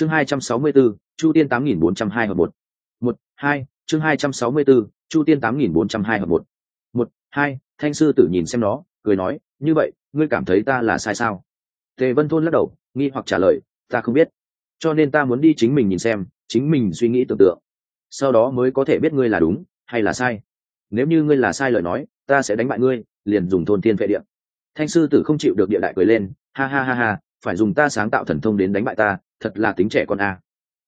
chương 264, chu tiên tám nghìn bốn trăm hai hợp một. Một hai chương 264, chu tiên tám nghìn bốn trăm hai hợp một. Một hai thanh sư tử nhìn xem nó cười nói như vậy ngươi cảm thấy ta là sai sao? Tề vân thôn lắc đầu nghi hoặc trả lời ta không biết. Cho nên ta muốn đi chính mình nhìn xem chính mình suy nghĩ tưởng tượng. Sau đó mới có thể biết ngươi là đúng hay là sai. Nếu như ngươi là sai lời nói ta sẽ đánh bại ngươi liền dùng thôn tiên vệ địa. Thanh sư tử không chịu được địa đại cười lên ha ha ha ha phải dùng ta sáng tạo thần thông đến đánh bại ta thật là tính trẻ con a.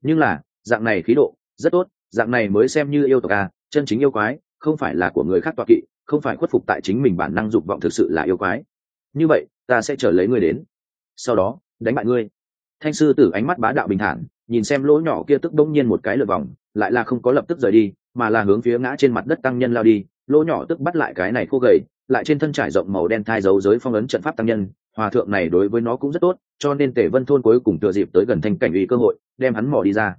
Nhưng là, dạng này khí độ, rất tốt, dạng này mới xem như yêu tộc a, chân chính yêu quái, không phải là của người khác toa kỵ, không phải khuất phục tại chính mình bản năng dục vọng thực sự là yêu quái. Như vậy, ta sẽ chờ lấy ngươi đến. Sau đó, đánh bại ngươi. Thanh sư tử ánh mắt bá đạo bình thản, nhìn xem lỗ nhỏ kia tức đông nhiên một cái lượt vòng, lại là không có lập tức rời đi, mà là hướng phía ngã trên mặt đất tăng nhân lao đi. Lỗ nhỏ tức bắt lại cái này khô gầy, lại trên thân trải rộng màu đen thai dấu giới phong ấn trận pháp tăng nhân hòa thượng này đối với nó cũng rất tốt, cho nên tể vân thôn cuối cùng tựa dịp tới gần thanh cảnh uy cơ hội, đem hắn mò đi ra.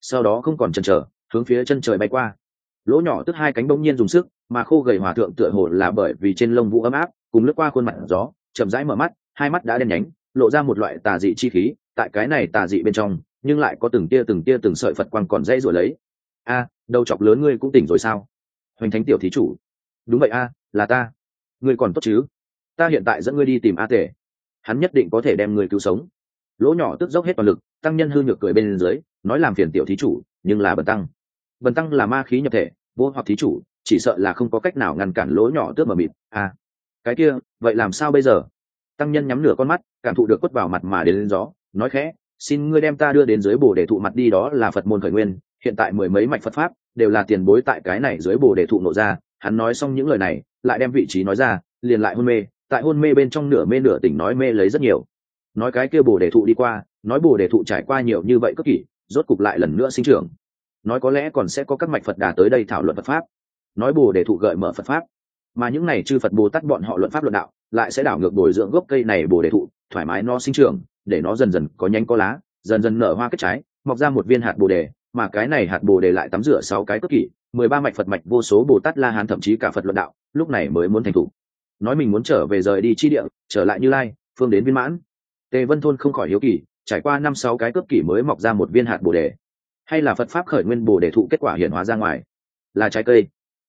Sau đó không còn chần chờ, hướng phía chân trời bay qua. Lỗ nhỏ tức hai cánh bỗng nhiên dùng sức, mà khô gầy hòa thượng tựa hồ là bởi vì trên lông vũ ấm áp, cùng lướt qua khuôn mặt gió, chậm rãi mở mắt, hai mắt đã đen nhánh, lộ ra một loại tà dị chi khí, tại cái này tà dị bên trong, nhưng lại có từng tia từng tia từng sợi phật quang còn dây rồi lấy. A, đầu chọc lớn ngươi cũng tỉnh rồi sao? Hoành thánh tiểu thí chủ. Đúng vậy a, là ta. Ngươi còn tốt chứ? Ta hiện tại dẫn ngươi đi tìm a tể hắn nhất định có thể đem người cứu sống. Lỗ nhỏ tức dốc hết toàn lực, tăng nhân hư nhược cười bên dưới, nói làm phiền tiểu thí chủ, nhưng là bần tăng. Bần tăng là ma khí nhập thể, vô hoặc thí chủ, chỉ sợ là không có cách nào ngăn cản lỗ nhỏ tước mờ mịt. À cái kia, vậy làm sao bây giờ? Tăng nhân nhắm nửa con mắt, cảm thụ được quất vào mặt mà đến lên gió, nói khẽ, xin ngươi đem ta đưa đến dưới bồ để thụ mặt đi, đó là phật môn khởi nguyên, hiện tại mười mấy mạch phật pháp, đều là tiền bối tại cái này dưới bồ để thụ nộ ra. Hắn nói xong những lời này, lại đem vị trí nói ra, liền lại hôn mê tại hôn mê bên trong nửa mê nửa tỉnh nói mê lấy rất nhiều. Nói cái kia bồ đề thụ đi qua, nói bồ đề thụ trải qua nhiều như vậy cất kỷ, rốt cục lại lần nữa sinh trưởng. Nói có lẽ còn sẽ có các mạch phật đà tới đây thảo luận phật pháp. Nói bồ đề thụ gợi mở phật pháp. Mà những này chư phật bồ tát bọn họ luận pháp luận đạo, lại sẽ đảo ngược bồi dưỡng gốc cây này bồ đề thụ, thoải mái nó sinh trưởng, để nó dần dần có nhánh có lá, dần dần nở hoa kết trái, mọc ra một viên hạt bồ đề, mà cái này hạt bồ đề lại tắm rửa sáu cái cất kỷ, mười ba mạch phật mạch vô số bồ tát la hán thậm chí cả phật luận đạo, lúc này mới muốn thành thủ nói mình muốn trở về rời đi chi địa, trở lại như lai, phương đến viên mãn. Tề vân thôn không khỏi hiếu kỳ, trải qua năm sáu cái cấp kỷ mới mọc ra một viên hạt bồ đề. Hay là phật pháp khởi nguyên bồ đề thụ kết quả hiện hóa ra ngoài? Là trái cây.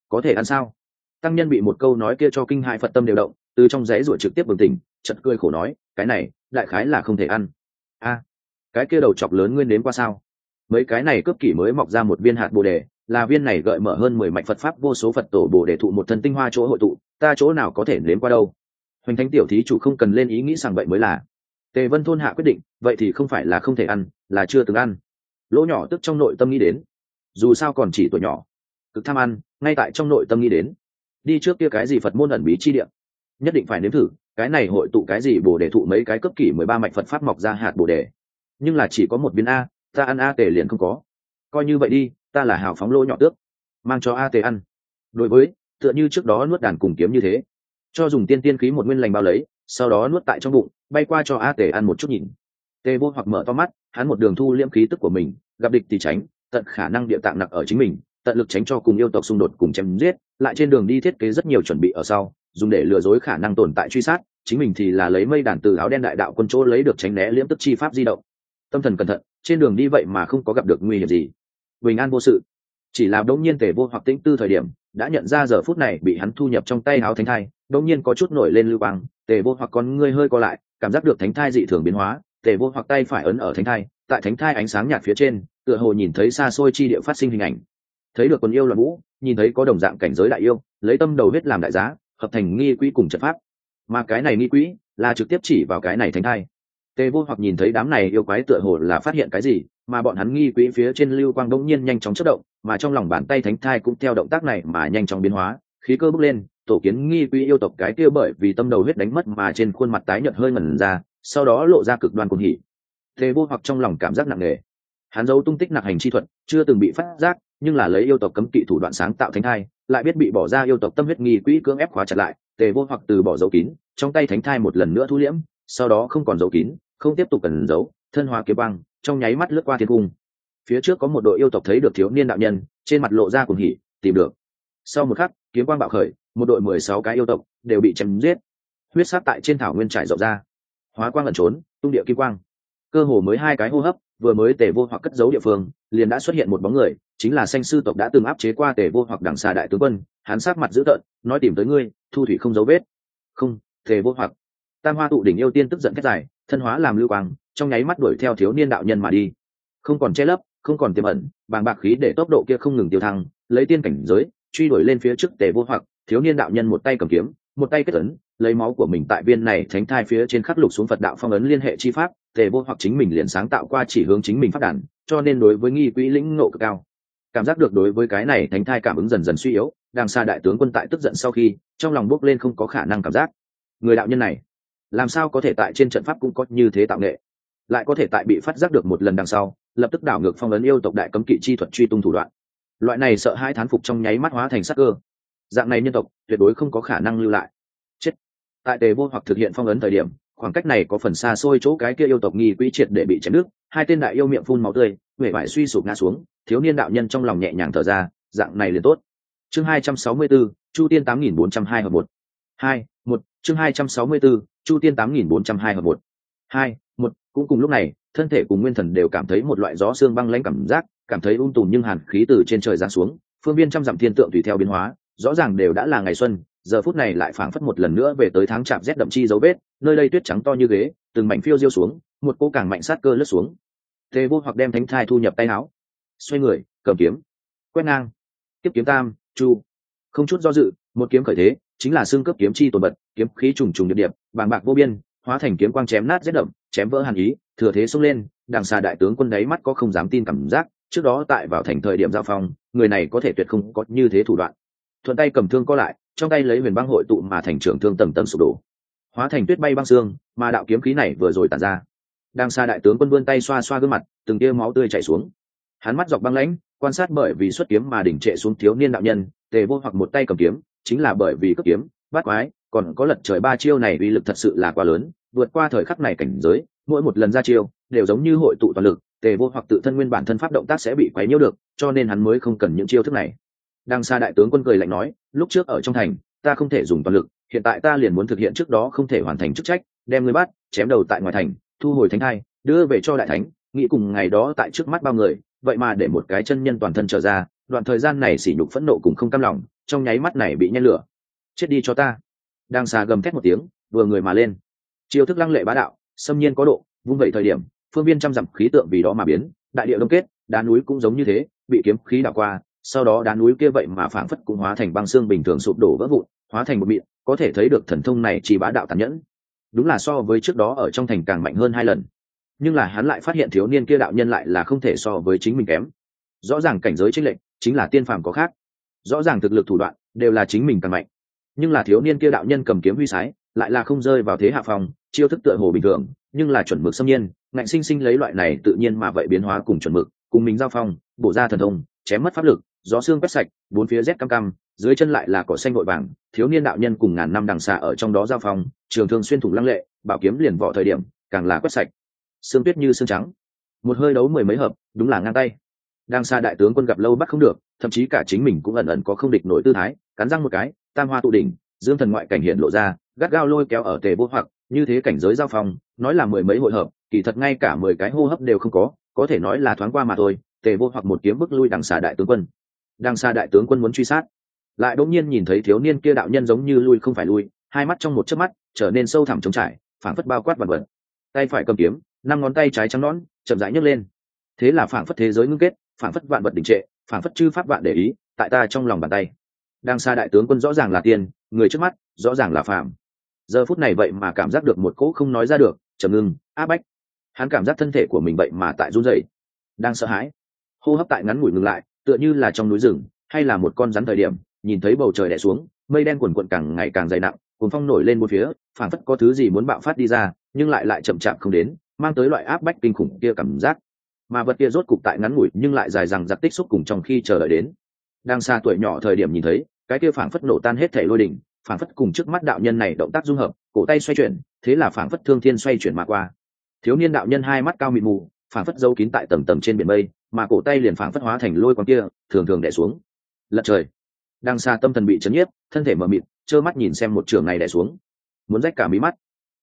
Có thể ăn sao? Tăng nhân bị một câu nói kia cho kinh hại phật tâm đều động, từ trong giấy ruột trực tiếp bừng tỉnh chật cười khổ nói, cái này, đại khái là không thể ăn. A, cái kia đầu chọc lớn nguyên đến qua sao? Mấy cái này cấp kỷ mới mọc ra một viên hạt bồ đề, là viên này gợi mở hơn mười mạch phật pháp vô số phật tổ bồ đề thụ một thân tinh hoa chỗ hội tụ ta chỗ nào có thể nếm qua đâu? Hoành thánh tiểu thí chủ không cần lên ý nghĩ rằng vậy mới là. Tề vân thôn hạ quyết định, vậy thì không phải là không thể ăn, là chưa từng ăn. Lỗ nhỏ tức trong nội tâm nghĩ đến. Dù sao còn chỉ tuổi nhỏ. Cực tham ăn, ngay tại trong nội tâm nghĩ đến. Đi trước kia cái gì phật môn ẩn bí chi địa? Nhất định phải nếm thử, cái này hội tụ cái gì bồ đề thụ mấy cái cấp kỷ mười ba mạch phật pháp mọc ra hạt bồ đề. Nhưng là chỉ có một viên a, ta ăn a tề liền không có. Coi như vậy đi, ta là hào phóng lỗ nhỏ tước, mang cho a tề ăn. Đối với tựa như trước đó nuốt đàn cùng kiếm như thế. Cho dùng tiên tiên khí một nguyên lành bao lấy, sau đó nuốt tại trong bụng, bay qua cho a tề ăn một chút nhìn. Tề vô hoặc mở to mắt, hắn một đường thu liễm khí tức của mình, gặp địch thì tránh, tận khả năng địa tạng nặc ở chính mình, tận lực tránh cho cùng yêu tộc xung đột cùng chém giết, lại trên đường đi thiết kế rất nhiều chuẩn bị ở sau, dùng để lừa dối khả năng tồn tại truy sát, chính mình thì là lấy mây đàn từ áo đen đại đạo quân chỗ lấy được tránh né liễm tức chi pháp di động. Tâm thần cẩn thận, trên đường đi vậy mà không có gặp được nguy hiểm gì. Bình an vô sự chỉ là đống nhiên tề vô hoặc tĩnh tư thời điểm, đã nhận ra giờ phút này bị hắn thu nhập trong tay áo thánh thai đống nhiên có chút nổi lên lưu quang, tề vô hoặc con ngươi hơi co lại, cảm giác được thánh thai dị thường biến hóa, tề vô hoặc tay phải ấn ở thánh thai, tại thánh thai ánh sáng nhạt phía trên, tựa hồ nhìn thấy xa xôi chi địa phát sinh hình ảnh. Thấy được quần yêu loạn vũ, nhìn thấy có đồng dạng cảnh giới đại yêu, lấy tâm đầu huyết làm đại giá, hợp thành nghi quỹ cùng trận pháp. Mà cái này nghi quỹ là trực tiếp chỉ vào cái này thánh thai. Tề vô hoặc nhìn thấy đám này yêu quái tựa hồ là phát hiện cái gì, mà bọn hắn nghi quỹ phía trên lưu quang đông nhiên nhanh chóng chất động mà trong lòng bàn tay thánh thai cũng theo động tác này mà nhanh chóng biến hóa, khí cơ bốc lên, tổ kiến nghi quỹ yêu tộc cái kia bởi vì tâm đầu huyết đánh mất mà trên khuôn mặt tái nhợt hơi ngẩn ra, sau đó lộ ra cực đoan cuồng hỉ. Tề vô hoặc trong lòng cảm giác nặng nề. Hắn giấu tung tích nặc hành chi thuật, chưa từng bị phát giác, nhưng là lấy yêu tộc cấm kỵ thủ đoạn sáng tạo thánh thai, lại biết bị bỏ ra yêu tộc tâm huyết nghi quỹ cưỡng ép khóa chặt lại, tề vô hoặc từ bỏ dấu kín, trong tay thánh thai một lần nữa thu liễm, sau đó không còn dấu kín, không tiếp tục cần giấu, thân hóa kế băng trong nháy mắt lướt qua thiên cung phía trước có một đội yêu tộc thấy được thiếu niên đạo nhân, trên mặt lộ ra cùng hỉ, tìm được. Sau một khắc, kiếm quang bạo khởi, một đội mười sáu cái yêu tộc đều bị chém giết. Huyết sát tại trên thảo nguyên trải rộng ra. Hóa quang lẩn trốn, tung địa kim quang. Cơ hồ mới hai cái hô hấp, vừa mới tề vô hoặc cất giấu địa phương, liền đã xuất hiện một bóng người, chính là sanh sư tộc đã từng áp chế qua tề vô hoặc đằng xa đại tướng quân, hắn sát mặt dữ tợn, nói tìm tới ngươi, thu thủy không dấu vết. Không, tề vô hoặc. Tam hoa tụ đỉnh yêu tiên tức giận kết dài, thân hóa làm lưu quang, trong nháy mắt đuổi theo thiếu niên đạo nhân mà đi. Không còn che lấp không còn tiềm ẩn, bàng bạc khí để tốc độ kia không ngừng tiêu thăng, lấy tiên cảnh giới, truy đuổi lên phía trước tề vô hoặc, thiếu niên đạo nhân một tay cầm kiếm, một tay kết ấn, lấy máu của mình tại viên này thánh thai phía trên khắc lục xuống phật đạo phong ấn liên hệ chi pháp, tề vô hoặc chính mình liền sáng tạo qua chỉ hướng chính mình phát đản cho nên đối với nghi quỹ lĩnh nộ cực cao. Cảm giác được đối với cái này thánh thai cảm ứng dần dần suy yếu, đằng xa đại tướng quân tại tức giận sau khi, trong lòng bốc lên không có khả năng cảm giác. Người đạo nhân này, làm sao có thể tại trên trận pháp cũng có như thế tạo nghệ? Lại có thể tại bị phát giác được một lần đằng sau lập tức đảo ngược phong ấn yêu tộc đại cấm kỵ chi thuật truy tung thủ đoạn. Loại này sợ hai thán phục trong nháy mắt hóa thành sắc cơ. Dạng này nhân tộc, tuyệt đối không có khả năng lưu lại. Chết. Tại tề vô hoặc thực hiện phong ấn thời điểm, khoảng cách này có phần xa xôi chỗ cái kia yêu tộc nghi quỹ triệt để bị chém nước hai tên đại yêu miệng phun máu tươi huệ vải suy sụp ngã xuống, thiếu niên đạo nhân trong lòng nhẹ nhàng thở ra, dạng này liền tốt. Chương hai trăm sáu mươi bốn chu tiên tám nghìn bốn trăm hai hợp một. Hai, một, chương hai trăm sáu mươi bốn chu tiên tám nghìn bốn trăm hai hợp một. Hai cũng cùng lúc này, thân thể cùng nguyên thần đều cảm thấy một loại gió xương băng lãnh cảm giác, cảm thấy ung tùm nhưng hàn khí từ trên trời giáng xuống, phương viên trăm dặm thiên tượng tùy theo biến hóa, rõ ràng đều đã là ngày xuân, giờ phút này lại phảng phất một lần nữa về tới tháng chạm rét đậm chi dấu vết, nơi đây tuyết trắng to như ghế, từng mảnh phiêu diêu xuống, một cô càng mạnh sát cơ lướt xuống. Tê vô hoặc đem thánh thai thu nhập tay áo. Xoay người, cầm kiếm. Quét ngang. Tiếp kiếm tam, chu. Không chút do dự, một kiếm khởi thế, chính là xương cấp kiếm chi tồn bật kiếm khí trùng trùng điệp điệp, bàng bạc vô biên hóa thành kiếm quang chém nát rét đậm, chém vỡ hàn ý, thừa thế xông lên, đằng xa đại tướng quân đáy mắt có không dám tin cảm giác, trước đó tại vào thành thời điểm giao phong, người này có thể tuyệt không có như thế thủ đoạn. Thuận tay cầm thương co lại, trong tay lấy huyền băng hội tụ mà thành trưởng thương tầng tầng sụp đổ. Hóa thành tuyết bay băng xương, mà đạo kiếm khí này vừa rồi tàn ra. Đang xa đại tướng quân vươn tay xoa xoa gương mặt, từng tia máu tươi chảy xuống. Hắn mắt dọc băng lãnh, quan sát bởi vì xuất kiếm mà đỉnh trệ xuống thiếu niên đạo nhân, tề vô hoặc một tay cầm kiếm, chính là bởi vì cấp kiếm, bắt quái còn có lật trời ba chiêu này uy lực thật sự là quá lớn, vượt qua thời khắc này cảnh giới, mỗi một lần ra chiêu, đều giống như hội tụ toàn lực, tề vô hoặc tự thân nguyên bản thân pháp động tác sẽ bị quấy nhiễu được, cho nên hắn mới không cần những chiêu thức này. Đang xa đại tướng quân cười lạnh nói, lúc trước ở trong thành, ta không thể dùng toàn lực, hiện tại ta liền muốn thực hiện trước đó không thể hoàn thành chức trách, đem người bắt, chém đầu tại ngoài thành, thu hồi thánh hai đưa về cho đại thánh, nghĩ cùng ngày đó tại trước mắt bao người, vậy mà để một cái chân nhân toàn thân trở ra, đoạn thời gian này sỉ nhục phẫn nộ cùng không cam lòng, trong nháy mắt này bị nhen lửa. Chết đi cho ta đang xà gầm thét một tiếng, vừa người mà lên. Chiêu thức lăng lệ bá đạo, xâm nhiên có độ, vung vẩy thời điểm, phương viên trăm dặm khí tượng vì đó mà biến, đại địa đông kết, đá núi cũng giống như thế, bị kiếm khí đảo qua, sau đó đá núi kia vậy mà phảng phất cũng hóa thành băng xương bình thường sụp đổ vỡ vụn, hóa thành một mịn, có thể thấy được thần thông này chỉ bá đạo tàn nhẫn. Đúng là so với trước đó ở trong thành càng mạnh hơn hai lần. Nhưng là hắn lại phát hiện thiếu niên kia đạo nhân lại là không thể so với chính mình kém. Rõ ràng cảnh giới trích lệnh chính là tiên phàm có khác. Rõ ràng thực lực thủ đoạn đều là chính mình càng mạnh nhưng là thiếu niên kia đạo nhân cầm kiếm huy sái, lại là không rơi vào thế hạ phòng, chiêu thức tựa hồ bình thường, nhưng là chuẩn mực xâm nhiên, ngạnh sinh sinh lấy loại này tự nhiên mà vậy biến hóa cùng chuẩn mực, cùng mình giao phong, bổ ra thần thông, chém mất pháp lực, gió xương quét sạch, bốn phía rét cam cam, dưới chân lại là cỏ xanh vội vàng, thiếu niên đạo nhân cùng ngàn năm đằng xạ ở trong đó giao phong, trường thương xuyên thủng lăng lệ, bảo kiếm liền vỏ thời điểm, càng là quét sạch. Xương tuyết như xương trắng. Một hơi đấu mười mấy hợp, đúng là ngang tay. Đang xa đại tướng quân gặp lâu bắt không được, thậm chí cả chính mình cũng ẩn ẩn có không địch nổi tư thái, cắn răng một cái tam hoa tụ đỉnh, dương thần ngoại cảnh hiện lộ ra, gắt gao lôi kéo ở tề vô hoặc, như thế cảnh giới giao phong, nói là mười mấy hội hợp, kỳ thật ngay cả mười cái hô hấp đều không có có thể nói là thoáng qua mà thôi, tề vô hoặc một kiếm bức lui đằng xà đại tướng quân. Đằng xà đại tướng quân muốn truy sát. Lại đột nhiên nhìn thấy thiếu niên kia đạo nhân giống như lui không phải lui, hai mắt trong một chớp mắt, trở nên sâu thẳm trống trải, phảng phất bao quát vật vật. Tay phải cầm kiếm, năm ngón tay trái trắng nón chậm rãi nhấc lên. Thế là phảng phất thế giới ngưng kết, phảng phất vạn vật đình trệ, phảng phất chư pháp vạn để ý, tại ta trong lòng bàn tay đang xa đại tướng quân rõ ràng là tiên, người trước mắt rõ ràng là phạm giờ phút này vậy mà cảm giác được một cỗ không nói ra được, trầm ngưng, áp bách. Hắn cảm giác thân thể của mình vậy mà tại run rẩy, đang sợ hãi. Hô hấp tại ngắn ngủi ngừng lại, tựa như là trong núi rừng, hay là một con rắn thời điểm, nhìn thấy bầu trời đẻ xuống, mây đen quần quận càng ngày càng dày nặng cuốn phong nổi lên một phía, phảng phất có thứ gì muốn bạo phát đi ra, nhưng lại lại chậm chạp không đến, mang tới loại áp bách kinh khủng kia cảm giác. Mà vật kia rốt cục tại ngắn ngủi nhưng lại dài rằng giặc tích xúc cùng trong khi chờ đợi đến. Đang xa tuổi nhỏ thời điểm nhìn thấy cái kia phảng phất nổ tan hết thể lôi đỉnh, phảng phất cùng trước mắt đạo nhân này động tác dung hợp, cổ tay xoay chuyển, thế là phảng phất thương thiên xoay chuyển mà qua. Thiếu niên đạo nhân hai mắt cao mịt mù, phảng phất dấu kín tại tầng tầng trên biển mây, mà cổ tay liền phảng phất hóa thành lôi quang kia, thường thường đẻ xuống. Lật trời. Đang xa tâm thần bị chấn nhiếp, thân thể mờ mịt, trơ mắt nhìn xem một trường này đẻ xuống. Muốn rách cả mí mắt.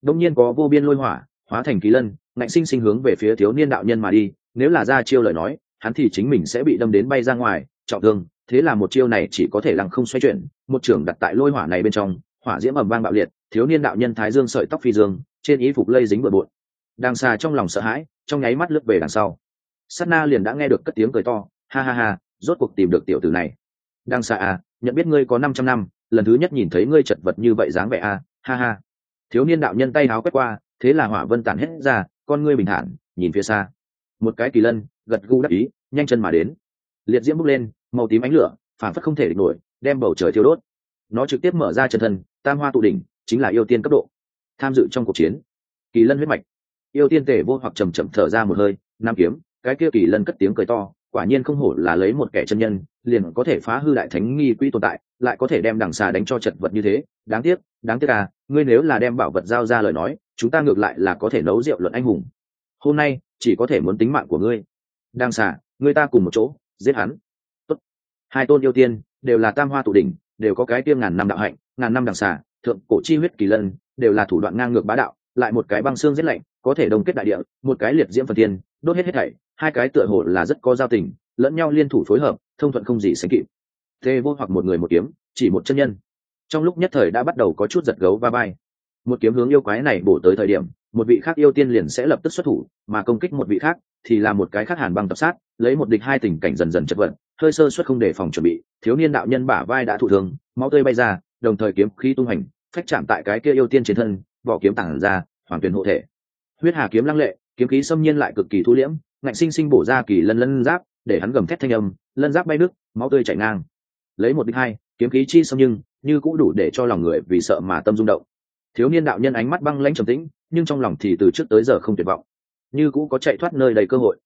Đông nhiên có vô biên lôi hỏa, hóa thành kỳ lân, ngạnh sinh sinh hướng về phía thiếu niên đạo nhân mà đi, nếu là ra chiêu lời nói, hắn thì chính mình sẽ bị đâm đến bay ra ngoài, trọng thương thế là một chiêu này chỉ có thể lăng không xoay chuyển, một trưởng đặt tại lôi hỏa này bên trong, hỏa diễm ầm vang bạo liệt, thiếu niên đạo nhân thái dương sợi tóc phi dương, trên ý phục lây dính bừa bộn. Đang xa trong lòng sợ hãi, trong nháy mắt lướt về đằng sau. Sát na liền đã nghe được cất tiếng cười to, ha ha ha, rốt cuộc tìm được tiểu tử này. Đang xa à nhận biết ngươi có năm trăm năm, lần thứ nhất nhìn thấy ngươi chật vật như vậy dáng vẻ à ha ha. Thiếu niên đạo nhân tay háo quét qua, thế là hỏa vân tản hết ra, con ngươi bình thản, nhìn phía xa. Một cái kỳ lân, gật gù đắc ý, nhanh chân mà đến. Liệt diễm bốc lên màu tím ánh lửa phản phất không thể địch nổi đem bầu trời thiêu đốt. Nó trực tiếp mở ra chân thân tam hoa tụ đỉnh chính là yêu tiên cấp độ. Tham dự trong cuộc chiến kỳ lân huyết mạch. Yêu tiên tể vô hoặc trầm trầm thở ra một hơi nam kiếm cái kia kỳ lân cất tiếng cười to quả nhiên không hổ là lấy một kẻ chân nhân liền có thể phá hư đại thánh nghi quỹ tồn tại lại có thể đem đằng xà đánh cho chật vật như thế. Đáng tiếc đáng tiếc à ngươi nếu là đem bảo vật giao ra lời nói chúng ta ngược lại là có thể nấu rượu luận anh hùng. Hôm nay chỉ có thể muốn tính mạng của ngươi. Đang xà, ngươi ta cùng một chỗ giết hắn hai tôn yêu tiên, đều là tam hoa tụ đỉnh, đều có cái tiêm ngàn năm đạo hạnh, ngàn năm đằng xả thượng cổ chi huyết kỳ lân, đều là thủ đoạn ngang ngược bá đạo, lại một cái băng xương giết lạnh, có thể đồng kết đại địa, một cái liệt diễm phần tiên đốt hết hết thảy, hai cái tựa hồ là rất có giao tình, lẫn nhau liên thủ phối hợp, thông thuận không gì sánh kịp. Tê vô hoặc một người một kiếm, chỉ một chân nhân. Trong lúc nhất thời đã bắt đầu có chút giật gấu va vai. Một kiếm hướng yêu quái này bổ tới thời điểm, một vị khác yêu tiên liền sẽ lập tức xuất thủ, mà công kích một vị khác thì là một cái khác hàn băng tập sát, lấy một địch hai tình cảnh dần dần chật vật hơi sơ suất không để phòng chuẩn bị, thiếu niên đạo nhân bả vai đã thụ thương, máu tươi bay ra, đồng thời kiếm khí tung hành phách chạm tại cái kia yêu tiên trên thân, vỏ kiếm tảng ra hoàng tuyển hộ thể. Huyết hà kiếm lăng lệ, kiếm khí xâm nhiên lại cực kỳ thu liễm, ngạnh sinh sinh bổ ra kỳ lân lân giáp, để hắn gầm thét thanh âm, lân giáp bay nước máu tươi chảy ngang. Lấy một đinh hai, kiếm khí chi xâm nhưng, như cũng đủ để cho lòng người vì sợ mà tâm rung động. Thiếu niên đạo nhân ánh mắt băng lãnh trầm tĩnh, nhưng trong lòng thì từ trước tới giờ không tuyệt vọng. Như cũ có chạy thoát nơi đầy cơ hội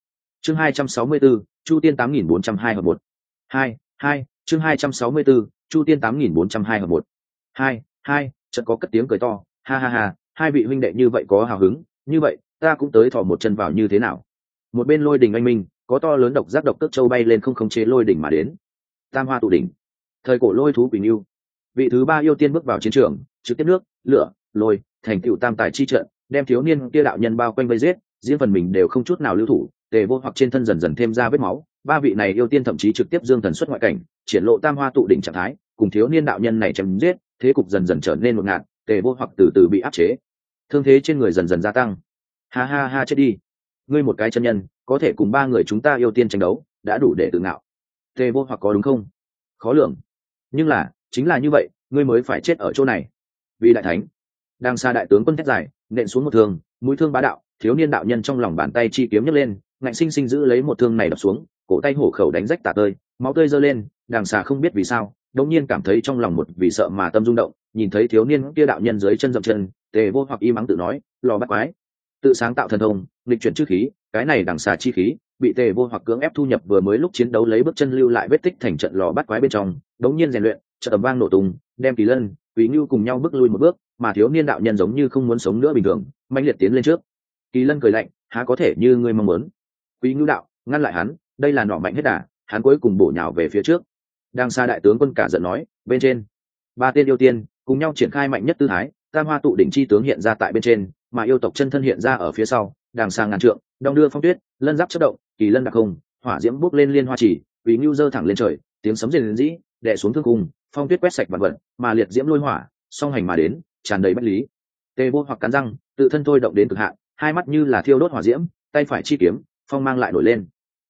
chương 264, chu tiên 8402 hợp một. Hai hai chương 264, chu tiên 8402 hợp một. Hai hai chợt có cất tiếng cười to. Ha ha ha hai vị huynh đệ như vậy có hào hứng. Như vậy ta cũng tới thò một chân vào như thế nào? Một bên lôi đỉnh anh minh có to lớn độc giác độc tức châu bay lên không khống chế lôi đỉnh mà đến. Tam hoa tụ đỉnh. Thời cổ lôi thú quỳnh yêu. Vị thứ ba yêu tiên bước vào chiến trường trực tiếp nước lửa lôi thành tựu tam tài chi trận đem thiếu niên kia đạo nhân bao quanh vây giết riêng phần mình đều không chút nào lưu thủ tề vô hoặc trên thân dần dần thêm ra vết máu, ba vị này yêu tiên thậm chí trực tiếp dương thần xuất ngoại cảnh, triển lộ tam hoa tụ đỉnh trạng thái, cùng thiếu niên đạo nhân này chém giết, thế cục dần dần trở nên một ngạt, tề vô hoặc từ từ bị áp chế. Thương thế trên người dần dần gia tăng. Ha ha ha, chết đi. Ngươi một cái chân nhân, có thể cùng ba người chúng ta yêu tiên tranh đấu, đã đủ để tự ngạo. Tề vô hoặc có đúng không? Khó lường. Nhưng là, chính là như vậy, ngươi mới phải chết ở chỗ này. Vì đại thánh, đang xa đại tướng quân thét dài, nện xuống một thương, mũi thương bá đạo, thiếu niên đạo nhân trong lòng bàn tay chi kiếm nhấc lên ngạnh sinh sinh giữ lấy một thương này đập xuống, cổ tay hổ khẩu đánh rách tả tơi, máu tươi giơ lên đàng xà không biết vì sao đột nhiên cảm thấy trong lòng một vì sợ mà tâm rung động, nhìn thấy thiếu niên kia đạo nhân dưới chân dậm chân, tề vô hoặc y mắng tự nói, lò bắt quái. Tự sáng tạo thần thông lịch chuyển chữ khí, cái này đằng xà chi khí, bị tề vô hoặc cưỡng ép thu nhập vừa mới lúc chiến đấu lấy bước chân lưu lại vết tích thành trận lò bắt quái bên trong, đống nhiên rèn luyện trợ tầm vang nổ tung, đem kỳ lân quý ngưu cùng nhau bước lui một bước, mà thiếu niên đạo nhân giống như không muốn sống nữa bình thường mạnh liệt tiến lên trước. Kỳ lân cười lạnh, há có thể như ngươi mong muốn? Quý ngưu đạo, ngăn lại hắn, đây là nỏ mạnh hết đà, hắn cuối cùng bổ nhào về phía trước. Đang xa đại tướng quân cả giận nói, bên trên. Ba tiên yêu tiên, cùng nhau triển khai mạnh nhất tư thái, tam hoa tụ đỉnh chi tướng hiện ra tại bên trên, mà yêu tộc chân thân hiện ra ở phía sau đàng sang ngàn trượng đong đưa phong tuyết, lân giáp chất động, kỳ lân đặc không hỏa diễm bốc lên liên hoa chỉ, quý ngưu dơ thẳng lên trời, tiếng sấm rền dĩ đè xuống thương cung, phong tuyết quét sạch vật vật, mà liệt diễm lôi hỏa, song hành mà đến, tràn đầy bất lý. Tê vô hoặc cắn răng, tự thân thôi động đến cực hạn, hai mắt như là thiêu đốt hỏa diễm, tay phải chi kiếm phong mang lại nổi lên.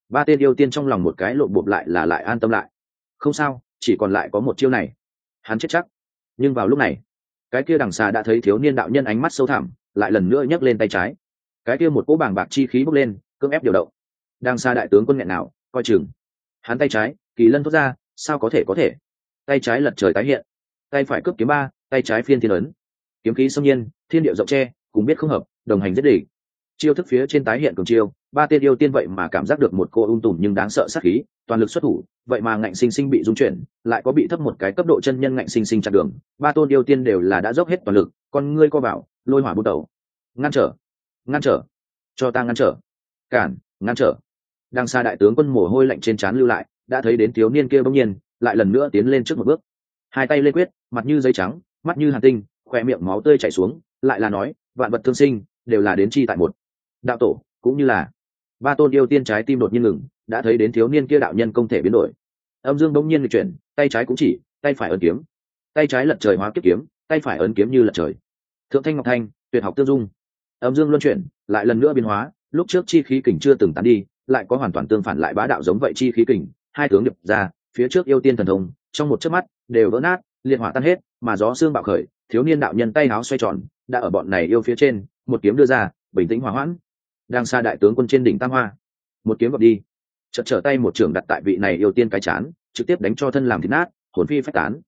Ba tên yêu tiên trong lòng một cái lộn bộp lại là lại an tâm lại. Không sao, chỉ còn lại có một chiêu này. Hắn chết chắc. Nhưng vào lúc này, cái kia đằng xa đã thấy thiếu niên đạo nhân ánh mắt sâu thẳm, lại lần nữa nhấc lên tay trái. Cái kia một cỗ bảng bạc chi khí bốc lên, cưỡng ép điều động. Đằng xa đại tướng quân nghẹn nào, coi chừng. Hắn tay trái, kỳ lân thốt ra, sao có thể có thể. Tay trái lật trời tái hiện. Tay phải cướp kiếm ba, tay trái phiên thiên ấn. Kiếm khí xâm nhiên, thiên điệu rộng tre, cùng biết không hợp, đồng hành giết địch. Chiêu thức phía trên tái hiện cường chiêu ba tên yêu tiên vậy mà cảm giác được một cô ung tùm nhưng đáng sợ sát khí, toàn lực xuất thủ, vậy mà ngạnh sinh sinh bị dung chuyển, lại có bị thấp một cái cấp độ chân nhân ngạnh sinh sinh chặt đường. Ba tôn yêu tiên đều là đã dốc hết toàn lực, con ngươi co bảo, lôi hỏa bút đầu ngăn trở ngăn trở, cho ta ngăn trở. Cản, ngăn trở. Đang xa đại tướng quân mồ hôi lạnh trên trán lưu lại, đã thấy đến thiếu niên kia bỗng nhiên, lại lần nữa tiến lên trước một bước. Hai tay lên quyết, mặt như giấy trắng, mắt như hàn tinh khoe miệng máu tươi chảy xuống, lại là nói, vạn vật thương sinh, đều là đến chi tại một. Đạo tổ, cũng như là ba tôn yêu tiên trái tim đột nhiên ngừng, đã thấy đến thiếu niên kia đạo nhân công thể biến đổi. Âm dương bỗng nhiên lịch chuyển, tay trái cũng chỉ, tay phải ấn kiếm. Tay trái lật trời hóa kiếp kiếm, tay phải ấn kiếm như lật trời. Thượng thanh ngọc thanh, tuyệt học tương dung. Âm dương luân chuyển, lại lần nữa biến hóa, lúc trước chi khí kình chưa từng tán đi, lại có hoàn toàn tương phản lại bá đạo giống vậy chi khí kình, hai tướng điệp ra, phía trước yêu tiên thần thông, trong một chớp mắt, đều vỡ nát, liệt hỏa tan hết, mà gió xương bạo khởi, thiếu niên đạo nhân tay áo xoay tròn, đã ở bọn này yêu phía trên, một kiếm đưa ra, bình tĩnh hòa hoãn đang xa đại tướng quân trên đỉnh tam hoa. Một kiếm gọt đi. Chợt trở tay một trưởng đặt tại vị này yêu tiên cái chán, trực tiếp đánh cho thân làm thịt nát, hồn phi phách tán.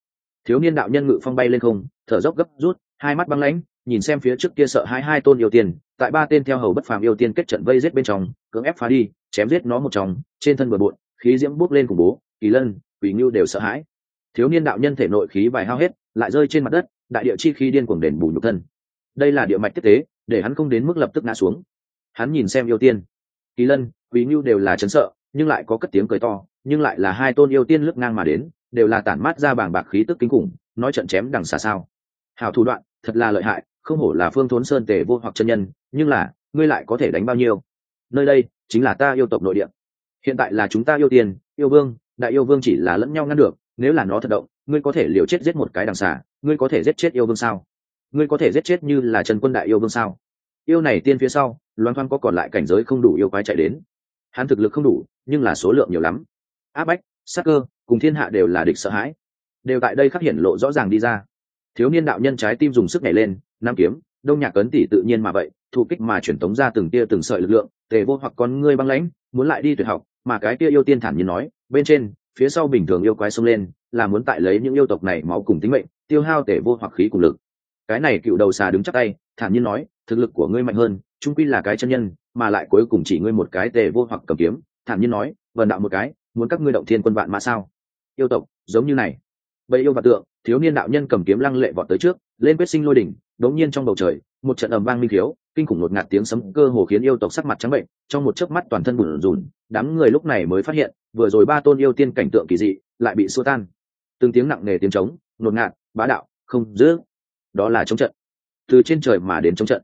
Thiếu niên đạo nhân ngự phong bay lên không, thở dốc gấp rút, hai mắt băng lãnh, nhìn xem phía trước kia sợ hai hai tôn yêu tiên, tại ba tên theo hầu bất phàm yêu tiên kết trận vây giết bên trong, cưỡng ép phá đi, chém giết nó một trong trên thân bờ bộn, khí diễm bút lên khủng bố, kỳ lân, quỷ ngưu đều sợ hãi. Thiếu niên đạo nhân thể nội khí bài hao hết, lại rơi trên mặt đất, đại địa chi khí điên cuồng đền bù nhục thân. Đây là địa mạch tiếp tế, để hắn không đến mức lập tức ngã xuống hắn nhìn xem yêu tiên. Kỳ lân, quý ngưu đều là chấn sợ, nhưng lại có cất tiếng cười to, nhưng lại là hai tôn yêu tiên lướt ngang mà đến, đều là tản mát ra bảng bạc khí tức kinh khủng, nói trận chém đằng xà sao. Hào thủ đoạn, thật là lợi hại, không hổ là phương thốn sơn tề vô hoặc chân nhân, nhưng là, ngươi lại có thể đánh bao nhiêu? Nơi đây, chính là ta yêu tộc nội địa. Hiện tại là chúng ta yêu tiền yêu vương, đại yêu vương chỉ là lẫn nhau ngăn được, nếu là nó thật động, ngươi có thể liều chết giết một cái đằng xà, ngươi có thể giết chết yêu vương sao? Ngươi có thể giết chết như là trần quân đại yêu vương sao? Yêu này tiên phía sau loan thoan có còn lại cảnh giới không đủ yêu quái chạy đến. Hắn thực lực không đủ, nhưng là số lượng nhiều lắm. Áp bách sắc cơ, cùng thiên hạ đều là địch sợ hãi. Đều tại đây khắc hiển lộ rõ ràng đi ra. Thiếu niên đạo nhân trái tim dùng sức nhảy lên nam kiếm, đông nhạc cấn tỷ tự nhiên mà vậy thụ kích mà truyền tống ra từng tia từng sợi lực lượng, tề vô hoặc con ngươi băng lãnh, muốn lại đi tuyệt học, mà cái tia yêu tiên thản nhiên nói, bên trên, phía sau bình thường yêu quái xông lên, là muốn tại lấy những yêu tộc này máu cùng tính mệnh, tiêu hao Tề vô hoặc khí cùng lực. Cái này cựu đầu xà đứng chắc tay, thản nhiên nói, thực lực của ngươi mạnh hơn trung quy là cái chân nhân mà lại cuối cùng chỉ ngươi một cái tề vô hoặc cầm kiếm thản nhiên nói vần đạo một cái muốn các ngươi động thiên quân vạn mã sao? Yêu tộc giống như này. Bầy yêu và tượng thiếu niên đạo nhân cầm kiếm lăng lệ vọt tới trước lên quyết sinh lôi đỉnh đống nhiên trong bầu trời một trận ầm vang minh thiếu kinh khủng một ngạt tiếng sấm cơ hồ khiến yêu tộc sắc mặt trắng bệnh trong một chớp mắt toàn thân bùn rùn đám người lúc này mới phát hiện vừa rồi ba tôn yêu tiên cảnh tượng kỳ dị lại bị xua tan. Từng tiếng nặng nề tiếng trống nột ngạt bá đạo không giữ. Đó là chống trận. Từ trên trời mà đến chống trận.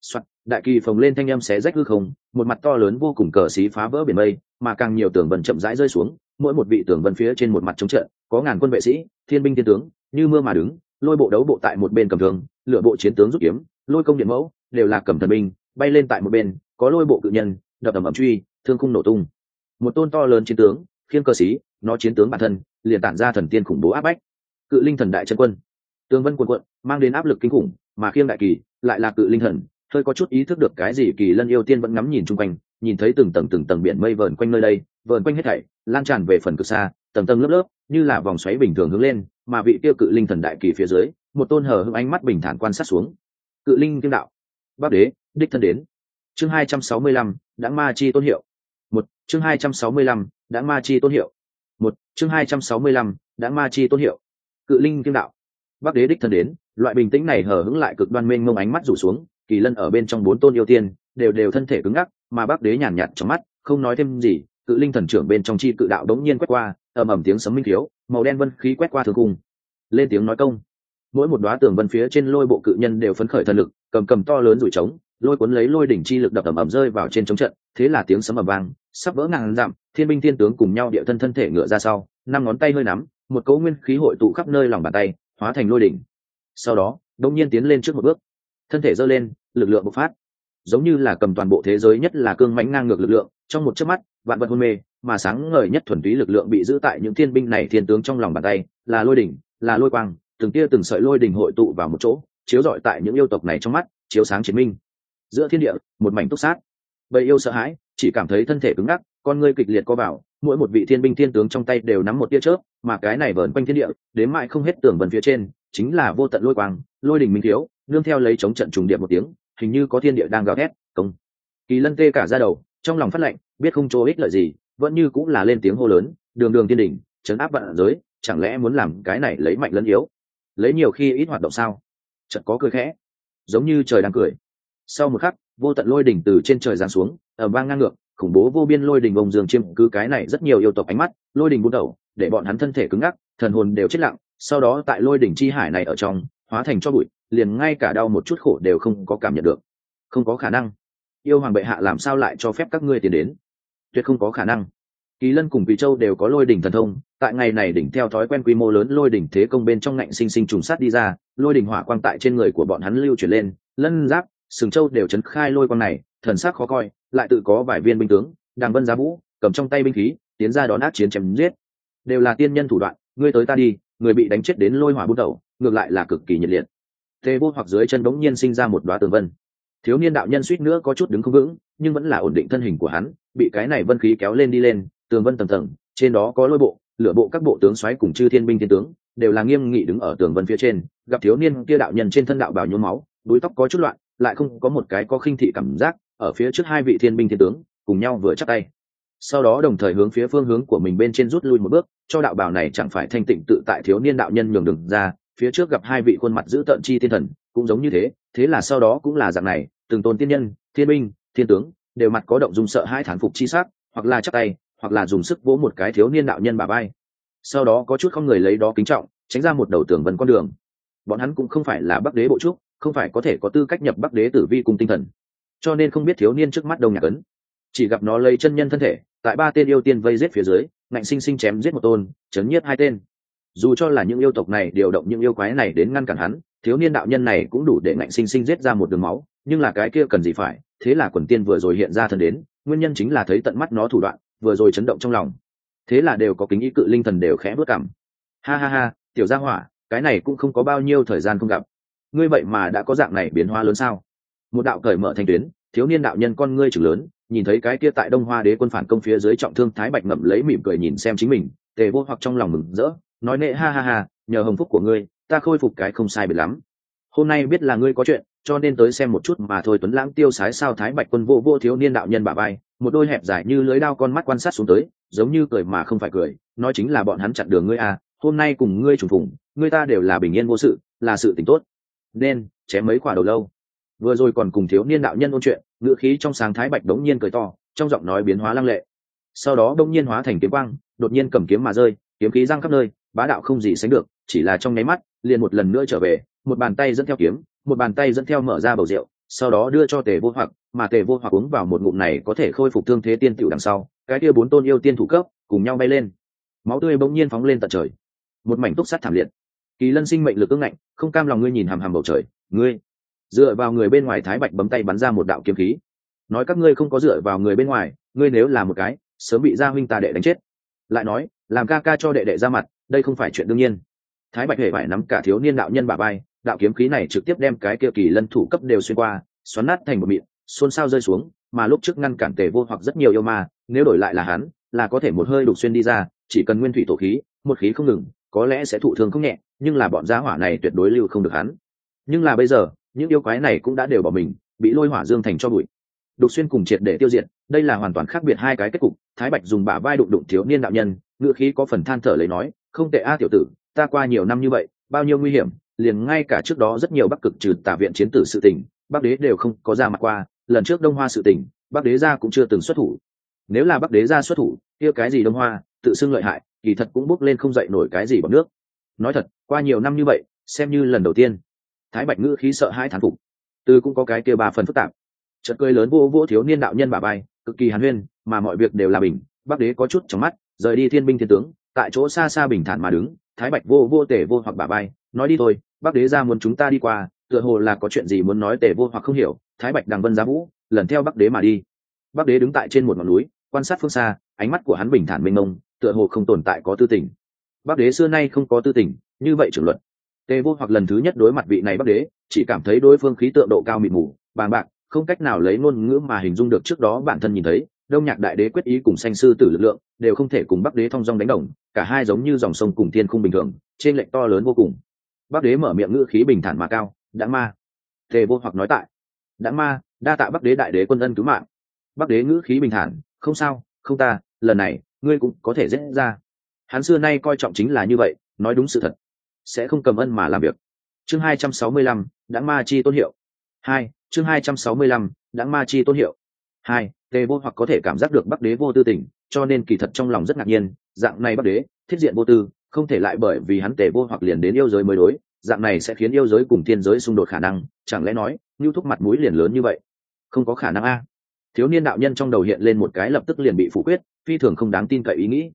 Soạn, đại kỳ phồng lên thanh âm xé rách hư không, một mặt to lớn vô cùng cờ xí phá vỡ biển mây, mà càng nhiều tường vân chậm rãi rơi xuống, mỗi một vị tường vân phía trên một mặt chống trận có ngàn quân vệ sĩ, thiên binh thiên tướng, như mưa mà đứng, lôi bộ đấu bộ tại một bên cầm thường lựa bộ chiến tướng rút kiếm, lôi công điện mẫu, đều là cầm thần binh, bay lên tại một bên, có lôi bộ cự nhân, đập ầm ầm truy, thương khung nổ tung. Một tôn to lớn chiến tướng, khiêng cơ sĩ nó chiến tướng bản thân, liền tản ra thần tiên khủng bố áp bách. Cự linh thần đại chân quân. Tường vân quân quận mang đến áp lực kinh khủng, mà khiêng đại kỳ, lại là cự linh thần hơi có chút ý thức được cái gì kỳ lân yêu tiên vẫn ngắm nhìn chung quanh, nhìn thấy từng tầng từng tầng biển mây vờn quanh nơi đây, vờn quanh hết thảy, lan tràn về phần cực xa, tầng tầng lớp lớp, như là vòng xoáy bình thường hướng lên, mà vị tiêu cự linh thần đại kỳ phía dưới, một tôn hờ hững ánh mắt bình thản quan sát xuống. Cự linh kiêm đạo. Bắc đế, đích thân đến. Chương hai trăm sáu mươi lăm, đã ma chi tôn hiệu. Một, chương hai trăm sáu mươi lăm, đã ma chi tôn hiệu. Một, chương hai trăm sáu mươi lăm, đã ma chi tôn hiệu. Cự linh kiêm đạo. Bắc đế đích thân đến, loại bình tĩnh này hờ hững lại cực đoan mênh mông ánh mắt rủ xuống kỳ lân ở bên trong bốn tôn yêu tiên, đều đều thân thể cứng ngắc, mà bắc đế nhàn nhạt trong mắt, không nói thêm gì, cự linh thần trưởng bên trong chi cự đạo đống nhiên quét qua, ầm ầm tiếng sấm minh thiếu, màu đen vân khí quét qua thường cung. Lên tiếng nói công. Mỗi một đoá tường vân phía trên lôi bộ cự nhân đều phấn khởi thần lực, cầm cầm to lớn rủi trống, lôi cuốn lấy lôi đỉnh chi lực đập ầm ầm rơi vào trên trống trận, thế là tiếng sấm ầm vang, sắp vỡ ngàn dặm, thiên binh thiên tướng cùng nhau địa thân thân thể ngựa ra sau, năm ngón tay hơi nắm, một cấu nguyên khí hội tụ khắp nơi lòng bàn tay, hóa thành lôi đỉnh. Sau đó đông nhiên tiến lên trước một bước thân thể giơ lên, lực lượng bộc phát. Giống như là cầm toàn bộ thế giới nhất là cương mãnh ngang ngược lực lượng, trong một chớp mắt, vạn vật hôn mê, mà sáng ngời nhất thuần túy lực lượng bị giữ tại những thiên binh này thiên tướng trong lòng bàn tay, là lôi đỉnh, là lôi quang, từng tia từng sợi lôi đỉnh hội tụ vào một chỗ, chiếu rọi tại những yêu tộc này trong mắt, chiếu sáng chiến minh. Giữa thiên địa, một mảnh túc sát. Bầy yêu sợ hãi, chỉ cảm thấy thân thể cứng ngắc, con ngươi kịch liệt co vào, mỗi một vị thiên binh thiên tướng trong tay đều nắm một tia chớp, mà cái này vờn quanh thiên địa, đến mãi không hết tưởng vần phía trên, chính là vô tận lôi quang lôi đỉnh minh thiếu, nương theo lấy chống trận trùng điệp một tiếng, hình như có thiên địa đang gào thét, công. Kỳ lân tê cả ra đầu, trong lòng phát lệnh, biết không chỗ ích lợi gì, vẫn như cũng là lên tiếng hô lớn, đường đường thiên đỉnh chấn áp vạn giới, chẳng lẽ muốn làm cái này lấy mạnh lẫn yếu? Lấy nhiều khi ít hoạt động sao? Chợt có cười khẽ, giống như trời đang cười. Sau một khắc, vô tận lôi đỉnh từ trên trời giáng xuống ở vang ngang ngược, khủng bố vô biên lôi đỉnh bồng dương chiêm cứ cái này rất nhiều yêu tộc ánh mắt, lôi đỉnh bút đầu, để bọn hắn thân thể cứng ngắc, thần hồn đều chết lặng, sau đó tại lôi đỉnh chi hải này ở trong hóa thành cho bụi, liền ngay cả đau một chút khổ đều không có cảm nhận được. Không có khả năng. Yêu hoàng bệ hạ làm sao lại cho phép các ngươi tiến đến? Tuyệt không có khả năng. Kỳ lân cùng vị châu đều có lôi đỉnh thần thông, tại ngày này đỉnh theo thói quen quy mô lớn lôi đỉnh thế công bên trong ngạnh sinh sinh trùng sát đi ra, lôi đỉnh hỏa quang tại trên người của bọn hắn lưu chuyển lên, lân giáp, sừng châu đều chấn khai lôi quang này, thần sắc khó coi, lại tự có vài viên binh tướng, đàng vân giá vũ, cầm trong tay binh khí, tiến ra đón ác chiến chém giết. Đều là tiên nhân thủ đoạn, ngươi tới ta đi, người bị đánh chết đến lôi hỏa bút đầu ngược lại là cực kỳ nhiệt liệt. Tê vô hoặc dưới chân bỗng nhiên sinh ra một đoá tường vân. Thiếu niên đạo nhân suýt nữa có chút đứng không vững, nhưng vẫn là ổn định thân hình của hắn, bị cái này vân khí kéo lên đi lên, tường vân tầng tầng, trên đó có lôi bộ, lửa bộ các bộ tướng xoáy cùng chư thiên binh thiên tướng, đều là nghiêm nghị đứng ở tường vân phía trên, gặp thiếu niên kia đạo nhân trên thân đạo bảo nhuốm máu, đuôi tóc có chút loạn, lại không có một cái có khinh thị cảm giác, ở phía trước hai vị thiên binh thiên tướng, cùng nhau vừa chắc tay. Sau đó đồng thời hướng phía phương hướng của mình bên trên rút lui một bước, cho đạo bảo này chẳng phải thanh tịnh tự tại thiếu niên đạo nhân nhường đường ra phía trước gặp hai vị khuôn mặt giữ tợn chi thiên thần, cũng giống như thế thế là sau đó cũng là dạng này, từng tôn tiên nhân, thiên binh, thiên tướng, đều mặt có động dung sợ hai thán phục chi sắc, hoặc là chắc tay, hoặc là dùng sức vỗ một cái thiếu niên đạo nhân bà bay sau đó có chút không người lấy đó kính trọng, tránh ra một đầu tường vân con đường. Bọn hắn cũng không phải là bắc đế bộ trúc, không phải có thể có tư cách nhập bắc đế tử vi cùng tinh thần. Cho nên không biết thiếu niên trước mắt đông nhạc ấn. Chỉ gặp nó lấy chân nhân thân thể, tại ba tên yêu tiên vây giết phía dưới, ngạnh sinh sinh chém giết một tôn, chấn nhiếp hai tên dù cho là những yêu tộc này điều động những yêu quái này đến ngăn cản hắn, thiếu niên đạo nhân này cũng đủ để ngạnh sinh sinh giết ra một đường máu, nhưng là cái kia cần gì phải, thế là quần tiên vừa rồi hiện ra thần đến, nguyên nhân chính là thấy tận mắt nó thủ đoạn, vừa rồi chấn động trong lòng. Thế là đều có kính ý cự linh thần đều khẽ bước cảm ha ha ha, tiểu gia hỏa, cái này cũng không có bao nhiêu thời gian không gặp. Ngươi vậy mà đã có dạng này biến hoa lớn sao? Một đạo cởi mở thành tuyến, thiếu niên đạo nhân con ngươi chừng lớn, nhìn thấy cái kia tại đông hoa đế quân phản công phía dưới trọng thương thái bạch ngậm lấy mỉm cười nhìn xem chính mình, tề vô hoặc trong lòng mừng rỡ nói nệ, ha ha ha, nhờ hồng phúc của ngươi, ta khôi phục cái không sai biệt lắm. Hôm nay biết là ngươi có chuyện, cho nên tới xem một chút mà thôi, tuấn lãng tiêu sái sao thái bạch quân vô vô thiếu niên đạo nhân bà bay một đôi hẹp dài như lưới đao con mắt quan sát xuống tới, giống như cười mà không phải cười, nói chính là bọn hắn chặn đường ngươi à hôm nay cùng ngươi trùng phùng, ngươi ta đều là bình yên vô sự, là sự tình tốt. Nên, chém mấy quả đầu lâu. Vừa rồi còn cùng thiếu niên đạo nhân ôn chuyện, ngữ khí trong sáng thái bạch đống nhiên cười to, trong giọng nói biến hóa lăng lệ. Sau đó đông nhiên hóa thành kiếm quang, đột nhiên cầm kiếm mà rơi, kiếm khí răng khắp nơi bá đạo không gì sánh được, chỉ là trong nháy mắt, liền một lần nữa trở về, một bàn tay dẫn theo kiếm, một bàn tay dẫn theo mở ra bầu rượu, sau đó đưa cho tề vô hoặc, mà tề vô hoặc uống vào một ngụm này có thể khôi phục thương thế tiên tiểu đằng sau, cái kia bốn tôn yêu tiên thủ cấp, cùng nhau bay lên. Máu tươi bỗng nhiên phóng lên tận trời. Một mảnh túc sắt thảm liệt. Kỳ lân sinh mệnh lực ưng ngạnh, không cam lòng ngươi nhìn hàm hàm bầu trời, ngươi. Dựa vào người bên ngoài thái bạch bấm tay bắn ra một đạo kiếm khí. Nói các ngươi không có dựa vào người bên ngoài, ngươi nếu là một cái, sớm bị gia huynh ta đệ đánh chết. Lại nói, làm ca ca cho đệ đệ ra mặt đây không phải chuyện đương nhiên. Thái bạch hề phải nắm cả thiếu niên đạo nhân bà bay đạo kiếm khí này trực tiếp đem cái kia kỳ lân thủ cấp đều xuyên qua, xoắn nát thành một mịn, xôn xao rơi xuống, mà lúc trước ngăn cản tề vô hoặc rất nhiều yêu ma, nếu đổi lại là hắn, là có thể một hơi đục xuyên đi ra, chỉ cần nguyên thủy tổ khí, một khí không ngừng, có lẽ sẽ thụ thương không nhẹ, nhưng là bọn giá hỏa này tuyệt đối lưu không được hắn. Nhưng là bây giờ, những yêu quái này cũng đã đều bỏ mình, bị lôi hỏa dương thành cho bụi. Đục xuyên cùng triệt để tiêu diệt, đây là hoàn toàn khác biệt hai cái kết cục. Thái bạch dùng bả vai đụng đụng thiếu niên đạo nhân ngựa khí có phần than thở lấy nói không tệ a, tiểu tử, ta qua nhiều năm như vậy, bao nhiêu nguy hiểm, liền ngay cả trước đó rất nhiều bắc cực trừ tả viện chiến tử sự tình, bắc đế đều không có ra mặt qua, lần trước đông hoa sự tình, bắc đế ra cũng chưa từng xuất thủ. Nếu là bắc đế ra xuất thủ, kia cái gì đông hoa, tự xưng lợi hại, kỳ thật cũng bốc lên không dậy nổi cái gì bằng nước. Nói thật, qua nhiều năm như vậy, xem như lần đầu tiên, thái bạch ngữ khí sợ hai thán phục. Từ cũng có cái kia ba phần phức tạp. Trận cười lớn vô vô thiếu niên đạo nhân bà bay, cực kỳ hàn huyên, mà mọi việc đều là bình, bắc đế có chút trong mắt, rời đi thiên binh thiên tướng tại chỗ xa xa bình thản mà đứng, thái bạch vô vô tể vô hoặc bà bay nói đi thôi bắc đế ra muốn chúng ta đi qua, tựa hồ là có chuyện gì muốn nói tể vô hoặc không hiểu, thái bạch đằng vân giá vũ, lần theo bắc đế mà đi. Bắc đế đứng tại trên một ngọn núi, quan sát phương xa, ánh mắt của hắn bình thản mênh mông, tựa hồ không tồn tại có tư tình. Bắc đế xưa nay không có tư tình, như vậy trưởng luận. Tề vô hoặc lần thứ nhất đối mặt vị này bắc đế, chỉ cảm thấy đối phương khí tượng độ cao mịt mù, bàng bạc, không cách nào lấy ngôn ngữ mà hình dung được trước đó bản thân nhìn thấy đông nhạc đại đế quyết ý cùng sanh sư tử lực lượng, đều không thể cùng bắc đế thong dong đánh đồng, cả hai giống như dòng sông cùng thiên khung bình thường, trên lệnh to lớn vô cùng. Bắc đế mở miệng ngữ khí bình thản mà cao, đã ma. Tề vô hoặc nói tại, đã ma, đa tạ bắc đế đại đế quân ân cứu mạng. Bắc đế ngữ khí bình thản, không sao, không ta, lần này, ngươi cũng có thể dễ ra. Hắn xưa nay coi trọng chính là như vậy, nói đúng sự thật, sẽ không cầm ân mà làm việc. Chương hai trăm sáu mươi lăm, đã ma chi tôn hiệu. Hai, chương hai trăm sáu mươi lăm, đã ma chi tôn hiệu hai tề vô hoặc có thể cảm giác được bắc đế vô tư tỉnh, cho nên kỳ thật trong lòng rất ngạc nhiên dạng này bắc đế thiết diện vô tư không thể lại bởi vì hắn tề vô hoặc liền đến yêu giới mới đối dạng này sẽ khiến yêu giới cùng thiên giới xung đột khả năng chẳng lẽ nói như thúc mặt mũi liền lớn như vậy? Không có khả năng a. Thiếu niên đạo nhân trong đầu hiện lên một cái lập tức liền bị phủ quyết phi thường không đáng tin cậy ý nghĩ.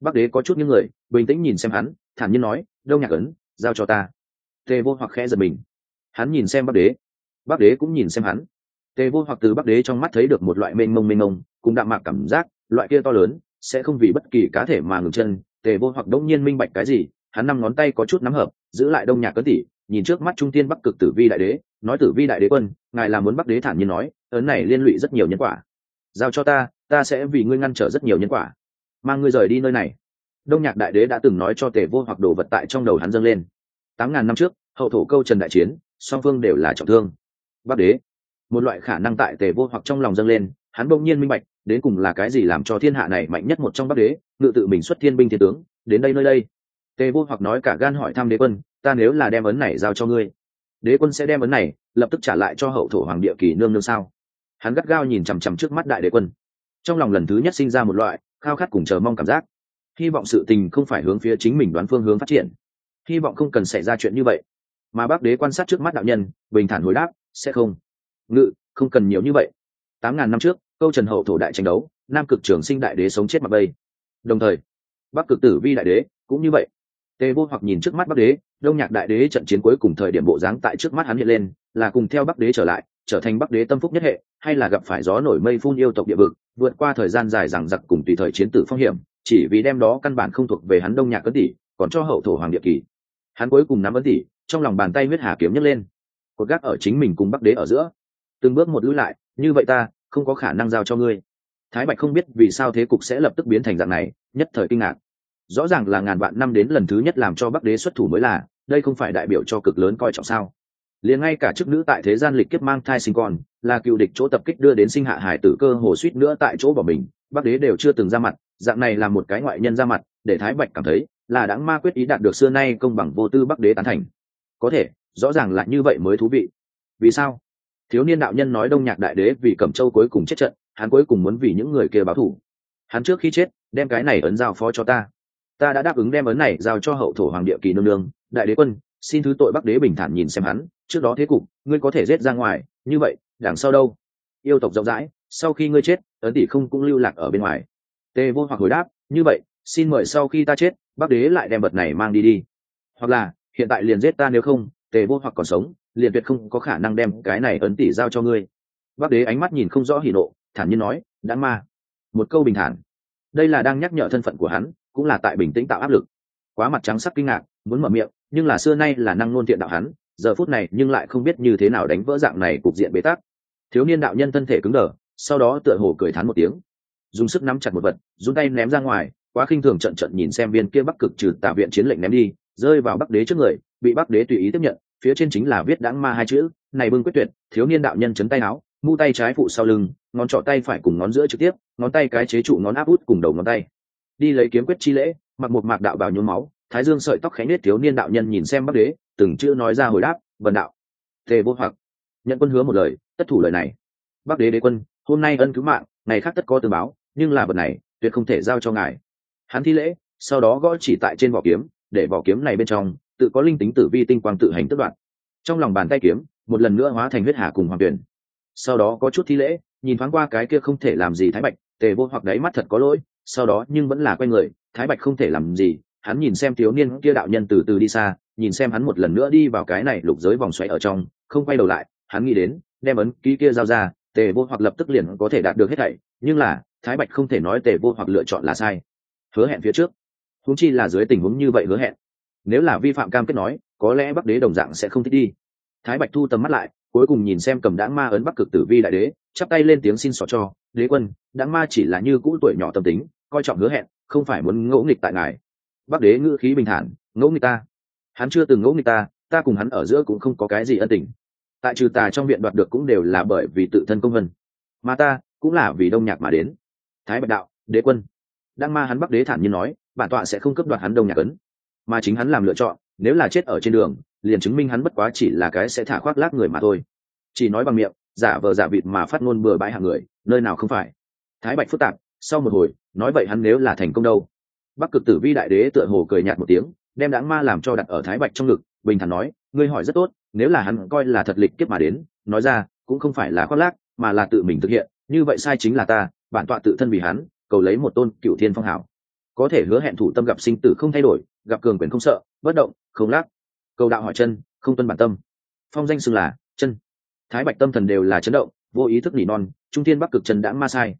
Bắc đế có chút những người bình tĩnh nhìn xem hắn thản nhiên nói đông nhạc ấn giao cho ta. Tề vô hoặc khẽ giật mình. Hắn nhìn xem bắc đế. Bắc đế cũng nhìn xem hắn tề vô hoặc từ bắc đế trong mắt thấy được một loại mênh mông mênh mông, cùng đạm mạc cảm giác, loại kia to lớn, sẽ không vì bất kỳ cá thể mà ngừng chân. Tề vô hoặc đông nhiên minh bạch cái gì, hắn năm ngón tay có chút nắm hợp, giữ lại đông nhạc cấn tỉ, nhìn trước mắt trung tiên bắc cực tử vi đại đế, nói tử vi đại đế quân, ngài là muốn bắc đế thản nhiên nói, ấn này liên lụy rất nhiều nhân quả. Giao cho ta ta sẽ vì ngươi ngăn trở rất nhiều nhân quả. Mang ngươi rời đi nơi này. Đông nhạc đại đế đã từng nói cho tề vô hoặc đồ vật tại trong đầu hắn dâng lên. Tám ngàn năm trước, hậu thổ câu trần đại chiến, song phương đều là trọng thương. Bắc đế một loại khả năng tại tề vô hoặc trong lòng dâng lên, hắn bỗng nhiên minh bạch, đến cùng là cái gì làm cho thiên hạ này mạnh nhất một trong bắc đế, ngự tự mình xuất thiên binh thiên tướng, đến đây nơi đây. Tề vô hoặc nói cả gan hỏi thăm đế quân, ta nếu là đem ấn này giao cho ngươi, đế quân sẽ đem ấn này lập tức trả lại cho hậu thổ hoàng địa kỳ nương nương sao? Hắn gắt gao nhìn chằm chằm trước mắt đại đế quân. Trong lòng lần thứ nhất sinh ra một loại khao khát cùng chờ mong cảm giác. Hy vọng sự tình không phải hướng phía chính mình đoán phương hướng phát triển. Hy vọng không cần xảy ra chuyện như vậy. Mà bác đế quan sát trước mắt đạo nhân, bình thản hồi đáp, sẽ không ngự, không cần nhiều như vậy. Tám ngàn năm trước, câu trần hậu thổ đại tranh đấu, nam cực trường sinh đại đế sống chết mặc bây đồng thời, bắc cực tử vi đại đế cũng như vậy. Tề vô hoặc nhìn trước mắt bắc đế, đông nhạc đại đế trận chiến cuối cùng thời điểm bộ dáng tại trước mắt hắn hiện lên, là cùng theo bắc đế trở lại, trở thành bắc đế tâm phúc nhất hệ, hay là gặp phải gió nổi mây phun yêu tộc địa vực, vượt qua thời gian dài rằng giặc cùng tùy thời chiến tử phong hiểm, chỉ vì đem đó căn bản không thuộc về hắn đông nhạc cấn tỷ, còn cho hậu thổ hoàng địa kỳ hắn cuối cùng nắm ấn tỷ, trong lòng bàn tay huyết hà kiếm nhấc lên. Cột gác ở chính mình cùng bắc đế ở giữa từng bước một lũi lại, như vậy ta không có khả năng giao cho ngươi. Thái bạch không biết vì sao thế cục sẽ lập tức biến thành dạng này, nhất thời kinh ngạc. Rõ ràng là ngàn vạn năm đến lần thứ nhất làm cho bắc đế xuất thủ mới là, đây không phải đại biểu cho cực lớn coi trọng sao? Liền ngay cả chức nữ tại thế gian lịch kiếp mang thai sinh con, là cựu địch chỗ tập kích đưa đến sinh hạ hải tử cơ hồ suýt nữa tại chỗ bỏ mình, bắc đế đều chưa từng ra mặt, dạng này là một cái ngoại nhân ra mặt, để thái bạch cảm thấy là đáng ma quyết ý đạt được xưa nay công bằng vô tư bắc đế tán thành. Có thể, rõ ràng là như vậy mới thú vị. Vì sao? Thiếu niên đạo nhân nói đông nhạc đại đế vì cẩm châu cuối cùng chết trận, hắn cuối cùng muốn vì những người kia báo thù hắn trước khi chết, đem cái này ấn giao phó cho ta. Ta đã đáp ứng đem ấn này giao cho hậu thổ hoàng địa kỳ nương nương, đại đế quân, xin thứ tội bắc đế bình thản nhìn xem hắn, trước đó thế cục, ngươi có thể giết ra ngoài, như vậy, đằng sau đâu? Yêu tộc rộng rãi, sau khi ngươi chết, ấn tỷ không cũng lưu lạc ở bên ngoài. Tề vô hoặc hồi đáp, như vậy, xin mời sau khi ta chết, bắc đế lại đem vật này mang đi đi. Hoặc là, hiện tại liền giết ta nếu không, tề vô hoặc còn sống liền tuyệt không có khả năng đem cái này ấn tỷ giao cho ngươi. Bắc đế ánh mắt nhìn không rõ hỉ nộ, thản nhiên nói, đã ma. Một câu bình thản. Đây là đang nhắc nhở thân phận của hắn, cũng là tại bình tĩnh tạo áp lực. Quá mặt trắng sắc kinh ngạc, muốn mở miệng, nhưng là xưa nay là năng nôn thiện đạo hắn, giờ phút này nhưng lại không biết như thế nào đánh vỡ dạng này cục diện bế tắc. Thiếu niên đạo nhân thân thể cứng đờ, sau đó tựa hồ cười thán một tiếng. Dùng sức nắm chặt một vật dùng tay ném ra ngoài, quá khinh thường trận trận nhìn xem viên kia bắc cực trừ tà viện chiến lệnh ném đi, rơi vào bắc đế trước người, bị bắc đế tùy ý tiếp nhận phía trên chính là viết đãng ma hai chữ, này bưng quyết tuyệt, thiếu niên đạo nhân chấn tay áo, mu tay trái phụ sau lưng, ngón trỏ tay phải cùng ngón giữa trực tiếp, ngón tay cái chế trụ ngón áp út cùng đầu ngón tay. Đi lấy kiếm quyết chi lễ, mặc một mạc đạo bào nhuốm máu, thái dương sợi tóc khẽ nết thiếu niên đạo nhân nhìn xem bắc đế, từng chữ nói ra hồi đáp vần đạo. Tề vô hoặc, nhận quân hứa một lời, tất thủ lời này. Bắc đế đế quân, hôm nay ân cứu mạng, ngày khác tất có từ báo, nhưng là vật này, tuyệt không thể giao cho ngài. Hắn thi lễ, sau đó gõ chỉ tại trên vỏ kiếm, để vỏ kiếm này bên trong tự có linh tính tử vi tinh quang tự hành tức đoạn trong lòng bàn tay kiếm, một lần nữa hóa thành huyết hà cùng hoàng tuyển. Sau đó có chút thi lễ, nhìn thoáng qua cái kia không thể làm gì thái bạch, tề vô hoặc đáy mắt thật có lỗi, sau đó nhưng vẫn là quay người, thái bạch không thể làm gì, hắn nhìn xem thiếu niên kia đạo nhân từ từ đi xa, nhìn xem hắn một lần nữa đi vào cái này lục giới vòng xoáy ở trong, không quay đầu lại, hắn nghĩ đến, đem ấn ký kia giao ra, tề vô hoặc lập tức liền có thể đạt được hết thảy, nhưng là, thái bạch không thể nói tề vô hoặc lựa chọn là sai. Hứa hẹn phía trước. Húng chi là dưới tình huống như vậy hứa hẹn nếu là vi phạm cam kết nói, có lẽ bắc đế đồng dạng sẽ không thích đi. Thái bạch thu tầm mắt lại, cuối cùng nhìn xem cầm đãng ma ấn bắc cực tử vi đại đế, chắp tay lên tiếng xin xỏ cho, đế quân, đãng ma chỉ là như cũ tuổi nhỏ tâm tính, coi trọng hứa hẹn, không phải muốn ngỗ nghịch tại ngài. Bắc đế ngữ khí bình thản, ngỗ nghịch ta? Hắn chưa từng ngỗ nghịch ta ta cùng hắn ở giữa cũng không có cái gì ân tình. Tại trừ tà trong viện đoạt được cũng đều là bởi vì tự thân công vân. Mà ta, cũng là vì đông nhạc mà đến. Thái bạch đạo, đế quân. Đăng ma hắn bắc đế thản nhiên nói, bản tọa sẽ không cấp đoạt hắn đông nhạc ấn mà chính hắn làm lựa chọn, nếu là chết ở trên đường, liền chứng minh hắn bất quá chỉ là cái sẽ thả khoác lác người mà thôi. Chỉ nói bằng miệng, giả vờ giả vịt mà phát ngôn bừa bãi hạng người, nơi nào không phải. Thái bạch phức tạp, sau một hồi, nói vậy hắn nếu là thành công đâu? Bắc cực tử vi đại đế tựa hồ cười nhạt một tiếng, đem đáng ma làm cho đặt ở thái bạch trong ngực, bình thản nói, ngươi hỏi rất tốt, nếu là hắn coi là thật lịch kiếp mà đến, nói ra, cũng không phải là khoác lác, mà là tự mình thực hiện, như vậy sai chính là ta, bản tọa tự thân vì hắn, cầu lấy một tôn cựu thiên phong hảo. Có thể hứa hẹn thủ tâm gặp sinh tử không thay đổi gặp cường quyền không sợ, bất động, không lắc. cầu đạo hỏi chân, không tuân bản tâm. Phong danh xưng là chân. Thái bạch tâm thần đều là chấn động, vô ý thức nỉ non, trung thiên bắc cực chân đã ma sai.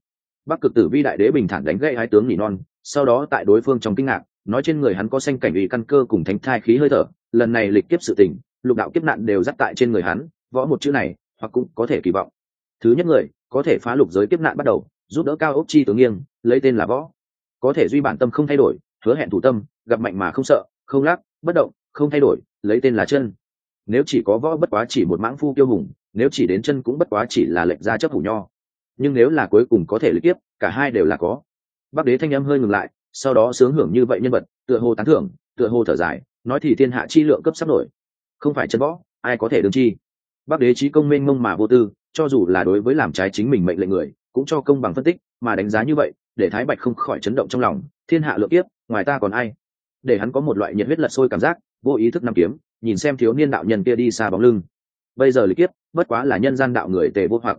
Bắc cực tử vi đại đế bình thản đánh gậy hai tướng nỉ non, sau đó tại đối phương trong kinh ngạc, nói trên người hắn có xanh cảnh ủy căn cơ cùng thánh thai khí hơi thở, lần này lịch kiếp sự tình, lục đạo kiếp nạn đều dắt tại trên người hắn, võ một chữ này, hoặc cũng có thể kỳ vọng. Thứ nhất người, có thể phá lục giới kiếp nạn bắt đầu, giúp đỡ cao ốc chi tướng nghiêng, lấy tên là võ. Có thể duy bản tâm không thay đổi, hứa hẹn thủ tâm gặp mạnh mà không sợ, không lắc, bất động, không thay đổi, lấy tên là chân. Nếu chỉ có võ bất quá chỉ một mãng phu tiêu hùng, nếu chỉ đến chân cũng bất quá chỉ là lệnh ra chấp hủ nho. Nhưng nếu là cuối cùng có thể lý tiếp, cả hai đều là có. Bắc đế thanh âm hơi ngừng lại, sau đó sướng hưởng như vậy nhân vật, tựa hồ tán thưởng, tựa hồ thở dài, nói thì thiên hạ chi lượng cấp sắp nổi. Không phải chân võ, ai có thể đương chi? Bắc đế trí công mênh mông mà vô tư, cho dù là đối với làm trái chính mình mệnh lệnh người, cũng cho công bằng phân tích, mà đánh giá như vậy, để thái bạch không khỏi chấn động trong lòng, thiên hạ lượng tiếp ngoài ta còn ai? Để hắn có một loại nhiệt huyết lật sôi cảm giác, vô ý thức nằm kiếm, nhìn xem thiếu niên đạo nhân kia đi xa bóng lưng. Bây giờ lịch kiếp, bất quá là nhân gian đạo người tề vô hoặc.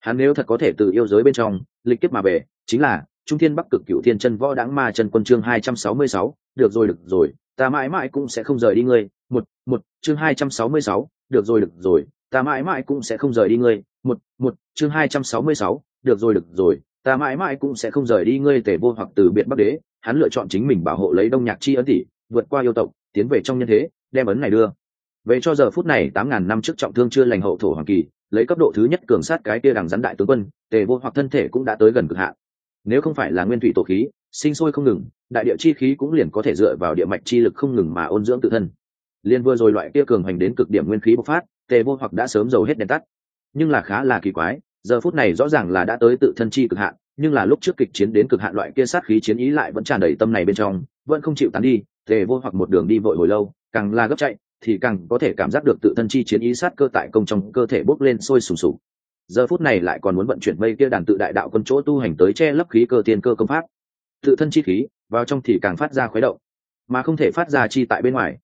Hắn nếu thật có thể từ yêu giới bên trong, lịch kiếp mà về, chính là, trung thiên bắc cực cựu thiên chân võ đáng ma chân quân chương hai trăm sáu mươi sáu, được rồi được rồi, ta mãi mãi cũng sẽ không rời đi ngươi, một một, chương hai trăm sáu mươi sáu, được rồi được rồi, ta mãi mãi cũng sẽ không rời đi ngươi, một một, chương hai trăm sáu mươi sáu, được rồi được rồi ta mãi mãi cũng sẽ không rời đi ngươi tề vô hoặc từ biệt bắc đế. Hắn lựa chọn chính mình bảo hộ lấy đông nhạc chi ấn tỷ, vượt qua yêu tộc, tiến về trong nhân thế, đem ấn này đưa. Về cho giờ phút này, tám ngàn năm trước trọng thương chưa lành hậu thổ hoàng kỳ, lấy cấp độ thứ nhất cường sát cái kia đằng rắn đại tướng quân tề vô hoặc thân thể cũng đã tới gần cực hạn. Nếu không phải là nguyên thủy tổ khí, sinh sôi không ngừng, đại địa chi khí cũng liền có thể dựa vào địa mạch chi lực không ngừng mà ôn dưỡng tự thân. Liên vừa rồi loại kia cường hành đến cực điểm nguyên khí bộc phát tề vô hoặc đã sớm dầu hết đèn tắt. Nhưng là khá là kỳ quái giờ phút này rõ ràng là đã tới tự thân chi cực hạn, nhưng là lúc trước kịch chiến đến cực hạn loại kia sát khí chiến ý lại vẫn tràn đầy tâm này bên trong, vẫn không chịu tán đi, tề vô hoặc một đường đi vội hồi lâu, càng là gấp chạy, thì càng có thể cảm giác được tự thân chi chiến ý sát cơ tại công trong cơ thể bốc lên sôi sùng sục. Giờ phút này lại còn muốn vận chuyển mây kia đàn tự đại đạo quân chỗ tu hành tới che lấp khí cơ tiên cơ công pháp. Tự thân chi khí, vào trong thì càng phát ra khuấy động, mà không thể phát ra chi tại bên ngoài.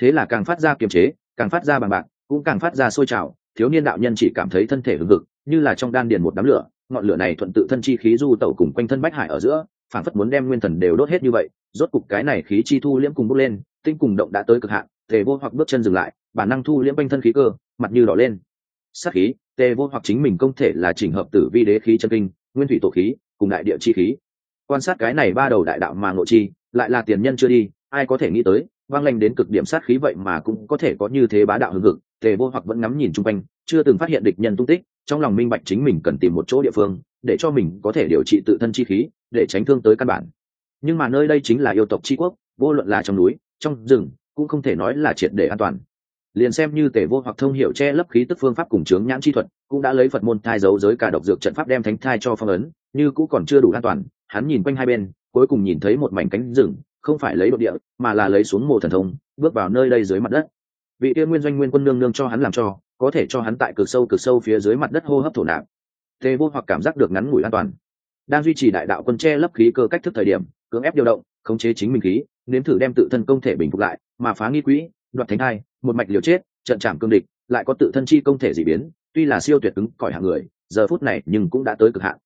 Thế là càng phát ra kiềm chế, càng phát ra bằng bạc, cũng càng phát ra sôi trào, thiếu niên đạo nhân chỉ cảm thấy thân thể hưng hực như là trong đan điền một đám lửa, ngọn lửa này thuận tự thân chi khí du tẩu cùng quanh thân bách hải ở giữa, phản phất muốn đem nguyên thần đều đốt hết như vậy, rốt cục cái này khí chi thu liễm cùng bốc lên, tinh cùng động đã tới cực hạn, tề vô hoặc bước chân dừng lại, bản năng thu liễm quanh thân khí cơ, mặt như đỏ lên. Sát khí, tề vô hoặc chính mình công thể là chỉnh hợp tử vi đế khí chân kinh, nguyên thủy tổ khí, cùng đại địa chi khí. Quan sát cái này ba đầu đại đạo mà ngộ chi, lại là tiền nhân chưa đi, ai có thể nghĩ tới, vang lanh đến cực điểm sát khí vậy mà cũng có thể có như thế bá đạo hưng hực, tề vô hoặc vẫn ngắm nhìn chung quanh, chưa từng phát hiện địch nhân tung tích trong lòng minh bạch chính mình cần tìm một chỗ địa phương để cho mình có thể điều trị tự thân chi khí, để tránh thương tới căn bản. Nhưng mà nơi đây chính là yêu tộc tri quốc, vô luận là trong núi, trong rừng, cũng không thể nói là triệt để an toàn. Liền xem như tể vô hoặc thông hiểu che lấp khí tức phương pháp cùng chướng nhãn chi thuật, cũng đã lấy phật môn thai giấu giới cả độc dược trận pháp đem thánh thai cho phong ấn, như cũng còn chưa đủ an toàn, hắn nhìn quanh hai bên, cuối cùng nhìn thấy một mảnh cánh rừng, không phải lấy đ địa, mà là lấy xuống mộ thần thông, bước vào nơi đây dưới mặt đất. Vị tiên nguyên doanh nguyên quân nương nương cho hắn làm cho có thể cho hắn tại cực sâu cực sâu phía dưới mặt đất hô hấp thổ nạp. Tê vô hoặc cảm giác được ngắn ngủi an toàn. Đang duy trì đại đạo quân che lấp khí cơ cách thức thời điểm, cưỡng ép điều động, khống chế chính mình khí, nếm thử đem tự thân công thể bình phục lại, mà phá nghi quỹ, đoạt thánh thai, một mạch liều chết, trận chạm cương địch, lại có tự thân chi công thể dị biến, tuy là siêu tuyệt ứng cõi hạng người, giờ phút này nhưng cũng đã tới cực hạn.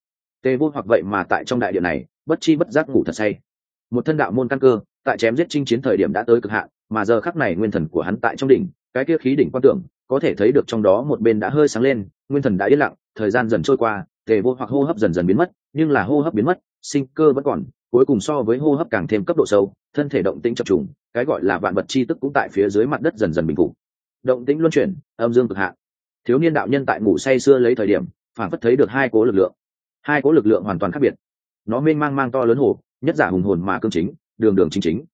Tê vô hoặc vậy mà tại trong đại điện này, bất chi bất giác ngủ thật say. Một thân đạo môn căn cơ, tại chém giết chinh chiến thời điểm đã tới cực hạn, mà giờ khắc này nguyên thần của hắn tại trong đỉnh, cái kia khí đỉnh quan tưởng có thể thấy được trong đó một bên đã hơi sáng lên, nguyên thần đã yên lặng, thời gian dần trôi qua, tề vô hoặc hô hấp dần dần biến mất, nhưng là hô hấp biến mất, sinh cơ vẫn còn, cuối cùng so với hô hấp càng thêm cấp độ sâu, thân thể động tĩnh chập trùng, cái gọi là vạn vật chi tức cũng tại phía dưới mặt đất dần dần bình phục. Động tĩnh luân chuyển, âm dương cực hạn thiếu niên đạo nhân tại ngủ say xưa lấy thời điểm phản phất thấy được hai cố lực lượng. Hai cố lực lượng hoàn toàn khác biệt. Nó mênh mang mang to lớn hổ nhất giả hùng hồn mà cương chính, đường đường chính chính.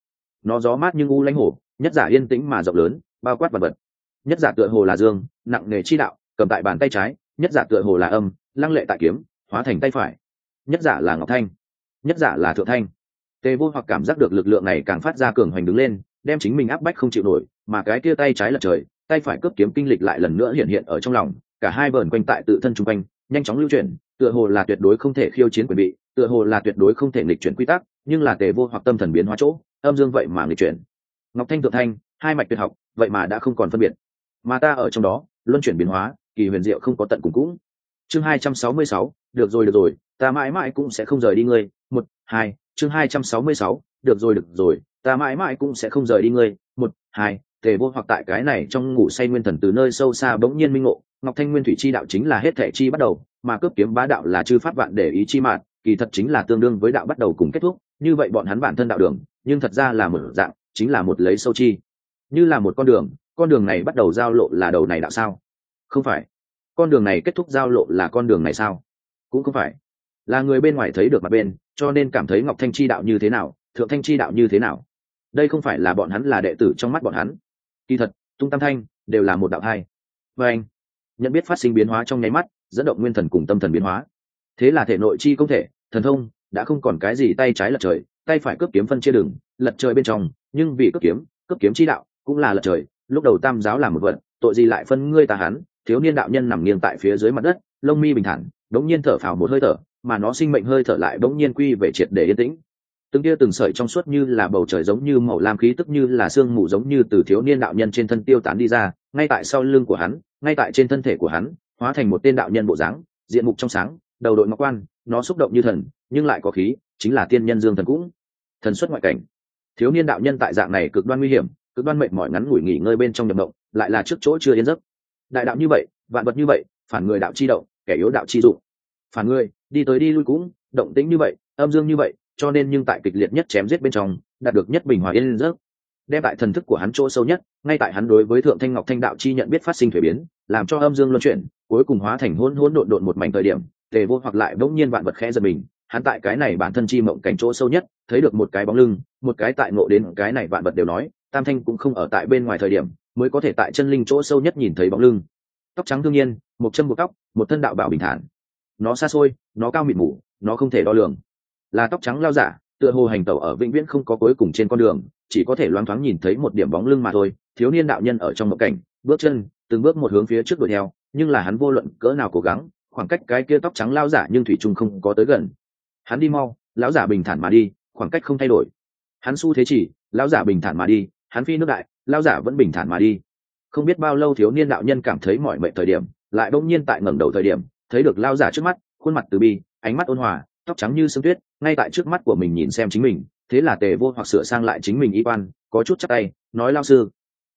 Nó gió mát nhưng u lãnh hổ nhất giả yên tĩnh mà rộng lớn, bao quát vật vật nhất giả tựa hồ là dương, nặng nề chi đạo, cầm tại bàn tay trái, nhất giả tựa hồ là âm, lăng lệ tại kiếm, hóa thành tay phải. Nhất giả là ngọc thanh, nhất giả là thượng thanh. Tề vô hoặc cảm giác được lực lượng này càng phát ra cường hoành đứng lên, đem chính mình áp bách không chịu nổi, mà cái kia tay trái lật trời, tay phải cướp kiếm kinh lịch lại lần nữa hiện hiện ở trong lòng, cả hai vờn quanh tại tự thân chung quanh, nhanh chóng lưu chuyển, tựa hồ là tuyệt đối không thể khiêu chiến quyền bị, tựa hồ là tuyệt đối không thể nghịch chuyển quy tắc, nhưng là tề vô hoặc tâm thần biến hóa chỗ, âm dương vậy mà nghịch chuyển. Ngọc thanh, thượng thanh, hai mạch tuyệt học, vậy mà đã không còn phân biệt mà ta ở trong đó, luân chuyển biến hóa, kỳ huyền diệu không có tận cùng cũng. Chương hai trăm sáu mươi sáu, được rồi được rồi, ta mãi mãi cũng sẽ không rời đi ngươi. Một, hai, chương hai trăm sáu mươi sáu, được rồi được rồi, ta mãi mãi cũng sẽ không rời đi ngươi. Một, hai thể vô hoặc tại cái này trong ngủ say nguyên thần từ nơi sâu xa bỗng nhiên minh ngộ. Ngọc thanh nguyên thủy chi đạo chính là hết thể chi bắt đầu, mà cướp kiếm bá đạo là chư phát vạn để ý chi mạn, kỳ thật chính là tương đương với đạo bắt đầu cùng kết thúc. Như vậy bọn hắn bản thân đạo đường, nhưng thật ra là một dạng, chính là một lấy sâu chi. Như là một con đường con đường này bắt đầu giao lộ là đầu này đạo sao? Không phải. Con đường này kết thúc giao lộ là con đường này sao? Cũng không phải. Là người bên ngoài thấy được mặt bên, cho nên cảm thấy ngọc thanh chi đạo như thế nào, thượng thanh chi đạo như thế nào? Đây không phải là bọn hắn là đệ tử trong mắt bọn hắn. Kỳ thật, tung tam thanh đều là một đạo hai và anh, nhận biết phát sinh biến hóa trong nháy mắt, dẫn động nguyên thần cùng tâm thần biến hóa. Thế là thể nội chi công thể, thần thông, đã không còn cái gì tay trái lật trời, tay phải cướp kiếm phân chia đường, lật trời bên trong, nhưng vì cướp kiếm cướp kiếm chi đạo cũng là lật trời lúc đầu tam giáo làm một vật, tội gì lại phân ngươi ta hắn? Thiếu niên đạo nhân nằm nghiêng tại phía dưới mặt đất lông mi bình thản đống nhiên thở phào một hơi thở mà nó sinh mệnh hơi thở lại đống nhiên quy về triệt để yên tĩnh. Từng tia từng sợi trong suốt như là bầu trời giống như màu lam khí tức như là sương mù giống như từ thiếu niên đạo nhân trên thân tiêu tán đi ra ngay tại sau lưng của hắn ngay tại trên thân thể của hắn hóa thành một tên đạo nhân bộ dáng diện mục trong sáng đầu đội ngọc quan nó xúc động như thần nhưng lại có khí chính là tiên nhân dương thần cũng. Thần xuất ngoại cảnh. Thiếu niên đạo nhân tại dạng này cực đoan nguy hiểm cực đoan mệnh mỏi ngắn ngủi nghỉ ngơi bên trong nhập động, lại là trước chỗ chưa yên giấc. Đại đạo như vậy, vạn vật như vậy, phản người đạo chi động, kẻ yếu đạo chi dụng. Phản người, đi tới đi lui cũng, động tĩnh như vậy, âm dương như vậy, cho nên nhưng tại kịch liệt nhất chém giết bên trong, đạt được nhất bình hòa yên giấc. Đem tại thần thức của hắn chỗ sâu nhất, ngay tại hắn đối với thượng thanh ngọc thanh đạo chi nhận biết phát sinh thuế biến, làm cho âm dương luân chuyển, cuối cùng hóa thành hôn hôn độn độn một mảnh thời điểm, tề vô hoặc lại bỗng nhiên vạn vật khẽ giật mình, hắn tại cái này bản thân chi mộng cảnh chỗ sâu nhất, thấy được một cái bóng lưng, một cái tại ngộ đến cái này vạn vật đều nói tam thanh cũng không ở tại bên ngoài thời điểm, mới có thể tại chân linh chỗ sâu nhất nhìn thấy bóng lưng. Tóc trắng đương nhiên, một chân một tóc, một thân đạo bảo bình thản. Nó xa xôi, nó cao mịt mù, nó không thể đo lường. Là tóc trắng lao giả, tựa hồ hành tẩu ở vĩnh viễn không có cuối cùng trên con đường, chỉ có thể loáng thoáng nhìn thấy một điểm bóng lưng mà thôi. Thiếu niên đạo nhân ở trong mộng cảnh, bước chân, từng bước một hướng phía trước đuổi theo, nhưng là hắn vô luận cỡ nào cố gắng, khoảng cách cái kia tóc trắng lao giả nhưng thủy trung không có tới gần. Hắn đi mau, lão giả bình thản mà đi, khoảng cách không thay đổi. Hắn xu thế chỉ, lão giả bình thản mà đi hắn phi nước đại lão giả vẫn bình thản mà đi. Không biết bao lâu thiếu niên đạo nhân cảm thấy mọi mệnh thời điểm, lại bỗng nhiên tại ngẩng đầu thời điểm, thấy được lão giả trước mắt, khuôn mặt từ bi, ánh mắt ôn hòa, tóc trắng như sương tuyết, ngay tại trước mắt của mình nhìn xem chính mình, thế là tề vô hoặc sửa sang lại chính mình y quan, có chút chắc tay, nói lao sư,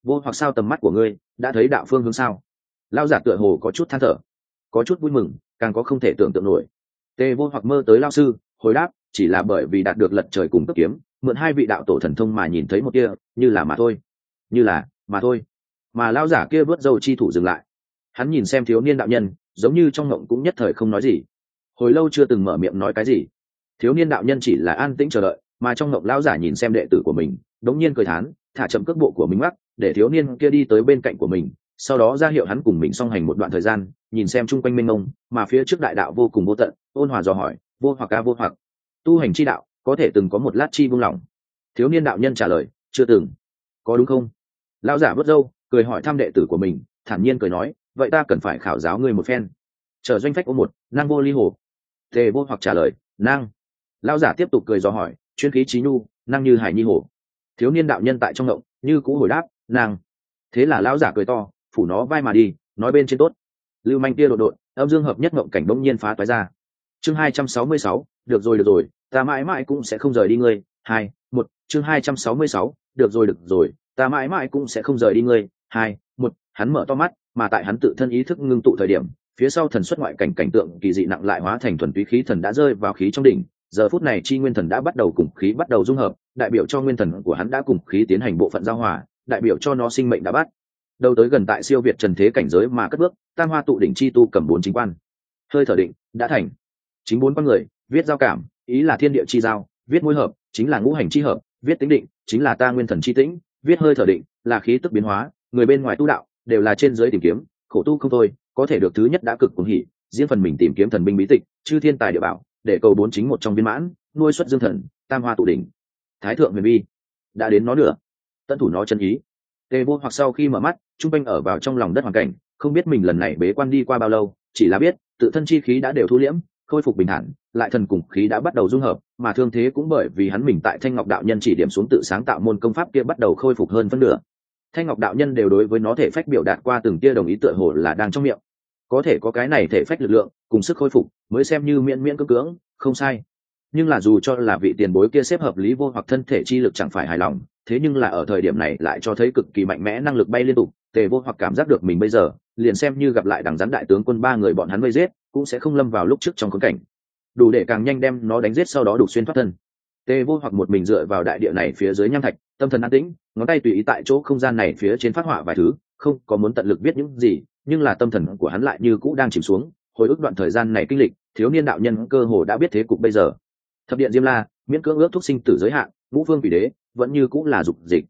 vô hoặc sao tầm mắt của ngươi, đã thấy đạo phương hướng sao? Lao giả tựa hồ có chút than thở, có chút vui mừng, càng có không thể tưởng tượng nổi. Tề vô hoặc mơ tới lao sư, hồi đáp chỉ là bởi vì đạt được lật trời cùng cấp kiếm, mượn hai vị đạo tổ thần thông mà nhìn thấy một kia, như là mà thôi. Như là mà thôi. Mà lao giả kia vớt dầu chi thủ dừng lại. Hắn nhìn xem thiếu niên đạo nhân, giống như trong ngộng cũng nhất thời không nói gì. Hồi lâu chưa từng mở miệng nói cái gì. Thiếu niên đạo nhân chỉ là an tĩnh chờ đợi, mà trong ngộng lao giả nhìn xem đệ tử của mình, đống nhiên cười thán, thả chậm cước bộ của mình mắc, để thiếu niên kia đi tới bên cạnh của mình, sau đó ra hiệu hắn cùng mình song hành một đoạn thời gian, nhìn xem chung quanh mênh mông, mà phía trước đại đạo vô cùng vô tận, ôn hòa dò hỏi, vô hoặc ca vô hoặc tu hành chi đạo, có thể từng có một lát chi buông lỏng. Thiếu niên đạo nhân trả lời, chưa từng. Có đúng không? Lão giả vớt râu, cười hỏi thăm đệ tử của mình, thản nhiên cười nói, vậy ta cần phải khảo giáo ngươi một phen. Chờ doanh phách ô một năng vô ly hồ. Tề vô hoặc trả lời năng lão giả tiếp tục cười dò hỏi, chuyên khí trí nhu năng như hải nhi hồ. Thiếu niên đạo nhân tại trong ngộng như cũ hồi đáp năng thế là lão giả cười to, phủ nó vai mà đi, nói bên trên tốt. Lưu manh tia đột đột, âm dương hợp nhất ngộng cảnh bỗng nhiên phá toái ra. Chương hai trăm sáu mươi sáu được rồi được rồi, ta mãi mãi cũng sẽ không rời đi ngươi. Hai, một, chương hai trăm sáu mươi sáu, được rồi được rồi, ta mãi mãi cũng sẽ không rời đi ngươi. Hai, một, hắn mở to mắt, mà tại hắn tự thân ý thức ngưng tụ thời điểm, phía sau thần xuất ngoại cảnh cảnh tượng kỳ dị nặng lại hóa thành thuần túy khí thần đã rơi vào khí trong đỉnh. Giờ phút này chi nguyên thần đã bắt đầu cùng khí bắt đầu dung hợp, đại biểu cho nguyên thần của hắn đã cùng khí tiến hành bộ phận giao hòa, đại biểu cho nó sinh mệnh đã bắt. Đầu tới gần tại siêu việt trần thế cảnh giới mà cất bước, tam hoa tụ đỉnh chi tu cầm bốn chính quan. Hơi thở định, đã thành. Chính bốn con người viết giao cảm, ý là thiên địa chi giao, viết mối hợp, chính là ngũ hành chi hợp, viết tính định, chính là ta nguyên thần chi tĩnh, viết hơi thở định, là khí tức biến hóa, người bên ngoài tu đạo, đều là trên giới tìm kiếm, khổ tu không thôi, có thể được thứ nhất đã cực cùng hỉ diễn phần mình tìm kiếm thần binh bí tịch, chư thiên tài địa bảo, để cầu bốn chính một trong viên mãn, nuôi xuất dương thần, tam hoa tụ đỉnh. Thái thượng huyền vi, đã đến nó nữa tận thủ nó chân ý. Tề vô hoặc sau khi mở mắt, trung quanh ở vào trong lòng đất hoàn cảnh, không biết mình lần này bế quan đi qua bao lâu, chỉ là biết, tự thân chi khí đã đều thu liễm khôi phục bình thản, lại thần cùng khí đã bắt đầu dung hợp, mà thương thế cũng bởi vì hắn mình tại thanh ngọc đạo nhân chỉ điểm xuống tự sáng tạo môn công pháp kia bắt đầu khôi phục hơn phân nửa. Thanh ngọc đạo nhân đều đối với nó thể phách biểu đạt qua từng tia đồng ý tựa hồ là đang trong miệng. Có thể có cái này thể phách lực lượng, cùng sức khôi phục, mới xem như miễn miễn cưỡng cưỡng, không sai. Nhưng là dù cho là vị tiền bối kia xếp hợp lý vô hoặc thân thể chi lực chẳng phải hài lòng, thế nhưng là ở thời điểm này lại cho thấy cực kỳ mạnh mẽ năng lực bay liên tục, tề vô hoặc cảm giác được mình bây giờ, liền xem như gặp lại đằng rắn đại tướng quân ba người bọn hắn vây giết cũng sẽ không lâm vào lúc trước trong khốn cảnh. Đủ để càng nhanh đem nó đánh giết sau đó đủ xuyên thoát thân. Tê vô hoặc một mình dựa vào đại địa này phía dưới nham thạch, tâm thần an tĩnh, ngón tay tùy ý tại chỗ không gian này phía trên phát họa vài thứ, không có muốn tận lực viết những gì, nhưng là tâm thần của hắn lại như cũ đang chìm xuống, hồi ức đoạn thời gian này kinh lịch, thiếu niên đạo nhân cơ hồ đã biết thế cục bây giờ. Thập điện diêm la, miễn cưỡng ước thúc sinh tử giới hạn, ngũ phương quỷ đế, vẫn như cũng là dục dịch.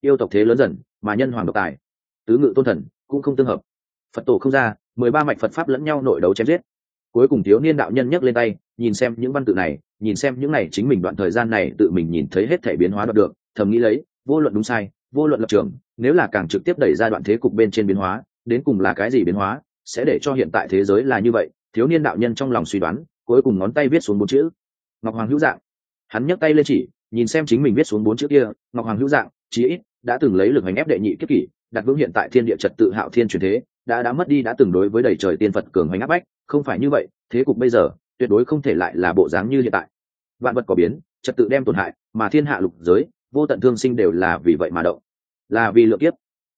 Yêu tộc thế lớn dần, mà nhân hoàng độc tài. Tứ ngự tôn thần, cũng không tương hợp. Phật tổ không ra, mười ba mạch phật pháp lẫn nhau nội đấu chém giết cuối cùng thiếu niên đạo nhân nhấc lên tay, nhìn xem những văn tự này, nhìn xem những này chính mình đoạn thời gian này tự mình nhìn thấy hết thể biến hóa đoạt được, thầm nghĩ lấy, vô luận đúng sai, vô luận lập trường, nếu là càng trực tiếp đẩy ra đoạn thế cục bên trên biến hóa, đến cùng là cái gì biến hóa, sẽ để cho hiện tại thế giới là như vậy, thiếu niên đạo nhân trong lòng suy đoán, cuối cùng ngón tay viết xuống bốn chữ. Ngọc hoàng hữu dạng. Hắn nhấc tay lên chỉ, nhìn xem chính mình viết xuống bốn chữ kia, ngọc hoàng hữu dạng, chí ít, đã từng lấy lực hành ép đệ nhị kiếp kỷ, đặt vững hiện tại thiên địa trật tự hạo thiên truyền thế đã đã mất đi đã từng đối với đầy trời tiên phật cường hoành áp bách, không phải như vậy, thế cục bây giờ tuyệt đối không thể lại là bộ dáng như hiện tại. Vạn vật có biến, trật tự đem tổn hại, mà thiên hạ lục giới, vô tận thương sinh đều là vì vậy mà động. Là vì lượng kiếp.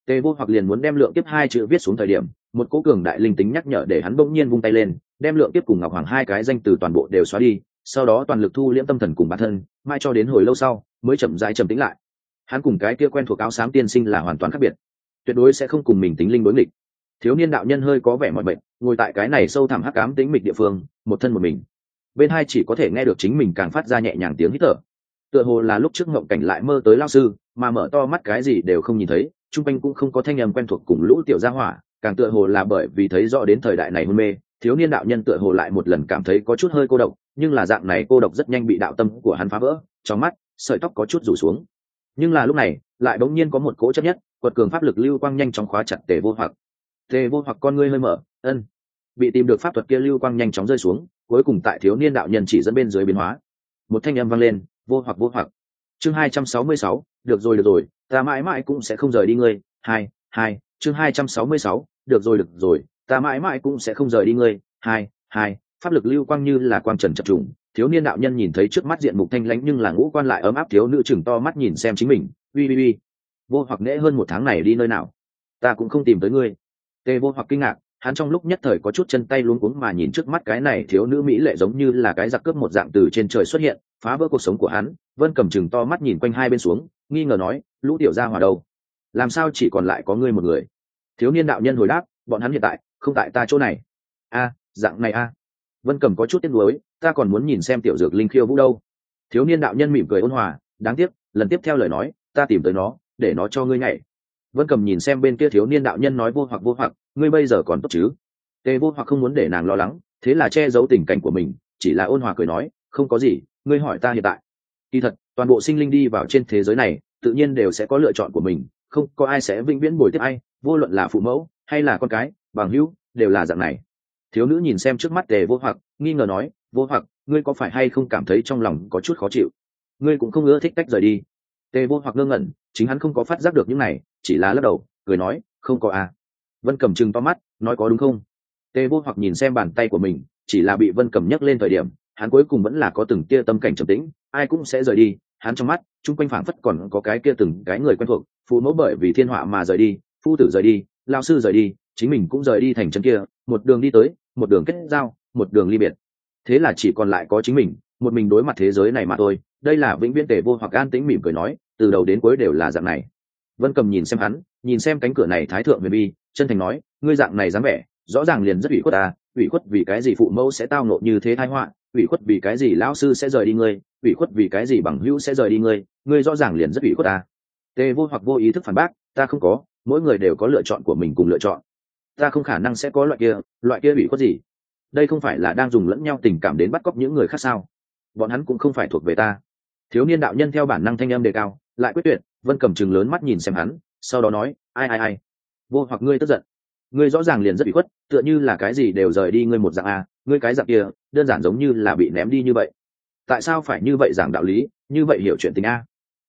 Tề vô hoặc liền muốn đem lượng kiếp hai chữ viết xuống thời điểm, một cố cường đại linh tính nhắc nhở để hắn bỗng nhiên vung tay lên, đem lượng kiếp cùng ngọc hoàng hai cái danh từ toàn bộ đều xóa đi, sau đó toàn lực thu liễm tâm thần cùng bản thân mai cho đến hồi lâu sau, mới chậm rãi trầm tĩnh lại. Hắn cùng cái kia quen thuộc áo xám tiên sinh là hoàn toàn khác biệt. Tuyệt đối sẽ không cùng mình tính linh đối nghịch thiếu niên đạo nhân hơi có vẻ mọi bệnh ngồi tại cái này sâu thẳm hắc cám tính mịch địa phương, một thân một mình. Bên hai chỉ có thể nghe được chính mình càng phát ra nhẹ nhàng tiếng hít thở. Tựa hồ là lúc trước ngộng cảnh lại mơ tới lao sư, mà mở to mắt cái gì đều không nhìn thấy, chung quanh cũng không có thanh âm quen thuộc cùng lũ tiểu gia hỏa, càng tựa hồ là bởi vì thấy rõ đến thời đại này hôn mê, thiếu niên đạo nhân tựa hồ lại một lần cảm thấy có chút hơi cô độc, nhưng là dạng này cô độc rất nhanh bị đạo tâm của hắn phá vỡ, trong mắt, sợi tóc có chút rủ xuống. Nhưng là lúc này, lại bỗng nhiên có một cỗ chấp nhất, quật cường pháp lực lưu quang nhanh chóng khóa chặt tề vô hoặc tề vô hoặc con ngươi hơi mở, ân. Bị tìm được pháp thuật kia lưu quang nhanh chóng rơi xuống, cuối cùng tại thiếu niên đạo nhân chỉ dẫn bên dưới biến hóa. Một thanh âm vang lên, vô hoặc vô hoặc. Chương hai trăm sáu mươi sáu, được rồi được rồi, ta mãi mãi cũng sẽ không rời đi ngươi. Hai hai, chương hai trăm sáu mươi sáu, được rồi được rồi, ta mãi mãi cũng sẽ không rời đi ngươi. Hai hai, pháp lực lưu quang như là quang trần chập trùng. Thiếu niên đạo nhân nhìn thấy trước mắt diện mục thanh lãnh nhưng là ngũ quan lại ấm áp, thiếu nữ chừng to mắt nhìn xem chính mình. Uy uy uy vô hoặc nễ hơn một tháng này đi nơi nào? Ta cũng không tìm tới ngươi tê vô hoặc kinh ngạc, hắn trong lúc nhất thời có chút chân tay luống cuống mà nhìn trước mắt cái này thiếu nữ mỹ lệ giống như là cái giặc cướp một dạng từ trên trời xuất hiện, phá vỡ cuộc sống của hắn. Vân cầm chừng to mắt nhìn quanh hai bên xuống, nghi ngờ nói, lũ tiểu ra hòa đâu? Làm sao chỉ còn lại có ngươi một người? Thiếu niên đạo nhân hồi đáp, bọn hắn hiện tại không tại ta chỗ này. A, dạng này a. Vân cầm có chút tiếc nuối, ta còn muốn nhìn xem tiểu dược linh khiêu vũ đâu. Thiếu niên đạo nhân mỉm cười ôn hòa, đáng tiếc, lần tiếp theo lời nói, ta tìm tới nó, để nó cho ngươi nhảy vân cầm nhìn xem bên kia thiếu niên đạo nhân nói vô hoặc vô hoặc, ngươi bây giờ còn tốt chứ? Tề vô hoặc không muốn để nàng lo lắng, thế là che giấu tình cảnh của mình, chỉ là ôn hòa cười nói, không có gì, ngươi hỏi ta hiện tại. Kỳ thật, toàn bộ sinh linh đi vào trên thế giới này, tự nhiên đều sẽ có lựa chọn của mình, không có ai sẽ vĩnh viễn bồi tiếp ai, vô luận là phụ mẫu hay là con cái, bằng hữu, đều là dạng này. Thiếu nữ nhìn xem trước mắt tề vô hoặc, nghi ngờ nói, vô hoặc, ngươi có phải hay không cảm thấy trong lòng có chút khó chịu? Ngươi cũng không ưa thích cách rời đi tề vô hoặc ngơ ngẩn, chính hắn không có phát giác được những này, chỉ là lắc đầu, cười nói, không có à. Vân cầm chừng to mắt, nói có đúng không? Tề vô hoặc nhìn xem bàn tay của mình, chỉ là bị vân cầm nhấc lên thời điểm, hắn cuối cùng vẫn là có từng tia tâm cảnh trầm tĩnh, ai cũng sẽ rời đi, hắn trong mắt, chung quanh phảng phất còn có cái kia từng cái người quen thuộc, phụ mẫu bởi vì thiên họa mà rời đi, phu tử rời đi lao sư rời đi, chính mình cũng rời đi thành chân kia, một đường đi tới, một đường kết giao, một đường ly biệt. Thế là chỉ còn lại có chính mình một mình đối mặt thế giới này mà thôi, đây là vĩnh viễn tề vô hoặc an tĩnh mỉm cười nói, từ đầu đến cuối đều là dạng này. Vân cầm nhìn xem hắn, nhìn xem cánh cửa này thái thượng huyền bi chân thành nói, ngươi dạng này dám vẻ, rõ ràng liền rất ủy khuất ta, ủy khuất vì cái gì phụ mẫu sẽ tao nộ như thế thái họa, ủy khuất vì cái gì lão sư sẽ rời đi ngươi, ủy khuất vì cái gì bằng hữu sẽ rời đi ngươi ngươi rõ ràng liền rất ủy khuất ta. Tề vô hoặc vô ý thức phản bác, ta không có, mỗi người đều có lựa chọn của mình cùng lựa chọn. Ta không khả năng sẽ có loại kia loại kia ủy khuất gì? Đây không phải là đang dùng lẫn nhau tình cảm đến bắt cóc những người khác sao? Bọn hắn cũng không phải thuộc về ta. Thiếu niên đạo nhân theo bản năng thanh âm đề cao, lại quyết tuyệt, vân cầm chừng lớn mắt nhìn xem hắn, sau đó nói, ai ai ai? Vô hoặc ngươi tức giận. Ngươi rõ ràng liền rất bị khuất, tựa như là cái gì đều rời đi ngươi một dạng a, ngươi cái dạng kia, đơn giản giống như là bị ném đi như vậy. Tại sao phải như vậy giảng đạo lý, như vậy hiểu chuyện tình a?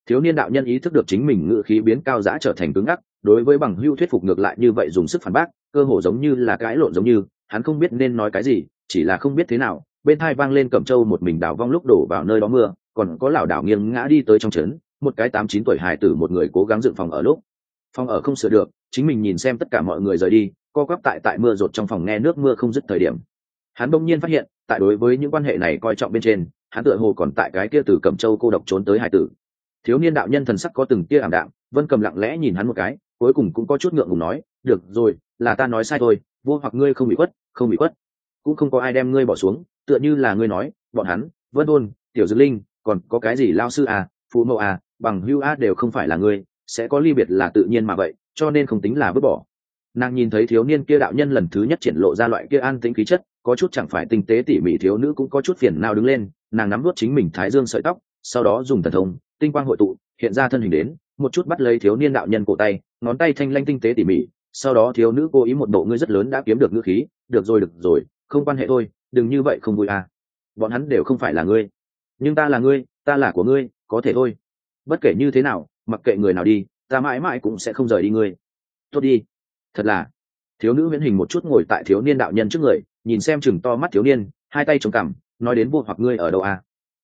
Thiếu niên đạo nhân ý thức được chính mình ngự khí biến cao giã trở thành cứng ngắc, đối với bằng hưu thuyết phục ngược lại như vậy dùng sức phản bác, cơ hồ giống như là cãi lộn giống như, hắn không biết nên nói cái gì, chỉ là không biết thế nào bên thai vang lên cẩm châu một mình đảo vong lúc đổ vào nơi đó mưa, còn có lảo đảo nghiêng ngã đi tới trong trấn, một cái tám chín tuổi hài tử một người cố gắng dựng phòng ở lúc. Phòng ở không sửa được, chính mình nhìn xem tất cả mọi người rời đi, co quắp tại tại mưa rột trong phòng nghe nước mưa không dứt thời điểm. Hắn đông nhiên phát hiện, tại đối với những quan hệ này coi trọng bên trên, hắn tựa hồ còn tại cái kia từ cẩm châu cô độc trốn tới hải tử. Thiếu niên đạo nhân thần sắc có từng tia ảm đạm, vân cầm lặng lẽ nhìn hắn một cái, cuối cùng cũng có chút ngượng ngùng nói, được rồi, là ta nói sai thôi, vua hoặc ngươi không bị quất không bị quất cũng không có ai đem ngươi bỏ xuống tựa như là ngươi nói, bọn hắn, vân ôn tiểu dược linh, còn có cái gì lao sư à phụ mẫu à bằng hưu a đều không phải là ngươi, sẽ có ly biệt là tự nhiên mà vậy, cho nên không tính là vứt bỏ. Nàng nhìn thấy thiếu niên kia đạo nhân lần thứ nhất triển lộ ra loại kia an tĩnh khí chất, có chút chẳng phải tinh tế tỉ mỉ, thiếu nữ cũng có chút phiền nào đứng lên, nàng nắm nuốt chính mình thái dương sợi tóc, sau đó dùng thần thông, tinh quang hội tụ, hiện ra thân hình đến, một chút bắt lấy thiếu niên đạo nhân cổ tay, ngón tay thanh lanh tinh tế tỉ mỉ, sau đó thiếu nữ cố ý một độ ngươi rất lớn đã kiếm được ngữ khí, được rồi được rồi, không quan hệ thôi đừng như vậy không vui à. Bọn hắn đều không phải là ngươi. Nhưng ta là ngươi, ta là của ngươi, có thể thôi. Bất kể như thế nào, mặc kệ người nào đi, ta mãi mãi cũng sẽ không rời đi ngươi. Tốt đi. Thật là. Thiếu nữ viễn hình một chút ngồi tại thiếu niên đạo nhân trước người, nhìn xem chừng to mắt thiếu niên, hai tay trồng cằm, nói đến vô hoặc ngươi ở đâu à?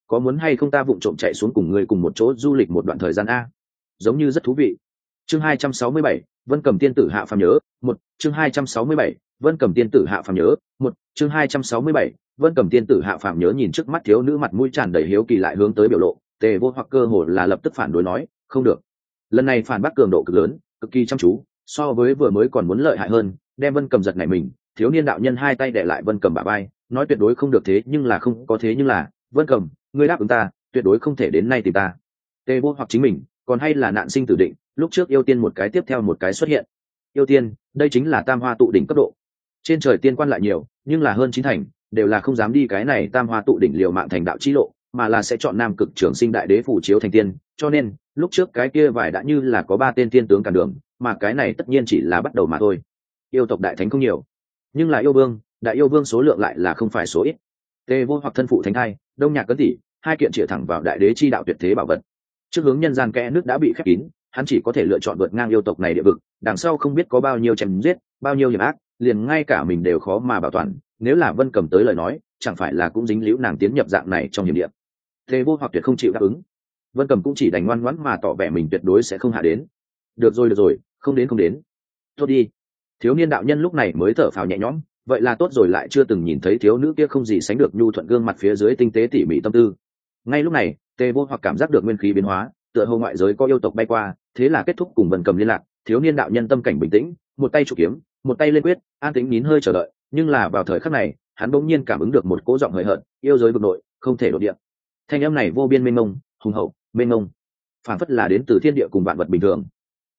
có muốn hay không ta vụng trộm chạy xuống cùng ngươi cùng một chỗ du lịch một đoạn thời gian a giống như rất thú vị. Chương hai trăm sáu mươi bảy, vân cầm tiên tử hạ phàm nhớ, một, chương hai trăm sáu mươi bảy vân cầm tiên tử hạ phàm nhớ, một, chương hai trăm sáu mươi bảy, vân cầm tiên tử hạ phàm nhớ nhìn trước mắt thiếu nữ mặt mũi tràn đầy hiếu kỳ lại hướng tới biểu lộ, tề vô hoặc cơ hồ là lập tức phản đối nói, không được. Lần này phản bác cường độ cực lớn, cực kỳ chăm chú, so với vừa mới còn muốn lợi hại hơn, đem vân cầm giật này mình. Thiếu niên đạo nhân hai tay để lại vân cầm bà bay nói, tuyệt đối không được thế, nhưng là không có thế nhưng là, vân cầm ngươi đáp ứng ta, tuyệt đối không thể đến nay tìm ta. Tề vô hoặc chính mình, còn hay là nạn sinh tử định, lúc trước yêu tiên một cái tiếp theo một cái xuất hiện. Yêu tiên, đây chính là tam hoa tụ đỉnh cấp độ trên trời tiên quan lại nhiều, nhưng là hơn chín thành, đều là không dám đi cái này tam hoa tụ đỉnh liều mạng thành đạo chi lộ, mà là sẽ chọn nam cực trưởng sinh đại đế phủ chiếu thành tiên. Cho nên, lúc trước cái kia vải đã như là có ba tên tiên tướng cản đường, mà cái này tất nhiên chỉ là bắt đầu mà thôi. Yêu tộc đại thánh không nhiều, nhưng là yêu vương, đại yêu vương số lượng lại là không phải số ít. Tê vô hoặc thân phụ thánh thai, đông nhạc cấn tỷ, hai kiện chĩa thẳng vào đại đế chi đạo tuyệt thế bảo vật. Trước hướng nhân gian kẽ nước đã bị khép kín, hắn chỉ có thể lựa chọn vượt ngang yêu tộc này địa vực, đằng sau không biết có bao nhiêu chém giết, bao nhiêu hiểm ác liền ngay cả mình đều khó mà bảo toàn, nếu là vân cầm tới lời nói, chẳng phải là cũng dính liễu nàng tiến nhập dạng này trong hiểm địa. Thế vô hoặc tuyệt không chịu đáp ứng. Vân cầm cũng chỉ đành ngoan ngoãn mà tỏ vẻ mình tuyệt đối sẽ không hạ đến. Được rồi được rồi, không đến không đến. Tốt đi. Thiếu niên đạo nhân lúc này mới thở phào nhẹ nhõm, vậy là tốt rồi, lại chưa từng nhìn thấy thiếu nữ kia không gì sánh được nhu thuận gương mặt phía dưới tinh tế tỉ mỉ tâm tư. Ngay lúc này, tề vô hoặc cảm giác được nguyên khí biến hóa, tựa hồ ngoại giới có yêu tộc bay qua, thế là kết thúc cùng vân cầm liên lạc. Thiếu niên đạo nhân tâm cảnh bình tĩnh một tay chủ kiếm, một tay lên quyết, an tính nín hơi chờ đợi, nhưng là vào thời khắc này, hắn bỗng nhiên cảm ứng được một cố giọng hời hợt, yêu giới vực nội, không thể đột địa. Thanh âm này vô biên mênh mông, hùng hậu, mênh mông. Phản phất là đến từ thiên địa cùng vạn vật bình thường.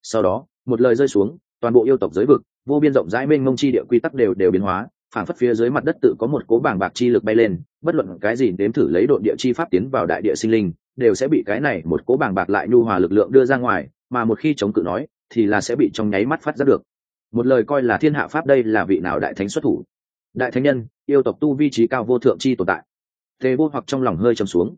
Sau đó, một lời rơi xuống, toàn bộ yêu tộc giới vực, vô biên rộng rãi mênh mông chi địa quy tắc đều đều biến hóa phản phất phía dưới mặt đất tự có một cố bảng bạc chi lực bay lên, bất luận cái gì đếm thử lấy độn địa chi pháp tiến vào đại địa sinh linh, đều sẽ bị cái này một cố bảng bạc lại nhu hòa lực lượng đưa ra ngoài, mà một khi chống cự nói, thì là sẽ bị trong nháy mắt phát ra được một lời coi là thiên hạ pháp đây là vị nào đại thánh xuất thủ? Đại thánh nhân, yêu tộc tu vi trí cao vô thượng chi tồn tại. Tề vô hoặc trong lòng hơi trầm xuống.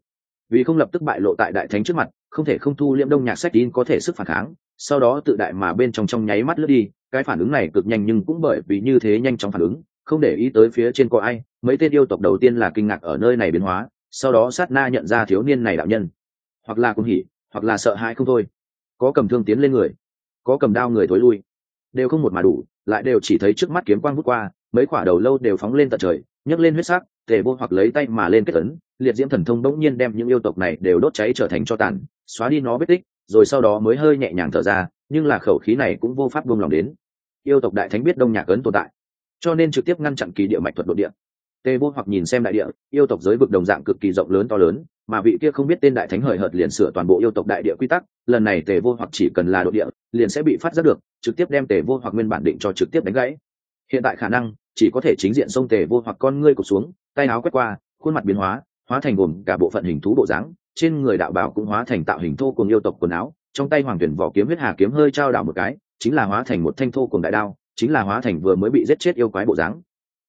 Vì không lập tức bại lộ tại đại thánh trước mặt, không thể không thu liễm đông nhạc sách tin có thể sức phản kháng, sau đó tự đại mà bên trong trong nháy mắt lướt đi, cái phản ứng này cực nhanh nhưng cũng bởi vì như thế nhanh chóng phản ứng, không để ý tới phía trên có ai, mấy tên yêu tộc đầu tiên là kinh ngạc ở nơi này biến hóa, sau đó sát na nhận ra thiếu niên này đạo nhân. Hoặc là cũng hỉ, hoặc là sợ hãi không thôi. Có cầm thương tiến lên người, có cầm đao người thối lui đều không một mà đủ, lại đều chỉ thấy trước mắt kiếm quang vút qua, mấy quả đầu lâu đều phóng lên tận trời, nhấc lên huyết sắc, tề vô hoặc lấy tay mà lên kết ấn, liệt diễm thần thông bỗng nhiên đem những yêu tộc này đều đốt cháy trở thành cho tàn, xóa đi nó vết tích, rồi sau đó mới hơi nhẹ nhàng thở ra, nhưng là khẩu khí này cũng vô pháp buông lòng đến. Yêu tộc đại thánh biết đông nhạc ấn tồn tại, cho nên trực tiếp ngăn chặn kỳ địa mạch thuật đột địa. Tề vô hoặc nhìn xem đại địa, yêu tộc giới vực đồng dạng cực kỳ rộng lớn to lớn mà vị kia không biết tên đại thánh hời hợt liền sửa toàn bộ yêu tộc đại địa quy tắc, lần này tề vô hoặc chỉ cần là đội địa, liền sẽ bị phát giác được, trực tiếp đem tề vô hoặc nguyên bản định cho trực tiếp đánh gãy. Hiện tại khả năng, chỉ có thể chính diện xông tề vô hoặc con ngươi cụt xuống, tay áo quét qua, khuôn mặt biến hóa hóa thành gồm cả bộ phận hình thú bộ dáng, trên người đạo bảo cũng hóa thành tạo hình thô cùng yêu tộc quần áo, trong tay hoàng tuyển vỏ kiếm huyết hà kiếm hơi trao đảo một cái, chính là hóa thành một thanh thô cùng đại đao, chính là hóa thành vừa mới bị giết chết yêu quái bộ dáng.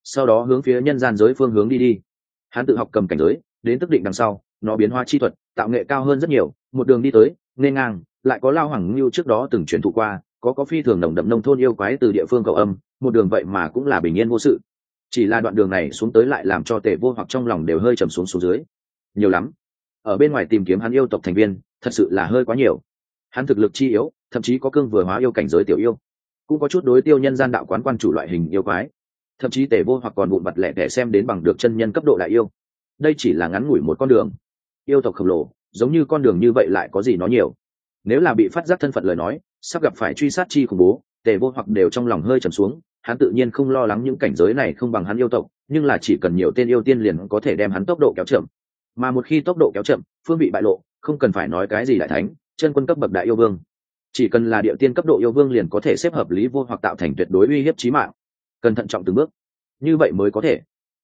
Sau đó hướng phía nhân gian giới phương hướng đi đi. Hắn tự học cầm cảnh giới, đến tức định đằng sau nó biến hóa chi thuật, tạo nghệ cao hơn rất nhiều, một đường đi tới nên ngang, lại có lao hoàng lưu trước đó từng chuyển thụ qua, có có phi thường nồng đậm nông thôn yêu quái từ địa phương cầu âm, một đường vậy mà cũng là bình yên vô sự. Chỉ là đoạn đường này xuống tới lại làm cho tề vô hoặc trong lòng đều hơi trầm xuống xuống dưới. Nhiều lắm. Ở bên ngoài tìm kiếm hắn yêu tộc thành viên, thật sự là hơi quá nhiều. Hắn thực lực chi yếu, thậm chí có cương vừa hóa yêu cảnh giới tiểu yêu. Cũng có chút đối tiêu nhân gian đạo quán quan chủ loại hình yêu quái. Thậm chí tề vô hoặc còn vụn vặt lẻ để xem đến bằng được chân nhân cấp độ đại yêu. Đây chỉ là ngắn ngủi một con đường yêu tộc khổng lồ, giống như con đường như vậy lại có gì nó nhiều. Nếu là bị phát giác thân phận lời nói, sắp gặp phải truy sát chi khủng bố, tề vô hoặc đều trong lòng hơi trầm xuống, hắn tự nhiên không lo lắng những cảnh giới này không bằng hắn yêu tộc, nhưng là chỉ cần nhiều tên yêu tiên liền có thể đem hắn tốc độ kéo chậm. Mà một khi tốc độ kéo chậm, phương bị bại lộ, không cần phải nói cái gì đại thánh, chân quân cấp bậc đại yêu vương. Chỉ cần là địa tiên cấp độ yêu vương liền có thể xếp hợp lý vô hoặc tạo thành tuyệt đối uy hiếp trí mạng. Cần thận trọng từng bước. Như vậy mới có thể.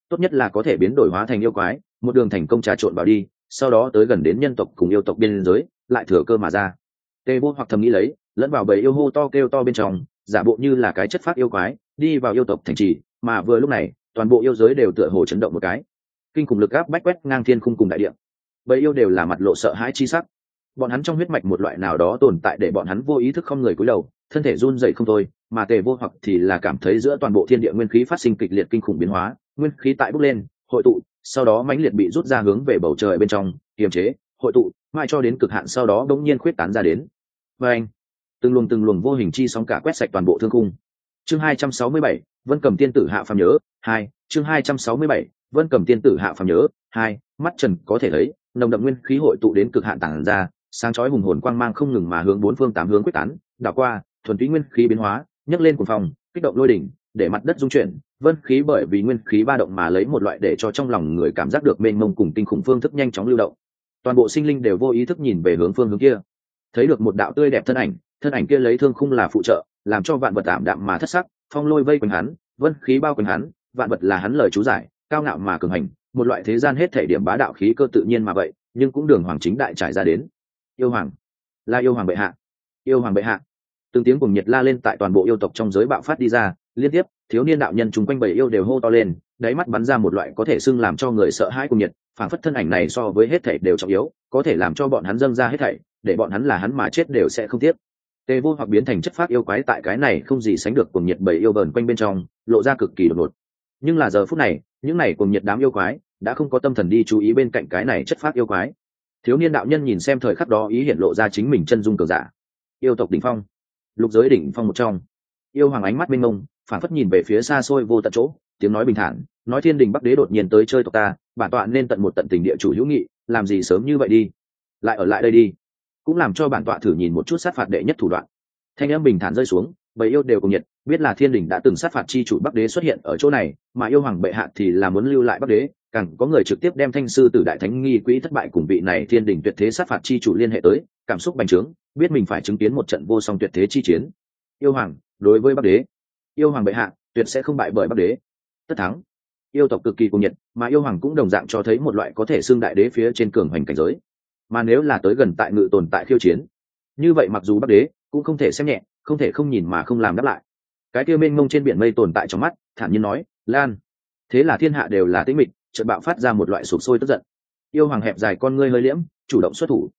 Tốt nhất là có thể biến đổi hóa thành yêu quái, một đường thành công trà trộn vào đi sau đó tới gần đến nhân tộc cùng yêu tộc biên giới, lại thừa cơ mà ra. Tê vô hoặc thầm nghĩ lấy, lẫn vào bầy yêu hô to kêu to bên trong, giả bộ như là cái chất phát yêu quái, đi vào yêu tộc thành trì, mà vừa lúc này, toàn bộ yêu giới đều tựa hồ chấn động một cái. Kinh khủng lực áp bách quét ngang thiên khung cùng đại địa. Bầy yêu đều là mặt lộ sợ hãi chi sắc. Bọn hắn trong huyết mạch một loại nào đó tồn tại để bọn hắn vô ý thức không người cúi đầu, thân thể run dậy không thôi, mà tề vô hoặc thì là cảm thấy giữa toàn bộ thiên địa nguyên khí phát sinh kịch liệt kinh khủng biến hóa, nguyên khí tại bốc lên, hội tụ sau đó mãnh liệt bị rút ra hướng về bầu trời bên trong, kiềm chế, hội tụ mai cho đến cực hạn sau đó đ ỗ n g nhiên khuyết tán ra đến. Và anh, từng luồng từng luồng vô hình chi sóng cả quét sạch toàn bộ thương cung chương hai trăm sáu mươi bảy, vân cầm tiên tử hạ phàm nhớ, hai, chương hai trăm sáu mươi bảy, vân cầm tiên tử hạ phàm nhớ, hai, mắt trần có thể thấy, nồng đậm nguyên khí hội tụ đến cực hạn tản ra, sáng chói hùng hồn quang mang không ngừng mà hướng bốn phương tám hướng quyết tán, đảo qua, thuần túy nguyên khí biến hóa, nhấc lên cuồng phòng kích động lôi đỉnh để mặt đất dung chuyển, vân khí bởi vì nguyên khí ba động mà lấy một loại để cho trong lòng người cảm giác được mênh mông cùng kinh khủng phương thức nhanh chóng lưu động. Toàn bộ sinh linh đều vô ý thức nhìn về hướng phương hướng kia. Thấy được một đạo tươi đẹp thân ảnh thân ảnh kia lấy thương khung là phụ trợ, làm cho vạn vật tạm đạm mà thất sắc, phong lôi vây quanh hắn, vân khí bao quanh hắn, vạn vật là hắn lời chú giải, cao ngạo mà cường hành, một loại thế gian hết thể điểm bá đạo khí cơ tự nhiên mà vậy, nhưng cũng đường hoàng chính đại trải ra đến. Yêu hoàng, là yêu hoàng bệ hạ, yêu hoàng bệ hạ. Từng tiếng cùng nhiệt la lên tại toàn bộ yêu tộc trong giới bạo phát đi ra liên tiếp, thiếu niên đạo nhân chung quanh bầy yêu đều hô to lên, đáy mắt bắn ra một loại có thể xưng làm cho người sợ hãi cùng nhiệt phản phất thân ảnh này so với hết thảy đều trọng yếu, có thể làm cho bọn hắn dâng ra hết thảy, để bọn hắn là hắn mà chết đều sẽ không tiếc. Tê vô hoặc biến thành chất phát yêu quái tại cái này không gì sánh được cùng nhiệt bầy yêu vờn quanh bên trong, lộ ra cực kỳ đột ngột. Nhưng là giờ phút này, những này cùng nhiệt đám yêu quái đã không có tâm thần đi chú ý bên cạnh cái này chất phát yêu quái. Thiếu niên đạo nhân nhìn xem thời khắc đó ý hiện lộ ra chính mình chân dung cờ giả. Yêu tộc đỉnh phong. Lục giới đỉnh phong một trong. Yêu hoàng ánh mắt mênh mông phản phất nhìn về phía xa xôi vô tận chỗ, tiếng nói bình thản, nói thiên đình bắc đế đột nhiên tới chơi tộc ta, bản tọa nên tận một tận tình địa chủ hữu nghị, làm gì sớm như vậy đi. Lại ở lại đây đi. Cũng làm cho bản tọa thử nhìn một chút sát phạt đệ nhất thủ đoạn. Thanh em bình thản rơi xuống, bầy yêu đều cùng nhiệt, biết là thiên đình đã từng sát phạt chi chủ bắc đế xuất hiện ở chỗ này, mà yêu hoàng bệ hạ thì là muốn lưu lại bắc đế, càng có người trực tiếp đem thanh sư tử đại thánh nghi quỹ thất bại cùng vị này thiên đình tuyệt thế sát phạt chi chủ liên hệ tới, cảm xúc bành trướng, biết mình phải chứng kiến một trận vô song tuyệt thế chi chiến. Yêu hoàng, đối với bắc đế yêu hoàng bệ hạ, tuyệt sẽ không bại bởi bắc đế. Tất thắng. Yêu tộc cực kỳ cuồng nhiệt, mà yêu hoàng cũng đồng dạng cho thấy một loại có thể xưng đại đế phía trên cường hoành cảnh giới. Mà nếu là tới gần tại ngự tồn tại khiêu chiến, như vậy mặc dù bắc đế cũng không thể xem nhẹ, không thể không nhìn mà không làm đáp lại. Cái kia mênh mông trên biển mây tồn tại trong mắt, thản nhiên nói, lan, thế là thiên hạ đều là tĩnh mịch, chợt bạo phát ra một loại sụp sôi tức giận. Yêu hoàng hẹp dài con ngươi hơi liễm, chủ động xuất thủ.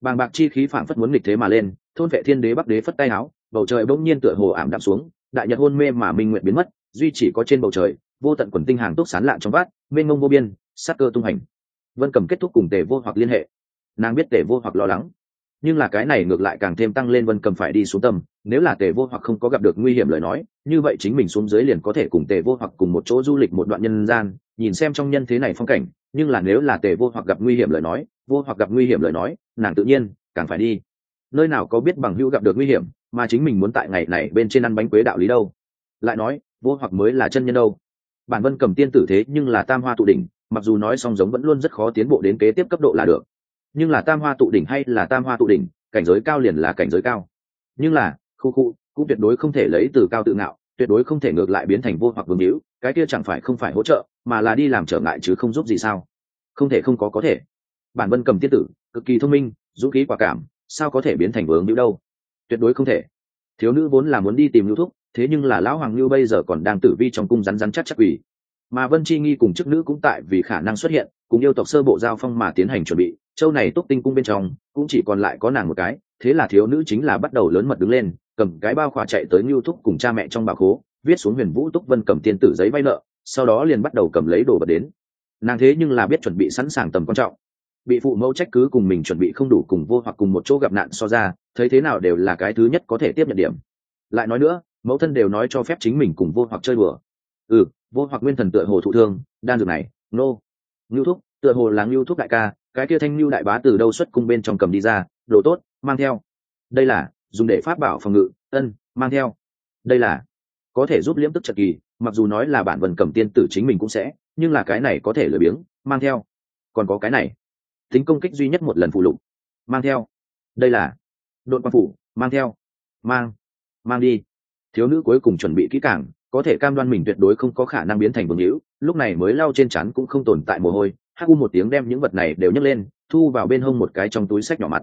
Bàng bạc chi khí phảng phất muốn nghịch thế mà lên, thôn vệ thiên đế bắc đế phất tay áo, bầu trời bỗng nhiên tựa hồ ảm đạm xuống đại nhật hôn mê mà minh nguyện biến mất, duy chỉ có trên bầu trời, vô tận quần tinh hàng túc sán lạn trong vát mênh mông vô biên sát cơ tung hành. Vân cầm kết thúc cùng tề vô hoặc liên hệ. Nàng biết tề vô hoặc lo lắng. Nhưng là cái này ngược lại càng thêm tăng lên vân cầm phải đi xuống tầm nếu là tề vô hoặc không có gặp được nguy hiểm lời nói, như vậy chính mình xuống dưới liền có thể cùng tề vô hoặc cùng một chỗ du lịch một đoạn nhân gian, nhìn xem trong nhân thế này phong cảnh, nhưng là nếu là tề vô hoặc gặp nguy hiểm lời nói, vô hoặc gặp nguy hiểm lời nói, nàng tự nhiên càng phải đi nơi nào có biết bằng hữu gặp được nguy hiểm, mà chính mình muốn tại ngày này bên trên ăn bánh quế đạo lý đâu? Lại nói, vô hoặc mới là chân nhân đâu? Bản vân cầm tiên tử thế nhưng là tam hoa tụ đỉnh, mặc dù nói song giống vẫn luôn rất khó tiến bộ đến kế tiếp cấp độ là được. Nhưng là tam hoa tụ đỉnh hay là tam hoa tụ đỉnh, cảnh giới cao liền là cảnh giới cao. Nhưng là, khu khu, cũng tuyệt đối không thể lấy từ cao tự ngạo, tuyệt đối không thể ngược lại biến thành vô hoặc vương hữu, cái kia chẳng phải không phải hỗ trợ, mà là đi làm trở ngại chứ không giúp gì sao? Không thể không có có thể. Bản vân cầm tiên tử, cực kỳ thông minh, dũng khí quả cảm sao có thể biến thành vướng hữu đâu? Tuyệt đối không thể. Thiếu nữ vốn là muốn đi tìm lưu thúc, thế nhưng là lão hoàng lưu bây giờ còn đang tử vi trong cung rắn rắn chắc chắc quỷ. Mà vân chi nghi cùng chức nữ cũng tại vì khả năng xuất hiện, cùng yêu tộc sơ bộ giao phong mà tiến hành chuẩn bị, châu này túc tinh cung bên trong, cũng chỉ còn lại có nàng một cái, thế là thiếu nữ chính là bắt đầu lớn mật đứng lên, cầm cái bao khỏa chạy tới ngưu thúc cùng cha mẹ trong bà khố, viết xuống huyền vũ túc vân cầm tiên tử giấy vay nợ, sau đó liền bắt đầu cầm lấy đồ vật đến. Nàng thế nhưng là biết chuẩn bị sẵn sàng tầm quan trọng bị phụ mẫu trách cứ cùng mình chuẩn bị không đủ cùng vô hoặc cùng một chỗ gặp nạn so ra, thấy thế nào đều là cái thứ nhất có thể tiếp nhận điểm. Lại nói nữa, mẫu thân đều nói cho phép chính mình cùng vô hoặc chơi đùa. Ừ vô hoặc nguyên thần tựa hồ thụ thương, đan dược này, nô、no. ngưu thúc, tựa hồ là ngưu thúc đại ca, cái kia thanh ngưu đại bá từ đâu xuất cung bên trong cầm đi ra, đồ tốt, mang theo. Đây là, dùng để phát bảo phòng ngự, ân, mang theo. Đây là, có thể giúp liễm tức trật kỳ, mặc dù nói là bản vần cầm tiên tử chính mình cũng sẽ, nhưng là cái này có thể lười biếng, mang theo. Còn có cái này tính công kích duy nhất một lần phụ lục. Mang theo. Đây là. Đội quan phủ, mang theo. Mang. Mang đi. Thiếu nữ cuối cùng chuẩn bị kỹ càng, có thể cam đoan mình tuyệt đối không có khả năng biến thành vương hữu, lúc này mới lau trên chắn cũng không tồn tại mồ hôi hắc u một tiếng đem những vật này đều nhấc lên, thu vào bên hông một cái trong túi sách nhỏ mặt.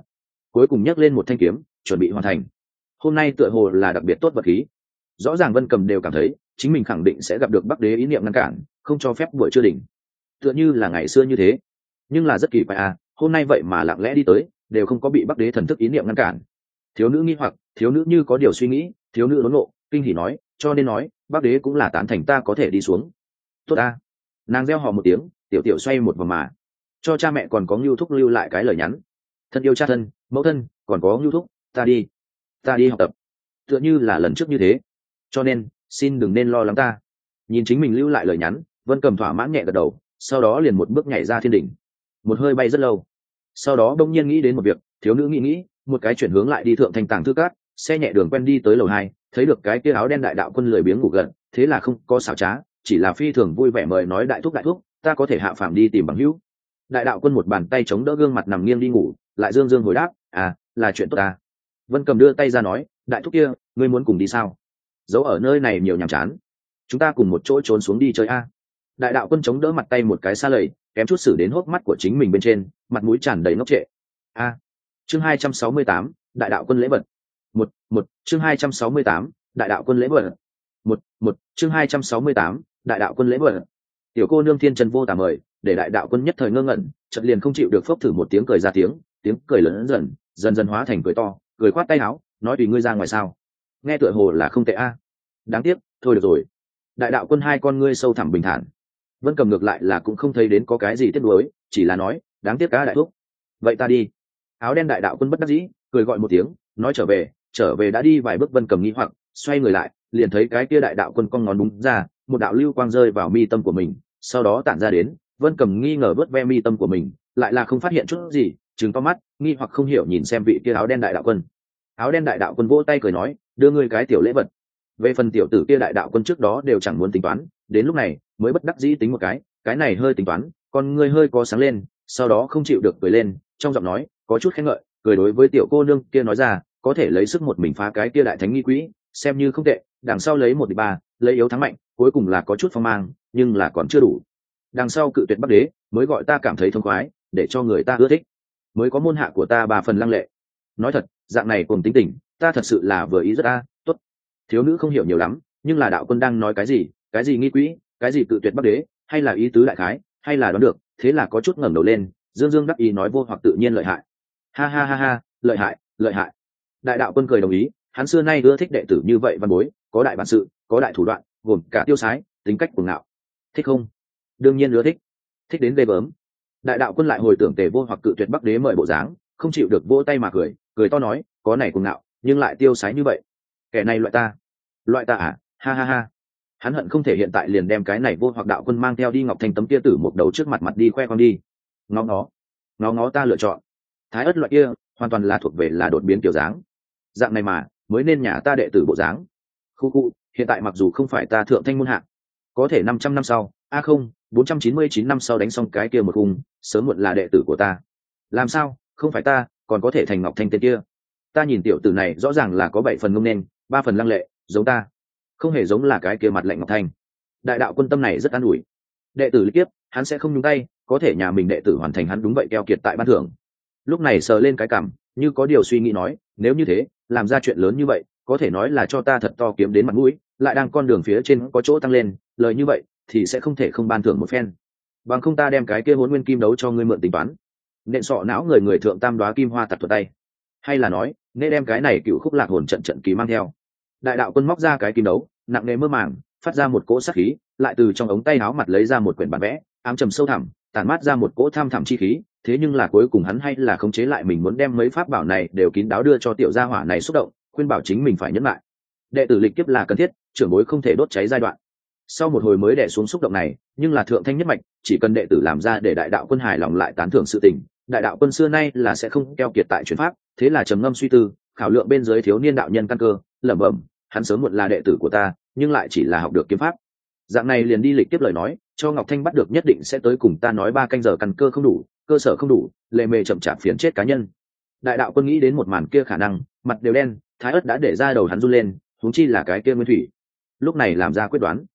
Cuối cùng nhấc lên một thanh kiếm, chuẩn bị hoàn thành. Hôm nay tựa hồ là đặc biệt tốt vật khí. Rõ ràng vân cầm đều cảm thấy, chính mình khẳng định sẽ gặp được bắc đế ý niệm ngăn cản, không cho phép buổi chưa đỉnh. Tựa như là ngày xưa như thế nhưng là rất kỳ quái à hôm nay vậy mà lặng lẽ đi tới, đều không có bị bắc đế thần thức ý niệm ngăn cản. Thiếu nữ nghi hoặc, thiếu nữ như có điều suy nghĩ, thiếu nữ đốn lộ, kinh hỉ nói, cho nên nói, bắc đế cũng là tán thành ta có thể đi xuống. Tốt ta. Nàng gieo họ một tiếng, tiểu tiểu xoay một vòng mà. Cho cha mẹ còn có ngưu thúc lưu lại cái lời nhắn. Thân yêu cha thân, mẫu thân, còn có ngưu thúc, ta đi. Ta đi học tập. Tựa như là lần trước như thế. Cho nên, xin đừng nên lo lắng ta. Nhìn chính mình lưu lại lời nhắn, vân cầm thỏa mãn nhẹ gật đầu, sau đó liền một bước nhảy ra thiên đỉnh một hơi bay rất lâu. Sau đó đông nhiên nghĩ đến một việc, thiếu nữ nghĩ nghĩ, một cái chuyển hướng lại đi thượng thành tàng thư cát xe nhẹ đường quen đi tới lầu hai, thấy được cái kia áo đen đại đạo quân lười biếng ngủ gần thế là không có xảo trá, chỉ là phi thường vui vẻ mời nói đại thúc đại thúc, ta có thể hạ phạm đi tìm bằng hữu. Đại đạo quân một bàn tay chống đỡ gương mặt nằm nghiêng đi ngủ, lại dương dương hồi đáp à là chuyện tốt ta. Vân cầm đưa tay ra nói, đại thúc kia, ngươi muốn cùng đi sao? Giấu ở nơi này nhiều nhàm chán. Chúng ta cùng một chỗ trốn xuống đi chơi a. Đại đạo quân chống đỡ mặt tay một cái xa lầy kém chút xử đến hốc mắt của chính mình bên trên, mặt mũi tràn đầy ngốc trệ. A, chương hai trăm sáu mươi tám, đại đạo quân lễ vật. Một một, chương hai trăm sáu mươi tám, đại đạo quân lễ vật. Một một, chương hai trăm sáu mươi tám, đại đạo quân lễ vật. Tiểu cô nương thiên trần vô tà mời, để đại đạo quân nhất thời ngơ ngẩn chật liền không chịu được phốc thử một tiếng cười ra tiếng tiếng cười lớn dần dần dần hóa thành cười to, cười khoát tay áo, nói tùy ngươi ra ngoài sao. Nghe tựa hồ là không tệ a. Đáng tiếc, thôi được rồi. Đại đạo quân hai con ngươi sâu thẳm bình thản vân cầm ngược lại là cũng không thấy đến có cái gì tiếc nuối, chỉ là nói, đáng tiếc cá đại thúc. Vậy ta đi. Áo đen đại đạo quân bất đắc dĩ, cười gọi một tiếng, nói trở về trở về đã đi vài bước vân cầm nghĩ hoặc, xoay người lại, liền thấy cái kia đại đạo quân cong ngón đúng ra, một đạo lưu quang rơi vào mi tâm của mình, sau đó tản ra đến, vân cầm nghi ngờ vớt ve mi tâm của mình, lại là không phát hiện chút gì chừng to mắt, nghi hoặc không hiểu nhìn xem vị kia áo đen đại đạo quân. Áo đen đại đạo quân vỗ tay cười nói, đưa ngươi cái tiểu lễ vật. Về phần tiểu tử kia đại đạo quân trước đó đều chẳng muốn tính toán, đến lúc này mới bất đắc dĩ tính một cái cái này hơi tính toán còn ngươi hơi có sáng lên, sau đó không chịu được cười lên, trong giọng nói, có chút khen ngợi, cười đối với tiểu cô nương kia nói ra, có thể lấy sức một mình phá cái kia đại thánh nghi quỹ, xem như không tệ, đằng sau lấy một đi ba, lấy yếu thắng mạnh, cuối cùng là có chút phong mang, nhưng là còn chưa đủ. Đằng sau cự tuyệt bắc đế, mới gọi ta cảm thấy thông khoái, để cho người ta ưa thích. Mới có môn hạ của ta ba phần lăng lệ. Nói thật, dạng này cùng tính tình, ta thật sự là vừa ý rất a, tốt. Thiếu nữ không hiểu nhiều lắm, nhưng là đạo quân đang nói cái gì cái gì nghi quỹ cái gì cự tuyệt bắc đế, hay là ý tứ đại khái, hay là đoán được, thế là có chút ngẩng đầu lên, dương dương đắc ý nói vô hoặc tự nhiên lợi hại. Ha ha ha ha, lợi hại lợi hại. Đại đạo quân cười đồng ý, hắn xưa nay ưa thích đệ tử như vậy văn bối, có đại bản sự, có đại thủ đoạn, gồm cả tiêu sái, tính cách cuồng ngạo. Thích không? Đương nhiên ưa thích. Thích đến ghê bớm đại đạo quân lại hồi tưởng tề vô hoặc cự tuyệt bắc đế mời bộ dáng, không chịu được vỗ tay mà cười cười to nói, có này cuồng ngạo, nhưng lại tiêu sái như vậy. Kẻ này loại ta. Loại ta à? Ha ha ha hắn hận không thể hiện tại liền đem cái này vô hoặc đạo quân mang theo đi ngọc thành tấm kia tử một đầu trước mặt mặt đi khoe con đi. Ngó nó ngó ngó ta lựa chọn. Thái ớt loại kia, hoàn toàn là thuộc về là đột biến kiểu dáng. Dạng này mà, mới nên nhà ta đệ tử bộ dáng. Khu khu, hiện tại mặc dù không phải ta thượng thanh môn hạng có thể năm trăm năm sau, a không, bốn trăm chín mươi chín năm sau đánh xong cái kia một hùng sớm muộn là đệ tử của ta. Làm sao, không phải ta, còn có thể thành ngọc thanh tên kia. Ta nhìn tiểu tử này rõ ràng là có bảy phần ngông nên, ba phần lăng lệ, giống ta không hề giống là cái kia mặt lạnh ngọc thanh. Đại đạo quân tâm này rất an ủi. Đệ tử lý kiếp hắn sẽ không nhúng tay, có thể nhà mình đệ tử hoàn thành hắn đúng vậy keo kiệt tại ban thưởng. Lúc này sờ lên cái cảm, như có điều suy nghĩ nói, nếu như thế, làm ra chuyện lớn như vậy, có thể nói là cho ta thật to kiếm đến mặt mũi, lại đang con đường phía trên có chỗ tăng lên, lời như vậy thì sẽ không thể không ban thưởng một phen. Bằng không ta đem cái kia hôn nguyên kim đấu cho ngươi mượn tính toán. Nện sọ não người người thượng tam đoá kim hoa tặt thuật tay. Hay là nói, nên đem cái này cựu khúc lạc hồn trận trận ký mang theo đại đạo quân móc ra cái kim đấu, nặng nề mơ màng, phát ra một cỗ sắc khí, lại từ trong ống tay áo mặt lấy ra một quyển bản vẽ, ám trầm sâu thẳm, tản mát ra một cỗ tham thẳm chi khí, thế nhưng là cuối cùng hắn hay là khống chế lại mình muốn đem mấy pháp bảo này đều kín đáo đưa cho tiểu gia hỏa này xúc động, khuyên bảo chính mình phải nhẫn lại. Đệ tử lịch kiếp là cần thiết, trưởng bối không thể đốt cháy giai đoạn. Sau một hồi mới đẻ xuống xúc động này, nhưng là thượng thanh nhất mạch, chỉ cần đệ tử làm ra để đại đạo quân hài lòng lại tán thưởng sự tình, đại đạo quân xưa nay là sẽ không keo kiệt tại chuyển pháp, thế là trầm ngâm suy tư, khảo lượng bên dưới thiếu niên đạo nhân căn cơ lẩm bẩm, hắn sớm muộn là đệ tử của ta, nhưng lại chỉ là học được kiếm pháp. Dạng này liền đi lịch tiếp lời nói, cho ngọc thanh bắt được nhất định sẽ tới cùng ta nói ba canh giờ căn cơ không đủ, cơ sở không đủ, lệ mề chậm chạp phiến chết cá nhân. Đại đạo quân nghĩ đến một màn kia khả năng, mặt đều đen, thái ất đã để ra đầu hắn run lên, huống chi là cái kia nguyên thủy. Lúc này làm ra quyết đoán.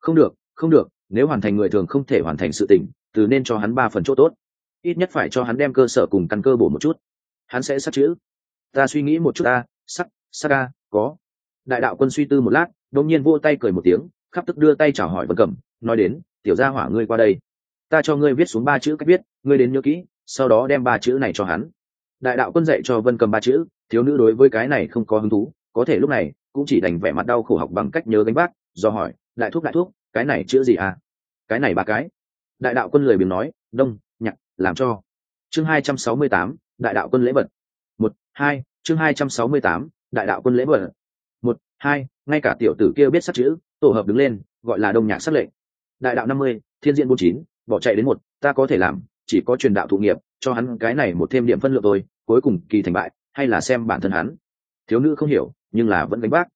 Không được không được, nếu hoàn thành người thường không thể hoàn thành sự tình, từ nên cho hắn ba phần chỗ tốt. Ít nhất phải cho hắn đem cơ sở cùng căn cơ bổ một chút. Hắn sẽ sắc chữ. Ta suy nghĩ một chút ta sắc sắc ca có. Đại đạo quân suy tư một lát, đột nhiên vô tay cười một tiếng, khắp tức đưa tay chào hỏi vân cẩm, nói đến, tiểu gia hỏa ngươi qua đây. Ta cho ngươi viết xuống ba chữ cách viết, ngươi đến nhớ kỹ, sau đó đem ba chữ này cho hắn. Đại đạo quân dạy cho vân cầm ba chữ, thiếu nữ đối với cái này không có hứng thú, có thể lúc này cũng chỉ đành vẻ mặt đau khổ học bằng cách nhớ gánh bác do hỏi, đại thuốc đại thuốc cái này chữ gì à? Cái này ba cái. Đại đạo quân lười biếng nói, đông, nhạc, làm cho. Chương hai trăm sáu mươi tám, đại đạo quân lễ vật. Một, hai, chương hai trăm sáu mươi tám đại đạo quân lễ vật một, hai, ngay cả tiểu tử kia biết sắc chữ, tổ hợp đứng lên, gọi là đông nhạc sắc lệnh. Đại đạo năm mươi, thiên diện bốn chín, bỏ chạy đến một, ta có thể làm, chỉ có truyền đạo thụ nghiệp, cho hắn cái này một thêm điểm phân lượng tôi cuối cùng kỳ thành bại, hay là xem bản thân hắn. Thiếu nữ không hiểu, nhưng là vẫn gánh bác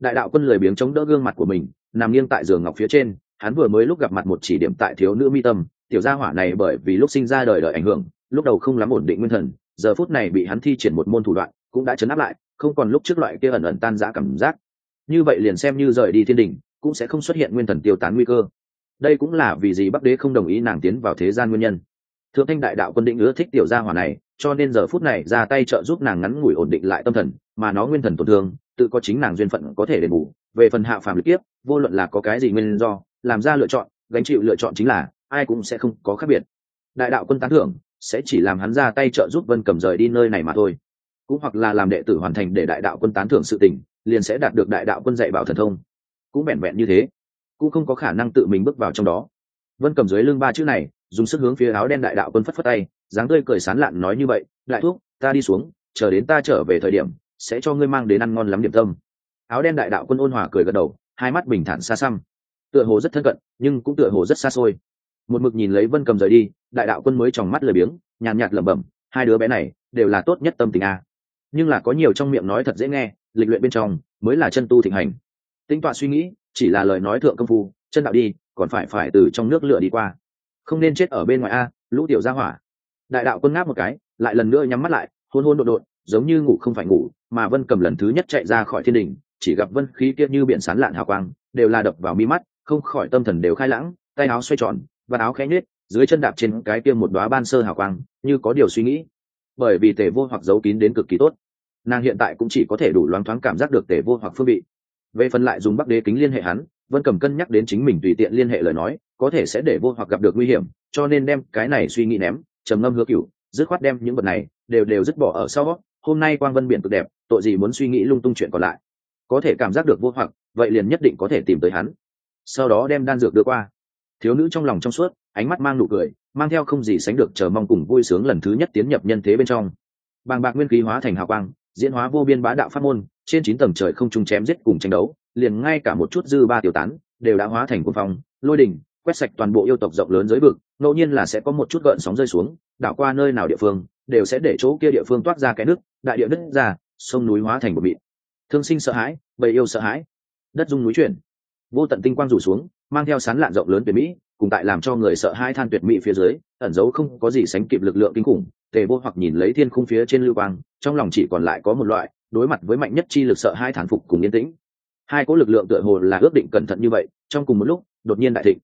đại đạo quân lười biếng chống đỡ gương mặt của mình, nằm nghiêng tại giường ngọc phía trên, hắn vừa mới lúc gặp mặt một chỉ điểm tại thiếu nữ mi tâm, tiểu gia hỏa này bởi vì lúc sinh ra đời đời ảnh hưởng, lúc đầu không lắm ổn định nguyên thần, giờ phút này bị hắn thi triển một môn thủ đoạn, cũng đã chấn áp lại không còn lúc trước loại kia ẩn ẩn tan giã cảm giác. Như vậy liền xem như rời đi thiên đình, cũng sẽ không xuất hiện nguyên thần tiêu tán nguy cơ. Đây cũng là vì gì bắc đế không đồng ý nàng tiến vào thế gian nguyên nhân. Thượng thanh đại đạo quân định ưa thích tiểu gia hỏa này, cho nên giờ phút này ra tay trợ giúp nàng ngắn ngủi ổn định lại tâm thần, mà nó nguyên thần tổn thương, tự có chính nàng duyên phận có thể đền bù. Về phần hạ phàm lực tiếp vô luận là có cái gì nguyên do, làm ra lựa chọn, gánh chịu lựa chọn chính là, ai cũng sẽ không có khác biệt. Đại đạo quân tán thưởng, sẽ chỉ làm hắn ra tay trợ giúp vân cầm rời đi nơi này mà thôi cũng hoặc là làm đệ tử hoàn thành để đại đạo quân tán thưởng sự tình, liền sẽ đạt được đại đạo quân dạy bảo thần thông. Cũng vẹn vẹn như thế, cũng không có khả năng tự mình bước vào trong đó. Vân cầm dưới lưng ba chữ này, dùng sức hướng phía áo đen đại đạo quân phất phất tay, dáng tươi cười sán lạn nói như vậy, đại thuốc ta đi xuống, chờ đến ta trở về thời điểm, sẽ cho ngươi mang đến ăn ngon lắm điểm tâm. Áo đen đại đạo quân ôn hòa cười gật đầu, hai mắt bình thản xa xăm. Tựa hồ rất thân cận, nhưng cũng tựa hồ rất xa xôi. Một mực nhìn lấy vân cầm rời đi, đại đạo quân mới tròng mắt lười biếng, nhàn nhạt lẩm bẩm, hai đứa bé này đều là tốt nhất tâm tình a nhưng là có nhiều trong miệng nói thật dễ nghe, lịch luyện bên trong mới là chân tu thịnh hành. Tinh tọa suy nghĩ, chỉ là lời nói thượng công phu, chân đạo đi, còn phải phải từ trong nước lửa đi qua. Không nên chết ở bên ngoài a, lũ tiểu gia hỏa. Đại đạo quân ngáp một cái, lại lần nữa nhắm mắt lại, hôn hôn đột đột, giống như ngủ không phải ngủ, mà vân cầm lần thứ nhất chạy ra khỏi thiên đình, chỉ gặp vân khí kia như biển sán lạn hào quang, đều là đập vào mi mắt, không khỏi tâm thần đều khai lãng, tay áo xoay tròn, và áo khẽ nhết dưới chân đạp trên cái kia một đóa ban sơ hào quang, như có điều suy nghĩ. Bởi vì tề vô hoặc giấu kín đến cực kỳ tốt nàng hiện tại cũng chỉ có thể đủ loáng thoáng cảm giác được tề vô hoặc phương vị. Về phần lại dùng bắc đế kính liên hệ hắn, vân cầm cân nhắc đến chính mình tùy tiện liên hệ lời nói, có thể sẽ để vô hoặc gặp được nguy hiểm, cho nên đem cái này suy nghĩ ném, trầm ngâm hứa cựu dứt khoát đem những vật này đều đều dứt bỏ ở sau hôm nay quang vân biển cực đẹp, tội gì muốn suy nghĩ lung tung chuyện còn lại? Có thể cảm giác được vô hoặc, vậy liền nhất định có thể tìm tới hắn. Sau đó đem đan dược đưa qua. Thiếu nữ trong lòng trong suốt, ánh mắt mang nụ cười, mang theo không gì sánh được chờ mong cùng vui sướng lần thứ nhất tiến nhập nhân thế bên trong. Bàng bạc nguyên khí hóa thành hào quang diễn hóa vô biên bá đạo pháp môn, trên chín tầng trời không trung chém giết cùng tranh đấu, liền ngay cả một chút dư ba tiểu tán đều đã hóa thành cuồng phong, lôi đình quét sạch toàn bộ yêu tộc rộng lớn dưới vực, ngẫu nhiên là sẽ có một chút gợn sóng rơi xuống, đảo qua nơi nào địa phương, đều sẽ để chỗ kia địa phương toát ra cái nước, đại địa đất ra, sông núi hóa thành một mịn. Thương sinh sợ hãi, bầy yêu sợ hãi. Đất dung núi chuyển. Vô tận tinh quang rủ xuống, mang theo sán lạn rộng lớn tuyệt mỹ, cùng tại làm cho người sợ hai than tuyệt mỹ phía dưới, ẩn giấu không có gì sánh kịp lực lượng kinh khủng tề vô hoặc nhìn lấy thiên khung phía trên lưu quang, trong lòng chỉ còn lại có một loại, đối mặt với mạnh nhất chi lực sợ hai thản phục cùng yên tĩnh. Hai cỗ lực lượng tựa hồ là ước định cẩn thận như vậy, trong cùng một lúc, đột nhiên đại thịnh.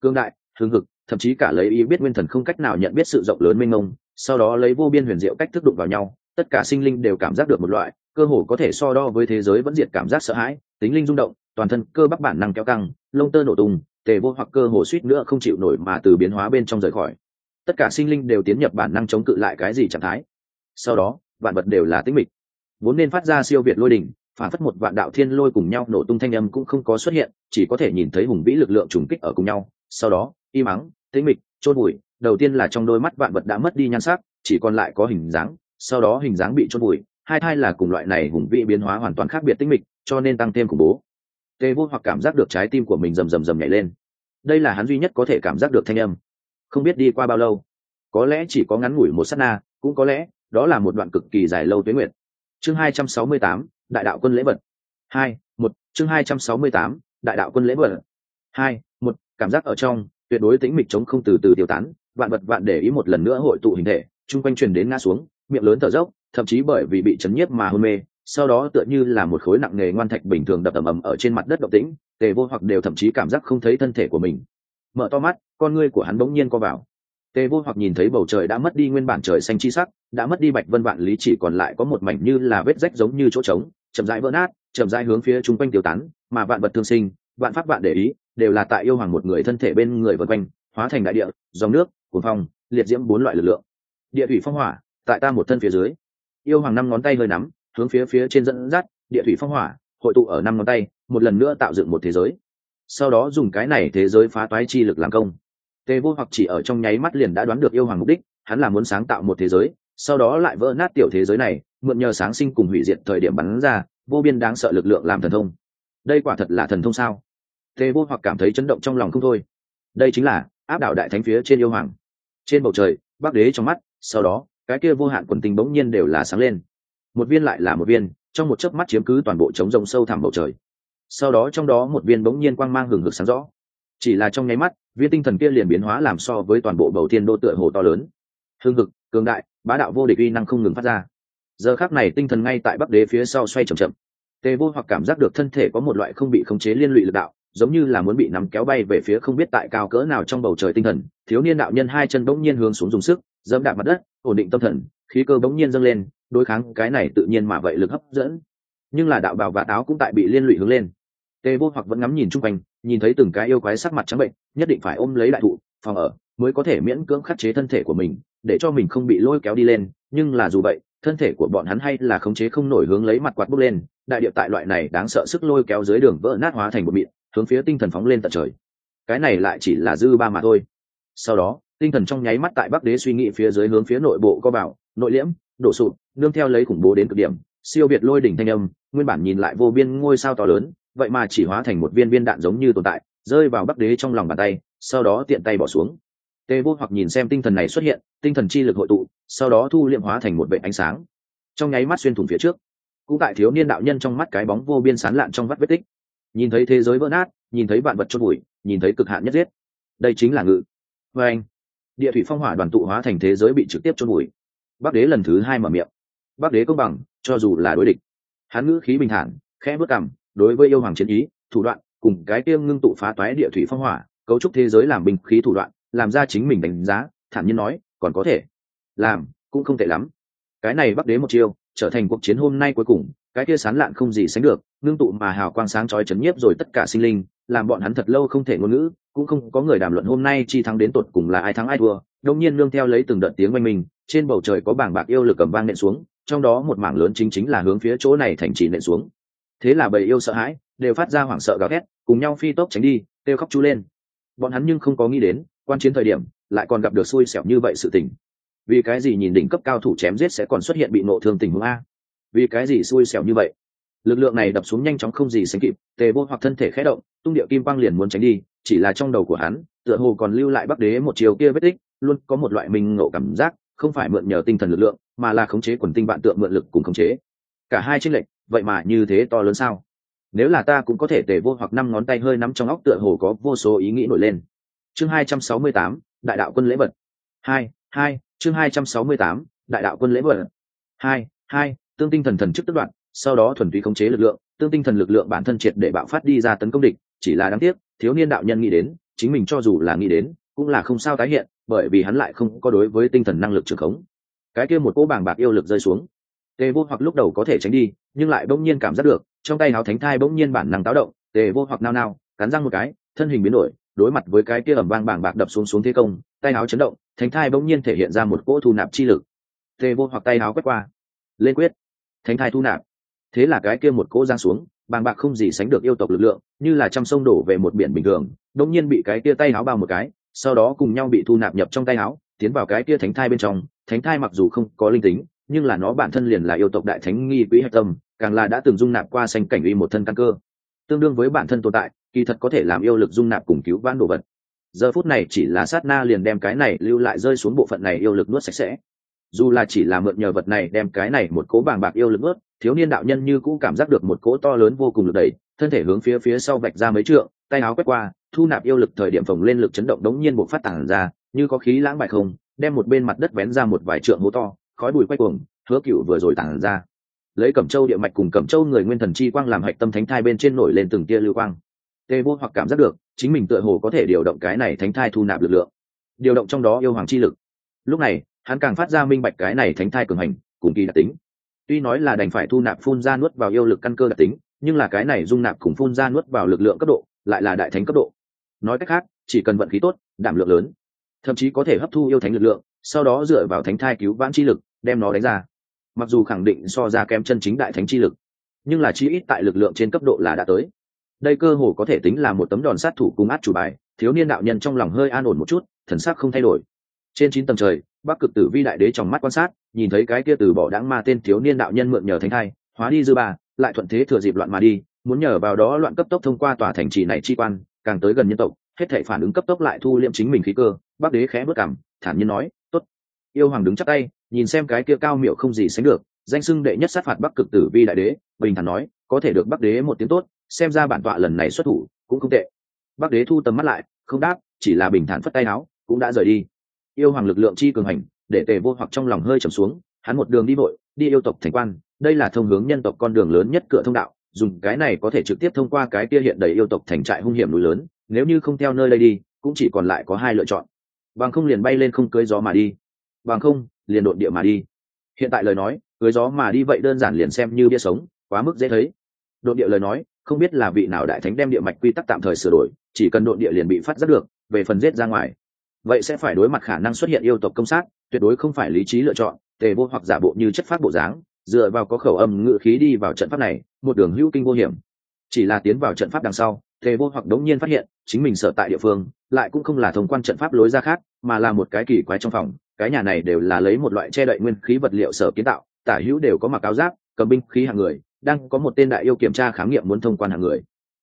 Cương đại hương hực, thậm chí cả lấy ý biết nguyên thần không cách nào nhận biết sự rộng lớn mênh mông, sau đó lấy vô biên huyền diệu cách thức đụng vào nhau, tất cả sinh linh đều cảm giác được một loại, cơ hồ có thể so đo với thế giới vẫn diệt cảm giác sợ hãi, tính linh rung động, toàn thân cơ bắp bản năng kéo căng, lông tơ nổ tung, tề vô hoặc cơ hồ suýt nữa không chịu nổi mà từ biến hóa bên trong rời khỏi tất cả sinh linh đều tiến nhập bản năng chống cự lại cái gì trạng thái. Sau đó, vạn vật đều là tĩnh mịch. Vốn nên phát ra siêu việt lôi đỉnh, phản phất một vạn đạo thiên lôi cùng nhau nổ tung thanh âm cũng không có xuất hiện, chỉ có thể nhìn thấy hùng vĩ lực lượng trùng kích ở cùng nhau. Sau đó, im ắng, tĩnh mịch trôn bụi đầu tiên là trong đôi mắt vạn vật đã mất đi nhan sắc, chỉ còn lại có hình dáng, sau đó hình dáng bị trôn bụi hai thai là cùng loại này hùng vĩ biến hóa hoàn toàn khác biệt tĩnh mịch, cho nên tăng thêm khủng bố. Tê vô hoặc cảm giác được trái tim của mình rầm rầm rầm nhảy lên. Đây là hắn duy nhất có thể cảm giác được thanh âm không biết đi qua bao lâu. Có lẽ chỉ có ngắn ngủi một sát na, cũng có lẽ đó là một đoạn cực kỳ dài lâu tuyến nguyệt. Chương hai trăm sáu mươi tám, đại đạo quân lễ vật. Hai, một, chương hai trăm sáu mươi tám, đại đạo quân lễ vật. Hai, một, cảm giác ở trong, tuyệt đối tĩnh mịch chống không từ từ tiêu tán, vạn vật vạn để ý một lần nữa hội tụ hình thể, chung quanh truyền đến ngã xuống, miệng lớn thở dốc, thậm chí bởi vì bị chấn nhiếp mà hôn mê, sau đó tựa như là một khối nặng nề ngoan thạch bình thường đập ầm ầm ở trên mặt đất động tĩnh, tề vô hoặc đều thậm chí cảm giác không thấy thân thể của mình. Mở to mắt con ngươi của hắn bỗng nhiên co vào. Tề vô hoặc nhìn thấy bầu trời đã mất đi nguyên bản trời xanh chi sắc, đã mất đi bạch vân vạn lý, chỉ còn lại có một mảnh như là vết rách giống như chỗ trống, chậm rãi vỡ nát, chậm rãi hướng phía chung quanh tiêu tán, mà vạn vật thương sinh, vạn pháp vạn để ý, đều là tại yêu hoàng một người thân thể bên người vân quanh, hóa thành đại địa, dòng nước, cuồng phong, liệt diễm bốn loại lực lượng. Địa thủy phong hỏa, tại ta một thân phía dưới. Yêu hoàng năm ngón tay hơi nắm, hướng phía phía trên dẫn dắt, địa thủy phong hỏa, hội tụ ở năm ngón tay, một lần nữa tạo dựng một thế giới. Sau đó dùng cái này thế giới phá toái chi lực làm công tề vô hoặc chỉ ở trong nháy mắt liền đã đoán được yêu hoàng mục đích, hắn là muốn sáng tạo một thế giới, sau đó lại vỡ nát tiểu thế giới này, mượn nhờ sáng sinh cùng hủy diệt thời điểm bắn ra, vô biên đáng sợ lực lượng làm thần thông. Đây quả thật là thần thông sao? Tề vô hoặc cảm thấy chấn động trong lòng không thôi. Đây chính là áp đảo đại thánh phía trên yêu hoàng. Trên bầu trời bắc đế trong mắt, sau đó, cái kia vô hạn quần tình bỗng nhiên đều là sáng lên. Một viên lại là một viên, trong một chớp mắt chiếm cứ toàn bộ trống rồng sâu thẳm bầu trời. Sau đó trong đó một viên bỗng nhiên quang mang hừng hực sáng rõ. Chỉ là trong nháy mắt viên tinh thần kia liền biến hóa làm so với toàn bộ bầu thiên đô tựa hồ to lớn. Hương hực cường đại, bá đạo vô địch uy năng không ngừng phát ra. Giờ khác này tinh thần ngay tại bắc đế phía sau xoay c h ậ m chậm. Tề vô hoặc cảm giác được thân thể có một loại không bị khống chế liên lụy lực đạo, giống như là muốn bị nắm kéo bay về phía không biết tại cao cỡ nào trong bầu trời tinh thần, thiếu niên đạo nhân hai chân bỗng nhiên hướng xuống dùng sức, dẫm đạp mặt đất, ổn định tâm thần, khí cơ bỗng nhiên dâng lên, đối kháng cái này tự nhiên mà vậy lực hấp dẫn. Nhưng là đạo bào và táo cũng tại bị liên lụy hướng lên. Tề vô hoặc vẫn ngắm nhìn chung quanh nhìn thấy từng cái yêu quái sắc mặt trắng bệnh, nhất định phải ôm lấy đại thụ, phòng ở, mới có thể miễn cưỡng khắc chế thân thể của mình, để cho mình không bị lôi kéo đi lên. Nhưng là dù vậy, thân thể của bọn hắn hay là khống chế không nổi hướng lấy mặt quạt bốc lên, đại điệu tại loại này đáng sợ sức lôi kéo dưới đường vỡ nát hóa thành một mịn, hướng phía tinh thần phóng lên tận trời. Cái này lại chỉ là dư ba mà thôi. Sau đó, tinh thần trong nháy mắt tại bắc đế suy nghĩ phía dưới hướng phía nội bộ co bảo nội liễm, đổ sụt nương theo lấy khủng bố đến cực điểm, siêu biệt lôi đỉnh thanh âm, nguyên bản nhìn lại vô biên ngôi sao to lớn vậy mà chỉ hóa thành một viên viên đạn giống như tồn tại, rơi vào bắc đế trong lòng bàn tay, sau đó tiện tay bỏ xuống. Tê vô hoặc nhìn xem tinh thần này xuất hiện, tinh thần chi lực hội tụ, sau đó thu liệm hóa thành một vệ ánh sáng. Trong nháy mắt xuyên thủng phía trước, cũng tại thiếu niên đạo nhân trong mắt cái bóng vô biên sán lạn trong vắt vết tích. Nhìn thấy thế giới vỡ nát, nhìn thấy vạn vật chôn bụi nhìn thấy cực hạn nhất giết. Đây chính là ngự. Vê anh, địa thủy phong hỏa đoàn tụ hóa thành thế giới bị trực tiếp chôn bụi bắc đế lần thứ hai mở miệng. Bắc đế công bằng, cho dù là đối địch. Hắn ngữ khí bình thản, khẽ bước cằm đối với yêu hoàng chiến ý, thủ đoạn, cùng cái tiêm ngưng tụ phá toái địa thủy phong hỏa, cấu trúc thế giới làm binh khí thủ đoạn, làm ra chính mình đánh giá, thản nhiên nói, còn có thể làm cũng không tệ lắm. Cái này bắc đế một chiêu, trở thành cuộc chiến hôm nay cuối cùng, cái kia sán lạn không gì sánh được, ngưng tụ mà hào quang sáng chói chấn nhiếp rồi tất cả sinh linh, làm bọn hắn thật lâu không thể ngôn ngữ, cũng không có người đàm luận hôm nay chi thắng đến tột cùng là ai thắng ai thua đông nhiên nương theo lấy từng đợt tiếng oanh mình trên bầu trời có bảng bạc yêu lực cầm vang nện xuống, trong đó một mảng lớn chính chính là hướng phía chỗ này thành trì nện xuống thế là bầy yêu sợ hãi, đều phát ra hoảng sợ gào thét, cùng nhau phi tốc tránh đi, kêu khóc chú lên. Bọn hắn nhưng không có nghĩ đến, quan chiến thời điểm, lại còn gặp được xui xẻo như vậy sự tình. Vì cái gì nhìn đỉnh cấp cao thủ chém giết sẽ còn xuất hiện bị nộ thương tình huống a? Vì cái gì xui xẻo như vậy? Lực lượng này đập xuống nhanh chóng không gì sánh kịp, tề vô hoặc thân thể khẽ động, tung điệu kim quang liền muốn tránh đi, chỉ là trong đầu của hắn, tựa hồ còn lưu lại bắc đế một chiều kia vết tích, luôn có một loại mình ngộ cảm giác, không phải mượn nhờ tinh thần lực lượng, mà là khống chế quần tinh bạn tượng mượn lực cùng khống chế. Cả hai tranh lệch vậy mà như thế to lớn sao? Nếu là ta cũng có thể tề vô hoặc năm ngón tay hơi nắm trong óc tựa hồ có vô số ý nghĩ nổi lên. Chương hai trăm sáu mươi tám, đại đạo quân lễ vật. Hai hai, chương hai trăm sáu mươi tám, đại đạo quân lễ vật. Hai hai, tương tinh thần thần chức tức đoạn, sau đó thuần túy khống chế lực lượng, tương tinh thần lực lượng bản thân triệt để bạo phát đi ra tấn công địch, chỉ là đáng tiếc, thiếu niên đạo nhân nghĩ đến, chính mình cho dù là nghĩ đến, cũng là không sao tái hiện, bởi vì hắn lại không có đối với tinh thần năng lực trường khống. Cái kia một cỗ bàng bạc yêu lực rơi xuống. Tề vô hoặc lúc đầu có thể tránh đi nhưng lại bỗng nhiên cảm giác được, trong tay áo thánh thai bỗng nhiên bản năng táo động, tề vô hoặc nao nao, cắn răng một cái, thân hình biến đổi, đối mặt với cái kia ẩm vang bảng bạc đập xuống xuống thế công, tay áo chấn động, thánh thai bỗng nhiên thể hiện ra một cỗ thu nạp chi lực. Tề vô hoặc tay áo quét qua, lên quyết, thánh thai thu nạp. Thế là cái kia một cỗ giang xuống, bàng bạc không gì sánh được yêu tộc lực lượng, như là trăm sông đổ về một biển bình thường đông nhiên bị cái kia tay áo bao một cái, sau đó cùng nhau bị thu nạp nhập trong tay áo tiến vào cái kia thánh thai bên trong. Thánh thai mặc dù không có linh tính, nhưng là nó bản thân liền là yêu tộc đại thánh nghi quỹ hạch tâm càng là đã từng dung nạp qua xanh cảnh uy một thân căn cơ. Tương đương với bản thân tồn tại, kỳ thật có thể làm yêu lực dung nạp cùng cứu vãn đồ vật. Giờ phút này chỉ là sát na liền đem cái này lưu lại rơi xuống bộ phận này yêu lực nuốt sạch sẽ. Dù là chỉ là mượn nhờ vật này đem cái này một cố bàng bạc yêu lực nuốt, thiếu niên đạo nhân như cũng cảm giác được một cỗ to lớn vô cùng lực đẩy, thân thể hướng phía phía sau vạch ra mấy trượng, tay áo quét qua, thu nạp yêu lực thời điểm phồng lên lực chấn động đống nhiên bộ phát tản ra, như có khí lãng bại không, đem một bên mặt đất vén ra một vài trượng hố to, khói bụi quay cuồng, hứa cựu vừa rồi tản ra lấy cẩm châu địa mạch cùng cẩm châu người nguyên thần chi quang làm hạch tâm thánh thai bên trên nổi lên từng tia lưu quang. Tê vô hoặc cảm giác được, chính mình tựa hồ có thể điều động cái này thánh thai thu nạp lực lượng, điều động trong đó yêu hoàng chi lực. Lúc này, hắn càng phát ra minh bạch cái này thánh thai cường hành, cùng kỳ đặc tính. Tuy nói là đành phải thu nạp phun ra nuốt vào yêu lực căn cơ đặc tính, nhưng là cái này dung nạp cùng phun ra nuốt vào lực lượng cấp độ, lại là đại thánh cấp độ. Nói cách khác, chỉ cần vận khí tốt, đảm lượng lớn. Thậm chí có thể hấp thu yêu thánh lực lượng, sau đó dựa vào thánh thai cứu vãn chi lực, đem nó đánh ra mặc dù khẳng định so ra kém chân chính đại thánh chi lực, nhưng là chi ít tại lực lượng trên cấp độ là đã tới. Đây cơ hồ có thể tính là một tấm đòn sát thủ cung át chủ bài, thiếu niên đạo nhân trong lòng hơi an ổn một chút, thần sắc không thay đổi. Trên chín tầng trời, bắc cực tử vi đại đế trong mắt quan sát, nhìn thấy cái kia từ bỏ đáng ma tên thiếu niên đạo nhân mượn nhờ thánh thai, hóa đi dư ba, lại thuận thế thừa dịp loạn mà đi, muốn nhờ vào đó loạn cấp tốc thông qua tòa thành trì này chi quan, càng tới gần nhân tộc, hết thể phản ứng cấp tốc lại thu liệm chính mình khí cơ. Bắc đế khẽ bước cảm, thản nhiên nói, tốt. Yêu hoàng đứng chắc tay nhìn xem cái kia cao miệu không gì sánh được, danh xưng đệ nhất sát phạt bắc cực tử vi đại đế, bình thản nói, có thể được bắc đế một tiếng tốt, xem ra bản tọa lần này xuất thủ cũng không tệ. Bắc đế thu tầm mắt lại, không đáp, chỉ là bình thản phất tay áo, cũng đã rời đi. Yêu hoàng lực lượng chi cường hành, để tề vô hoặc trong lòng hơi trầm xuống, hắn một đường đi vội, đi yêu tộc thành quan, đây là thông hướng nhân tộc con đường lớn nhất cửa thông đạo, dùng cái này có thể trực tiếp thông qua cái kia hiện đầy yêu tộc thành trại hung hiểm núi lớn, nếu như không theo nơi đây đi, cũng chỉ còn lại có hai lựa chọn. Bằng không liền bay lên không cưới gió mà đi. Bằng không liền đột địa mà đi. Hiện tại lời nói, cưới gió mà đi vậy đơn giản liền xem như bia sống, quá mức dễ thấy. Đột địa lời nói, không biết là vị nào đại thánh đem địa mạch quy tắc tạm thời sửa đổi, chỉ cần đột địa liền bị phát giác được, về phần giết ra ngoài. Vậy sẽ phải đối mặt khả năng xuất hiện yêu tộc công sát, tuyệt đối không phải lý trí lựa chọn, tề vô hoặc giả bộ như chất phát bộ dáng, dựa vào có khẩu âm ngự khí đi vào trận pháp này, một đường hữu kinh vô hiểm. Chỉ là tiến vào trận pháp đằng sau, tề vô hoặc đống nhiên phát hiện, chính mình sở tại địa phương, lại cũng không là thông quan trận pháp lối ra khác mà là một cái kỳ quái trong phòng, cái nhà này đều là lấy một loại che đậy nguyên khí vật liệu sở kiến tạo, tả hữu đều có mặc áo giáp, cầm binh khí hàng người, đang có một tên đại yêu kiểm tra khám nghiệm muốn thông quan hàng người.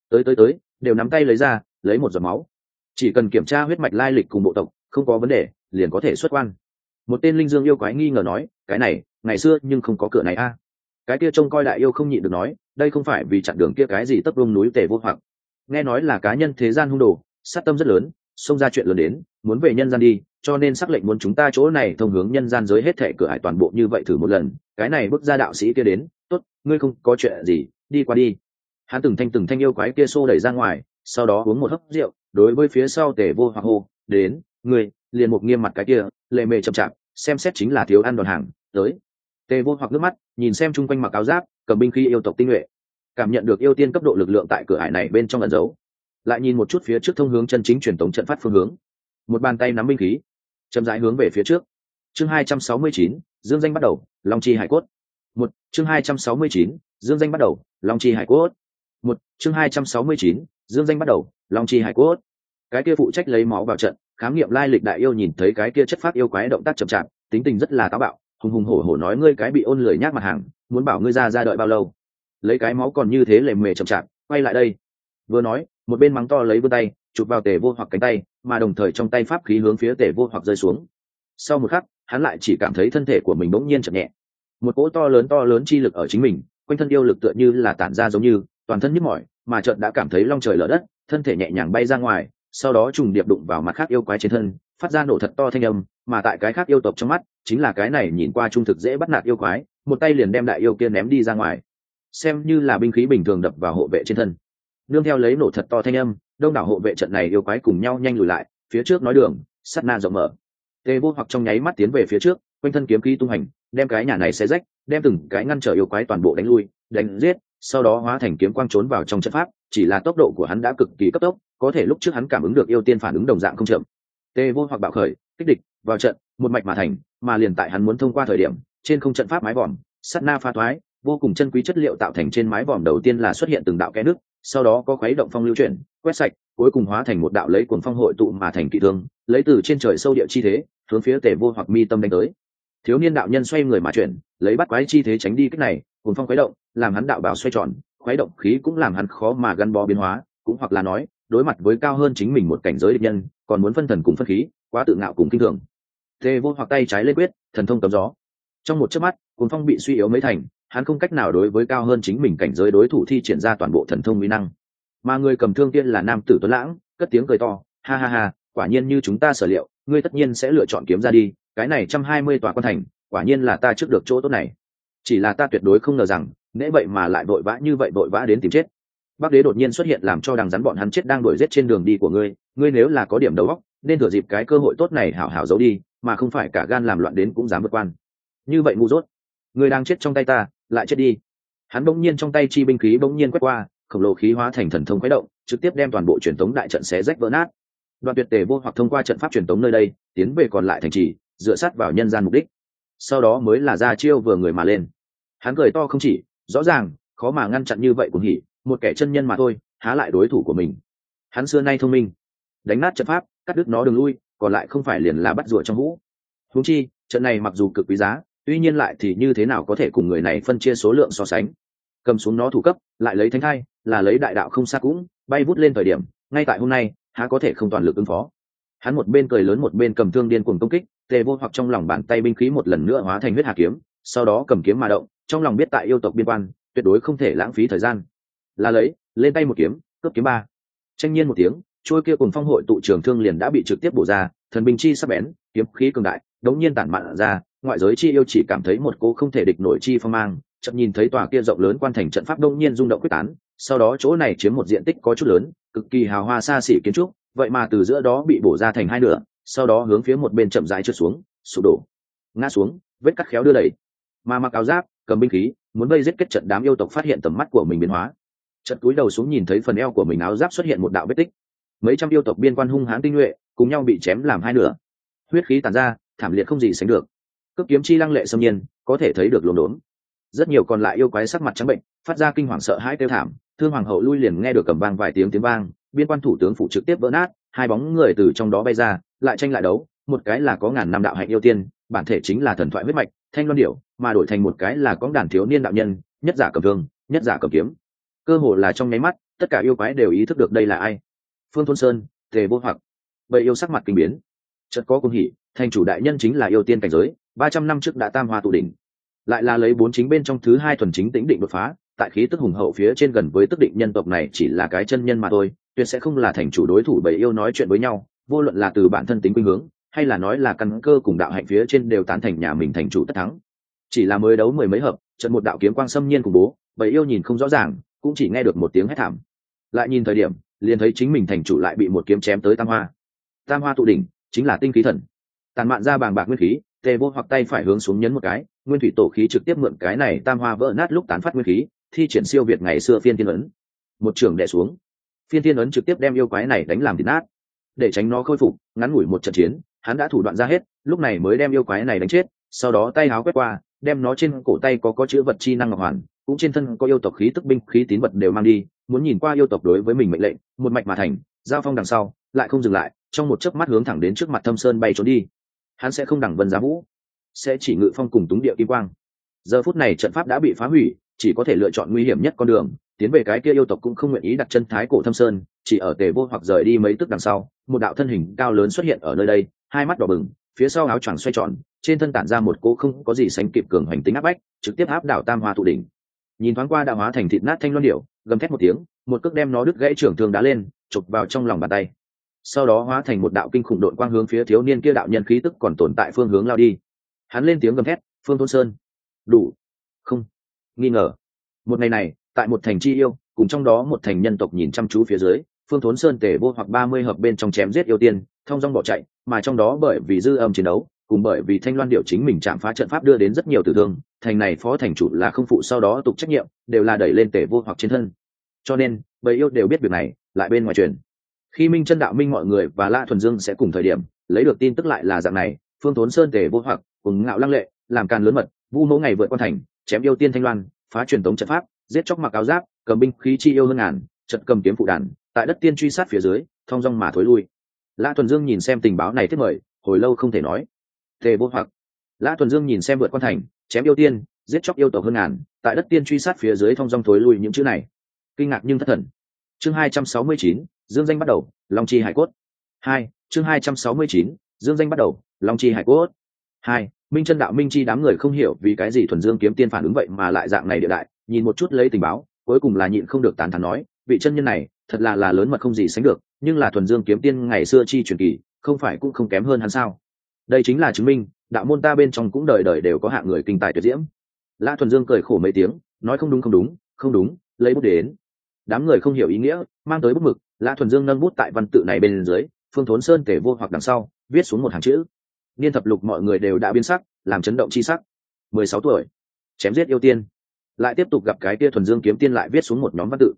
Tới tới tới, đều nắm tay lấy ra, lấy một giọt máu. Chỉ cần kiểm tra huyết mạch lai lịch cùng bộ tộc, không có vấn đề, liền có thể xuất quan. Một tên linh dương yêu quái nghi ngờ nói, cái này, ngày xưa nhưng không có cửa này a. Cái kia trông coi đại yêu không nhịn được nói, đây không phải vì chặn đường kia cái gì tấp rung núi tề vô hoặc. Nghe nói là cá nhân thế gian hung đồ, sát tâm rất lớn xông ra chuyện lớn đến, muốn về nhân gian đi, cho nên xác lệnh muốn chúng ta chỗ này thông hướng nhân gian giới hết thảy cửa hải toàn bộ như vậy thử một lần, cái này bước ra đạo sĩ kia đến, tốt, ngươi không có chuyện gì, đi qua đi. Hắn từng thanh từng thanh yêu quái kia xô đẩy ra ngoài, sau đó uống một hớp rượu, đối với phía sau tề vô hoặc hô, đến, ngươi, liền một nghiêm mặt cái kia, lệ mề chậm chạp, xem xét chính là thiếu ăn đòn hàng, tới. Tề vô hoặc nước mắt, nhìn xem chung quanh mặc áo giáp, cầm binh khi yêu tộc tinh nhuệ, cảm nhận được yêu tiên cấp độ lực lượng tại cửa hải này bên trong ẩn giấu lại nhìn một chút phía trước thông hướng chân chính truyền thống trận phát phương hướng. Một bàn tay nắm binh khí, chậm rãi hướng về phía trước. Chương hai trăm sáu mươi chín, dương danh bắt đầu, long chi hải cốt. Một, chương hai trăm sáu mươi chín, dương danh bắt đầu, long chi hải cốt. Một, chương hai trăm sáu mươi chín, dương danh bắt đầu, long chi hải cốt. Cái kia phụ trách lấy máu vào trận, khám nghiệm lai lịch đại yêu nhìn thấy cái kia chất phát yêu quái động tác chậm chạp, tính tình rất là táo bạo, hùng hùng hổ hổ nói ngươi cái bị ôn lười nhác mặt hàng, muốn bảo ngươi ra ra đợi bao lâu. Lấy cái máu còn như thế lề mề chậm chạp, quay lại đây. Vừa nói một bên mắng to lấy vươn tay, chụp vào tề vô hoặc cánh tay, mà đồng thời trong tay pháp khí hướng phía tề vô hoặc rơi xuống. Sau một khắc, hắn lại chỉ cảm thấy thân thể của mình bỗng nhiên chậm nhẹ. Một cỗ to lớn to lớn chi lực ở chính mình, quanh thân yêu lực tựa như là tản ra giống như, toàn thân nhức mỏi, mà trợn đã cảm thấy long trời lở đất, thân thể nhẹ nhàng bay ra ngoài, sau đó trùng điệp đụng vào mặt khác yêu quái trên thân, phát ra nổ thật to thanh âm, mà tại cái khác yêu tộc trong mắt, chính là cái này nhìn qua trung thực dễ bắt nạt yêu quái, một tay liền đem đại yêu kia ném đi ra ngoài. Xem như là binh khí bình thường đập vào hộ vệ trên thân nương theo lấy nổ thật to thanh âm, đông đảo hộ vệ trận này yêu quái cùng nhau nhanh lùi lại, phía trước nói đường sắt na rộng mở. Tê vô hoặc trong nháy mắt tiến về phía trước, quanh thân kiếm khí tung hành, đem cái nhà này xe rách, đem từng cái ngăn trở yêu quái toàn bộ đánh lui, đánh giết, sau đó hóa thành kiếm quang trốn vào trong trận pháp, chỉ là tốc độ của hắn đã cực kỳ cấp tốc, có thể lúc trước hắn cảm ứng được yêu tiên phản ứng đồng dạng không chậm. Tê vô hoặc bạo khởi, kích địch, vào trận, một mạch mà thành, mà liền tại hắn muốn thông qua thời điểm, trên không trận pháp mái vòm sắt na pha thoái, vô cùng chân quý chất liệu tạo thành trên mái vòm đầu tiên là xuất hiện từng đạo kẽ nước sau đó có khuấy động phong lưu chuyển, quét sạch, cuối cùng hóa thành một đạo lấy cuồng phong hội tụ mà thành kỵ thương, lấy từ trên trời sâu địa chi thế, hướng phía tề vô hoặc mi tâm đánh tới. Thiếu niên đạo nhân xoay người mà chuyển, lấy bắt quái chi thế tránh đi cách này, cuồng phong khuấy động, làm hắn đạo bảo xoay tròn, khuấy động khí cũng làm hắn khó mà gắn bó biến hóa, cũng hoặc là nói, đối mặt với cao hơn chính mình một cảnh giới địch nhân, còn muốn phân thần cùng phân khí, quá tự ngạo cùng kinh thường. Tề vô hoặc tay trái lên quyết, thần thông tấm gió. Trong một chớp mắt, cuồng phong bị suy yếu mấy thành hắn không cách nào đối với cao hơn chính mình cảnh giới đối thủ thi triển ra toàn bộ thần thông mỹ năng. Mà người cầm thương tiên là nam tử tuấn lãng, cất tiếng cười to, ha ha ha, quả nhiên như chúng ta sở liệu, ngươi tất nhiên sẽ lựa chọn kiếm ra đi, cái này trăm hai mươi tòa quan thành, quả nhiên là ta trước được chỗ tốt này. Chỉ là ta tuyệt đối không ngờ rằng nễ vậy mà lại vội vã như vậy vội vã đến tìm chết. Bắc đế đột nhiên xuất hiện làm cho đằng rắn bọn hắn chết đang đuổi giết trên đường đi của ngươi ngươi nếu là có điểm đầu óc, nên thừa dịp cái cơ hội tốt này hảo hảo giấu đi, mà không phải cả gan làm loạn đến cũng dám vượt quan. Như vậy ngu dốt, ngươi đang chết trong tay ta lại chết đi. Hắn bỗng nhiên trong tay chi binh khí bỗng nhiên quét qua, khổng lồ khí hóa thành thần thông khuấy động, trực tiếp đem toàn bộ truyền tống đại trận xé rách vỡ nát. Đoạn tuyệt tề vô hoặc thông qua trận pháp truyền tống nơi đây, tiến về còn lại thành trì, dựa sát vào nhân gian mục đích. Sau đó mới là ra chiêu vừa người mà lên. Hắn cười to không chỉ, rõ ràng, khó mà ngăn chặn như vậy cũng hỉ, một kẻ chân nhân mà thôi, há lại đối thủ của mình. Hắn xưa nay thông minh, đánh nát trận pháp, cắt đứt nó đường lui, còn lại không phải liền là bắt rùa trong hũ. Húng chi, trận này mặc dù cực quý giá tuy nhiên lại thì như thế nào có thể cùng người này phân chia số lượng so sánh? Cầm xuống nó thủ cấp, lại lấy thánh hai là lấy đại đạo không xa cũng, bay vút lên thời điểm, ngay tại hôm nay, há có thể không toàn lực ứng phó. Hắn một bên cười lớn một bên cầm thương điên cuồng công kích, tề vô hoặc trong lòng bàn tay binh khí một lần nữa hóa thành huyết hà kiếm, sau đó cầm kiếm mà động, trong lòng biết tại yêu tộc biên quan, tuyệt đối không thể lãng phí thời gian. Là lấy, lên tay một kiếm, cướp kiếm ba. Tranh nhiên một tiếng trôi kia cùng phong hội tụ trường thương liền đã bị trực tiếp bổ ra, thần binh chi sắp bén, kiếm khí cường đại, đống nhiên tản mạn ra ngoại giới chi yêu chỉ cảm thấy một cô không thể địch nổi chi phong mang chậm nhìn thấy tòa kia rộng lớn quan thành trận pháp đông nhiên rung động quyết tán, sau đó chỗ này chiếm một diện tích có chút lớn, cực kỳ hào hoa xa xỉ kiến trúc, vậy mà từ giữa đó bị bổ ra thành hai nửa, sau đó hướng phía một bên chậm rãi trượt xuống, sụp đổ, ngã xuống, vết cắt khéo đưa đẩy. Mà mặc áo giáp, cầm binh khí, muốn vây giết kết trận đám yêu tộc phát hiện tầm mắt của mình biến hóa. Trận cúi đầu xuống nhìn thấy phần eo của mình áo giáp xuất hiện một đạo vết tích. Mấy trăm yêu tộc biên quan hung hãn tinh nhuệ, cùng nhau bị chém làm hai nửa. Huyết khí tàn ra, thảm liệt không gì sánh được cướp kiếm chi lăng lệ xâm nhiên, có thể thấy được lồn đốn. Rất nhiều còn lại yêu quái sắc mặt trắng bệnh, phát ra kinh hoàng sợ hãi kêu thảm, thương hoàng hậu lui liền nghe được cầm vang vài tiếng tiếng vang, biên quan thủ tướng phụ trực tiếp vỡ nát, hai bóng người từ trong đó bay ra, lại tranh lại đấu, một cái là có ngàn năm đạo hạnh yêu tiên, bản thể chính là thần thoại huyết mạch, thanh loan điểu, mà đổi thành một cái là có đàn thiếu niên đạo nhân, nhất giả cầm thương, nhất giả cầm kiếm. Cơ hồ là trong nháy mắt, tất cả yêu quái đều ý thức được đây là ai. Phương thôn sơn, tề vô hoặc. Bậy yêu sắc mặt kinh biến. Chợt có cung hỉ, thành chủ đại nhân chính là yêu tiên cảnh giới ba trăm năm trước đã tam hoa tụ đỉnh. Lại là lấy bốn chính bên trong thứ hai thuần chính tĩnh định đột phá, tại khí tức hùng hậu phía trên gần với tức định nhân tộc này chỉ là cái chân nhân mà thôi, tuyệt sẽ không là thành chủ đối thủ bầy yêu nói chuyện với nhau, vô luận là từ bản thân tính quy hướng, hay là nói là căn cơ cùng đạo hạnh phía trên đều tán thành nhà mình thành chủ tất thắng. Chỉ là mới đấu mười mấy hợp, trận một đạo kiếm quang xâm nhiên cùng bố, bầy yêu nhìn không rõ ràng, cũng chỉ nghe được một tiếng hét thảm. Lại nhìn thời điểm, liền thấy chính mình thành chủ lại bị một kiếm chém tới tam hoa. Tam hoa tụ đỉnh, chính là tinh khí thần. Tàn mạn ra bàng bạc nguyên khí tề vô hoặc tay phải hướng xuống nhấn một cái, nguyên thủy tổ khí trực tiếp mượn cái này tam hoa vỡ nát lúc tán phát nguyên khí, thi triển siêu việt ngày xưa phiên thiên ấn. Một trường đẻ xuống. Phiên thiên ấn trực tiếp đem yêu quái này đánh làm thịt nát. Để tránh nó khôi phục, ngắn ngủi một trận chiến, hắn đã thủ đoạn ra hết, lúc này mới đem yêu quái này đánh chết, sau đó tay háo quét qua, đem nó trên cổ tay có có chữ vật chi năng ngọc hoàn, cũng trên thân có yêu tộc khí tức binh, khí tín vật đều mang đi, muốn nhìn qua yêu tộc đối với mình mệnh lệnh, một mạch mà thành, giao phong đằng sau, lại không dừng lại, trong một chớp mắt hướng thẳng đến trước mặt thâm sơn bay trốn đi hắn sẽ không đẳng vân giá vũ, sẽ chỉ ngự phong cùng túng địa kim quang. Giờ phút này trận pháp đã bị phá hủy, chỉ có thể lựa chọn nguy hiểm nhất con đường, tiến về cái kia yêu tộc cũng không nguyện ý đặt chân thái cổ thâm sơn, chỉ ở tề vô hoặc rời đi mấy tức đằng sau, một đạo thân hình cao lớn xuất hiện ở nơi đây, hai mắt đỏ bừng, phía sau áo choàng xoay tròn, trên thân tản ra một cỗ không có gì sánh kịp cường hành tính áp bách, trực tiếp áp đảo tam hoa tụ đỉnh. Nhìn thoáng qua đạo hóa thành thịt nát thanh loan điệu gầm thét một tiếng, một cước đem nó đứt gãy trưởng thương đá lên, chụp vào trong lòng bàn tay sau đó hóa thành một đạo kinh khủng đội quang hướng phía thiếu niên kia đạo nhân khí tức còn tồn tại phương hướng lao đi. Hắn lên tiếng gầm thét, phương thôn sơn, đủ. Không. Nghi ngờ. Một ngày này, tại một thành chi yêu, cùng trong đó một thành nhân tộc nhìn chăm chú phía dưới, phương thốn sơn tể vô hoặc ba mươi hợp bên trong chém giết yêu tiên, thông dong bỏ chạy, mà trong đó bởi vì dư âm chiến đấu, cùng bởi vì thanh loan điệu chính mình chạm phá trận pháp đưa đến rất nhiều tử thương, thành này phó thành chủ là không phụ sau đó tục trách nhiệm, đều là đẩy lên tể vô hoặc trên thân. Cho nên, bầy yêu đều biết việc này, lại bên ngoài truyền khi minh chân đạo minh mọi người và la thuần dương sẽ cùng thời điểm, lấy được tin tức lại là dạng này, phương thốn sơn tề vô hoặc cùng ngạo lăng lệ, làm càn lớn mật, vu mẫu ngày vượt quan thành, chém yêu tiên thanh loan, phá truyền tống trận pháp, giết chóc mặc áo giáp, cầm binh khí chi yêu hơn ngàn, trận cầm kiếm phụ đàn, tại đất tiên truy sát phía dưới, thong dong mà thối lui. La thuần dương nhìn xem tình báo này thiết mời, hồi lâu không thể nói. Tề vô hoặc. La thuần dương nhìn xem vượt quan thành, chém yêu tiên, giết chóc yêu tộc hơn ngàn, tại đất tiên truy sát phía dưới thong dong thối lui những chữ này. Kinh ngạc nhưng thất thần. Chương hai trăm sáu mươi chín dương danh bắt đầu, long chi hải cốt. Hai, chương hai trăm sáu mươi chín, dương danh bắt đầu, long chi hải cốt. Hai, minh chân đạo minh chi đám người không hiểu vì cái gì thuần dương kiếm tiên phản ứng vậy mà lại dạng này địa đại, nhìn một chút lấy tình báo, cuối cùng là nhịn không được tán thán nói, vị chân nhân này, thật là là lớn mật không gì sánh được, nhưng là thuần dương kiếm tiên ngày xưa chi truyền kỳ, không phải cũng không kém hơn hắn sao? Đây chính là chứng minh, đạo môn ta bên trong cũng đời đời đều có hạng người kinh tài tuyệt diễm. Lã thuần dương cười khổ mấy tiếng, nói không đúng không đúng không đúng, lấy bút đến. Đám người không hiểu ý nghĩa, mang tới bút mực lã thuần dương nâng bút tại văn tự này bên dưới, phương thốn sơn tể vô hoặc đằng sau, viết xuống một hàng chữ. Niên thập lục mọi người đều đã biến sắc, làm chấn động chi sắc. Mười sáu tuổi. Chém giết yêu tiên. Lại tiếp tục gặp cái kia thuần dương kiếm tiên lại viết xuống một nhóm văn tự.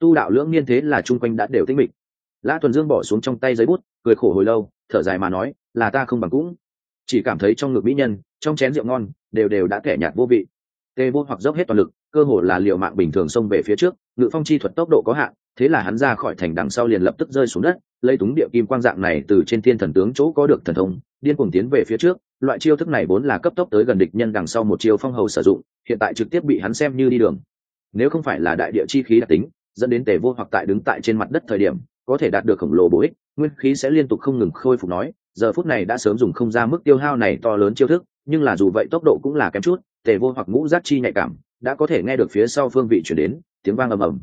Tu đạo lưỡng niên thế là chung quanh đã đều tinh mịch. Lã thuần dương bỏ xuống trong tay giấy bút, cười khổ hồi lâu, thở dài mà nói, là ta không bằng cũng. Chỉ cảm thấy trong ngực mỹ nhân, trong chén rượu ngon, đều đều đã kẻ nhạt vô vị. Tê vô hoặc dốc hết toàn lực, cơ hồ là liều mạng bình thường xông về phía trước, ngự phong chi thuật tốc độ có hạn thế là hắn ra khỏi thành đằng sau liền lập tức rơi xuống đất, lấy túng địa kim quang dạng này từ trên thiên thần tướng chỗ có được thần thông, điên cuồng tiến về phía trước. Loại chiêu thức này vốn là cấp tốc tới gần địch nhân đằng sau một chiêu phong hầu sử dụng, hiện tại trực tiếp bị hắn xem như đi đường. Nếu không phải là đại địa chi khí đặc tính, dẫn đến tề vô hoặc tại đứng tại trên mặt đất thời điểm, có thể đạt được khổng lồ bổ ích, nguyên khí sẽ liên tục không ngừng khôi phục nói. Giờ phút này đã sớm dùng không ra mức tiêu hao này to lớn chiêu thức, nhưng là dù vậy tốc độ cũng là kém chút, tề vô hoặc ngũ giác chi nhạy cảm, đã có thể nghe được phía sau phương vị chuyển đến, tiếng vang ầm ầm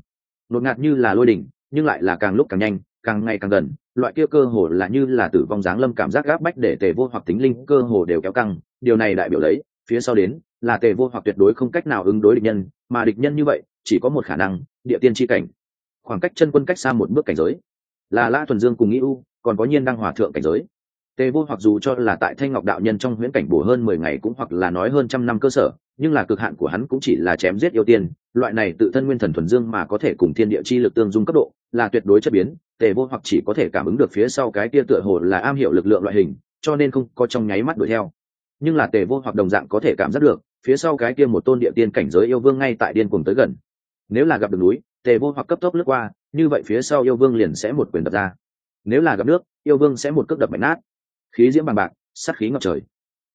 nột ngạt như là lôi đỉnh, nhưng lại là càng lúc càng nhanh, càng ngày càng gần. Loại kia cơ hồ là như là tử vong dáng lâm cảm giác gáp bách để tề vô hoặc tính linh cơ hồ đều kéo căng. Điều này đại biểu lấy phía sau đến là tề vô hoặc tuyệt đối không cách nào ứng đối địch nhân, mà địch nhân như vậy, chỉ có một khả năng, địa tiên tri cảnh. Khoảng cách chân quân cách xa một bước cảnh giới. Là la thuần dương cùng nghĩ u, còn có nhiên đang hòa thượng cảnh giới. Tề vô hoặc dù cho là tại thanh ngọc đạo nhân trong huyễn cảnh bổ hơn mười ngày cũng hoặc là nói hơn trăm năm cơ sở nhưng là cực hạn của hắn cũng chỉ là chém giết yêu tiên, loại này tự thân nguyên thần thuần dương mà có thể cùng thiên địa chi lực tương dung cấp độ, là tuyệt đối chất biến, tề vô hoặc chỉ có thể cảm ứng được phía sau cái kia tựa hồ là am hiểu lực lượng loại hình, cho nên không có trong nháy mắt đuổi theo. Nhưng là tề vô hoặc đồng dạng có thể cảm giác được, phía sau cái kia một tôn địa tiên cảnh giới yêu vương ngay tại điên cuồng tới gần. Nếu là gặp được núi, tề vô hoặc cấp tốc lướt qua, như vậy phía sau yêu vương liền sẽ một quyền đập ra. Nếu là gặp nước, yêu vương sẽ một cước đập mạnh nát. Khí diễm bằng bạc, sát khí ngập trời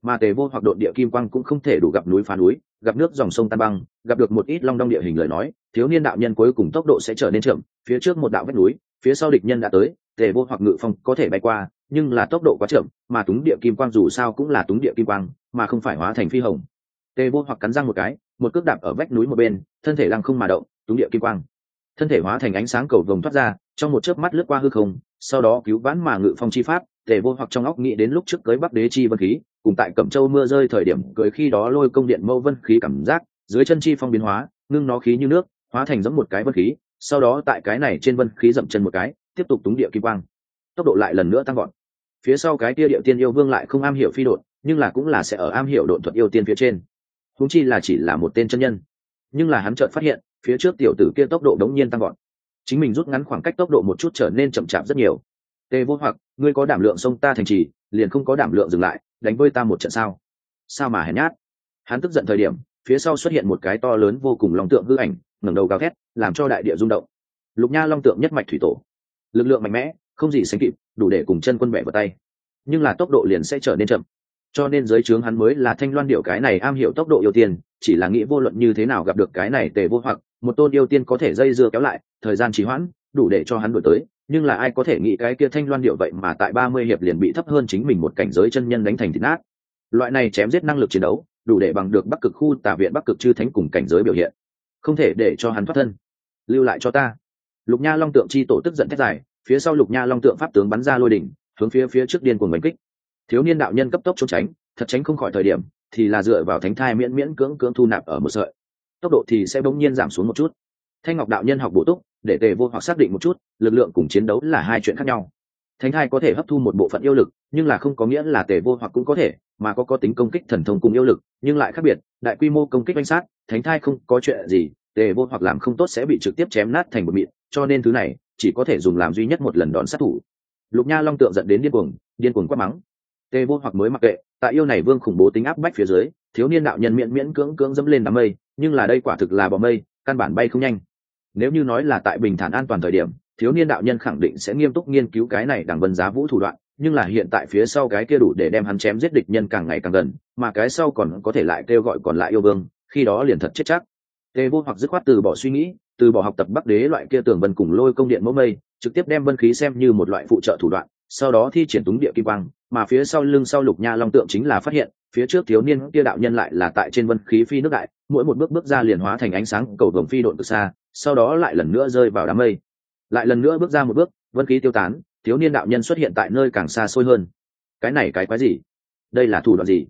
mà tề vô hoặc Độ địa kim quang cũng không thể đủ gặp núi phá núi, gặp nước dòng sông tan băng, gặp được một ít long đong địa hình lời nói, thiếu niên đạo nhân cuối cùng tốc độ sẽ trở nên chậm, phía trước một đạo vách núi, phía sau địch nhân đã tới, tề vô hoặc ngự phong có thể bay qua, nhưng là tốc độ quá chậm, mà túng địa kim quang dù sao cũng là túng địa kim quang, mà không phải hóa thành phi hồng. Tề vô hoặc cắn răng một cái, một cước đạp ở vách núi một bên, thân thể lăng không mà động, túng địa kim quang. Thân thể hóa thành ánh sáng cầu vồng thoát ra, trong một chớp mắt lướt qua hư không, sau đó cứu vãn mà ngự phong chi pháp tề vô hoặc trong óc nghĩ đến lúc trước cưới bắc đế chi vân khí, cùng tại cẩm châu mưa rơi thời điểm cưới khi đó lôi công điện mâu vân khí cảm giác, dưới chân chi phong biến hóa, ngưng nó khí như nước, hóa thành giống một cái vân khí, sau đó tại cái này trên vân khí dậm chân một cái, tiếp tục túng địa kim quang. Tốc độ lại lần nữa tăng gọn phía sau cái tia địa tiên yêu vương lại không am hiểu phi đột nhưng là cũng là sẽ ở am hiểu độn thuật yêu tiên phía trên. Húng chi là chỉ là một tên chân nhân. Nhưng là hắn chợt phát hiện, phía trước tiểu tử kia tốc độ đống nhiên tăng gọn chính mình rút ngắn khoảng cách tốc độ một chút trở nên chậm chạp rất nhiều tề vô hoặc, ngươi có đảm lượng xông ta thành trì, liền không có đảm lượng dừng lại, đánh vơi ta một trận sao? Sao mà hèn nhát? Hắn tức giận thời điểm, phía sau xuất hiện một cái to lớn vô cùng long tượng hư ảnh, ngẩng đầu gào thét, làm cho đại địa rung động. Lục nha long tượng nhất mạch thủy tổ. Lực lượng mạnh mẽ, không gì sánh kịp, đủ để cùng chân quân bẻ vào tay. Nhưng là tốc độ liền sẽ trở nên chậm. Cho nên giới trướng hắn mới là thanh loan điệu cái này am hiểu tốc độ ưu tiên, chỉ là nghĩ vô luận như thế nào gặp được cái này tề vô hoặc, một tôn ưu tiên có thể dây dưa kéo lại, thời gian trì hoãn, đủ để cho hắn đổi tới nhưng là ai có thể nghĩ cái kia thanh loan điệu vậy mà tại ba mươi hiệp liền bị thấp hơn chính mình một cảnh giới chân nhân đánh thành thịt nát? Loại này chém giết năng lực chiến đấu, đủ để bằng được bắc cực khu tả viện, bắc cực chư thánh cùng cảnh giới biểu hiện. Không thể để cho hắn thoát thân. Lưu lại cho ta. Lục nha long tượng chi tổ tức giận thét dài, phía sau lục nha long tượng pháp tướng bắn ra lôi đỉnh, hướng phía phía trước điên cuồng đánh kích. Thiếu niên đạo nhân cấp tốc trốn tránh, thật tránh không khỏi thời điểm, thì là dựa vào thánh thai miễn miễn cưỡng cưỡng thu nạp ở một sợi. Tốc độ thì sẽ bỗng nhiên giảm xuống một chút. Thanh ngọc đạo nhân học bổ túc để tề vô hoặc xác định một chút, lực lượng cùng chiến đấu là hai chuyện khác nhau. Thánh thai có thể hấp thu một bộ phận yêu lực, nhưng là không có nghĩa là tề vô hoặc cũng có thể, mà có có tính công kích thần thông cùng yêu lực, nhưng lại khác biệt, đại quy mô công kích oanh sát, thánh thai không có chuyện gì, tề vô hoặc làm không tốt sẽ bị trực tiếp chém nát thành một mịn, cho nên thứ này chỉ có thể dùng làm duy nhất một lần đón sát thủ. Lục nha long tượng dẫn đến điên cuồng điên cuồng quát mắng. Tề vô hoặc mới mặc kệ, tại yêu này vương khủng bố tính áp bách phía dưới, thiếu niên đạo nhân miễn miễn cưỡng cưỡng dẫm lên đám mây, nhưng là đây quả thực là bọ mây, căn bản bay không nhanh nếu như nói là tại bình thản an toàn thời điểm, thiếu niên đạo nhân khẳng định sẽ nghiêm túc nghiên cứu cái này đằng vân giá vũ thủ đoạn, nhưng là hiện tại phía sau cái kia đủ để đem hắn chém giết địch nhân càng ngày càng gần, mà cái sau còn có thể lại kêu gọi còn lại yêu vương, khi đó liền thật chết chắc. Tề vô hoặc dứt khoát từ bỏ suy nghĩ, từ bỏ học tập bắc đế loại kia tường vân cùng lôi công điện mẫu mây, trực tiếp đem vân khí xem như một loại phụ trợ thủ đoạn, sau đó thi triển túng địa kim quang mà phía sau lưng sau lục nha long tượng chính là phát hiện, phía trước thiếu niên kia đạo nhân lại là tại trên vân khí phi nước đại, mỗi một bước bước ra liền hóa thành ánh sáng, cầu vồng phi độn từ xa, sau đó lại lần nữa rơi vào đám mây. Lại lần nữa bước ra một bước, vân khí tiêu tán, thiếu niên đạo nhân xuất hiện tại nơi càng xa xôi hơn. Cái này cái quái gì? Đây là thủ đoạn gì?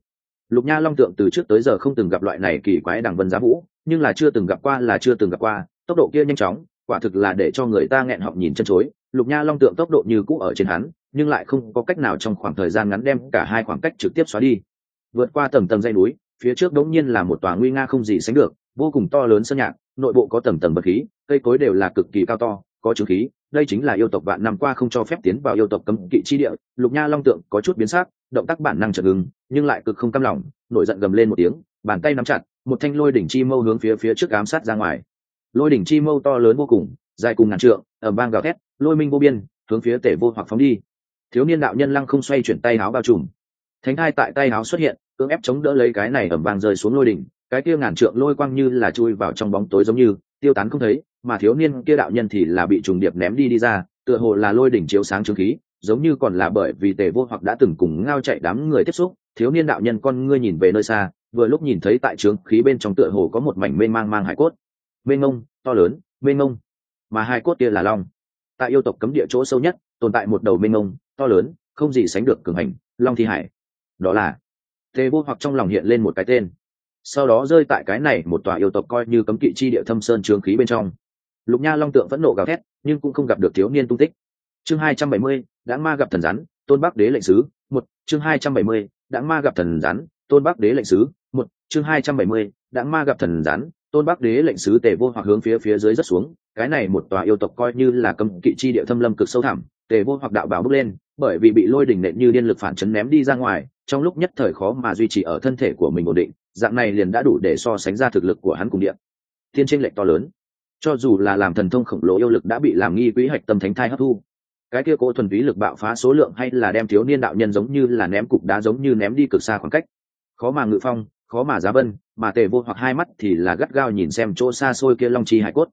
Lục nha long tượng từ trước tới giờ không từng gặp loại này kỳ quái đằng vân giá vũ, nhưng là chưa từng gặp qua là chưa từng gặp qua, tốc độ kia nhanh chóng, quả thực là để cho người ta nghẹn họng nhìn chân chối. Lục nha long tượng tốc độ như cũ ở trên hắn nhưng lại không có cách nào trong khoảng thời gian ngắn đem cả hai khoảng cách trực tiếp xóa đi. Vượt qua tầng tầng dây núi, phía trước đống nhiên là một tòa nguy nga không gì sánh được, vô cùng to lớn sơn nhạc, nội bộ có tầng tầng bậc khí, cây cối đều là cực kỳ cao to, có chứng khí, đây chính là yêu tộc vạn năm qua không cho phép tiến vào yêu tộc cấm kỵ chi địa. Lục nha long tượng có chút biến sắc, động tác bản năng chợt ngừng, nhưng lại cực không cam lòng, nổi giận gầm lên một tiếng, bàn tay nắm chặt, một thanh lôi đỉnh chi mâu hướng phía phía trước ám sát ra ngoài. Lôi đỉnh chi mâu to lớn vô cùng, dài cùng ngàn trượng ở vang gào thét, lôi minh vô biên, hướng phía tể vô hoặc phóng đi thiếu niên đạo nhân lăng không xoay chuyển tay áo bao trùm. Thánh thai tại tay áo xuất hiện, cưỡng ép chống đỡ lấy cái này ẩm vang rơi xuống lôi đỉnh, cái kia ngàn trượng lôi quang như là chui vào trong bóng tối giống như, tiêu tán không thấy, mà thiếu niên kia đạo nhân thì là bị trùng điệp ném đi đi ra, tựa hồ là lôi đỉnh chiếu sáng trướng khí, giống như còn là bởi vì tề vô hoặc đã từng cùng ngao chạy đám người tiếp xúc, thiếu niên đạo nhân con ngươi nhìn về nơi xa, vừa lúc nhìn thấy tại trướng khí bên trong tựa hồ có một mảnh mênh mang mang hải cốt. Mênh ngông to lớn, mênh ngông mà hai cốt kia là long. Tại yêu tộc cấm địa chỗ sâu nhất, tồn tại một đầu mênh ngông to lớn, không gì sánh được cường hành, long thi hải. Đó là tề vô hoặc trong lòng hiện lên một cái tên. Sau đó rơi tại cái này một tòa yêu tộc coi như cấm kỵ chi địa thâm sơn trướng khí bên trong. Lục nha long tượng vẫn nộ gào thét, nhưng cũng không gặp được thiếu niên tung tích. Chương hai trăm bảy mươi, đã ma gặp thần rắn, tôn bắc đế lệnh sứ, một, chương hai trăm bảy mươi, đã ma gặp thần rắn, tôn bắc đế lệnh sứ, một, chương hai trăm bảy mươi, đã ma gặp thần rắn, tôn bắc đế lệnh sứ tề vô hoặc hướng phía phía dưới rất xuống. Cái này một tòa yêu tộc coi như là cấm kỵ chi địa thâm lâm cực sâu thẳm tề vô hoặc đạo bảo bước lên, bởi vì bị lôi đỉnh nện như điên lực phản chấn ném đi ra ngoài, trong lúc nhất thời khó mà duy trì ở thân thể của mình ổn định, dạng này liền đã đủ để so sánh ra thực lực của hắn cùng điện thiên tranh lệch to lớn. Cho dù là làm thần thông khổng lồ yêu lực đã bị làm nghi quý hạch tâm thánh thai hấp thu, cái kia cố thuần túy lực bạo phá số lượng hay là đem thiếu niên đạo nhân giống như là ném cục đá giống như ném đi cực xa khoảng cách. Khó mà ngự phong, khó mà giá vân, mà tề vô hoặc hai mắt thì là gắt gao nhìn xem chỗ xa xôi kia long chi hải cốt.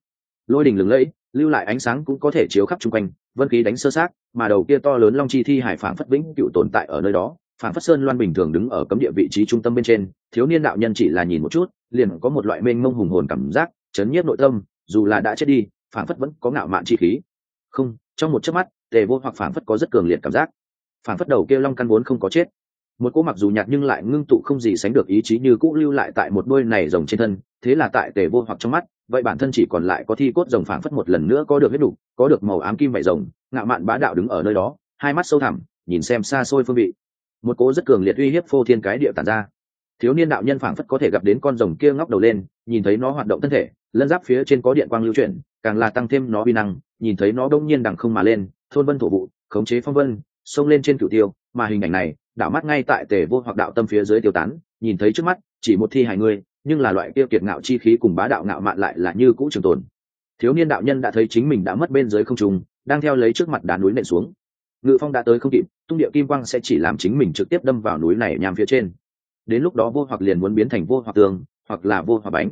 Lôi đình lừng lẫy lưu lại ánh sáng cũng có thể chiếu khắp chung quanh, vân khí đánh sơ sát mà đầu kia to lớn long chi thi hải phản phất vĩnh cựu tồn tại ở nơi đó phản phất sơn loan bình thường đứng ở cấm địa vị trí trung tâm bên trên, thiếu niên đạo nhân chỉ là nhìn một chút, liền có một loại mênh mông hùng hồn cảm giác, chấn nhiếp nội tâm, dù là đã chết đi phản phất vẫn có ngạo mạn chi khí. Không, trong một chớp mắt, tề vô hoặc phản phất có rất cường liệt cảm giác. Phản phất đầu kia long căn vốn không có chết. Một cỗ mặc dù nhạt nhưng lại ngưng tụ không gì sánh được ý chí như cũ lưu lại tại một đôi này rồng trên thân, thế là tại tề vô hoặc trong mắt vậy bản thân chỉ còn lại có thi cốt rồng phảng phất một lần nữa có được huyết đủ, có được màu ám kim vảy rồng ngạo mạn bá đạo đứng ở nơi đó, hai mắt sâu thẳm, nhìn xem xa xôi phương vị. Một cố rất cường liệt uy hiếp phô thiên cái địa tản ra. Thiếu niên đạo nhân phảng phất có thể gặp đến con rồng kia ngóc đầu lên, nhìn thấy nó hoạt động thân thể, lân giáp phía trên có điện quang lưu chuyển, càng là tăng thêm nó uy năng, nhìn thấy nó đông nhiên đằng không mà lên, thôn vân thổ vụ, khống chế phong vân, xông lên trên cửu tiêu, mà hình ảnh này đạo mắt ngay tại tề vô hoặc đạo tâm phía dưới tiêu tán, nhìn thấy trước mắt, chỉ một thi hài người nhưng là loại kia kiệt ngạo chi khí cùng bá đạo ngạo mạn lại là như cũ trường tồn. Thiếu niên đạo nhân đã thấy chính mình đã mất bên dưới không trung, đang theo lấy trước mặt đá núi nện xuống. Ngự phong đã tới không kịp, tung địa kim quang sẽ chỉ làm chính mình trực tiếp đâm vào núi này nhằm phía trên. Đến lúc đó vô hoặc liền muốn biến thành vô hoặc tường, hoặc là vô hoặc bánh.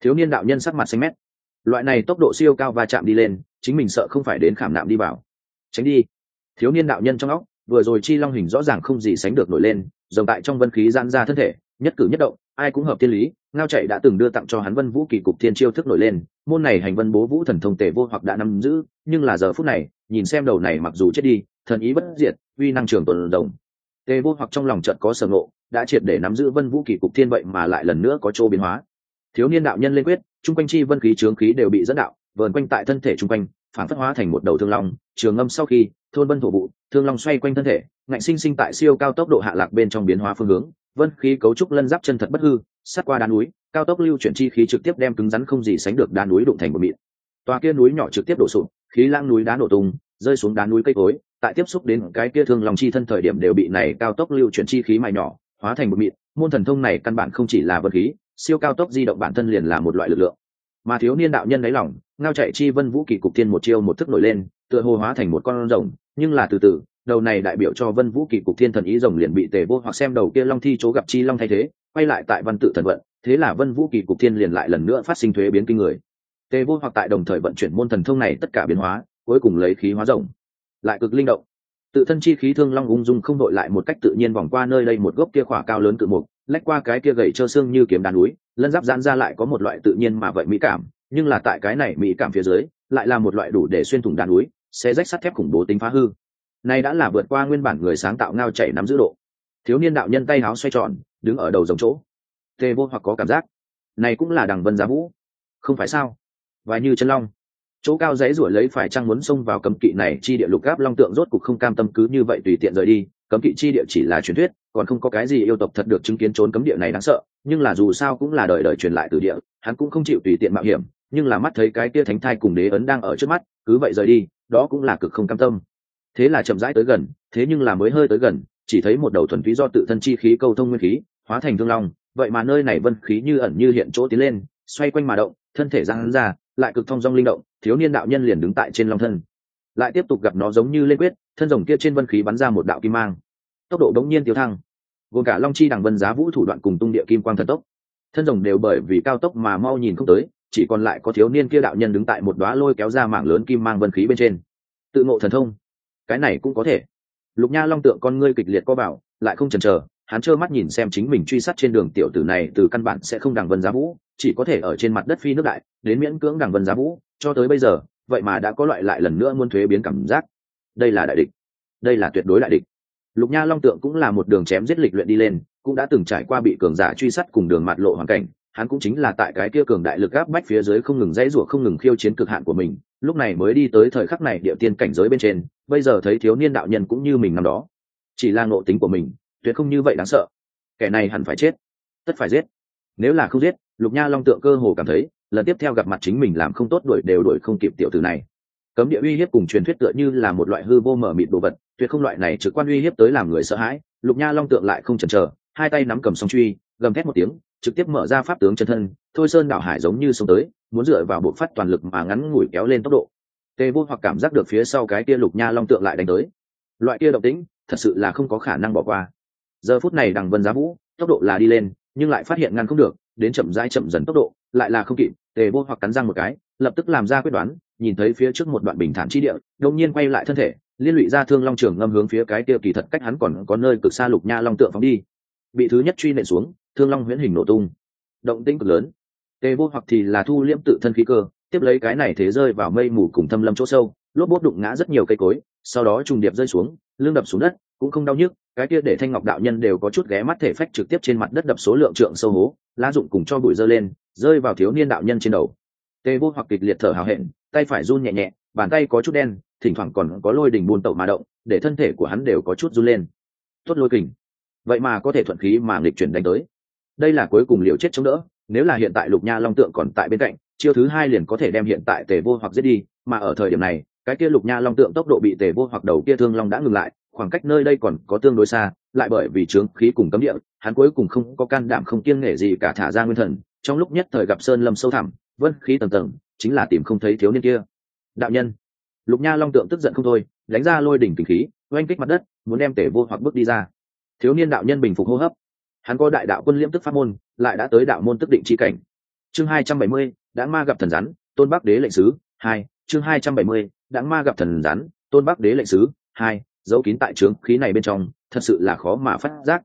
Thiếu niên đạo nhân sắc mặt xanh mét. Loại này tốc độ siêu cao va chạm đi lên, chính mình sợ không phải đến khảm nạm đi vào. Tránh đi. Thiếu niên đạo nhân trong óc, vừa rồi chi long hình rõ ràng không gì sánh được nổi lên dòng tại trong vân khí giãn ra thân thể, nhất cử nhất động, ai cũng hợp thiên lý ngao chạy đã từng đưa tặng cho hắn vân vũ kỳ cục thiên chiêu thức nổi lên, môn này hành vân bố vũ thần thông tề vô hoặc đã nắm giữ, nhưng là giờ phút này, nhìn xem đầu này mặc dù chết đi, thần ý bất diệt, uy năng trường tồn đồng tề vô hoặc trong lòng trận có sở ngộ, đã triệt để nắm giữ vân vũ kỳ cục thiên vậy mà lại lần nữa có chỗ biến hóa. Thiếu niên đạo nhân lên quyết, chung quanh chi vân khí trướng khí đều bị dẫn đạo, vờn quanh tại thân thể chung quanh, phản phất hóa thành một đầu thương long, trường ngâm sau khi, thôn vân thổ vụ, thương long xoay quanh thân thể, ngạnh sinh sinh tại siêu cao tốc độ hạ lạc bên trong biến hóa phương hướng vân khí cấu trúc lân giáp chân thật bất hư sát qua đá núi, cao tốc lưu chuyển chi khí trực tiếp đem cứng rắn không gì sánh được đá núi đụng thành một mịn. Tòa kia núi nhỏ trực tiếp đổ sụp, khí lang núi đá nổ tung, rơi xuống đá núi cây cối, tại tiếp xúc đến cái kia thương lòng chi thân thời điểm đều bị này cao tốc lưu chuyển chi khí mài nhỏ, hóa thành một mịn. Môn thần thông này căn bản không chỉ là vật khí, siêu cao tốc di động bản thân liền là một loại lực lượng. Mà thiếu niên đạo nhân đáy lòng, ngao chạy chi vân vũ kỳ cục tiên một chiêu một thức nổi lên, tựa hồ hóa thành một con rồng, nhưng là từ từ đầu này đại biểu cho vân vũ kỳ cục thiên thần ý rồng liền bị tề vô hoặc xem đầu kia long thi chỗ gặp chi long thay thế, quay lại tại văn tự thần vận, thế là vân vũ kỳ cục thiên liền lại lần nữa phát sinh thuế biến kinh người. Tề vô hoặc tại đồng thời vận chuyển môn thần thông này tất cả biến hóa, cuối cùng lấy khí hóa rồng. Lại cực linh động. Tự thân chi khí thương long ung dung không đội lại một cách tự nhiên vòng qua nơi đây một gốc kia khỏa cao lớn cự mục, lách qua cái kia gậy trơ xương như kiếm đá núi, lân giáp giãn ra lại có một loại tự nhiên mà vậy mỹ cảm, nhưng là tại cái này mỹ cảm phía dưới, lại là một loại đủ để xuyên thủng đá núi, sẽ rách sắt thép khủng bố tính phá hư nay đã là vượt qua nguyên bản người sáng tạo ngao chảy nắm giữ độ. Thiếu niên đạo nhân tay háo xoay tròn, đứng ở đầu giống chỗ. Tê vô hoặc có cảm giác. Này cũng là đằng vân giá vũ. Không phải sao? Và như chân long. Chỗ cao dãy ruổi lấy phải chăng muốn xông vào cấm kỵ này, chi địa lục gáp long tượng rốt cục không cam tâm cứ như vậy tùy tiện rời đi. Cấm kỵ chi địa chỉ là truyền thuyết, còn không có cái gì yêu tộc thật được chứng kiến trốn cấm địa này đáng sợ. Nhưng là dù sao cũng là đời đời truyền lại từ địa, hắn cũng không chịu tùy tiện mạo hiểm. Nhưng là mắt thấy cái kia thánh thai cùng đế ấn đang ở trước mắt, cứ vậy rời đi, đó cũng là cực không cam tâm thế là chậm rãi tới gần, thế nhưng là mới hơi tới gần, chỉ thấy một đầu thuần túy do tự thân chi khí câu thông nguyên khí, hóa thành thương long. Vậy mà nơi này vân khí như ẩn như hiện chỗ tiến lên, xoay quanh mà động, thân thể giang ra, lại cực thông dong linh động, thiếu niên đạo nhân liền đứng tại trên long thân. Lại tiếp tục gặp nó giống như lên quyết, thân rồng kia trên vân khí bắn ra một đạo kim mang. Tốc độ đống nhiên tiêu thăng. Gồm cả long chi đằng vân giá vũ thủ đoạn cùng tung địa kim quang thần tốc. Thân rồng đều bởi vì cao tốc mà mau nhìn không tới, chỉ còn lại có thiếu niên kia đạo nhân đứng tại một đoá lôi kéo ra mạng lớn kim mang vân khí bên trên. Tự ngộ thần thông cái này cũng có thể. Lục nha long tượng con ngươi kịch liệt co bảo lại không chần chờ, hắn trơ mắt nhìn xem chính mình truy sát trên đường tiểu tử này từ căn bản sẽ không đằng vân giá vũ, chỉ có thể ở trên mặt đất phi nước đại, đến miễn cưỡng đằng vân giá vũ, cho tới bây giờ, vậy mà đã có loại lại lần nữa muôn thuế biến cảm giác. Đây là đại địch. Đây là tuyệt đối đại địch. Lục nha long tượng cũng là một đường chém giết lịch luyện đi lên, cũng đã từng trải qua bị cường giả truy sát cùng đường mạt lộ hoàn cảnh hắn cũng chính là tại cái kia cường đại lực áp bách phía dưới không ngừng dãy rủa, không ngừng khiêu chiến cực hạn của mình, lúc này mới đi tới thời khắc này địa tiên cảnh giới bên trên, bây giờ thấy thiếu niên đạo nhân cũng như mình năm đó. Chỉ là ngộ tính của mình, tuyệt không như vậy đáng sợ. Kẻ này hẳn phải chết, tất phải giết. Nếu là không giết, lục nha long tượng cơ hồ cảm thấy, lần tiếp theo gặp mặt chính mình làm không tốt đuổi đều đuổi không kịp tiểu tử này. Cấm địa uy hiếp cùng truyền thuyết tựa như là một loại hư vô mở mịt đồ vật, tuyệt không loại này trực quan uy hiếp tới làm người sợ hãi. Lục nha long tượng lại không chần chờ, hai tay nắm cầm song truy, gầm thét một tiếng trực tiếp mở ra pháp tướng chân thân, thôi sơn đảo hải giống như sông tới, muốn dựa vào bộ phát toàn lực mà ngắn ngủi kéo lên tốc độ. Tê vô hoặc cảm giác được phía sau cái kia lục nha long tượng lại đánh tới. Loại kia động tĩnh, thật sự là không có khả năng bỏ qua. Giờ phút này đằng vân giá vũ, tốc độ là đi lên, nhưng lại phát hiện ngăn không được, đến chậm rãi chậm dần tốc độ, lại là không kịp, tề vô hoặc cắn răng một cái, lập tức làm ra quyết đoán, nhìn thấy phía trước một đoạn bình thản chi địa đông nhiên quay lại thân thể, liên lụy ra thương long trường ngâm hướng phía cái kia kỳ thật cách hắn còn có nơi cực xa lục nha long tượng phóng đi. Bị thứ nhất truy nện xuống thương long huyễn hình nổ tung. Động tĩnh cực lớn. Tề vô hoặc thì là thu liễm tự thân khí cơ, tiếp lấy cái này thế rơi vào mây mù cùng thâm lâm chỗ sâu, lốp bốt đụng ngã rất nhiều cây cối, sau đó trùng điệp rơi xuống, lưng đập xuống đất, cũng không đau nhức, cái kia để thanh ngọc đạo nhân đều có chút ghé mắt thể phách trực tiếp trên mặt đất đập số lượng trượng sâu hố, lá dụng cùng cho bụi dơ lên, rơi vào thiếu niên đạo nhân trên đầu. Tê vô hoặc kịch liệt thở hào hẹn, tay phải run nhẹ nhẹ, bàn tay có chút đen, thỉnh thoảng còn có lôi đình buôn tẩu mà động, để thân thể của hắn đều có chút run lên. Tốt lôi kình. Vậy mà có thể thuận khí mà nghịch chuyển đánh tới đây là cuối cùng liều chết chống đỡ, nếu là hiện tại lục nha long tượng còn tại bên cạnh, chiêu thứ hai liền có thể đem hiện tại tề vô hoặc giết đi, mà ở thời điểm này, cái kia lục nha long tượng tốc độ bị tề vô hoặc đầu kia thương long đã ngừng lại, khoảng cách nơi đây còn có tương đối xa, lại bởi vì trướng khí cùng cấm địa, hắn cuối cùng không có can đảm không kiêng nể gì cả thả ra nguyên thần, trong lúc nhất thời gặp sơn lâm sâu thẳm, vân khí tầng tầng, chính là tìm không thấy thiếu niên kia. Đạo nhân, lục nha long tượng tức giận không thôi, đánh ra lôi đỉnh kinh khí, oanh kích mặt đất, muốn đem tể vô hoặc bước đi ra. Thiếu niên đạo nhân bình phục hô hấp hắn có đại đạo quân liễm tức pháp môn, lại đã tới đạo môn tức định chi cảnh. Chương hai trăm bảy mươi, đã ma gặp thần rắn, tôn bắc đế lệnh sứ, hai, chương hai trăm bảy mươi, đã ma gặp thần rắn, tôn bắc đế lệnh sứ, hai, giấu kín tại trướng khí này bên trong, thật sự là khó mà phát giác.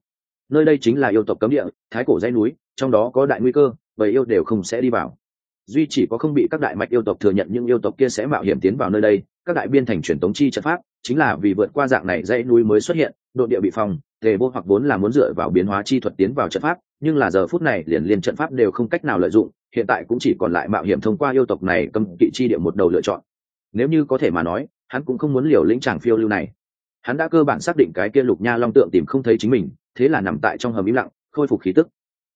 Nơi đây chính là yêu tộc cấm địa, thái cổ dãy núi, trong đó có đại nguy cơ bởi yêu đều không sẽ đi vào. Duy chỉ có không bị các đại mạch yêu tộc thừa nhận những yêu tộc kia sẽ mạo hiểm tiến vào nơi đây, các đại biên thành truyền tống chi trận pháp, chính là vì vượt qua dạng này dãy núi mới xuất hiện, độ địa bị phòng tề vô hoặc vốn là muốn dựa vào biến hóa chi thuật tiến vào trận pháp, nhưng là giờ phút này liền liên trận pháp đều không cách nào lợi dụng, hiện tại cũng chỉ còn lại mạo hiểm thông qua yêu tộc này cấm kỵ chi địa một đầu lựa chọn. Nếu như có thể mà nói, hắn cũng không muốn liều lĩnh tràng phiêu lưu này. Hắn đã cơ bản xác định cái kia lục nha long tượng tìm không thấy chính mình, thế là nằm tại trong hầm im lặng, khôi phục khí tức.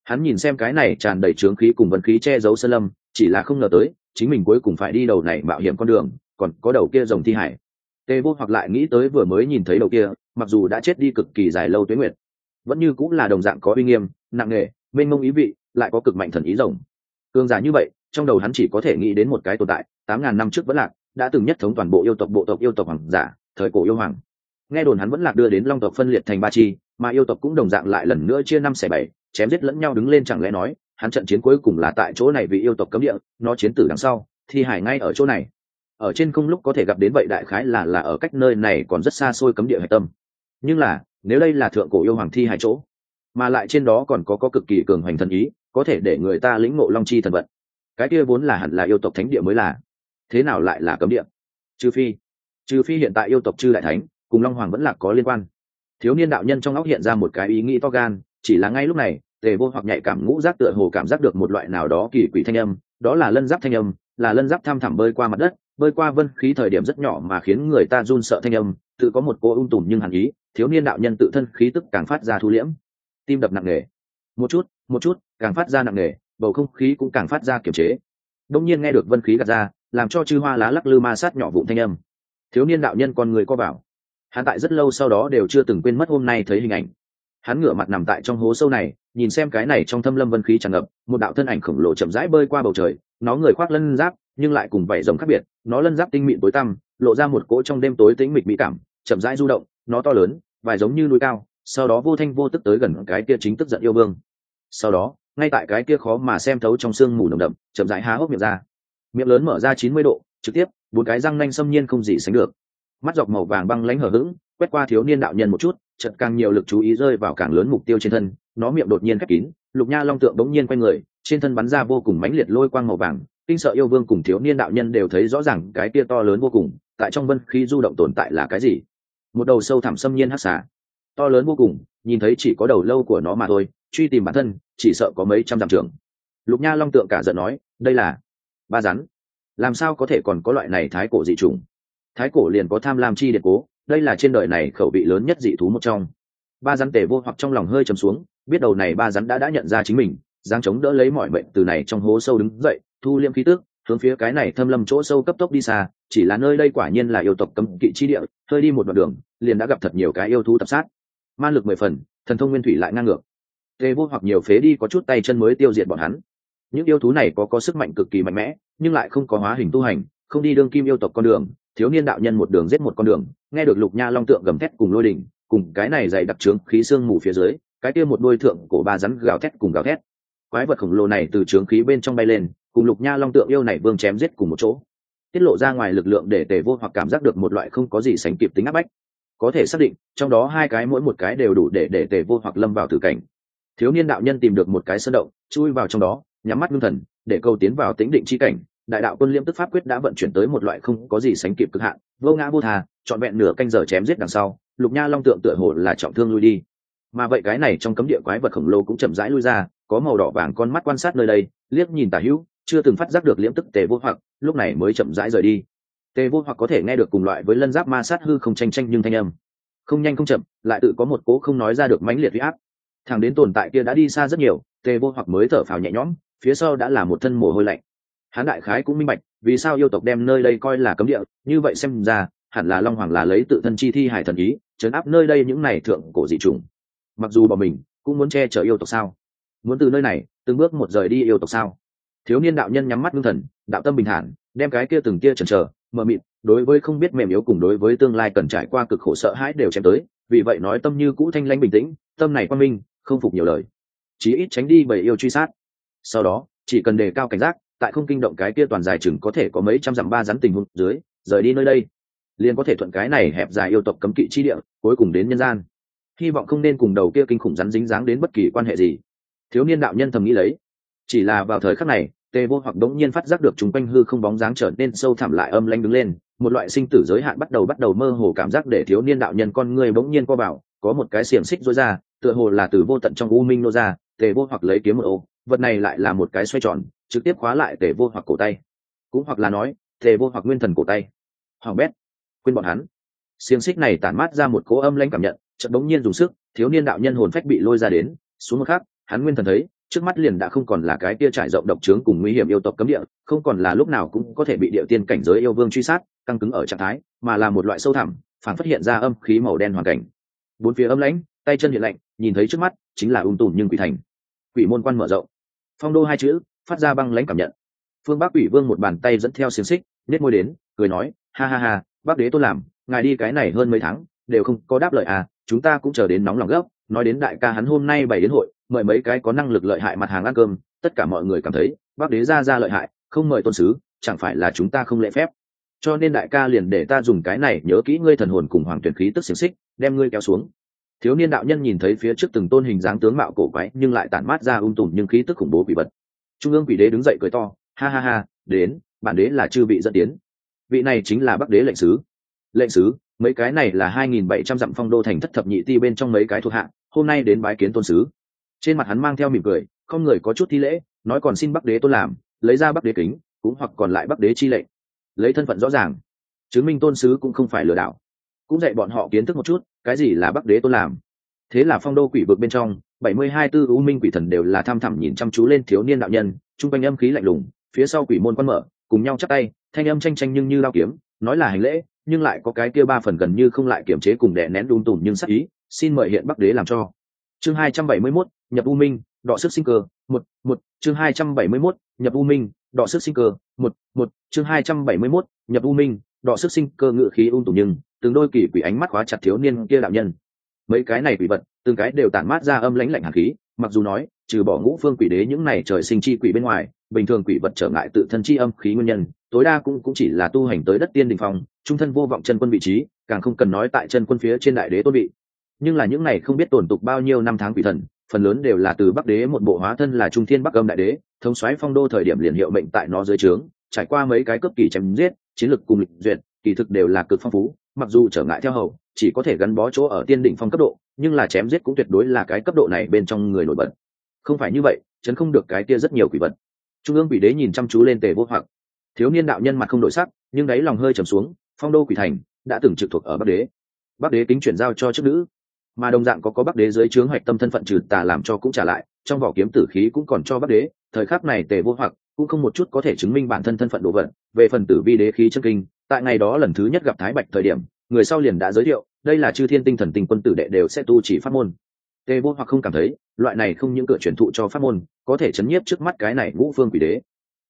Hắn nhìn xem cái này tràn đầy trướng khí cùng vấn khí che giấu sơn lâm, chỉ là không ngờ tới, chính mình cuối cùng phải đi đầu này mạo hiểm con đường, còn có đầu kia rồng thi hải. Tê vô hoặc lại nghĩ tới vừa mới nhìn thấy đầu kia mặc dù đã chết đi cực kỳ dài lâu tuế nguyệt, vẫn như cũng là đồng dạng có uy nghiêm, nặng nề, mênh mông ý vị, lại có cực mạnh thần ý rồng. Cương giả như vậy, trong đầu hắn chỉ có thể nghĩ đến một cái tồn tại, tám ngàn năm trước vẫn lạc, đã từng nhất thống toàn bộ yêu tộc, bộ tộc yêu tộc hoàng giả, thời cổ yêu hoàng. Nghe đồn hắn vẫn lạc đưa đến long tộc phân liệt thành ba chi, mà yêu tộc cũng đồng dạng lại lần nữa chia năm xẻ bảy, chém giết lẫn nhau đứng lên chẳng lẽ nói, hắn trận chiến cuối cùng là tại chỗ này vì yêu tộc cấm địa, nó chiến tử đằng sau, thi hải ngay ở chỗ này. Ở trên không lúc có thể gặp đến vậy đại khái là là ở cách nơi này còn rất xa xôi cấm địa hạch tâm nhưng là, nếu đây là thượng cổ yêu hoàng thi hải chỗ, mà lại trên đó còn có có cực kỳ cường hoành thần ý, có thể để người ta lĩnh ngộ long chi thần vận. Cái kia vốn là hẳn là yêu tộc thánh địa mới là. Thế nào lại là cấm địa? Trừ phi trừ phi hiện tại yêu tộc chư đại thánh cùng long hoàng vẫn là có liên quan. Thiếu niên đạo nhân trong óc hiện ra một cái ý nghĩ to gan, chỉ là ngay lúc này, tề vô hoặc nhạy cảm ngũ giác tựa hồ cảm giác được một loại nào đó kỳ quỷ thanh âm, đó là lân giáp thanh âm, là lân giáp tham thẳm bơi qua mặt đất, bơi qua vân khí thời điểm rất nhỏ mà khiến người ta run sợ thanh âm, tự có một cô ung tùm nhưng hẳn ý thiếu niên đạo nhân tự thân khí tức càng phát ra thu liễm, tim đập nặng nề. Một chút một chút, càng phát ra nặng nề, bầu không khí cũng càng phát ra kiềm chế. Đông nhiên nghe được vân khí gạt ra, làm cho chư hoa lá lắc lư ma sát nhỏ vụn thanh âm. Thiếu niên đạo nhân con người co bảo. Hắn tại rất lâu sau đó đều chưa từng quên mất hôm nay thấy hình ảnh. Hắn ngửa mặt nằm tại trong hố sâu này, nhìn xem cái này trong thâm lâm vân khí tràn ngập, một đạo thân ảnh khổng lồ chậm rãi bơi qua bầu trời, nó người khoác lân giáp, nhưng lại cùng vảy rồng khác biệt, nó lân giáp tinh mịn tối tăm, lộ ra một cỗ trong đêm tối tĩnh mịch mỹ cảm, chậm rãi du động, nó to lớn vài giống như núi cao, sau đó vô thanh vô tức tới gần cái kia chính tức giận yêu vương. Sau đó, ngay tại cái kia khó mà xem thấu trong sương mù nồng đậm, chậm rãi há hốc miệng ra. Miệng lớn mở ra chín mươi độ, trực tiếp, bốn cái răng nanh xâm nhiên không gì sánh được. Mắt dọc màu vàng băng lãnh hở hững, quét qua thiếu niên đạo nhân một chút, chợt càng nhiều lực chú ý rơi vào càng lớn mục tiêu trên thân, nó miệng đột nhiên khép kín, lục nha long tượng bỗng nhiên quay người, trên thân bắn ra vô cùng mãnh liệt lôi quang màu vàng, kinh sợ yêu vương cùng thiếu niên đạo nhân đều thấy rõ ràng cái kia to lớn vô cùng, tại trong vân khi du động tồn tại là cái gì? Một đầu sâu thẳm xâm nhiên hắc xà. To lớn vô cùng, nhìn thấy chỉ có đầu lâu của nó mà thôi, truy tìm bản thân, chỉ sợ có mấy trăm dặm trường. Lục nha long tượng cả giận nói, đây là ba rắn. Làm sao có thể còn có loại này thái cổ dị trùng thái cổ liền có tham lam chi điện cố, đây là trên đời này khẩu vị lớn nhất dị thú một trong. Ba rắn tể vô hoặc trong lòng hơi chầm xuống, biết đầu này ba rắn đã đã nhận ra chính mình giang chống đỡ lấy mọi bệnh từ này trong hố sâu đứng dậy, thu liêm khí tước hướng phía cái này thâm lâm chỗ sâu cấp tốc đi xa, chỉ là nơi đây quả nhiên là yêu tộc cấm kỵ chi địa, hơi đi một đoạn đường, liền đã gặp thật nhiều cái yêu thú tập sát. Ma lực mười phần, thần thông nguyên thủy lại ngang ngược. Tề vô hoặc nhiều phế đi có chút tay chân mới tiêu diệt bọn hắn. Những yêu thú này có có sức mạnh cực kỳ mạnh mẽ, nhưng lại không có hóa hình tu hành, không đi đương kim yêu tộc con đường, thiếu niên đạo nhân một đường giết một con đường, nghe được lục nha long tượng gầm thét cùng lôi đình, cùng cái này dày đặc trướng khí xương mù phía dưới, cái kia một đôi thượng cổ ba rắn gào thét cùng gào thét. Quái vật khổng lồ này từ trướng khí bên trong bay lên cùng lục nha long tượng yêu này vương chém giết cùng một chỗ. Tiết lộ ra ngoài lực lượng để tề vô hoặc cảm giác được một loại không có gì sánh kịp tính áp bách. Có thể xác định, trong đó hai cái mỗi một cái đều đủ để để tề vô hoặc lâm vào tử cảnh. Thiếu niên đạo nhân tìm được một cái sân động, chui vào trong đó, nhắm mắt ngưng thần, để câu tiến vào tính định chi cảnh. Đại đạo quân liêm tức pháp quyết đã vận chuyển tới một loại không có gì sánh kịp cực hạn. Vô ngã vô thà trọn vẹn nửa canh giờ chém giết đằng sau, lục nha long tượng tựa hồ là trọng thương lui đi. Mà vậy cái này trong cấm địa quái vật khổng lồ cũng chậm rãi lui ra, có màu đỏ vàng con mắt quan sát nơi đây, liếc nhìn tả hữu chưa từng phát giác được liễm tức tề vô hoặc, lúc này mới chậm rãi rời đi. Tề vô hoặc có thể nghe được cùng loại với lân giáp ma sát hư không tranh tranh nhưng thanh âm không nhanh không chậm, lại tự có một cố không nói ra được mãnh liệt huy áp. Thằng đến tồn tại kia đã đi xa rất nhiều, tề vô hoặc mới thở phào nhẹ nhõm, phía sau đã là một thân mồ hôi lạnh. Hán đại khái cũng minh bạch, vì sao yêu tộc đem nơi đây coi là cấm địa, như vậy xem ra, hẳn là long hoàng là lấy tự thân chi thi hải thần ý chấn áp nơi đây những này thượng cổ dị trùng mặc dù bọn mình cũng muốn che chở yêu tộc sao? Muốn từ nơi này, từng bước một rời đi yêu tộc sao? Thiếu niên đạo nhân nhắm mắt ngưng thần, đạo tâm bình thản, đem cái kia từng kia chần chờ, mờ mịt, đối với không biết mềm yếu cùng đối với tương lai cần trải qua cực khổ sợ hãi đều chém tới. Vì vậy nói tâm như cũ thanh lãnh bình tĩnh, tâm này quan minh, không phục nhiều lời. Chí ít tránh đi bởi yêu truy sát. Sau đó, chỉ cần đề cao cảnh giác, tại không kinh động cái kia toàn dài chừng có thể có mấy trăm dặm ba rắn tình huống dưới, rời đi nơi đây. Liền có thể thuận cái này hẹp dài yêu tộc cấm kỵ chi địa, cuối cùng đến nhân gian. Hy vọng không nên cùng đầu kia kinh khủng rắn dính dáng đến bất kỳ quan hệ gì. Thiếu niên đạo nhân thầm nghĩ lấy. Chỉ là vào thời khắc này tề vô hoặc đống nhiên phát giác được chúng quanh hư không bóng dáng trở nên sâu thẳm lại âm lanh đứng lên, một loại sinh tử giới hạn bắt đầu bắt đầu mơ hồ cảm giác để thiếu niên đạo nhân con người bỗng nhiên co bảo có một cái xiềng xích rối ra, tựa hồ là từ vô tận trong u minh nô ra tề vô hoặc lấy kiếm một ô, vật này lại là một cái xoay tròn, trực tiếp khóa lại tề vô hoặc cổ tay. Cũng hoặc là nói tề vô hoặc nguyên thần cổ tay. Hoàng bét, quên bọn hắn. Xiềng xích này tản mát ra một cỗ âm lãnh cảm nhận, chợt bỗng nhiên dùng sức, thiếu niên đạo nhân hồn phách bị lôi ra đến, xuống một khắc, hắn nguyên thần thấy trước mắt liền đã không còn là cái kia trải rộng độc trướng cùng nguy hiểm yêu tộc cấm địa, không còn là lúc nào cũng có thể bị địa tiên cảnh giới yêu vương truy sát, căng cứng ở trạng thái, mà là một loại sâu thẳm, phản phát hiện ra âm khí màu đen hoàn cảnh. Bốn phía âm lãnh, tay chân hiện lạnh, nhìn thấy trước mắt chính là ung tùm nhưng quỷ thành. Quỷ môn quan mở rộng. Phong đô hai chữ, phát ra băng lãnh cảm nhận. Phương bắc quỷ vương một bàn tay dẫn theo xiềng xích nết môi đến, cười nói, ha ha ha bác đế tôi làm, ngài đi cái này hơn mấy tháng, đều không có đáp lời à chúng ta cũng chờ đến nóng lòng gấp, nói đến đại ca hắn hôm nay bảy đến hội mời mấy cái có năng lực lợi hại mặt hàng ăn cơm, tất cả mọi người cảm thấy, bác đế ra ra lợi hại, không mời tôn sứ, chẳng phải là chúng ta không lễ phép. Cho nên đại ca liền để ta dùng cái này nhớ kỹ ngươi thần hồn cùng hoàng tuyển khí tức xiềng xích, đem ngươi kéo xuống. Thiếu niên đạo nhân nhìn thấy phía trước từng tôn hình dáng tướng mạo cổ quái, nhưng lại tản mát ra ung tùm nhưng khí tức khủng bố quỷ vật. Trung ương quỷ đế đứng dậy cười to, ha ha ha, đến, bản đế là chư vị dẫn tiến. Vị này chính là bắc đế lệnh sứ. Lệnh sứ, mấy cái này là hai nghìn bảy trăm dặm phong đô thành thất thập nhị ti bên trong mấy cái thuộc hạ, hôm nay đến bái kiến tôn sứ trên mặt hắn mang theo mỉm cười, không người có chút thi lễ, nói còn xin bắc đế tôn làm, lấy ra bắc đế kính, cũng hoặc còn lại bắc đế chi lệnh. Lấy thân phận rõ ràng, chứng minh tôn sứ cũng không phải lừa đảo. Cũng dạy bọn họ kiến thức một chút, cái gì là bắc đế tôn làm. Thế là phong đô quỷ vực bên trong, bảy mươi hai tư u minh quỷ thần đều là tham thẳm nhìn chăm chú lên thiếu niên đạo nhân, chung quanh âm khí lạnh lùng, phía sau quỷ môn quan mở, cùng nhau chắc tay, thanh âm tranh tranh nhưng như lao kiếm, nói là hành lễ, nhưng lại có cái kia ba phần gần như không lại kiểm chế cùng đè nén đun tùm nhưng sắc ý, xin mời hiện bắc đế làm cho. Chương hai trăm bảy mươi mốt nhập u minh, đọ sức sinh cơ, một một, chương hai trăm bảy mươi mốt, nhập u minh, đọ sức sinh cơ, một một, chương hai trăm bảy mươi mốt, nhập u minh, đọ sức sinh cơ ngự khí ung tủ nhưng, từng đôi kỳ quỷ ánh mắt khóa chặt thiếu niên kia đạo nhân. Mấy cái này quỷ vật, từng cái đều tản mát ra âm lãnh lạnh hàn khí, mặc dù nói, trừ bỏ ngũ phương quỷ đế những này trời sinh chi quỷ bên ngoài, bình thường quỷ vật trở ngại tự thân chi âm khí nguyên nhân, tối đa cũng cũng chỉ là tu hành tới đất tiên đình phong, trung thân vô vọng chân quân vị trí, càng không cần nói tại chân quân phía trên đại đế tôn vị. Nhưng là những này không biết tổn tục bao nhiêu năm tháng quỷ thần phần lớn đều là từ bắc đế, một bộ hóa thân là trung thiên bắc âm đại đế, thống xoáy phong đô thời điểm liền hiệu mệnh tại nó dưới trướng, trải qua mấy cái cấp kỳ chém giết, chiến lược cùng lịch duyệt, kỳ thực đều là cực phong phú, mặc dù trở ngại theo hầu, chỉ có thể gắn bó chỗ ở tiên đỉnh phong cấp độ, nhưng là chém giết cũng tuyệt đối là cái cấp độ này bên trong người nổi bật. Không phải như vậy, chấn không được cái kia rất nhiều quỷ vật. Trung ương quỷ đế nhìn chăm chú lên tề vô hoặc. Thiếu niên đạo nhân mặt không đổi sắc, nhưng đáy lòng hơi trầm xuống, phong đô quỷ thành, đã từng trực thuộc ở bắc đế. Bắc đế kính chuyển giao cho chức nữ mà đồng dạng có có bắc đế dưới trướng hoạch tâm thân phận trừ tà làm cho cũng trả lại, trong vỏ kiếm tử khí cũng còn cho bắc đế, thời khắc này tề vô hoặc cũng không một chút có thể chứng minh bản thân thân phận đồ vật. Về phần tử vi đế khí chân kinh, tại ngày đó lần thứ nhất gặp thái bạch thời điểm, người sau liền đã giới thiệu, đây là chư thiên tinh thần tinh quân tử đệ đều sẽ tu chỉ pháp môn. Tề vô hoặc không cảm thấy, loại này không những cửa truyền thụ cho pháp môn, có thể chấn nhiếp trước mắt cái này ngũ phương quỷ đế.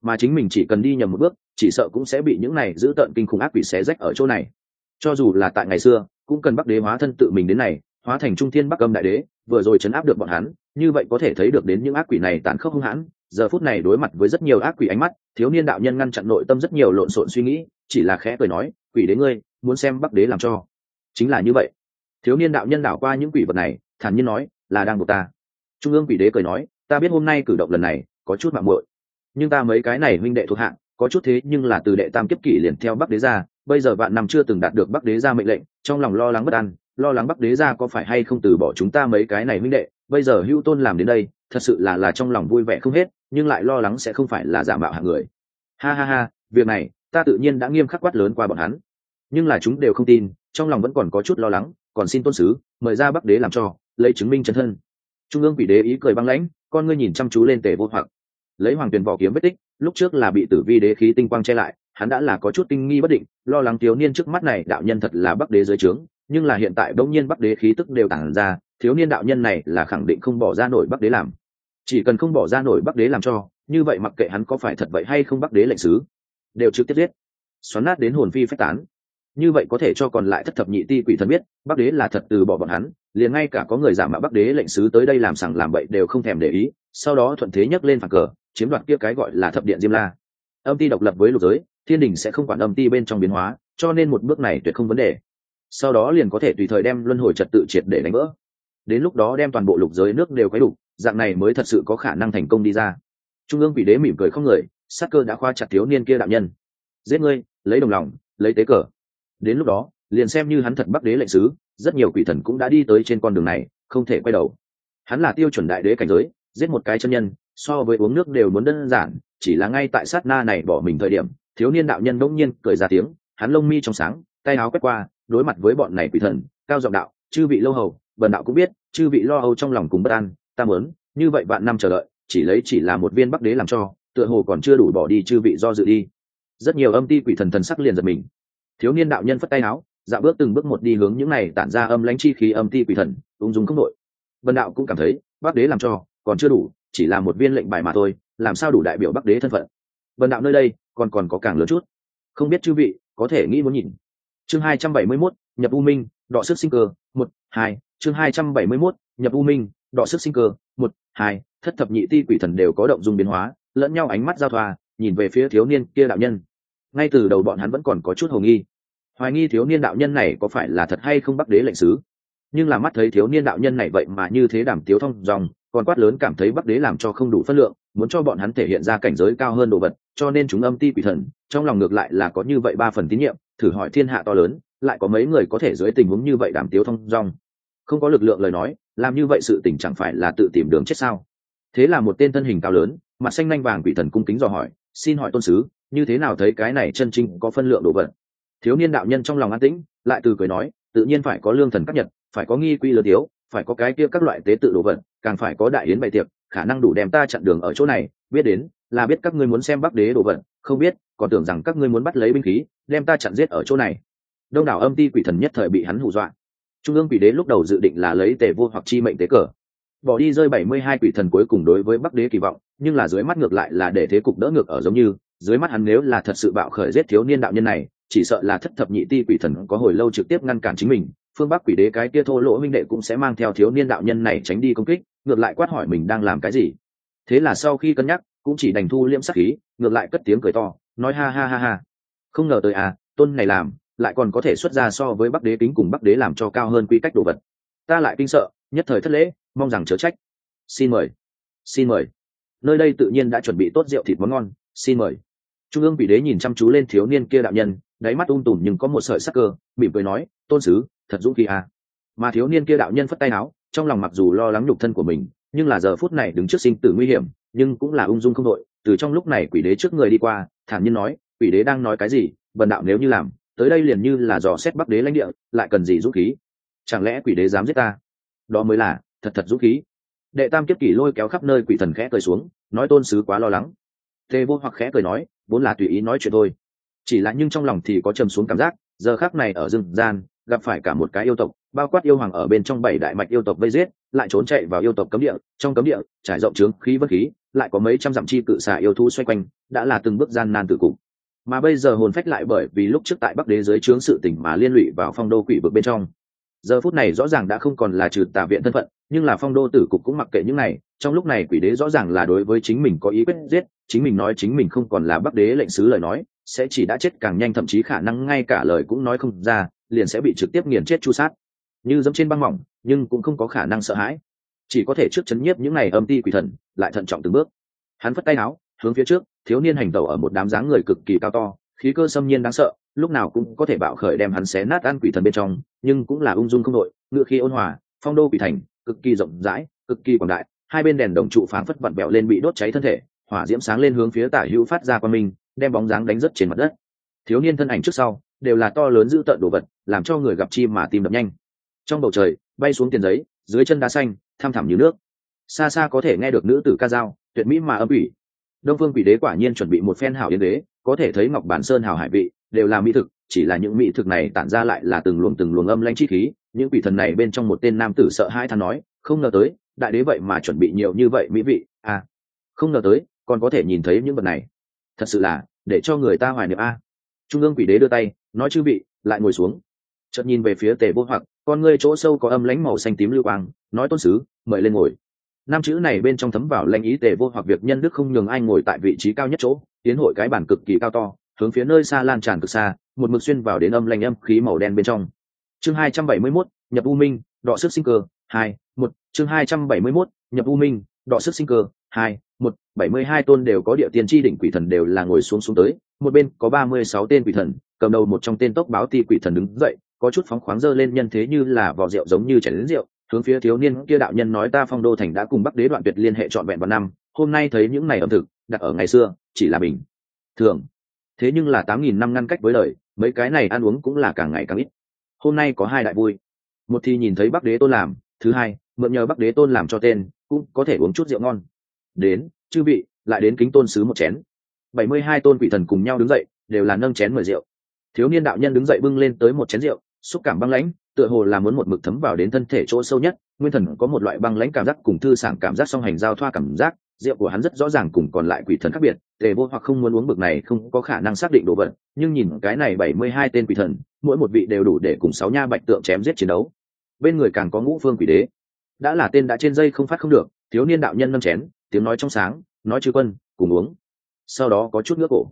Mà chính mình chỉ cần đi nhầm một bước, chỉ sợ cũng sẽ bị những này giữ tợn kinh khủng ác quỷ xé rách ở chỗ này. Cho dù là tại ngày xưa, cũng cần bắc đế hóa thân tự mình đến này hóa thành trung thiên bắc âm đại đế, vừa rồi chấn áp được bọn hắn, như vậy có thể thấy được đến những ác quỷ này tàn khốc hung hãn. Giờ phút này đối mặt với rất nhiều ác quỷ ánh mắt, thiếu niên đạo nhân ngăn chặn nội tâm rất nhiều lộn xộn suy nghĩ, chỉ là khẽ cười nói, quỷ đế ngươi, muốn xem bắc đế làm cho. Chính là như vậy. Thiếu niên đạo nhân đảo qua những quỷ vật này, thản nhiên nói, là đang buộc ta. Trung ương quỷ đế cười nói, ta biết hôm nay cử động lần này, có chút mạng muội. Nhưng ta mấy cái này huynh đệ thuộc hạng, có chút thế nhưng là từ đệ tam kiếp kỷ liền theo bắc đế ra, bây giờ bạn năm chưa từng đạt được bắc đế ra mệnh lệnh, trong lòng lo lắng bất an lo lắng bắc đế ra có phải hay không từ bỏ chúng ta mấy cái này huynh đệ, bây giờ hữu tôn làm đến đây, thật sự là là trong lòng vui vẻ không hết, nhưng lại lo lắng sẽ không phải là giả mạo hạng người. Ha ha ha, việc này, ta tự nhiên đã nghiêm khắc quát lớn qua bọn hắn. Nhưng là chúng đều không tin, trong lòng vẫn còn có chút lo lắng, còn xin tôn sứ, mời ra bắc đế làm cho, lấy chứng minh chân thân. Trung ương quỷ đế ý cười băng lãnh, con ngươi nhìn chăm chú lên tề vô hoặc. Lấy hoàng tuyền vỏ kiếm vết tích, lúc trước là bị tử vi đế khí tinh quang che lại, hắn đã là có chút tinh nghi bất định, lo lắng thiếu niên trước mắt này, đạo nhân thật là bắc đế dưới trướng nhưng là hiện tại đông nhiên bắc đế khí tức đều tản ra, thiếu niên đạo nhân này là khẳng định không bỏ ra nổi bắc đế làm. Chỉ cần không bỏ ra nổi bắc đế làm cho, như vậy mặc kệ hắn có phải thật vậy hay không bắc đế lệnh sứ, đều trực tiếp giết. Xoắn nát đến hồn phi phách tán. Như vậy có thể cho còn lại thất thập nhị ti quỷ thần biết, bắc đế là thật từ bỏ bọn hắn, liền ngay cả có người giả mạo bắc đế lệnh sứ tới đây làm sằng làm bậy đều không thèm để ý, sau đó thuận thế nhấc lên phản cờ, chiếm đoạt kia cái gọi là thập điện diêm la. Âm ti độc lập với lục giới, thiên đình sẽ không quản âm ti bên trong biến hóa, cho nên một bước này tuyệt không vấn đề sau đó liền có thể tùy thời đem luân hồi trật tự triệt để đánh vỡ. Đến lúc đó đem toàn bộ lục giới nước đều quấy đủ dạng này mới thật sự có khả năng thành công đi ra. Trung ương quỷ đế mỉm cười không người, sát cơ đã khoa chặt thiếu niên kia đạo nhân. Giết ngươi, lấy đồng lòng, lấy tế cờ. Đến lúc đó, liền xem như hắn thật bắc đế lệnh sứ, rất nhiều quỷ thần cũng đã đi tới trên con đường này, không thể quay đầu. Hắn là tiêu chuẩn đại đế cảnh giới, giết một cái chân nhân, so với uống nước đều muốn đơn giản, chỉ là ngay tại sát na này bỏ mình thời điểm, thiếu niên đạo nhân bỗng nhiên cười ra tiếng, hắn lông mi trong sáng, tay áo quét qua đối mặt với bọn này quỷ thần, cao giọng đạo, chư vị lâu hầu, bần đạo cũng biết, chư vị lo âu trong lòng cùng bất an, ta mớn như vậy bạn năm chờ đợi, chỉ lấy chỉ là một viên bắc đế làm cho, tựa hồ còn chưa đủ bỏ đi chư vị do dự đi. Rất nhiều âm ti quỷ thần thần sắc liền giật mình. Thiếu niên đạo nhân phất tay áo, dạo bước từng bước một đi hướng những này tản ra âm lãnh chi khí âm ti quỷ thần, ung dung không nội vân đạo cũng cảm thấy, bắc đế làm cho, còn chưa đủ, chỉ là một viên lệnh bài mà thôi, làm sao đủ đại biểu bắc đế thân phận? Vân đạo nơi đây, còn còn có càng lớn chút. Không biết chư vị có thể nghĩ muốn nhìn chương hai trăm bảy mươi 271, nhập u minh đọ sức sinh cơ một hai. Chương hai trăm bảy mươi 271, nhập u minh đọ sức sinh cơ một hai. Thất thập nhị ti quỷ thần đều có động dung biến hóa lẫn nhau ánh mắt giao thoa nhìn về phía thiếu niên kia đạo nhân. Ngay từ đầu bọn hắn vẫn còn có chút hồ nghi. Hoài nghi thiếu niên đạo nhân này có phải là thật hay không bắc đế lệnh sứ? Nhưng là mắt thấy thiếu niên đạo nhân này vậy mà như thế đảm tiếu thông dòng còn quát lớn cảm thấy bắc đế làm cho không đủ phân lượng muốn cho bọn hắn thể hiện ra cảnh giới cao hơn đồ vật cho nên chúng âm ti quỷ thần trong lòng ngược lại là có như vậy ba phần tín nhiệm thử hỏi thiên hạ to lớn, lại có mấy người có thể dưới tình huống như vậy đảm tiếu thông dong? Không có lực lượng lời nói, làm như vậy sự tình chẳng phải là tự tìm đường chết sao? Thế là một tên thân hình cao lớn, mặt xanh nanh vàng quỷ thần cung kính dò hỏi, xin hỏi tôn sứ, như thế nào thấy cái này chân trinh có phân lượng đồ vật? Thiếu niên đạo nhân trong lòng an tĩnh, lại từ cười nói, tự nhiên phải có lương thần các nhật, phải có nghi quy lớn tiếu phải có cái kia các loại tế tự đồ vật, càng phải có đại yến bày tiệc, khả năng đủ đem ta chặn đường ở chỗ này, biết đến là biết các ngươi muốn xem bắc đế đồ vật, không biết còn tưởng rằng các ngươi muốn bắt lấy binh khí, đem ta chặn giết ở chỗ này. Đông đảo âm ti quỷ thần nhất thời bị hắn hù dọa. Trung ương quỷ đế lúc đầu dự định là lấy tề vua hoặc chi mệnh tế cờ. Bỏ đi rơi bảy mươi hai quỷ thần cuối cùng đối với bắc đế kỳ vọng, nhưng là dưới mắt ngược lại là để thế cục đỡ ngược ở giống như, dưới mắt hắn nếu là thật sự bạo khởi giết thiếu niên đạo nhân này, chỉ sợ là thất thập nhị ti quỷ thần có hồi lâu trực tiếp ngăn cản chính mình, phương bắc quỷ đế cái kia thô lỗ minh đệ cũng sẽ mang theo thiếu niên đạo nhân này tránh đi công kích, ngược lại quát hỏi mình đang làm cái gì. Thế là sau khi cân nhắc, cũng chỉ đành thu liễm sắc khí, ngược lại cất tiếng cười to nói ha ha ha ha. Không ngờ tới à tôn này làm, lại còn có thể xuất ra so với bắc đế kính cùng bắc đế làm cho cao hơn quy cách đồ vật. Ta lại kinh sợ, nhất thời thất lễ, mong rằng chớ trách. Xin mời xin mời. Nơi đây tự nhiên đã chuẩn bị tốt rượu thịt món ngon, xin mời. Trung ương vị đế nhìn chăm chú lên thiếu niên kia đạo nhân, đáy mắt ung tùm nhưng có một sợi sắc cơ, mỉm cười nói, tôn sứ, thật dũng khí à. mà thiếu niên kia đạo nhân phất tay áo, trong lòng mặc dù lo lắng nhục thân của mình, nhưng là giờ phút này đứng trước sinh tử nguy hiểm, nhưng cũng là ung dung không đội từ trong lúc này quỷ đế trước người đi qua, thản nhiên nói, quỷ đế đang nói cái gì? Vần đạo nếu như làm, tới đây liền như là dò xét bắc đế lãnh địa, lại cần gì dũng khí? Chẳng lẽ quỷ đế dám giết ta? Đó mới là, thật thật dũng khí. Đệ tam kiếp kỷ lôi kéo khắp nơi quỷ thần khẽ cười xuống, nói tôn sứ quá lo lắng. Tê vô hoặc khẽ cười nói, vốn là tùy ý nói chuyện thôi. Chỉ là nhưng trong lòng thì có trầm xuống cảm giác, giờ khác này ở rừng gian, gặp phải cả một cái yêu tộc, bao quát yêu hoàng ở bên trong bảy đại mạch yêu tộc vây giết lại trốn chạy vào yêu tộc cấm địa. Trong cấm địa, trải rộng trướng khí bất khí, lại có mấy trăm dặm chi cự xà yêu thú xoay quanh, đã là từng bước gian nan tự cục. Mà bây giờ hồn phách lại bởi vì lúc trước tại bắc đế dưới trướng sự tỉnh mà liên lụy vào phong đô quỷ vực bên trong. Giờ phút này rõ ràng đã không còn là trừ tà viện thân phận, nhưng là phong đô tử cục cũng mặc kệ những này, trong lúc này quỷ đế rõ ràng là đối với chính mình có ý quyết giết, chính mình nói chính mình không còn là bắc đế lệnh sứ lời nói, sẽ chỉ đã chết càng nhanh thậm chí khả năng ngay cả lời cũng nói không ra, liền sẽ bị trực tiếp nghiền chết chu sát như dẫm trên băng mỏng, nhưng cũng không có khả năng sợ hãi. Chỉ có thể trước chấn nhiếp những này âm ti quỷ thần, lại thận trọng từng bước. Hắn phất tay áo, hướng phía trước, thiếu niên hành tẩu ở một đám dáng người cực kỳ cao to, khí cơ xâm nhiên đáng sợ, lúc nào cũng có thể bạo khởi đem hắn xé nát ăn quỷ thần bên trong, nhưng cũng là ung dung không đội, ngựa khi ôn hòa, phong đô quỷ thành, cực kỳ rộng rãi, cực kỳ quảng đại, hai bên đèn đồng trụ phảng phất vặn bẹo lên bị đốt cháy thân thể, hỏa diễm sáng lên hướng phía tả hữu phát ra qua mình đem bóng dáng đánh rất trên mặt đất. Thiếu niên thân ảnh trước sau, đều là to lớn dữ tợn đồ vật, làm cho người gặp chi mà tìm đập nhanh trong bầu trời, bay xuống tiền giấy, dưới chân đá xanh tham thẳm như nước. Xa xa có thể nghe được nữ tử ca dao, tuyệt mỹ mà âm ủy đông phương quỷ đế quả nhiên chuẩn bị một phen hảo yên đế, có thể thấy ngọc bản sơn hảo hải vị, đều là mỹ thực, chỉ là những mỹ thực này tản ra lại là từng luồng từng luồng âm lanh chi khí. Những quỷ thần này bên trong một tên nam tử sợ hai than nói, không ngờ tới, đại đế vậy mà chuẩn bị nhiều như vậy mỹ vị à không ngờ tới, còn có thể nhìn thấy những vật này. Thật sự là, để cho người ta hoài niệm a. Trung ương quỷ đế đưa tay, nói, chư vị, lại ngồi xuống. Chợt nhìn về phía tề vô hoặc con ngươi chỗ sâu có âm lãnh màu xanh tím lưu quang nói tôn sứ mời lên ngồi. Năm chữ này bên trong thấm vào lãnh ý tề vô hoặc việc nhân đức không nhường ai ngồi tại vị trí cao nhất chỗ tiến hội cái bản cực kỳ cao to hướng phía nơi xa lan tràn cực xa một mực xuyên vào đến âm lãnh âm khí màu đen bên trong. Chương hai trăm bảy mươi 271, nhập u minh đọ sức sinh cơ hai một. Chương hai trăm bảy mươi 271, nhập u minh đọ sức sinh cơ hai một. Bảy mươi hai tôn đều có địa tiên tri đỉnh quỷ thần đều là ngồi xuống xuống tới một bên có ba mươi sáu tên quỷ thần cầm đầu một trong tên tốc báo ti quỷ thần đứng dậy có chút phóng khoáng dơ lên nhân thế như là vò rượu giống như chảy đến rượu, hướng phía thiếu niên kia đạo nhân nói ta phong đô thành đã cùng bắc đế đoạn tuyệt liên hệ trọn vẹn vào năm, hôm nay thấy những này ẩm thực, đặt ở ngày xưa, chỉ là bình thường. Thế nhưng là tám nghìn năm ngăn cách với đời, mấy cái này ăn uống cũng là càng ngày càng ít. Hôm nay có hai đại vui. Một thì nhìn thấy bắc đế tôn làm, thứ hai, mượn nhờ bắc đế tôn làm cho tên, cũng có thể uống chút rượu ngon. Đến, chư vị, lại đến kính tôn sứ một chén. Bảy mươi hai tôn quỷ thần cùng nhau đứng dậy, đều là nâng chén mời rượu. Thiếu niên đạo nhân đứng dậy bưng lên tới một chén rượu xúc cảm băng lãnh, tựa hồ là muốn một mực thấm vào đến thân thể chỗ sâu nhất. Nguyên thần có một loại băng lãnh cảm giác cùng thư sảng cảm giác song hành giao thoa cảm giác, rượu của hắn rất rõ ràng cùng còn lại quỷ thần khác biệt, tề vô hoặc không muốn uống bực này, không có khả năng xác định đồ vật, nhưng nhìn cái này bảy mươi hai tên quỷ thần, mỗi một vị đều đủ để cùng sáu nha bạch tượng chém giết chiến đấu. Bên người càng có ngũ phương quỷ đế. Đã là tên đã trên dây không phát không được, thiếu niên đạo nhân nâng chén, tiếng nói trong sáng, nói chư quân, cùng uống. Sau đó có chút nước cổ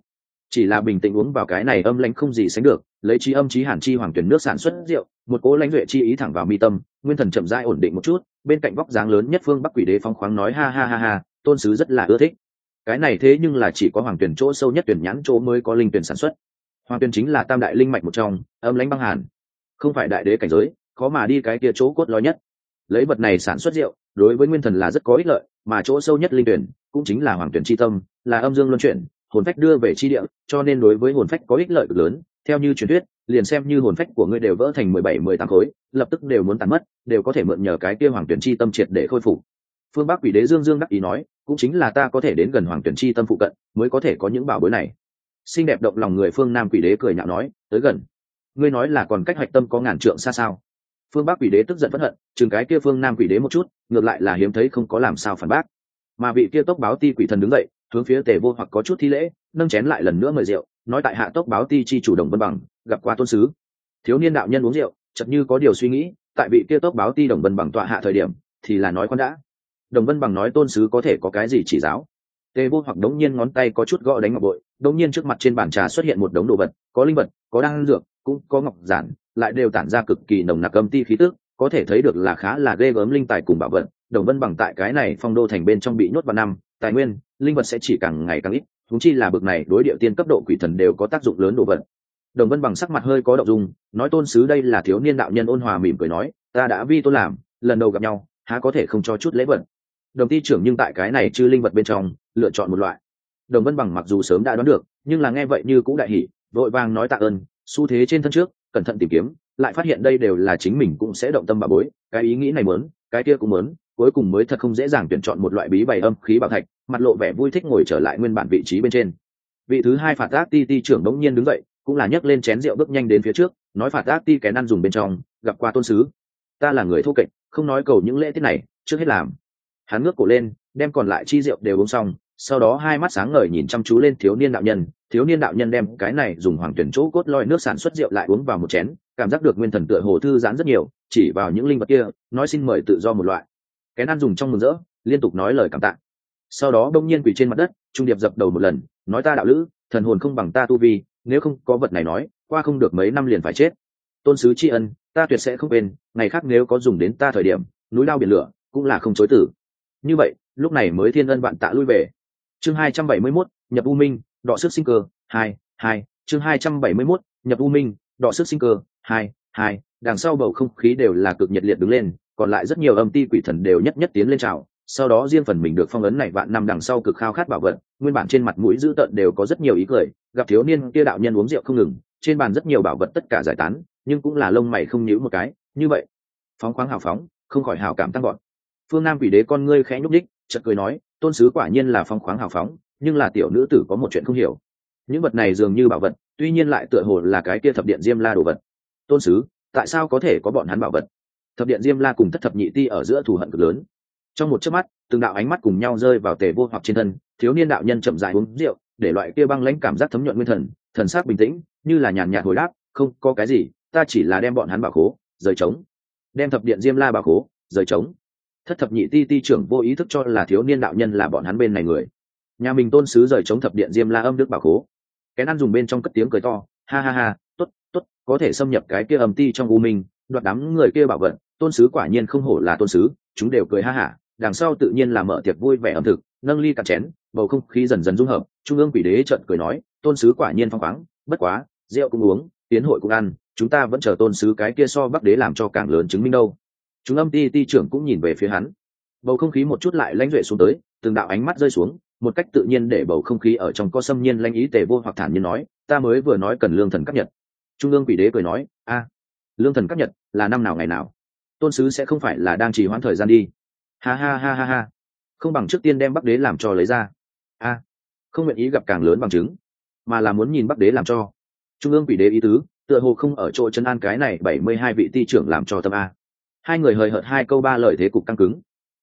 chỉ là bình tĩnh uống vào cái này âm lãnh không gì sánh được, lấy chi âm chí hàn chi hoàng tuyển nước sản xuất rượu, một cố lãnh duệ chi ý thẳng vào mi tâm, nguyên thần chậm rãi ổn định một chút, bên cạnh vóc dáng lớn nhất phương bắc quỷ đế phong khoáng nói ha ha ha ha, tôn sứ rất là ưa thích. Cái này thế nhưng là chỉ có hoàng tuyển chỗ sâu nhất tuyển nhãn chỗ mới có linh tuyển sản xuất. Hoàng tuyển chính là tam đại linh mạch một trong, âm lãnh băng hàn. Không phải đại đế cảnh giới, khó mà đi cái kia chỗ cốt lõi nhất. Lấy vật này sản xuất rượu, đối với nguyên thần là rất có ích lợi, mà chỗ sâu nhất linh tuyển cũng chính là hoàng tuyển chi tâm, là âm dương luân chuyển hồn phách đưa về chi địa, cho nên đối với hồn phách có ích lợi cực lớn. Theo như truyền thuyết, liền xem như hồn phách của ngươi đều vỡ thành mười bảy, mười tám khối, lập tức đều muốn tàn mất, đều có thể mượn nhờ cái kia hoàng tuyển chi tâm triệt để khôi phục. Phương bắc quỷ đế dương dương đắc ý nói, cũng chính là ta có thể đến gần hoàng tuyển chi tâm phụ cận, mới có thể có những bảo bối này. Xinh đẹp động lòng người phương nam quỷ đế cười nhạo nói, tới gần. Ngươi nói là còn cách hoạch tâm có ngàn trượng xa sao? Phương bắc quỷ đế tức giận phẫn hận, chừng cái kia phương nam quỷ đế một chút, ngược lại là hiếm thấy không có làm sao phản bác. Mà vị kia tốc báo ti quỷ thần đứng dậy hướng phía tề vô hoặc có chút thi lễ, nâng chén lại lần nữa mời rượu, nói tại hạ tốc báo ti chi chủ đồng vân bằng, gặp qua tôn sứ. Thiếu niên đạo nhân uống rượu chật như có điều suy nghĩ, tại vị kia tốc báo ti đồng vân bằng tọa hạ thời điểm, thì là nói con đã. Đồng vân bằng nói tôn sứ có thể có cái gì chỉ giáo? Tề vô hoặc đống nhiên ngón tay có chút gõ đánh ngọc bội, đống nhiên trước mặt trên bàn trà xuất hiện một đống đồ vật, có linh vật, có đan dược, cũng có ngọc giản, lại đều tản ra cực kỳ nồng nặc âm ti khí tức, có thể thấy được là khá là ghê gớm linh tài cùng bảo vật. Đồng vân bằng tại cái này phong đô thành bên trong bị nhốt vào năm tài nguyên linh vật sẽ chỉ càng ngày càng ít thúng chi là bực này đối địa tiên cấp độ quỷ thần đều có tác dụng lớn đồ vật. Đồng vân bằng sắc mặt hơi có động dung nói tôn sứ đây là thiếu niên đạo nhân ôn hòa mỉm cười nói ta đã vi tôn làm lần đầu gặp nhau há có thể không cho chút lễ vật? Đồng ty trưởng nhưng tại cái này chư linh vật bên trong lựa chọn một loại. Đồng vân bằng mặc dù sớm đã đoán được nhưng là nghe vậy như cũng đại hỉ, vội vàng nói tạ ơn xu thế trên thân trước cẩn thận tìm kiếm lại phát hiện đây đều là chính mình cũng sẽ động tâm bà bối cái ý nghĩ này muốn cái kia cũng muốn cuối cùng mới thật không dễ dàng tuyển chọn một loại bí bày âm khí bảo thạch, mặt lộ vẻ vui thích ngồi trở lại nguyên bản vị trí bên trên. Vị thứ hai phạt ác ti ti trưởng đống nhiên đứng dậy, cũng là nhấc lên chén rượu bước nhanh đến phía trước, nói phạt ác ti kẻ ăn dùng bên trong, gặp qua tôn sứ. Ta là người thô kệch, không nói cầu những lễ tiết này, trước hết làm. Hắn ngước cổ lên, đem còn lại chi rượu đều uống xong, sau đó hai mắt sáng ngời nhìn chăm chú lên thiếu niên đạo nhân. Thiếu niên đạo nhân đem cái này dùng hoàng tuyển chỗ cốt loi nước sản xuất rượu lại uống vào một chén, cảm giác được nguyên thần tựa hồ thư giãn rất nhiều, chỉ vào những linh vật kia, nói xin mời tự do một loại kén ăn dùng trong mừng rỡ liên tục nói lời cảm tạ. Sau đó đông nhiên quỳ trên mặt đất trung điệp dập đầu một lần nói ta đạo lữ thần hồn không bằng ta tu vi nếu không có vật này nói qua không được mấy năm liền phải chết. Tôn sứ tri ân ta tuyệt sẽ không quên ngày khác nếu có dùng đến ta thời điểm núi lao biển lửa cũng là không chối tử như vậy lúc này mới thiên ân bạn tạ lui về. Chương hai trăm bảy mươi 271, nhập u minh đọ sức sinh cơ hai hai. Chương hai trăm bảy mươi 271, nhập u minh đọ sức sinh cơ hai hai. Đằng sau bầu không khí đều là cực nhiệt liệt đứng lên còn lại rất nhiều âm ti quỷ thần đều nhất nhất tiến lên chào, sau đó riêng phần mình được phong ấn này vạn năm đằng sau cực khao khát bảo vật, nguyên bản trên mặt mũi dữ tợn đều có rất nhiều ý cười, gặp thiếu niên kia đạo nhân uống rượu không ngừng, trên bàn rất nhiều bảo vật tất cả giải tán, nhưng cũng là lông mày không nhíu một cái, như vậy, phóng khoáng hào phóng, không khỏi hào cảm tăng gọn phương nam quỷ đế con ngươi khẽ nhúc đích chợt cười nói, tôn sứ quả nhiên là phong khoáng hào phóng, nhưng là tiểu nữ tử có một chuyện không hiểu. Những vật này dường như bảo vật, tuy nhiên lại tựa hồ là cái kia thập điện diêm la đồ vật. Tôn sứ, tại sao có thể có bọn hắn bảo vật? Thập điện diêm la cùng thất thập nhị ti ở giữa thù hận cực lớn. Trong một chớp mắt, từng đạo ánh mắt cùng nhau rơi vào tề vô hoặc trên thân, thiếu niên đạo nhân chậm dại uống rượu, để loại kia băng lãnh cảm giác thấm nhuận nguyên thần thần sắc bình tĩnh, như là nhàn nhạt hồi đáp, không, có cái gì, ta chỉ là đem bọn hắn bảo khố, rời trống. Đem thập điện diêm la bảo khố, rời trống. Thất thập nhị ti ti trưởng vô ý thức cho là thiếu niên đạo nhân là bọn hắn bên này người. Nhà mình tôn sứ rời chống thập điện diêm la âm đức bảo khố. Cái ăn dùng bên trong cất tiếng cười to, ha ha ha t ố t t ố t có thể xâm nhập cái kia âm ti trong u minh, đoạt đám người kia bảo vật tôn sứ quả nhiên không hổ là tôn sứ, chúng đều cười ha hả, đằng sau tự nhiên là mở tiệc vui vẻ ẩm thực, nâng ly cạn chén, bầu không khí dần dần dung hợp, trung ương quỷ đế trợn cười nói, tôn sứ quả nhiên phong khoáng, bất quá, rượu cũng uống, tiến hội cũng ăn, chúng ta vẫn chờ tôn sứ cái kia so bắc đế làm cho càng lớn chứng minh đâu. Chúng âm ti ti trưởng cũng nhìn về phía hắn. Bầu không khí một chút lại lãnh duệ xuống tới, từng đạo ánh mắt rơi xuống, một cách tự nhiên để bầu không khí ở trong có xâm nhiên lãnh ý tề vô hoặc thản nhiên nói, ta mới vừa nói cần lương thần cấp nhật. Trung ương quỷ đế cười nói, a, lương thần cấp nhật là năm nào ngày nào? Tôn sứ sẽ không phải là đang trì hoãn thời gian đi. Ha ha ha ha ha. Không bằng trước tiên đem bắc đế làm cho lấy ra. A. Không nguyện ý gặp càng lớn bằng chứng, mà là muốn nhìn bắc đế làm cho. Trung ương quỷ đế ý tứ, tựa hồ không ở chỗ chân an cái này bảy mươi hai vị ti trưởng làm cho tâm a. Hai người hời hợt hai câu ba lời thế cục căng cứng.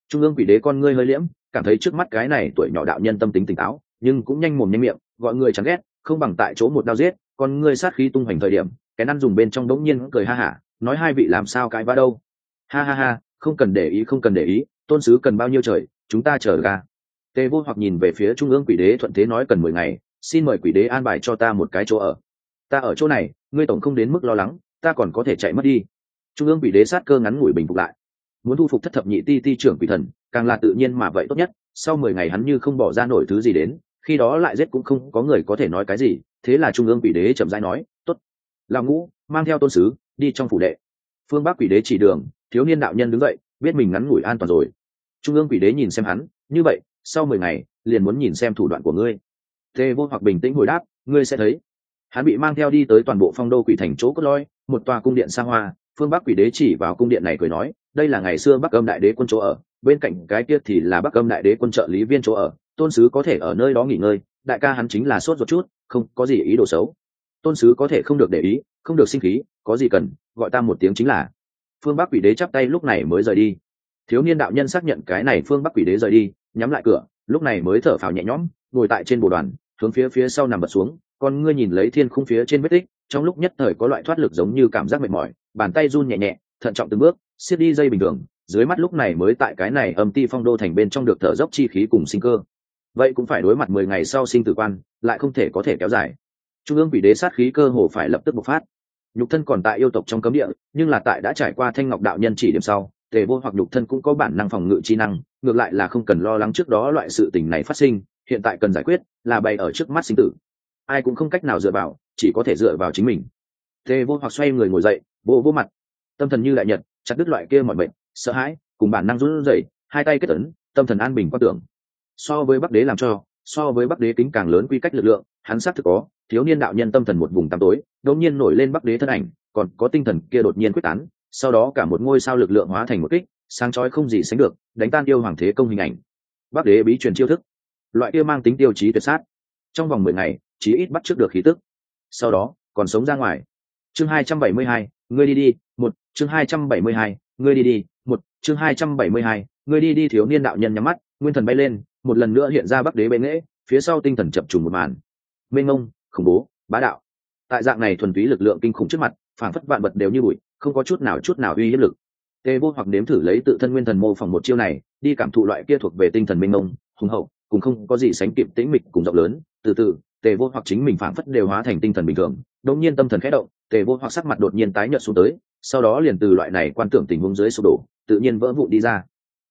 Trung ương quỷ đế con ngươi hơi liễm, cảm thấy trước mắt cái này tuổi nhỏ đạo nhân tâm tính tỉnh táo, nhưng cũng nhanh mồm nhanh miệng, gọi người chán ghét, không bằng tại chỗ một đao giết, con ngươi sát khí tung hoành thời điểm, cái ăn dùng bên trong đống nhiên cười ha hả, nói hai vị làm sao cãi vã đâu ha ha ha, không cần để ý, không cần để ý, tôn sứ cần bao nhiêu trời, chúng ta chờ ga. Tề vô hoặc nhìn về phía trung ương quỷ đế thuận thế nói cần mười ngày, xin mời quỷ đế an bài cho ta một cái chỗ ở. Ta ở chỗ này, ngươi tổng không đến mức lo lắng, ta còn có thể chạy mất đi. Trung ương quỷ đế sát cơ ngắn ngủi bình phục lại. Muốn thu phục thất thập nhị ti ti trưởng quỷ thần, càng là tự nhiên mà vậy tốt nhất, sau mười ngày hắn như không bỏ ra nổi thứ gì đến, khi đó lại giết cũng không có người có thể nói cái gì, thế là trung ương quỷ đế chậm rãi nói, tốt. Lão ngũ, mang theo tôn sứ, đi trong phủ đệ. Phương bắc quỷ đế chỉ đường thiếu niên đạo nhân đứng dậy, biết mình ngắn ngủi an toàn rồi. Trung ương quỷ đế nhìn xem hắn, như vậy, sau mười ngày, liền muốn nhìn xem thủ đoạn của ngươi. Tê vô hoặc bình tĩnh hồi đáp, ngươi sẽ thấy. Hắn bị mang theo đi tới toàn bộ phong đô quỷ thành chỗ cốt loi một tòa cung điện xa hoa, phương bắc quỷ đế chỉ vào cung điện này cười nói, đây là ngày xưa bắc âm đại đế quân chỗ ở, bên cạnh cái kia thì là bắc âm đại đế quân trợ lý viên chỗ ở, tôn sứ có thể ở nơi đó nghỉ ngơi, đại ca hắn chính là sốt ruột chút, không có gì ý đồ xấu. Tôn sứ có thể không được để ý, không được sinh khí, có gì cần, gọi ta một tiếng chính là phương bắc quỷ đế chắp tay lúc này mới rời đi. Thiếu niên đạo nhân xác nhận cái này phương bắc quỷ đế rời đi, nhắm lại cửa, lúc này mới thở phào nhẹ nhõm, ngồi tại trên bồ đoàn, hướng phía phía sau nằm bật xuống. Con ngươi nhìn lấy thiên khung phía trên vết tích, trong lúc nhất thời có loại thoát lực giống như cảm giác mệt mỏi, bàn tay run nhẹ nhẹ, thận trọng từng bước, siết đi dây bình thường, dưới mắt lúc này mới tại cái này âm ti phong đô thành bên trong được thở dốc chi khí cùng sinh cơ. Vậy cũng phải đối mặt mười ngày sau sinh tử quan, lại không thể có thể kéo dài. Trung ương quỷ đế sát khí cơ hồ phải lập tức bộc phát nhục thân còn tại yêu tộc trong cấm địa, nhưng là tại đã trải qua thanh ngọc đạo nhân chỉ điểm sau, tề vô hoặc nhục thân cũng có bản năng phòng ngự chi năng, ngược lại là không cần lo lắng trước đó loại sự tình này phát sinh, hiện tại cần giải quyết là bày ở trước mắt sinh tử. Ai cũng không cách nào dựa vào, chỉ có thể dựa vào chính mình. Tề vô hoặc xoay người ngồi dậy vô vô mặt. Tâm thần như đại nhật, chặt đứt loại kia mọi bệnh sợ hãi, cùng bản năng run rẩy, hai tay kết ấn, tâm thần an bình quan tưởng. So với bắc đế làm cho, so với bắc đế kính càng lớn quy cách lực lượng hắn xác thực có, thiếu niên đạo nhân tâm thần một vùng tăm tối, đột nhiên nổi lên bắc đế thân ảnh, còn có tinh thần kia đột nhiên quyết tán, sau đó cả một ngôi sao lực lượng hóa thành một kích, sáng chói không gì sánh được, đánh tan yêu hoàng thế công hình ảnh. Bắc đế bí truyền chiêu thức. Loại kia mang tính tiêu chí tuyệt sát. Trong vòng mười ngày, chí ít bắt trước được khí tức. Sau đó, còn sống ra ngoài. Chương hai trăm bảy mươi hai, ngươi đi đi, một, chương hai trăm bảy mươi hai, ngươi đi đi, một, chương hai trăm bảy mươi hai, ngươi đi đi, thiếu niên đạo nhân nhắm mắt, nguyên thần bay lên, một lần nữa hiện ra bắc đế bệ nghễ phía sau tinh thần chập trùng một màn mênh ngông khủng bố, bá đạo. Tại dạng này thuần túy lực lượng kinh khủng trước mặt phản phất vạn vật đều như bụi, không có chút nào chút nào uy hiếp lực. Tê vô hoặc nếm thử lấy tự thân nguyên thần mô phỏng một chiêu này, đi cảm thụ loại kia thuộc về tinh thần mênh mông, hùng hậu, cùng không có gì sánh kịp tĩnh mịch cùng rộng lớn. Từ từ tề vô hoặc chính mình phảng phất đều hóa thành tinh thần bình thường, đột nhiên tâm thần khẽ động tề vô hoặc sắc mặt đột nhiên tái nhợt xuống tới, sau đó liền từ loại này quan tưởng tình huống dưới sụp đổ, tự nhiên vỡ vụn đi ra.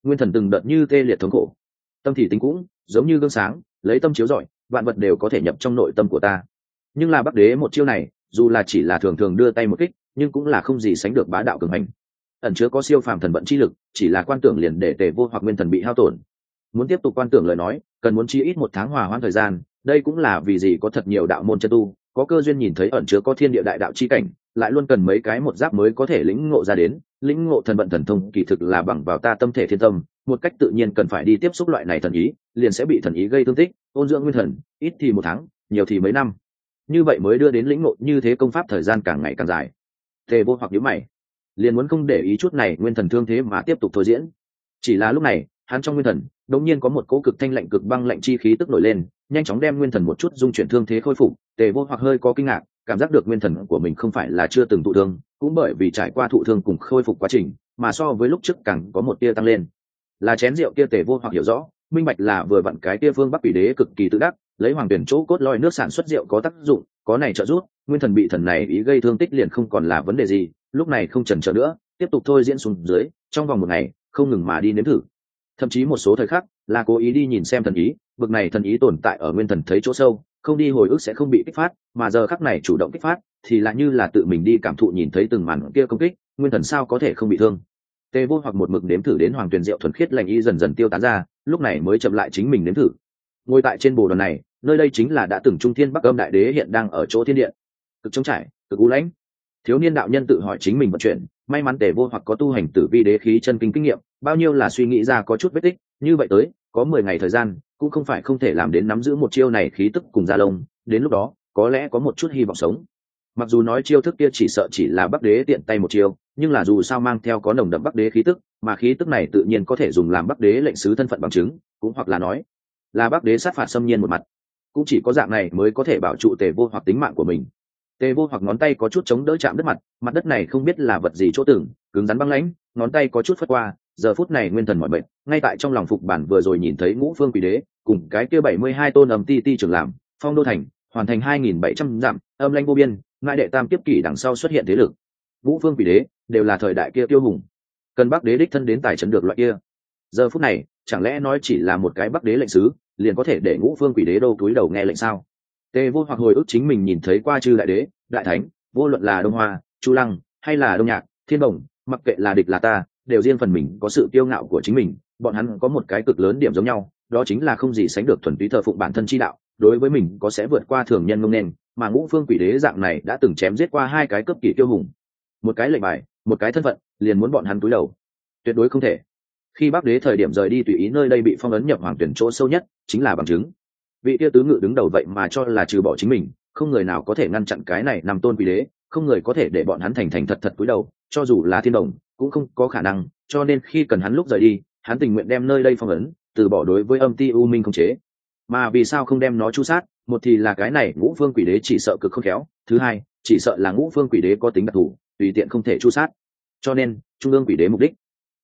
Nguyên thần từng đợt như tê liệt thống khổ. Tâm thì tính cũng giống như gương sáng, lấy tâm chiếu rọi vạn vật đều có thể nhập trong nội tâm của ta. Nhưng là bắc đế một chiêu này, dù là chỉ là thường thường đưa tay một kích, nhưng cũng là không gì sánh được bá đạo cường hành. Ẩn chứa có siêu phàm thần vận chi lực, chỉ là quan tưởng liền để tề vô hoặc nguyên thần bị hao tổn. Muốn tiếp tục quan tưởng lời nói, cần muốn chi ít một tháng hòa hoãn thời gian, đây cũng là vì gì có thật nhiều đạo môn chân tu, có cơ duyên nhìn thấy ẩn chứa có thiên địa đại đạo chi cảnh, lại luôn cần mấy cái một giáp mới có thể lĩnh ngộ ra đến. Lĩnh ngộ thần vận thần thông kỳ thực là bằng vào ta tâm thể thiên tâm, một cách tự nhiên cần phải đi tiếp xúc loại này thần ý, liền sẽ bị thần ý gây thương tích ôn dưỡng nguyên thần, ít thì một tháng, nhiều thì mấy năm. Như vậy mới đưa đến lĩnh ngộ như thế công pháp thời gian càng ngày càng dài. Tề vô hoặc nhíu mày, liền muốn không để ý chút này nguyên thần thương thế mà tiếp tục thôi diễn. Chỉ là lúc này, hắn trong nguyên thần đột nhiên có một cỗ cực thanh lạnh cực băng lạnh chi khí tức nổi lên, nhanh chóng đem nguyên thần một chút dung chuyển thương thế khôi phục. Tề vô hoặc hơi có kinh ngạc, cảm giác được nguyên thần của mình không phải là chưa từng thụ thương, cũng bởi vì trải qua thụ thương cùng khôi phục quá trình, mà so với lúc trước càng có một tia tăng lên. Là chén rượu kia tề vô hoặc hiểu rõ minh bạch là vừa vặn cái kia phương bắc quỷ đế cực kỳ tự đắc, lấy hoàng tuyển chỗ cốt lõi nước sản xuất rượu có tác dụng, có này trợ giúp, nguyên thần bị thần này ý gây thương tích liền không còn là vấn đề gì, lúc này không chần chờ nữa, tiếp tục thôi diễn xuống dưới, trong vòng một ngày, không ngừng mà đi nếm thử. Thậm chí một số thời khắc, là cố ý đi nhìn xem thần ý, bực này thần ý tồn tại ở nguyên thần thấy chỗ sâu, không đi hồi ức sẽ không bị kích phát, mà giờ khắc này chủ động kích phát, thì lại như là tự mình đi cảm thụ nhìn thấy từng màn kia công kích, nguyên thần sao có thể không bị thương tê vô hoặc một mực nếm thử đến hoàng tuyền diệu thuần khiết lành y dần dần tiêu tán ra, lúc này mới chậm lại chính mình nếm thử. Ngồi tại trên bồ đoàn này, nơi đây chính là đã từng trung thiên bắc âm đại đế hiện đang ở chỗ thiên điện cực trống trải, cực u lãnh. Thiếu niên đạo nhân tự hỏi chính mình vận chuyển, may mắn tề vô hoặc có tu hành tử vi đế khí chân kinh kinh nghiệm, bao nhiêu là suy nghĩ ra có chút vết tích, như vậy tới, có mười ngày thời gian, cũng không phải không thể làm đến nắm giữ một chiêu này khí tức cùng gia lông, đến lúc đó, có lẽ có một chút hy vọng sống mặc dù nói chiêu thức kia chỉ sợ chỉ là bắc đế tiện tay một chiêu, nhưng là dù sao mang theo có nồng đậm bắc đế khí tức, mà khí tức này tự nhiên có thể dùng làm bắc đế lệnh sứ thân phận bằng chứng, cũng hoặc là nói là bắc đế sát phạt xâm nhiên một mặt. Cũng chỉ có dạng này mới có thể bảo trụ tề vô hoặc tính mạng của mình. Tề vô hoặc ngón tay có chút chống đỡ chạm đất mặt mặt đất này không biết là vật gì chỗ tưởng, cứng rắn băng lãnh, ngón tay có chút phất qua, giờ phút này nguyên thần mọi bệnh ngay tại trong lòng phục bản vừa rồi nhìn thấy ngũ phương quỷ đế, cùng cái kia bảy mươi hai tôn ầm ti ti trưởng làm, phong đô thành, hoàn thành hai nghìn bảy trăm dặm, âm lanh vô biên ngại đệ tam kiếp kỷ đằng sau xuất hiện thế lực. Vũ phương vị đế đều là thời đại kia tiêu hùng. Cần bắc đế đích thân đến tài trấn được loại kia. Giờ phút này, chẳng lẽ nói chỉ là một cái bắc đế lệnh sứ, liền có thể để ngũ phương quỷ đế đâu túi đầu nghe lệnh sao? Tề vô hoặc hồi ức chính mình nhìn thấy qua chư đại đế, đại thánh, vô luận là đông hoa, chu lăng hay là đông nhạc, thiên đồng mặc kệ là địch là ta, đều riêng phần mình có sự kiêu ngạo của chính mình, bọn hắn có một cái cực lớn điểm giống nhau, đó chính là không gì sánh được thuần túy thờ phụng bản thân chi đạo, đối với mình có sẽ vượt qua thường nhân ngông nên mà ngũ phương quỷ đế dạng này đã từng chém giết qua hai cái cấp kỷ tiêu hùng. Một cái lệnh bài, một cái thân phận, liền muốn bọn hắn túi đầu. Tuyệt đối không thể. Khi bắc đế thời điểm rời đi tùy ý nơi đây bị phong ấn nhập hoàng tuyển chỗ sâu nhất, chính là bằng chứng. Vị tiêu tứ ngự đứng đầu vậy mà cho là trừ bỏ chính mình, không người nào có thể ngăn chặn cái này nằm tôn quỷ đế, không người có thể để bọn hắn thành thành thật thật cúi đầu, cho dù là thiên đồng, cũng không có khả năng, cho nên khi cần hắn lúc rời đi, hắn tình nguyện đem nơi đây phong ấn, từ bỏ đối với âm ti u minh không chế mà vì sao không đem nó chu sát? Một thì là cái này ngũ phương quỷ đế chỉ sợ cực không khéo. Thứ hai, chỉ sợ là ngũ phương quỷ đế có tính đặc thù, tùy tiện không thể chu sát. Cho nên, trung ương quỷ đế mục đích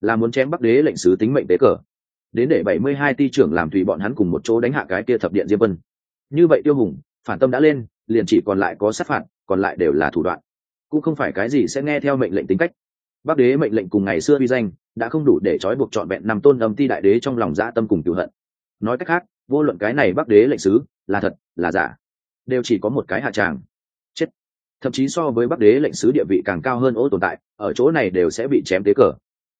là muốn chém bắc đế lệnh sứ tính mệnh tế cờ. Đến để bảy mươi hai ti trưởng làm tùy bọn hắn cùng một chỗ đánh hạ cái kia thập điện diêm vân. Như vậy tiêu hùng, phản tâm đã lên, liền chỉ còn lại có sát phạt, còn lại đều là thủ đoạn. Cũng không phải cái gì sẽ nghe theo mệnh lệnh tính cách. Bắc đế mệnh lệnh cùng ngày xưa uy danh, đã không đủ để trói buộc trọn vẹn năm tôn âm ti đại đế trong lòng dã tâm cùng cựu hận. Nói cách khác vô luận cái này bắc đế lệnh sứ là thật, là giả, đều chỉ có một cái hạ tràng. Chết. Thậm chí so với bắc đế lệnh sứ địa vị càng cao hơn ô tồn tại, ở chỗ này đều sẽ bị chém tế cờ.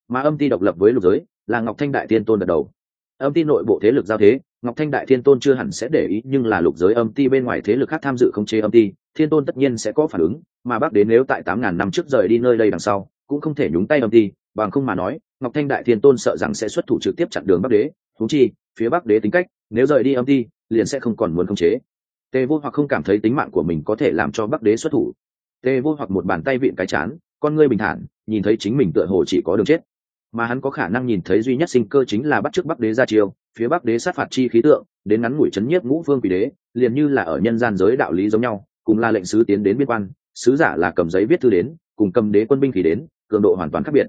Mà âm ti độc lập với lục giới là ngọc thanh đại tiên tôn đợt đầu. Âm ti nội bộ thế lực giao thế, ngọc thanh đại thiên tôn chưa hẳn sẽ để ý, nhưng là lục giới âm ti bên ngoài thế lực khác tham dự không chế âm ti, thiên tôn tất nhiên sẽ có phản ứng, mà bắc đến nếu tại tám ngàn năm trước rời đi nơi đây đằng sau, cũng không thể nhúng tay âm ti, bằng không mà nói, ngọc thanh đại thiên tôn sợ rằng sẽ xuất thủ trực tiếp chặn đường bắc đế. Thú chi phía bắc đế tính cách, nếu rời đi âm ti, liền sẽ không còn muốn khống chế. Tề vô hoặc không cảm thấy tính mạng của mình có thể làm cho bắc đế xuất thủ. Tề vô hoặc một bàn tay vịn cái chán, con ngươi bình thản, nhìn thấy chính mình tựa hồ chỉ có đường chết. Mà hắn có khả năng nhìn thấy duy nhất sinh cơ chính là bắt trước bắc đế ra chiêu, phía bắc đế sát phạt chi khí tượng, đến ngắn ngủi chấn nhiếp ngũ phương quỷ đế, liền như là ở nhân gian giới đạo lý giống nhau, cùng là lệnh sứ tiến đến biên quan, sứ giả là cầm giấy viết thư đến, cùng cầm đế quân binh khí đến, cường độ hoàn toàn khác biệt.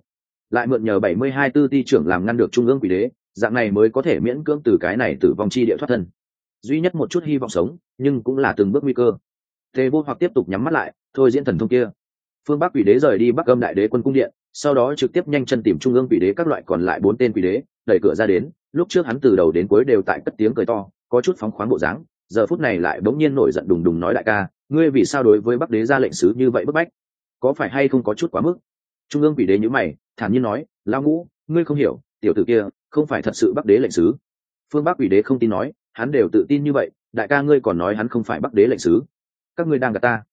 Lại mượn nhờ bảy mươi hai tư ti trưởng làm ngăn được trung ương quỷ đế dạng này mới có thể miễn cưỡng từ cái này tử vong chi địa thoát thân. Duy nhất một chút hy vọng sống, nhưng cũng là từng bước nguy cơ. Tề vô hoặc tiếp tục nhắm mắt lại, thôi diễn thần thông kia. Phương bắc quỷ đế rời đi bắc âm đại đế quân cung điện, sau đó trực tiếp nhanh chân tìm trung ương quỷ đế các loại còn lại bốn tên quỷ đế, đẩy cửa ra đến. Lúc trước hắn từ đầu đến cuối đều tại cất tiếng cười to, có chút phóng khoáng bộ dáng, giờ phút này lại bỗng nhiên nổi giận đùng đùng nói đại ca, ngươi vì sao đối với bắc đế ra lệnh sứ như vậy bức bách? Có phải hay không có chút quá mức? Trung ương quỷ đế nhữ mày, thản nhiên nói lao ngũ, ngươi không hiểu, tiểu tử kia không phải thật sự bắc đế lệnh sứ. Phương bắc ủy đế không tin nói, hắn đều tự tin như vậy, đại ca ngươi còn nói hắn không phải bắc đế lệnh sứ. Các ngươi đang gặp ta.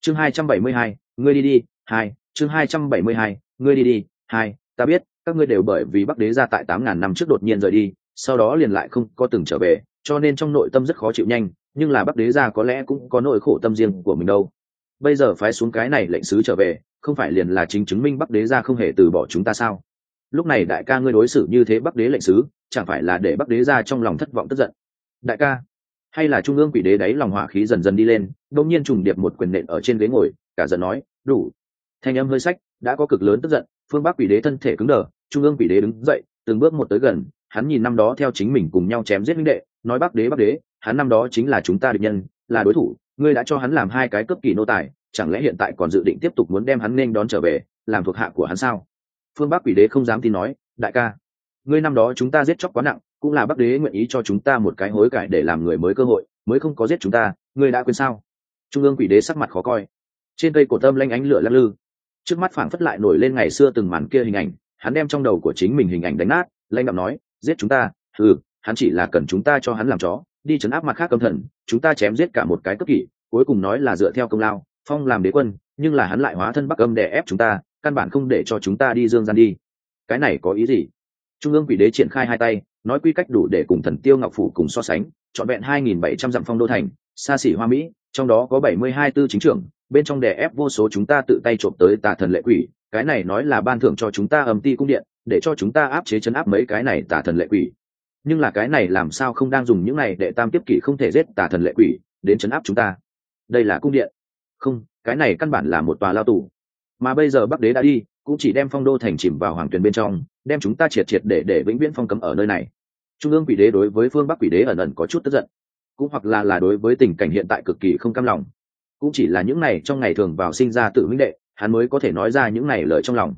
Chương hai trăm bảy mươi hai, ngươi đi đi, hai, chương hai trăm bảy mươi hai, ngươi đi đi, hai, ta biết, các ngươi đều bởi vì bắc đế ra tại tám ngàn năm trước đột nhiên rời đi, sau đó liền lại không có từng trở về, cho nên trong nội tâm rất khó chịu nhanh, nhưng là bắc đế ra có lẽ cũng có nỗi khổ tâm riêng của mình đâu. Bây giờ phái xuống cái này lệnh sứ trở về, không phải liền là chính chứng minh bắc đế ra không hề từ bỏ chúng ta sao? Lúc này đại ca ngươi đối xử như thế bắc đế lệnh sứ, chẳng phải là để bắc đế ra trong lòng thất vọng tức giận? Đại ca, hay là trung ương quỷ đế đáy lòng hỏa khí dần dần đi lên đông nhiên trùng điệp một quyền nện ở trên ghế ngồi, cả giận nói, đủ. Thanh âm hơi sách đã có cực lớn tức giận, phương bắc quỷ đế thân thể cứng đờ, trung ương quỷ đế đứng dậy, từng bước một tới gần, hắn nhìn năm đó theo chính mình cùng nhau chém giết minh đệ, nói bắc đế bắc đế, hắn năm đó chính là chúng ta địch nhân, là đối thủ, ngươi đã cho hắn làm hai cái cấp kỳ nô tài, chẳng lẽ hiện tại còn dự định tiếp tục muốn đem hắn nên đón trở về, làm thuộc hạ của hắn sao? Phương bắc quỷ đế không dám tin nói, đại ca, ngươi năm đó chúng ta giết chóc quá nặng, cũng là bắc đế nguyện ý cho chúng ta một cái hối cải để làm người mới cơ hội, mới không có giết chúng ta, ngươi đã quên sao? Trung ương quỷ đế sắc mặt khó coi. Trên cây cổ tâm lanh ánh lửa lắc lư. Trước mắt phảng phất lại nổi lên ngày xưa từng màn kia hình ảnh, hắn đem trong đầu của chính mình hình ảnh đánh nát lanh đạm nói, giết chúng ta ừ hắn chỉ là cần chúng ta cho hắn làm chó, đi chấn áp mặt khác công thần, chúng ta chém giết cả một cái cấp kỷ, cuối cùng nói là dựa theo công lao, phong làm đế quân, nhưng là hắn lại hóa thân bắc âm để ép chúng ta căn bản không để cho chúng ta đi dương gian đi. Cái này có ý gì? Trung ương quỷ đế triển khai hai tay, nói quy cách đủ để cùng thần tiêu ngọc phủ cùng so sánh, trọn vẹn hai nghìn bảy trăm dặm phong đô thành, xa xỉ hoa mỹ, trong đó có bảy mươi hai tư chính trưởng, bên trong đè ép vô số chúng ta tự tay trộm tới tà thần lệ quỷ, cái này nói là ban thưởng cho chúng ta âm ti cung điện, để cho chúng ta áp chế chấn áp mấy cái này tà thần lệ quỷ. Nhưng là cái này làm sao không đang dùng những này để tam tiếp kỷ không thể giết tà thần lệ quỷ, đến chấn áp chúng ta? Đây là cung điện. Không, cái này căn bản là một tòa lao tù mà bây giờ bắc đế đã đi, cũng chỉ đem phong đô thành chìm vào hoàng tuyền bên trong, đem chúng ta triệt triệt để để vĩnh viễn phong cấm ở nơi này. Trung ương quỷ đế đối với phương bắc quỷ đế ẩn ẩn có chút tức giận. Cũng hoặc là là đối với tình cảnh hiện tại cực kỳ không cam lòng. Cũng chỉ là những này trong ngày thường vào sinh ra tự minh đệ, hắn mới có thể nói ra những này lời trong lòng.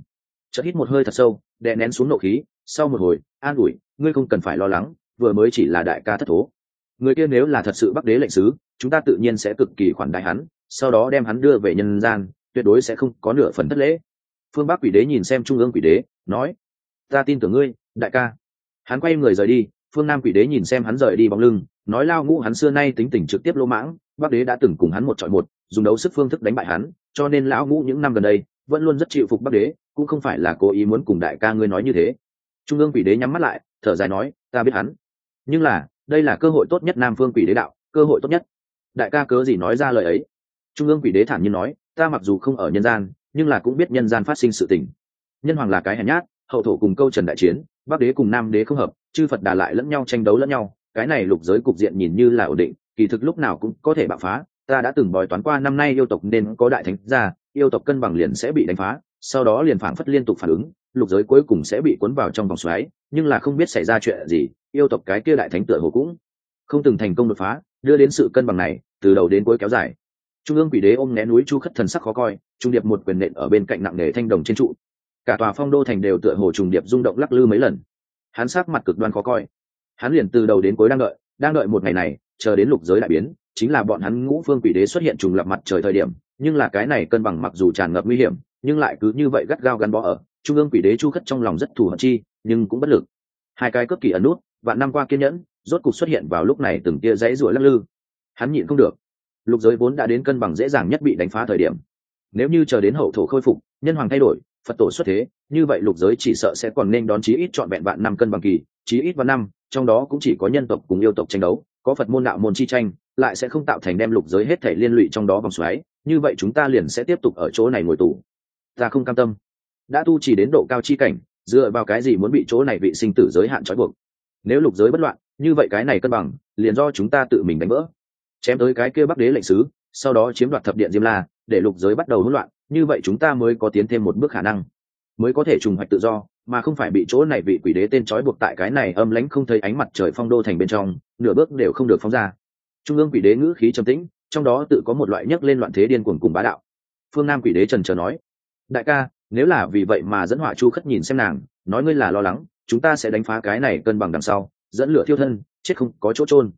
Chợt hít một hơi thật sâu, đè nén xuống nộ khí, sau một hồi, an ủi, ngươi không cần phải lo lắng, vừa mới chỉ là đại ca thất thố. Người kia nếu là thật sự bắc đế lệnh sứ, chúng ta tự nhiên sẽ cực kỳ khoản đại hắn, sau đó đem hắn đưa về nhân gian tuyệt đối sẽ không có nửa phần thất lễ. Phương bắc quỷ đế nhìn xem trung ương quỷ đế, nói, ta tin tưởng ngươi, đại ca. Hắn quay người rời đi, phương nam quỷ đế nhìn xem hắn rời đi bóng lưng, nói, lao ngũ, hắn xưa nay tính tình trực tiếp lỗ mãng, bắc đế đã từng cùng hắn một chọi một, dùng đấu sức phương thức đánh bại hắn, cho nên lão ngũ những năm gần đây, vẫn luôn rất chịu phục bắc đế, cũng không phải là cố ý muốn cùng đại ca ngươi nói như thế. Trung ương quỷ đế nhắm mắt lại, thở dài nói, ta biết hắn, nhưng là, đây là cơ hội tốt nhất nam phương quỷ đế đạo, cơ hội tốt nhất. Đại ca cớ gì nói ra lời ấy? Trung ương quỷ đế thản nhiên nói ta mặc dù không ở nhân gian, nhưng là cũng biết nhân gian phát sinh sự tình. Nhân hoàng là cái hèn nhát, hậu thổ cùng câu trần đại chiến, bắc đế cùng nam đế không hợp, chư phật đà lại lẫn nhau tranh đấu lẫn nhau, cái này lục giới cục diện nhìn như là ổn định, kỳ thực lúc nào cũng có thể bạo phá, ta đã từng bòi toán qua năm nay yêu tộc nên có đại thánh ra yêu tộc cân bằng liền sẽ bị đánh phá, sau đó liền phản phất liên tục phản ứng, lục giới cuối cùng sẽ bị cuốn vào trong vòng xoáy, nhưng là không biết xảy ra chuyện gì, yêu tộc cái kia đại thánh tựa hồ cũng không từng thành công đột phá, đưa đến sự cân bằng này, từ đầu đến cuối kéo dài trung ương quỷ đế ôm né núi chu khất thần sắc khó coi, trung điệp một quyền nện ở bên cạnh nặng nề thanh đồng trên trụ. Cả tòa phong đô thành đều tựa hồ trùng điệp rung động lắc lư mấy lần. Hắn sắc mặt cực đoan khó coi. Hắn liền từ đầu đến cuối đang đợi đang đợi một ngày này, chờ đến lục giới đại biến, chính là bọn hắn ngũ phương quỷ đế xuất hiện trùng lập mặt trời thời điểm, nhưng là cái này cân bằng mặc dù tràn ngập nguy hiểm, nhưng lại cứ như vậy gắt gao gắn bó ở, trung ương quỷ đế chu khất trong lòng rất thù hận chi, nhưng cũng bất lực. Hai cái cướp kỳ ẩn nút, vạn năm qua kiên nhẫn, rốt cục xuất hiện vào lúc này từng tia dãy rủa lắc lư. Hắn nhịn không được lục giới vốn đã đến cân bằng dễ dàng nhất bị đánh phá thời điểm. Nếu như chờ đến hậu thổ khôi phục, nhân hoàng thay đổi, phật tổ xuất thế, như vậy lục giới chỉ sợ sẽ còn nên đón chí ít trọn vẹn vạn năm cân bằng kỳ, chí ít vạn năm, trong đó cũng chỉ có nhân tộc cùng yêu tộc tranh đấu, có phật môn đạo môn chi tranh, lại sẽ không tạo thành đem lục giới hết thể liên lụy trong đó vòng xoáy, như vậy chúng ta liền sẽ tiếp tục ở chỗ này ngồi tù. Ta không cam tâm. Đã tu chỉ đến độ cao chi cảnh, dựa vào cái gì muốn bị chỗ này bị sinh tử giới hạn trói buộc? Nếu lục giới bất loạn, như vậy cái này cân bằng, liền do chúng ta tự mình đánh vỡ chém tới cái kia bắc đế lệnh sứ, sau đó chiếm đoạt thập điện diêm la, để lục giới bắt đầu hỗn loạn, như vậy chúng ta mới có tiến thêm một bước khả năng, mới có thể trùng hoạch tự do, mà không phải bị chỗ này bị quỷ đế tên trói buộc tại cái này âm lãnh không thấy ánh mặt trời phong đô thành bên trong, nửa bước đều không được phóng ra. Trung ương quỷ đế ngữ khí trầm tĩnh, trong đó tự có một loại nhấc lên loạn thế điên cuồng cùng bá đạo. Phương nam quỷ đế trần trờ nói, đại ca, nếu là vì vậy mà dẫn họa chu khất nhìn xem nàng, nói ngươi là lo lắng, chúng ta sẽ đánh phá cái này cân bằng đằng sau, dẫn lửa thiêu thân, chết không có chỗ trôn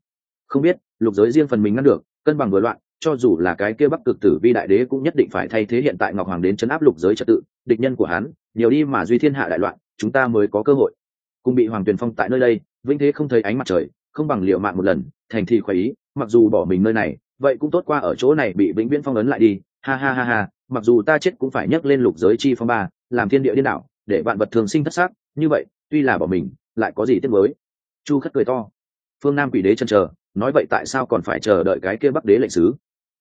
không biết, lục giới riêng phần mình ngăn được, cân bằng vừa loạn, cho dù là cái kia bắc cực tử vi đại đế cũng nhất định phải thay thế hiện tại ngọc hoàng đến chấn áp lục giới trật tự, địch nhân của hắn, nhiều đi mà duy thiên hạ đại loạn, chúng ta mới có cơ hội. Cùng bị hoàng tuyền phong tại nơi đây, vĩnh thế không thấy ánh mặt trời, không bằng liệu mạng một lần, thành thị khoái ý, mặc dù bỏ mình nơi này, vậy cũng tốt qua ở chỗ này bị vĩnh viễn phong ấn lại đi, ha ha ha ha, mặc dù ta chết cũng phải nhấc lên lục giới chi phong ba, làm thiên địa điên đảo, để bạn vật thường sinh thất xác, như vậy, tuy là bỏ mình, lại có gì tiếc mới chu khất cười to. Phương nam quỷ đế chân chờ nói vậy tại sao còn phải chờ đợi cái kia bắc đế lệnh sứ?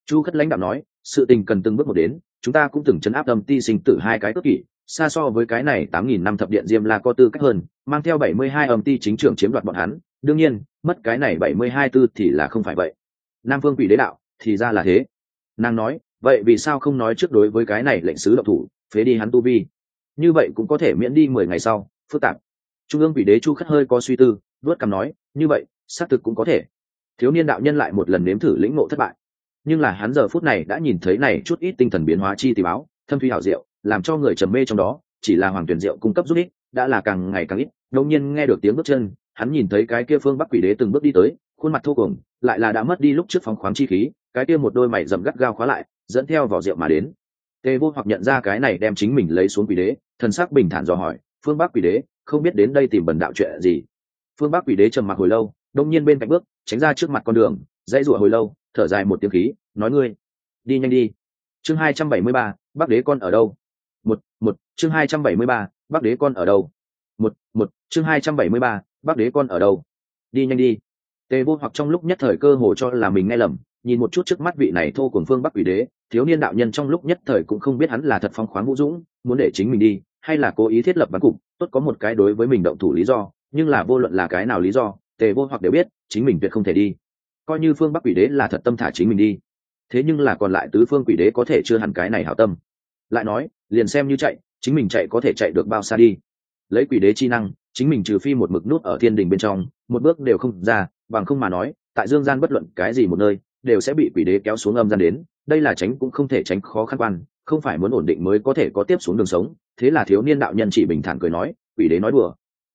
Chu khất lãnh đạo nói, sự tình cần từng bước một đến, chúng ta cũng từng chấn áp âm ti sinh tử hai cái cất kỷ, xa so với cái này tám nghìn năm thập điện diêm la có tư cách hơn, mang theo bảy mươi hai âm ti chính trưởng chiếm đoạt bọn hắn. Đương nhiên, mất cái này bảy mươi hai tư thì là không phải vậy. Nam phương quỷ đế đạo, thì ra là thế. Nàng nói, vậy vì sao không nói trước đối với cái này lệnh sứ độc thủ, phế đi hắn tu vi? Như vậy cũng có thể miễn đi mười ngày sau, phức tạp. Trung ương quỷ đế chu khất hơi có suy tư vớt cằm nói, như vậy, xác thực cũng có thể thiếu niên đạo nhân lại một lần nếm thử lĩnh ngộ thất bại. Nhưng là hắn giờ phút này đã nhìn thấy này chút ít tinh thần biến hóa chi tì báo, thâm thuy hảo diệu, làm cho người trầm mê trong đó, chỉ là hoàng tuyển diệu cung cấp giúp ích, đã là càng ngày càng ít. Ngẫu nhiên nghe được tiếng bước chân, hắn nhìn thấy cái kia phương bắc quỷ đế từng bước đi tới, khuôn mặt thô cùng lại là đã mất đi lúc trước phóng khoáng chi khí, cái kia một đôi mày dầm gắt gao khóa lại, dẫn theo vào rượu mà đến. Tề vô hoặc nhận ra cái này đem chính mình lấy xuống quỷ đế, thần sắc bình thản dò hỏi, phương bắc quỷ đế, không biết đến đây tìm bần đạo chuyện gì? Phương bắc quỷ đế trầm mặc hồi lâu đông nhiên bên cạnh bước tránh ra trước mặt con đường, dãy rụa hồi lâu, thở dài một tiếng khí, nói ngươi, đi nhanh đi. Chương hai trăm bảy mươi ba bắc đế con ở đâu? Một một, chương hai trăm bảy mươi ba bắc đế con ở đâu? Một một, chương hai trăm bảy mươi ba bắc đế con ở đâu? Đi nhanh đi. Tề vô hoặc trong lúc nhất thời cơ hồ cho là mình nghe lầm, nhìn một chút trước mắt vị này thô cùng phương bắc ủy đế, thiếu niên đạo nhân trong lúc nhất thời cũng không biết hắn là thật phong khoáng vũ dũng, muốn để chính mình đi, hay là cố ý thiết lập bắn cục, tốt có một cái đối với mình động thủ lý do, nhưng là vô luận là cái nào lý do, tề vô hoặc đều biết chính mình tuyệt không thể đi. Coi như phương bắc quỷ đế là thật tâm thả chính mình đi, thế nhưng là còn lại tứ phương quỷ đế có thể chưa hẳn cái này hảo tâm. Lại nói, liền xem như chạy, chính mình chạy có thể chạy được bao xa đi. Lấy quỷ đế chi năng, chính mình trừ phi một mực nút ở thiên đình bên trong, một bước đều không ra, bằng không mà nói, tại dương gian bất luận cái gì một nơi, đều sẽ bị quỷ đế kéo xuống âm gian đến, đây là tránh cũng không thể tránh khó khăn quan, không phải muốn ổn định mới có thể có tiếp xuống đường sống, thế là thiếu niên đạo nhân chỉ bình thản cười nói, quỷ đế nói đùa.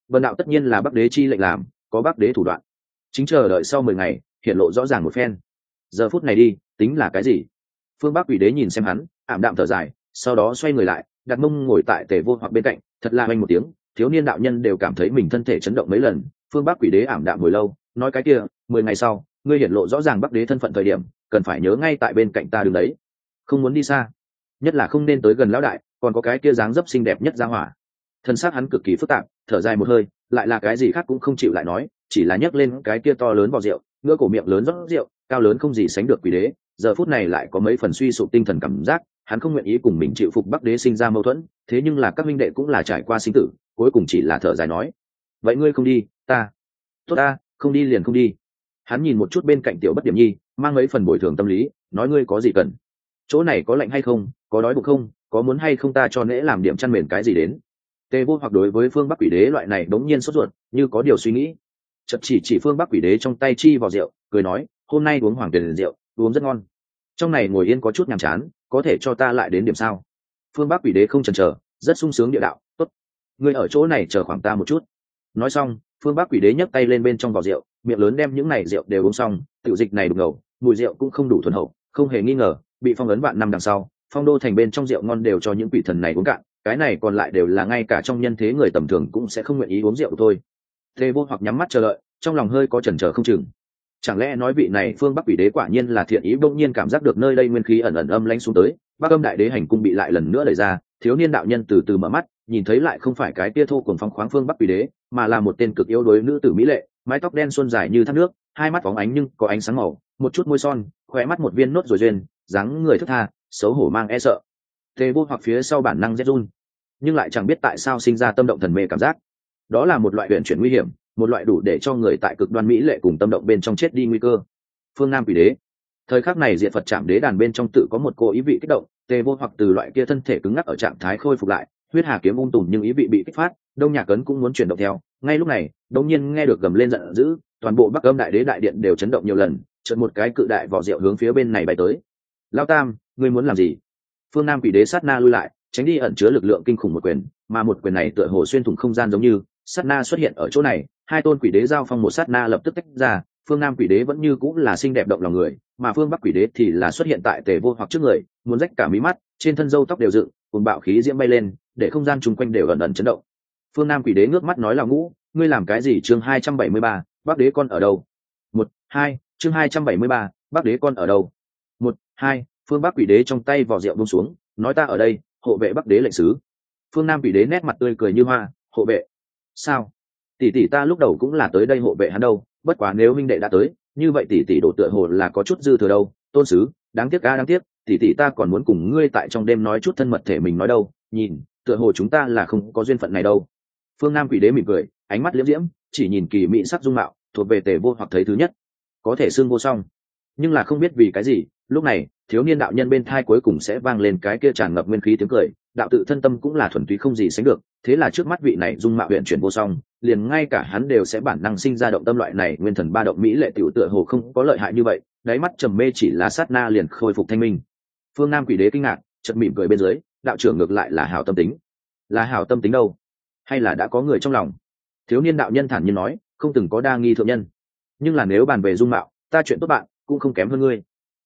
Vần đạo tất nhiên là bắc đế chi lệnh làm, có bắc đế thủ đoạn chính chờ đợi sau mười ngày, hiện lộ rõ ràng một phen. Giờ phút này đi, tính là cái gì? Phương bắc quỷ đế nhìn xem hắn, ảm đạm thở dài, sau đó xoay người lại, đặt mông ngồi tại tề vô hoặc bên cạnh, thật là oanh một tiếng, thiếu niên đạo nhân đều cảm thấy mình thân thể chấn động mấy lần. Phương bắc quỷ đế ảm đạm hồi lâu, nói cái kia, mười ngày sau, ngươi hiện lộ rõ ràng bắc đế thân phận thời điểm, cần phải nhớ ngay tại bên cạnh ta đứng đấy. Không muốn đi xa. Nhất là không nên tới gần lão đại, còn có cái kia dáng dấp xinh đẹp nhất ra hỏa. Thân xác hắn cực kỳ phức tạp, thở dài một hơi, lại là cái gì khác cũng không chịu lại nói chỉ là nhấc lên cái kia to lớn vào rượu ngựa cổ miệng lớn rót rượu, cao lớn không gì sánh được quỷ đế. Giờ phút này lại có mấy phần suy sụp tinh thần cảm giác, hắn không nguyện ý cùng mình chịu phục bắc đế sinh ra mâu thuẫn, thế nhưng là các minh đệ cũng là trải qua sinh tử, cuối cùng chỉ là thở dài nói, vậy ngươi không đi, ta, tốt ta, không đi liền không đi. Hắn nhìn một chút bên cạnh tiểu bất điểm nhi, mang mấy phần bồi thường tâm lý, nói, ngươi có gì cần? Chỗ này có lạnh hay không? Có đói bụng không? Có muốn hay không ta cho nễ làm điểm chăn mền cái gì đến? Tê vô hoặc đối với phương bắc quỷ đế loại này đống nhiên sốt ruột, như có điều suy nghĩ chật chỉ chỉ phương bắc quỷ đế trong tay chi vào rượu, cười nói, hôm nay uống hoàng tiền rượu, uống rất ngon. Trong này ngồi yên có chút nhàm chán, có thể cho ta lại đến điểm sao? Phương bắc quỷ đế không chần chờ, rất sung sướng địa đạo, tốt người ở chỗ này chờ khoảng ta một chút. Nói xong, phương bắc quỷ đế nhấc tay lên bên trong vỏ rượu, miệng lớn đem những này rượu đều uống xong, tiểu dịch này đục ngầu, mùi rượu cũng không đủ thuần hậu, không hề nghi ngờ, bị phong ấn vạn năm đằng sau, phong đô thành bên trong rượu ngon đều cho những quỷ thần này uống cạn, cái này còn lại đều là ngay cả trong nhân thế người tầm thường cũng sẽ không nguyện ý uống rượu thôi Tề vô hoặc nhắm mắt chờ đợi, trong lòng hơi có chần chờ không chừng. Chẳng lẽ nói vị này phương bắc quỷ đế quả nhiên là thiện ý bỗng nhiên cảm giác được nơi đây nguyên khí ẩn ẩn âm lanh xuống tới, bắc âm đại đế hành cung bị lại lần nữa đẩy ra, thiếu niên đạo nhân từ từ mở mắt, nhìn thấy lại không phải cái tia thô cùng phong khoáng phương bắc quỷ đế, mà là một tên cực yếu đối nữ tử mỹ lệ, mái tóc đen xuân dài như thác nước, hai mắt phóng ánh nhưng có ánh sáng màu, một chút môi son khỏe mắt một viên nốt rồi duyên, dáng người thức tha, xấu hổ mang e sợ. Tề vô hoặc phía sau bản năng rét run, nhưng lại chẳng biết tại sao sinh ra tâm động thần mê cảm giác đó là một loại huyện chuyển nguy hiểm, một loại đủ để cho người tại cực đoan mỹ lệ cùng tâm động bên trong chết đi nguy cơ. Phương nam quỷ đế. Thời khắc này diện phật chạm đế đàn bên trong tự có một cô ý vị kích động, tê vô hoặc từ loại kia thân thể cứng ngắc ở trạng thái khôi phục lại, huyết hà kiếm ung tùm nhưng ý vị bị kích phát, đông nhà cấn cũng muốn chuyển động theo. Ngay lúc này đông nhiên nghe được gầm lên giận dữ, toàn bộ bắc âm đại đế đại điện đều chấn động nhiều lần trận một cái cự đại vỏ rượu hướng phía bên này bay tới. Lao tam, ngươi muốn làm gì? Phương nam quỷ đế sát na lui lại, tránh đi ẩn chứa lực lượng kinh khủng một quyền, mà một quyền này tựa hồ xuyên thủng không gian giống như sát na xuất hiện ở chỗ này, hai tôn quỷ đế giao phong một sát na lập tức tách ra, phương nam quỷ đế vẫn như cũng là xinh đẹp động lòng người, mà phương bắc quỷ đế thì là xuất hiện tại tề vô hoặc trước người, muốn rách cả mí mắt, trên thân dâu tóc đều dựng, cùng bạo khí diễm bay lên, để không gian chung quanh đều ẩn ẩn chấn động. Phương nam quỷ đế ngước mắt nói là ngũ, ngươi làm cái gì? Chương hai trăm bảy mươi ba bắc đế con ở đâu? Một, hai, chương hai trăm bảy mươi ba bắc đế con ở đâu? Một, hai, phương bắc quỷ đế trong tay vỏ rượu bông xuống, nói ta ở đây, hộ vệ bắc đế lệnh sứ. Phương nam quỷ đế nét mặt tươi cười như hoa, hộ vệ sao? Tỷ tỷ ta lúc đầu cũng là tới đây hộ vệ hắn đâu, bất quá nếu minh đệ đã tới, như vậy tỷ tỷ đổ tựa hồ là có chút dư thừa đâu. Tôn sứ, đáng tiếc ca đáng tiếc, tỷ tỷ ta còn muốn cùng ngươi tại trong đêm nói chút thân mật thể mình nói đâu. Nhìn, tựa hồ chúng ta là không có duyên phận này đâu. Phương nam quỷ đế mỉm cười, ánh mắt liễm diễm, chỉ nhìn kỳ mỹ sắc dung mạo, thuộc về tề vô hoặc thấy thứ nhất. Có thể xương vô song. Nhưng là không biết vì cái gì, lúc này thiếu niên đạo nhân bên thai cuối cùng sẽ vang lên cái kia tràn ngập nguyên khí tiếng cười, đạo tự thân tâm cũng là thuần túy không gì sánh được, thế là trước mắt vị này dung mạo huyện chuyển vô song, liền ngay cả hắn đều sẽ bản năng sinh ra động tâm loại này, nguyên thần ba động mỹ lệ tiểu tựa hồ không có lợi hại như vậy, đáy mắt trầm mê chỉ là sát na liền khôi phục thanh minh. Phương nam quỷ đế kinh ngạc chật mỉm cười bên dưới, đạo trưởng ngược lại là hảo tâm tính. Là hảo tâm tính đâu? Hay là đã có người trong lòng? Thiếu niên đạo nhân thản nhiên nói, không từng có đa nghi thượng nhân. Nhưng là nếu bàn về dung mạo, ta chuyện tốt bạn, cũng không kém hơn ngươi.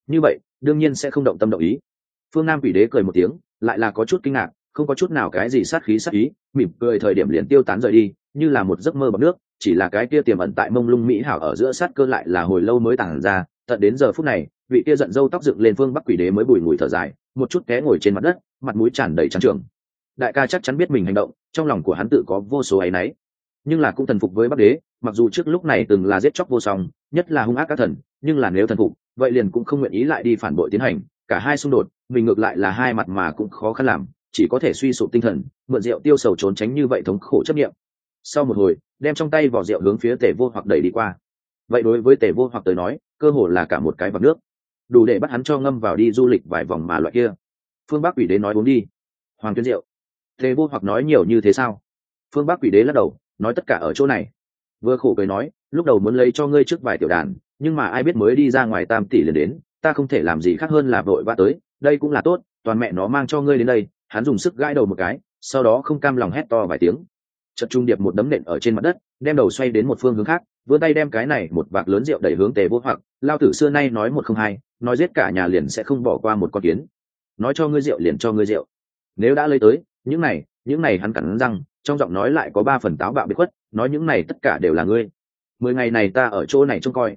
Như vậy đương nhiên sẽ không động tâm động ý. Phương nam quỷ đế cười một tiếng, lại là có chút kinh ngạc, không có chút nào cái gì sát khí sát ý, mỉm cười thời điểm liền tiêu tán rời đi, như là một giấc mơ bằng nước, chỉ là cái kia tiềm ẩn tại mông lung mỹ hảo ở giữa sát cơ lại là hồi lâu mới tản ra, tận đến giờ phút này, vị kia giận dâu tóc dựng lên phương bắc quỷ đế mới bùi ngùi thở dài, một chút té ngồi trên mặt đất, mặt mũi tràn đầy trắng trường đại ca chắc chắn biết mình hành động, trong lòng của hắn tự có vô số áy náy. Nhưng là cũng thần phục với bắc đế, mặc dù trước lúc này từng là giết chóc vô song, nhất là hung ác các thần, nhưng là nếu thần phục vậy liền cũng không nguyện ý lại đi phản bội tiến hành, cả hai xung đột, mình ngược lại là hai mặt mà cũng khó khăn làm, chỉ có thể suy sụp tinh thần, mượn rượu tiêu sầu trốn tránh như vậy thống khổ chấp nghiệm sau một hồi, đem trong tay vỏ rượu hướng phía tề vô hoặc đẩy đi qua. Vậy đối với tề vô hoặc tới nói, cơ hồ là cả một cái vạc nước. Đủ để bắt hắn cho ngâm vào đi du lịch vài vòng mà loại kia. Phương bắc quỷ đế nói uống đi. Hoàng tuyên rượu tề vô hoặc nói nhiều như thế sao? Phương bắc quỷ đế lắc đầu, nói tất cả ở chỗ này. Vừa khổ cười nói, lúc đầu muốn lấy cho ngươi trước vài tiểu đàn nhưng mà ai biết mới đi ra ngoài tam tỷ liền đến, ta không thể làm gì khác hơn là vội vã tới, đây cũng là tốt, toàn mẹ nó mang cho ngươi đến đây, hắn dùng sức gãi đầu một cái, sau đó không cam lòng hét to vài tiếng. Chật trung điệp một đấm nện ở trên mặt đất, đem đầu xoay đến một phương hướng khác, vươn tay đem cái này một vạc lớn rượu đẩy hướng tề vô hoặc, lao tử xưa nay nói một không hai, nói giết cả nhà liền sẽ không bỏ qua một con kiến. Nói cho ngươi rượu liền cho ngươi rượu. Nếu đã lấy tới, những này những này hắn cắn răng, trong giọng nói lại có ba phần táo bạo bị khuất, nói những này tất cả đều là ngươi. Mười ngày này ta ở chỗ này trông coi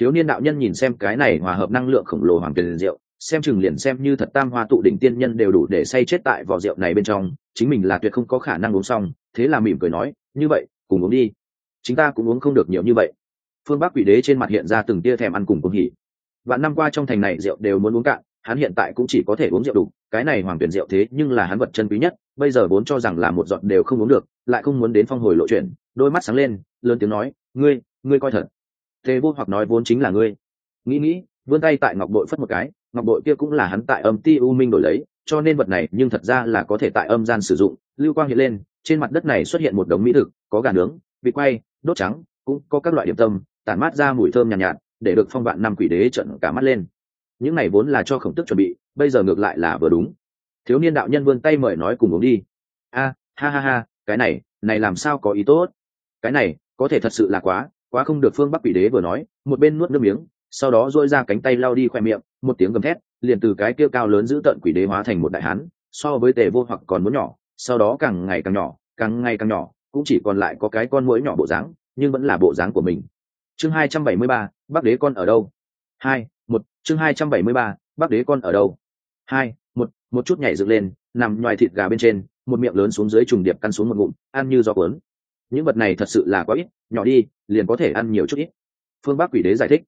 thiếu niên đạo nhân nhìn xem cái này hòa hợp năng lượng khổng lồ hoàng tiền rượu, xem chừng liền xem như thật tam hoa tụ đỉnh tiên nhân đều đủ để say chết tại vỏ rượu này bên trong, chính mình là tuyệt không có khả năng uống xong, thế là mỉm cười nói, như vậy, cùng uống đi. Chúng ta cũng uống không được nhiều như vậy. Phương bắc quỷ đế trên mặt hiện ra từng tia thèm ăn cùng cùng hỉ. Vạn năm qua trong thành này rượu đều muốn uống cạn, hắn hiện tại cũng chỉ có thể uống rượu đủ, cái này hoàng tuyển rượu thế nhưng là hắn vật chân quý nhất, bây giờ vốn cho rằng là một giọt đều không uống được, lại không muốn đến phong hồi lộ chuyển, đôi mắt sáng lên, lớn tiếng nói, ngươi ngươi coi thật tề vô hoặc nói vốn chính là ngươi. Nghĩ nghĩ vươn tay tại ngọc bội phất một cái ngọc bội kia cũng là hắn tại âm ti u minh đổi lấy cho nên vật này nhưng thật ra là có thể tại âm gian sử dụng lưu quang hiện lên trên mặt đất này xuất hiện một đống mỹ thực có gà nướng vịt quay đốt trắng cũng có các loại điểm tâm tản mát ra mùi thơm nhàn nhạt, nhạt để được phong vạn năm quỷ đế trận cả mắt lên. Những này vốn là cho khổng tức chuẩn bị bây giờ ngược lại là vừa đúng. Thiếu niên đạo nhân vươn tay mời nói cùng uống đi. A ha ha ha cái này này làm sao có ý tốt? Cái này có thể thật sự là quá quá không được phương bắc quỷ đế vừa nói, một bên nuốt nước miếng, sau đó dôi ra cánh tay lao đi khoe miệng, một tiếng gầm thét, liền từ cái kia cao lớn giữ tận quỷ đế hóa thành một đại hán, so với tề vô hoặc còn muốn nhỏ, sau đó càng ngày càng nhỏ, càng ngày càng nhỏ, cũng chỉ còn lại có cái con mũi nhỏ bộ dáng, nhưng vẫn là bộ dáng của mình. Chương hai trăm bảy mươi ba, bắc đế con ở đâu? Hai, một, chương hai trăm bảy mươi ba, bắc đế con ở đâu? Hai, một một chút nhảy dựng lên, nằm ngoài thịt gà bên trên, một miệng lớn xuống dưới trùng điệp căn xuống một ngụm, ăn như gió cuốn những vật này thật sự là quá ít, nhỏ đi, liền có thể ăn nhiều chút ít. Phương bắc quỷ đế giải thích.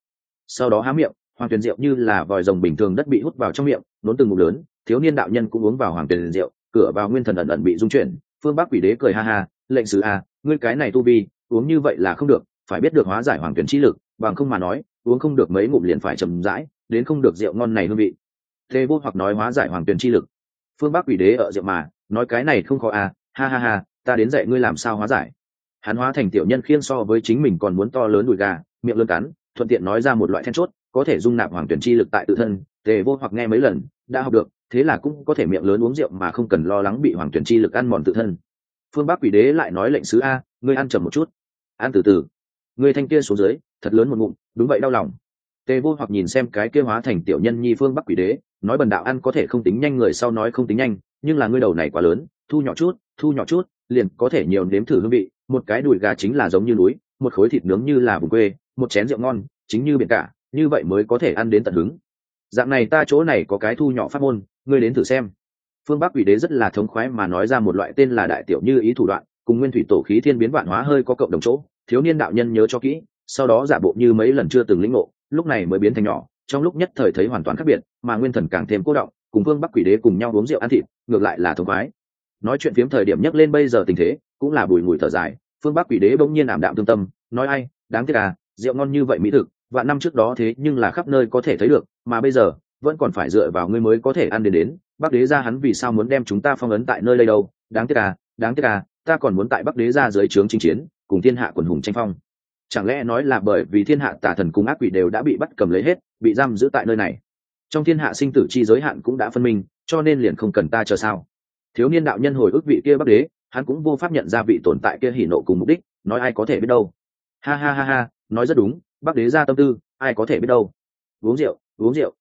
Sau đó há miệng, hoàng tuyền rượu như là vòi rồng bình thường đất bị hút vào trong miệng, nốn từng ngụm lớn, thiếu niên đạo nhân cũng uống vào hoàng tuyền rượu cửa vào nguyên thần ẩn ẩn bị dung chuyển. Phương bắc quỷ đế cười ha ha, lệnh sử a à, ngươi cái này tu vi, uống như vậy là không được, phải biết được hóa giải hoàng tuyền chi lực, bằng không mà nói, uống không được mấy ngụm liền phải chầm rãi, đến không được rượu ngon này hương vị. Thế vô hoặc nói hóa giải hoàng tuyền chi lực. Phương bắc quỷ đế ở rượu mà, nói cái này không khó à ha ha ha, ta đến dạy ngươi làm sao hóa giải hắn hóa thành tiểu nhân khiên so với chính mình còn muốn to lớn đùi gà, miệng lớn cắn, thuận tiện nói ra một loại then chốt, có thể dung nạp hoàng tuyển chi lực tại tự thân, tề vô hoặc nghe mấy lần, đã học được, thế là cũng có thể miệng lớn uống rượu mà không cần lo lắng bị hoàng tuyển chi lực ăn mòn tự thân. Phương bắc quỷ đế lại nói lệnh sứ a, ngươi ăn chậm một chút. Ăn từ từ. Ngươi thanh kia xuống dưới, thật lớn một ngụm, đúng vậy đau lòng. Tề vô hoặc nhìn xem cái kia hóa thành tiểu nhân nhi phương bắc quỷ đế, nói bần đạo ăn có thể không tính nhanh người sau nói không tính nhanh, nhưng là ngươi đầu này quá lớn, thu nhỏ chút, thu nhỏ chút, liền có thể nhiều nếm thử hương vị một cái đùi gà chính là giống như núi, một khối thịt nướng như là vùng quê, một chén rượu ngon, chính như biển cả, như vậy mới có thể ăn đến tận hứng. Dạng này ta chỗ này có cái thu nhỏ phát môn, ngươi đến thử xem. Phương bắc quỷ đế rất là thống khoái mà nói ra một loại tên là đại tiểu như ý thủ đoạn, cùng nguyên thủy tổ khí thiên biến vạn hóa hơi có cộng đồng chỗ, thiếu niên đạo nhân nhớ cho kỹ, sau đó giả bộ như mấy lần chưa từng lĩnh ngộ, lúc này mới biến thành nhỏ, trong lúc nhất thời thấy hoàn toàn khác biệt, mà nguyên thần càng thêm cố động, cùng phương bắc quỷ đế cùng nhau uống rượu ăn thịt, ngược lại là thống khoái nói chuyện phiếm thời điểm nhắc lên bây giờ tình thế, cũng là bùi ngùi thở dài, phương bắc quỷ đế bỗng nhiên ảm đạm thương tâm, nói ai, đáng tiếc à rượu ngon như vậy mỹ thực, vạn năm trước đó thế nhưng là khắp nơi có thể thấy được, mà bây giờ, vẫn còn phải dựa vào ngươi mới có thể ăn đến đến, bắc đế ra hắn vì sao muốn đem chúng ta phong ấn tại nơi đây đâu, đáng tiếc à đáng tiếc à ta còn muốn tại bắc đế ra dưới trướng chinh chiến, cùng thiên hạ quần hùng tranh phong. Chẳng lẽ nói là bởi vì thiên hạ tả thần cùng ác quỷ đều đã bị bắt cầm lấy hết, bị giam giữ tại nơi này? Trong thiên hạ sinh tử chi giới hạn cũng đã phân minh, cho nên liền không cần ta chờ sao? Thiếu niên đạo nhân hồi ức vị kia bắc đế, hắn cũng vô pháp nhận ra vị tồn tại kia hỉ nộ cùng mục đích, nói ai có thể biết đâu. Ha ha ha ha, nói rất đúng, bắc đế ra tâm tư, ai có thể biết đâu. Uống rượu uống rượu.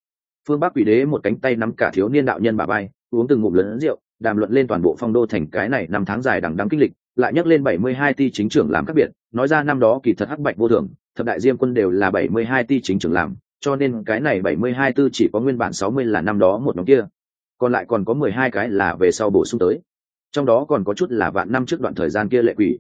Phương bắc quỷ đế một cánh tay nắm cả thiếu niên đạo nhân bà bay uống từng ngụm lớn rượu, đàm luận lên toàn bộ phong đô thành cái này năm tháng dài đằng đắng kinh lịch, lại nhắc lên bảy mươi hai ti chính trưởng làm các biệt, nói ra năm đó kỳ thật hắc bạch vô thường, thập đại diêm quân đều là bảy mươi hai ti chính trưởng làm, cho nên cái này bảy mươi hai tư chỉ có nguyên bản sáu mươi là năm đó một nhóm kia còn lại còn có mười hai cái là về sau bổ sung tới. Trong đó còn có chút là vạn năm trước đoạn thời gian kia lệ quỷ.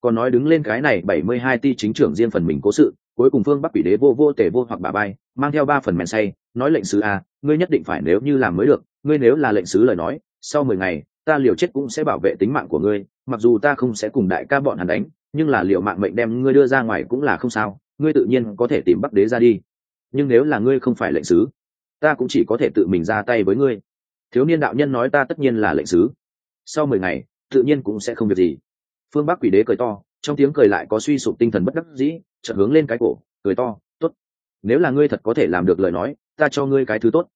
Còn nói đứng lên cái này bảy mươi hai ti chính trưởng riêng phần mình cố sự, cuối cùng phương bắc quỷ đế vô vô, tề vô hoặc bà bay, mang theo ba phần men say, nói lệnh sứ a, ngươi nhất định phải nếu như làm mới được, ngươi nếu là lệnh sứ lời nói, sau mười ngày, ta liều chết cũng sẽ bảo vệ tính mạng của ngươi, mặc dù ta không sẽ cùng đại ca bọn hắn đánh, nhưng là liệu mạng mệnh đem ngươi đưa ra ngoài cũng là không sao, ngươi tự nhiên có thể tìm bắc đế ra đi. Nhưng nếu là ngươi không phải lệnh sứ, ta cũng chỉ có thể tự mình ra tay với ngươi thiếu niên đạo nhân nói ta tất nhiên là lệnh sứ. Sau mười ngày, tự nhiên cũng sẽ không việc gì. Phương bắc quỷ đế cười to, trong tiếng cười lại có suy sụp tinh thần bất đắc dĩ, chợt hướng lên cái cổ, cười to, tốt. Nếu là ngươi thật có thể làm được lời nói, ta cho ngươi cái thứ tốt.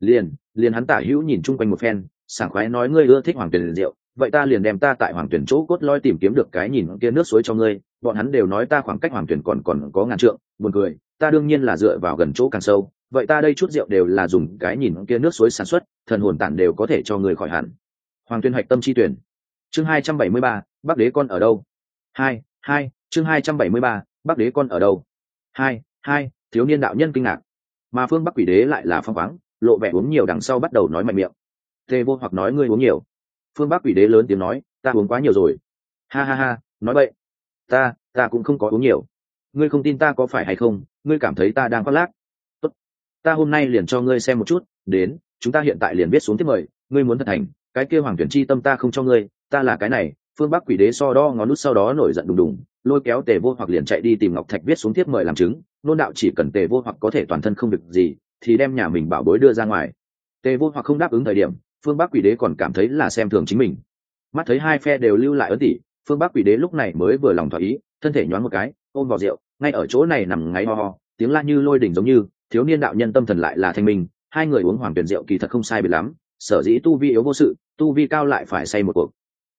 Liền liền hắn tả hữu nhìn chung quanh một phen, sảng khoái nói, ngươi ưa thích hoàng tuyển rượu, vậy ta liền đem ta tại hoàng tuyển chỗ cốt loi tìm kiếm được cái nhìn kia nước suối cho ngươi. Bọn hắn đều nói ta khoảng cách hoàng tuyển còn còn có ngàn trượng, buồn cười, ta đương nhiên là dựa vào gần chỗ càng sâu vậy ta đây chút rượu đều là dùng cái nhìn kia nước suối sản xuất, thần hồn tản đều có thể cho người khỏi hẳn. Hoàng tuyên hoạch tâm chi tuyển. Chương hai trăm bảy mươi ba, bắc đế con ở đâu? Hai hai, chương hai trăm bảy mươi ba, bắc đế con ở đâu? Hai hai, thiếu niên đạo nhân kinh ngạc. Mà phương bắc quỷ đế lại là phong khoáng, lộ vẻ uống nhiều đằng sau bắt đầu nói mạnh miệng. Tê vô hoặc nói ngươi uống nhiều. Phương bắc quỷ đế lớn tiếng nói, ta uống quá nhiều rồi. Ha ha ha, nói vậy ta ta cũng không có uống nhiều. Ngươi không tin ta có phải hay không, ngươi cảm thấy ta đang khoác lác ta hôm nay liền cho ngươi xem một chút, đến, chúng ta hiện tại liền biết xuống tiếp mời, ngươi muốn thật thành, cái kia hoàng tuyển chi tâm ta không cho ngươi, ta là cái này, phương bắc quỷ đế so đo ngón nút sau đó nổi giận đùng đùng, lôi kéo tề vô hoặc liền chạy đi tìm ngọc thạch viết xuống tiếp mời làm chứng, nôn đạo chỉ cần tề vô hoặc có thể toàn thân không được gì, thì đem nhà mình bảo bối đưa ra ngoài. Tề vô hoặc không đáp ứng thời điểm, phương bắc quỷ đế còn cảm thấy là xem thường chính mình. Mắt thấy hai phe đều lưu lại ấn tỷ phương bắc quỷ đế lúc này mới vừa lòng thỏa ý, thân thể nhoáng một cái, ôm vào rượu, ngay ở chỗ này nằm ngáy ho ho, tiếng la như lôi đỉnh giống như thiếu niên đạo nhân tâm thần lại là thanh minh, hai người uống hoàng tuyển rượu kỳ thật không sai biệt lắm, sở dĩ tu vi yếu vô sự, tu vi cao lại phải say một cuộc.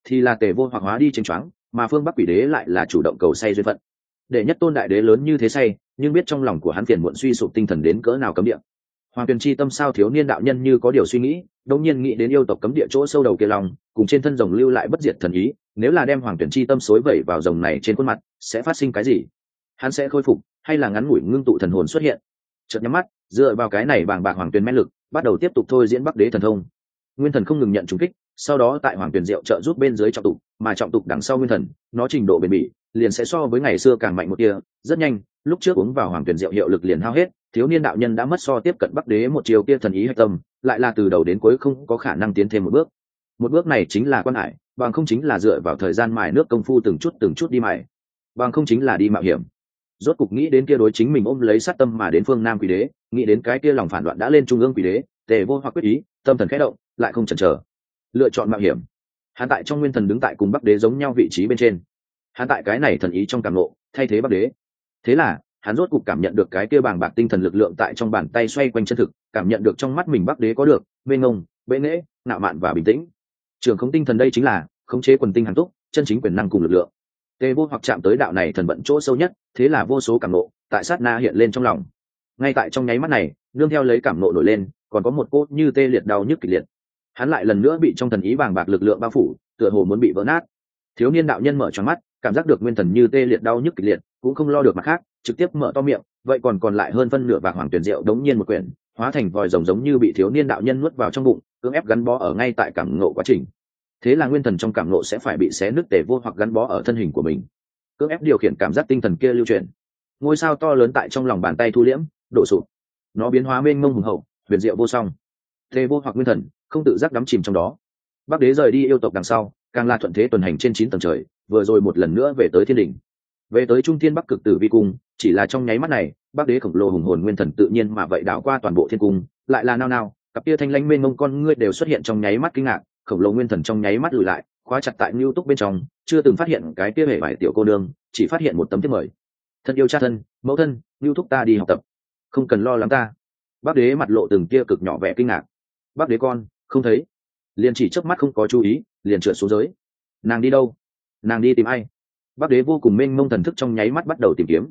Thì là tề vô hoặc hóa đi tranh choáng, mà phương bắc quỷ đế lại là chủ động cầu say duyên phận. Để nhất tôn đại đế lớn như thế say, nhưng biết trong lòng của hắn phiền muộn suy sụp tinh thần đến cỡ nào cấm địa. Hoàng tuyền chi tâm sao thiếu niên đạo nhân như có điều suy nghĩ, đống nhiên nghĩ đến yêu tộc cấm địa chỗ sâu đầu kia lòng, cùng trên thân rồng lưu lại bất diệt thần ý, nếu là đem hoàng tuyển chi tâm xối vẩy vào rồng này trên khuôn mặt, sẽ phát sinh cái gì? Hắn sẽ khôi phục, hay là ngắn ngủi ngưng tụ thần hồn xuất hiện? Chợt nhắm mắt, dựa vào cái này bàng bạc hoàng tuyển men lực, bắt đầu tiếp tục thôi diễn bắc đế thần thông nguyên thần không ngừng nhận trùng kích, sau đó tại hoàng tuyển diệu trợ giúp bên dưới trọng tục, mà trọng tục đằng sau nguyên thần, nó trình độ bền bỉ, liền sẽ so với ngày xưa càng mạnh một tia. rất nhanh, lúc trước uống vào hoàng tuyển diệu hiệu lực liền hao hết, thiếu niên đạo nhân đã mất so tiếp cận bắc đế một chiều kia thần ý hạch tâm, lại là từ đầu đến cuối không có khả năng tiến thêm một bước một bước này chính là quan hải, bằng không chính là dựa vào thời gian mài nước công phu từng chút từng chút đi mài, bằng không chính là đi mạo hiểm rốt cục nghĩ đến kia đối chính mình ôm lấy sát tâm mà đến phương nam quỷ đế, nghĩ đến cái kia lòng phản loạn đã lên trung ương quỷ đế, tề vô hoặc quyết ý, tâm thần khẽ động, lại không chần chờ. Lựa chọn mạo hiểm. Hắn tại trong nguyên thần đứng tại cùng bắc đế giống nhau vị trí bên trên. Hắn tại cái này thần ý trong cảm lộ thay thế bắc đế. Thế là, hắn rốt cục cảm nhận được cái kia bàng bạc tinh thần lực lượng tại trong bàn tay xoay quanh chân thực, cảm nhận được trong mắt mình bắc đế có được bên ngông bệ nghễ nạo mạn và bình tĩnh. Trường không tinh thần đây chính là khống chế quần tinh hàn túc, chân chính quyền năng cùng lực lượng tê vô hoặc chạm tới đạo này thần vận chỗ sâu nhất, thế là vô số cảm nộ tại sát na hiện lên trong lòng. Ngay tại trong nháy mắt này, nương theo lấy cảm nộ nổi lên, còn có một cốt như tê liệt đau nhức kịch liệt. Hắn lại lần nữa bị trong thần ý bàng bạc lực lượng bao phủ, tựa hồ muốn bị vỡ nát. Thiếu niên đạo nhân mở tròn mắt, cảm giác được nguyên thần như tê liệt đau nhức kịch liệt, cũng không lo được mặt khác, trực tiếp mở to miệng, vậy còn còn lại hơn phân nửa vàng hoàng tuyển rượu đống nhiên một quyển, hóa thành vòi rồng giống như bị thiếu niên đạo nhân nuốt vào trong bụng, cưỡng ép gắn bó ở ngay tại cảm ngộ quá trình thế là nguyên thần trong cảm ngộ sẽ phải bị xé nứt tể vô hoặc gắn bó ở thân hình của mình. Cưỡng ép điều khiển cảm giác tinh thần kia lưu truyền ngôi sao to lớn tại trong lòng bàn tay thu liễm, đổ sụp. Nó biến hóa mênh mông hùng hậu, huyền diệu vô song. Tề vô hoặc nguyên thần, không tự giác đắm chìm trong đó. Bắc đế rời đi yêu tộc đằng sau, càng là thuận thế tuần hành trên chín tầng trời, vừa rồi một lần nữa về tới thiên đình về tới trung thiên bắc cực tử vi cung, chỉ là trong nháy mắt này, bắc đế khổng lồ hùng hồn nguyên thần tự nhiên mà vậy đảo qua toàn bộ thiên cung, lại là nao nao, cặp kia thanh lãnh mênh mông con ngươi đều xuất hiện trong nháy mắt kinh ngạc khổng lồ nguyên thần trong nháy mắt lùi lại khóa chặt tại ngưu túc bên trong chưa từng phát hiện cái kia hề vải tiểu cô nương chỉ phát hiện một tấm thiếp mời. Thân yêu cha thân mẫu thân ngưu túc ta đi học tập. Không cần lo lắng ta. Bác đế mặt lộ từng kia cực nhỏ vẻ kinh ngạc. Bác đế con không thấy. Liền chỉ chớp mắt không có chú ý liền trượt xuống giới. Nàng đi đâu? Nàng đi tìm ai? Bác đế vô cùng mênh mông thần thức trong nháy mắt bắt đầu tìm kiếm.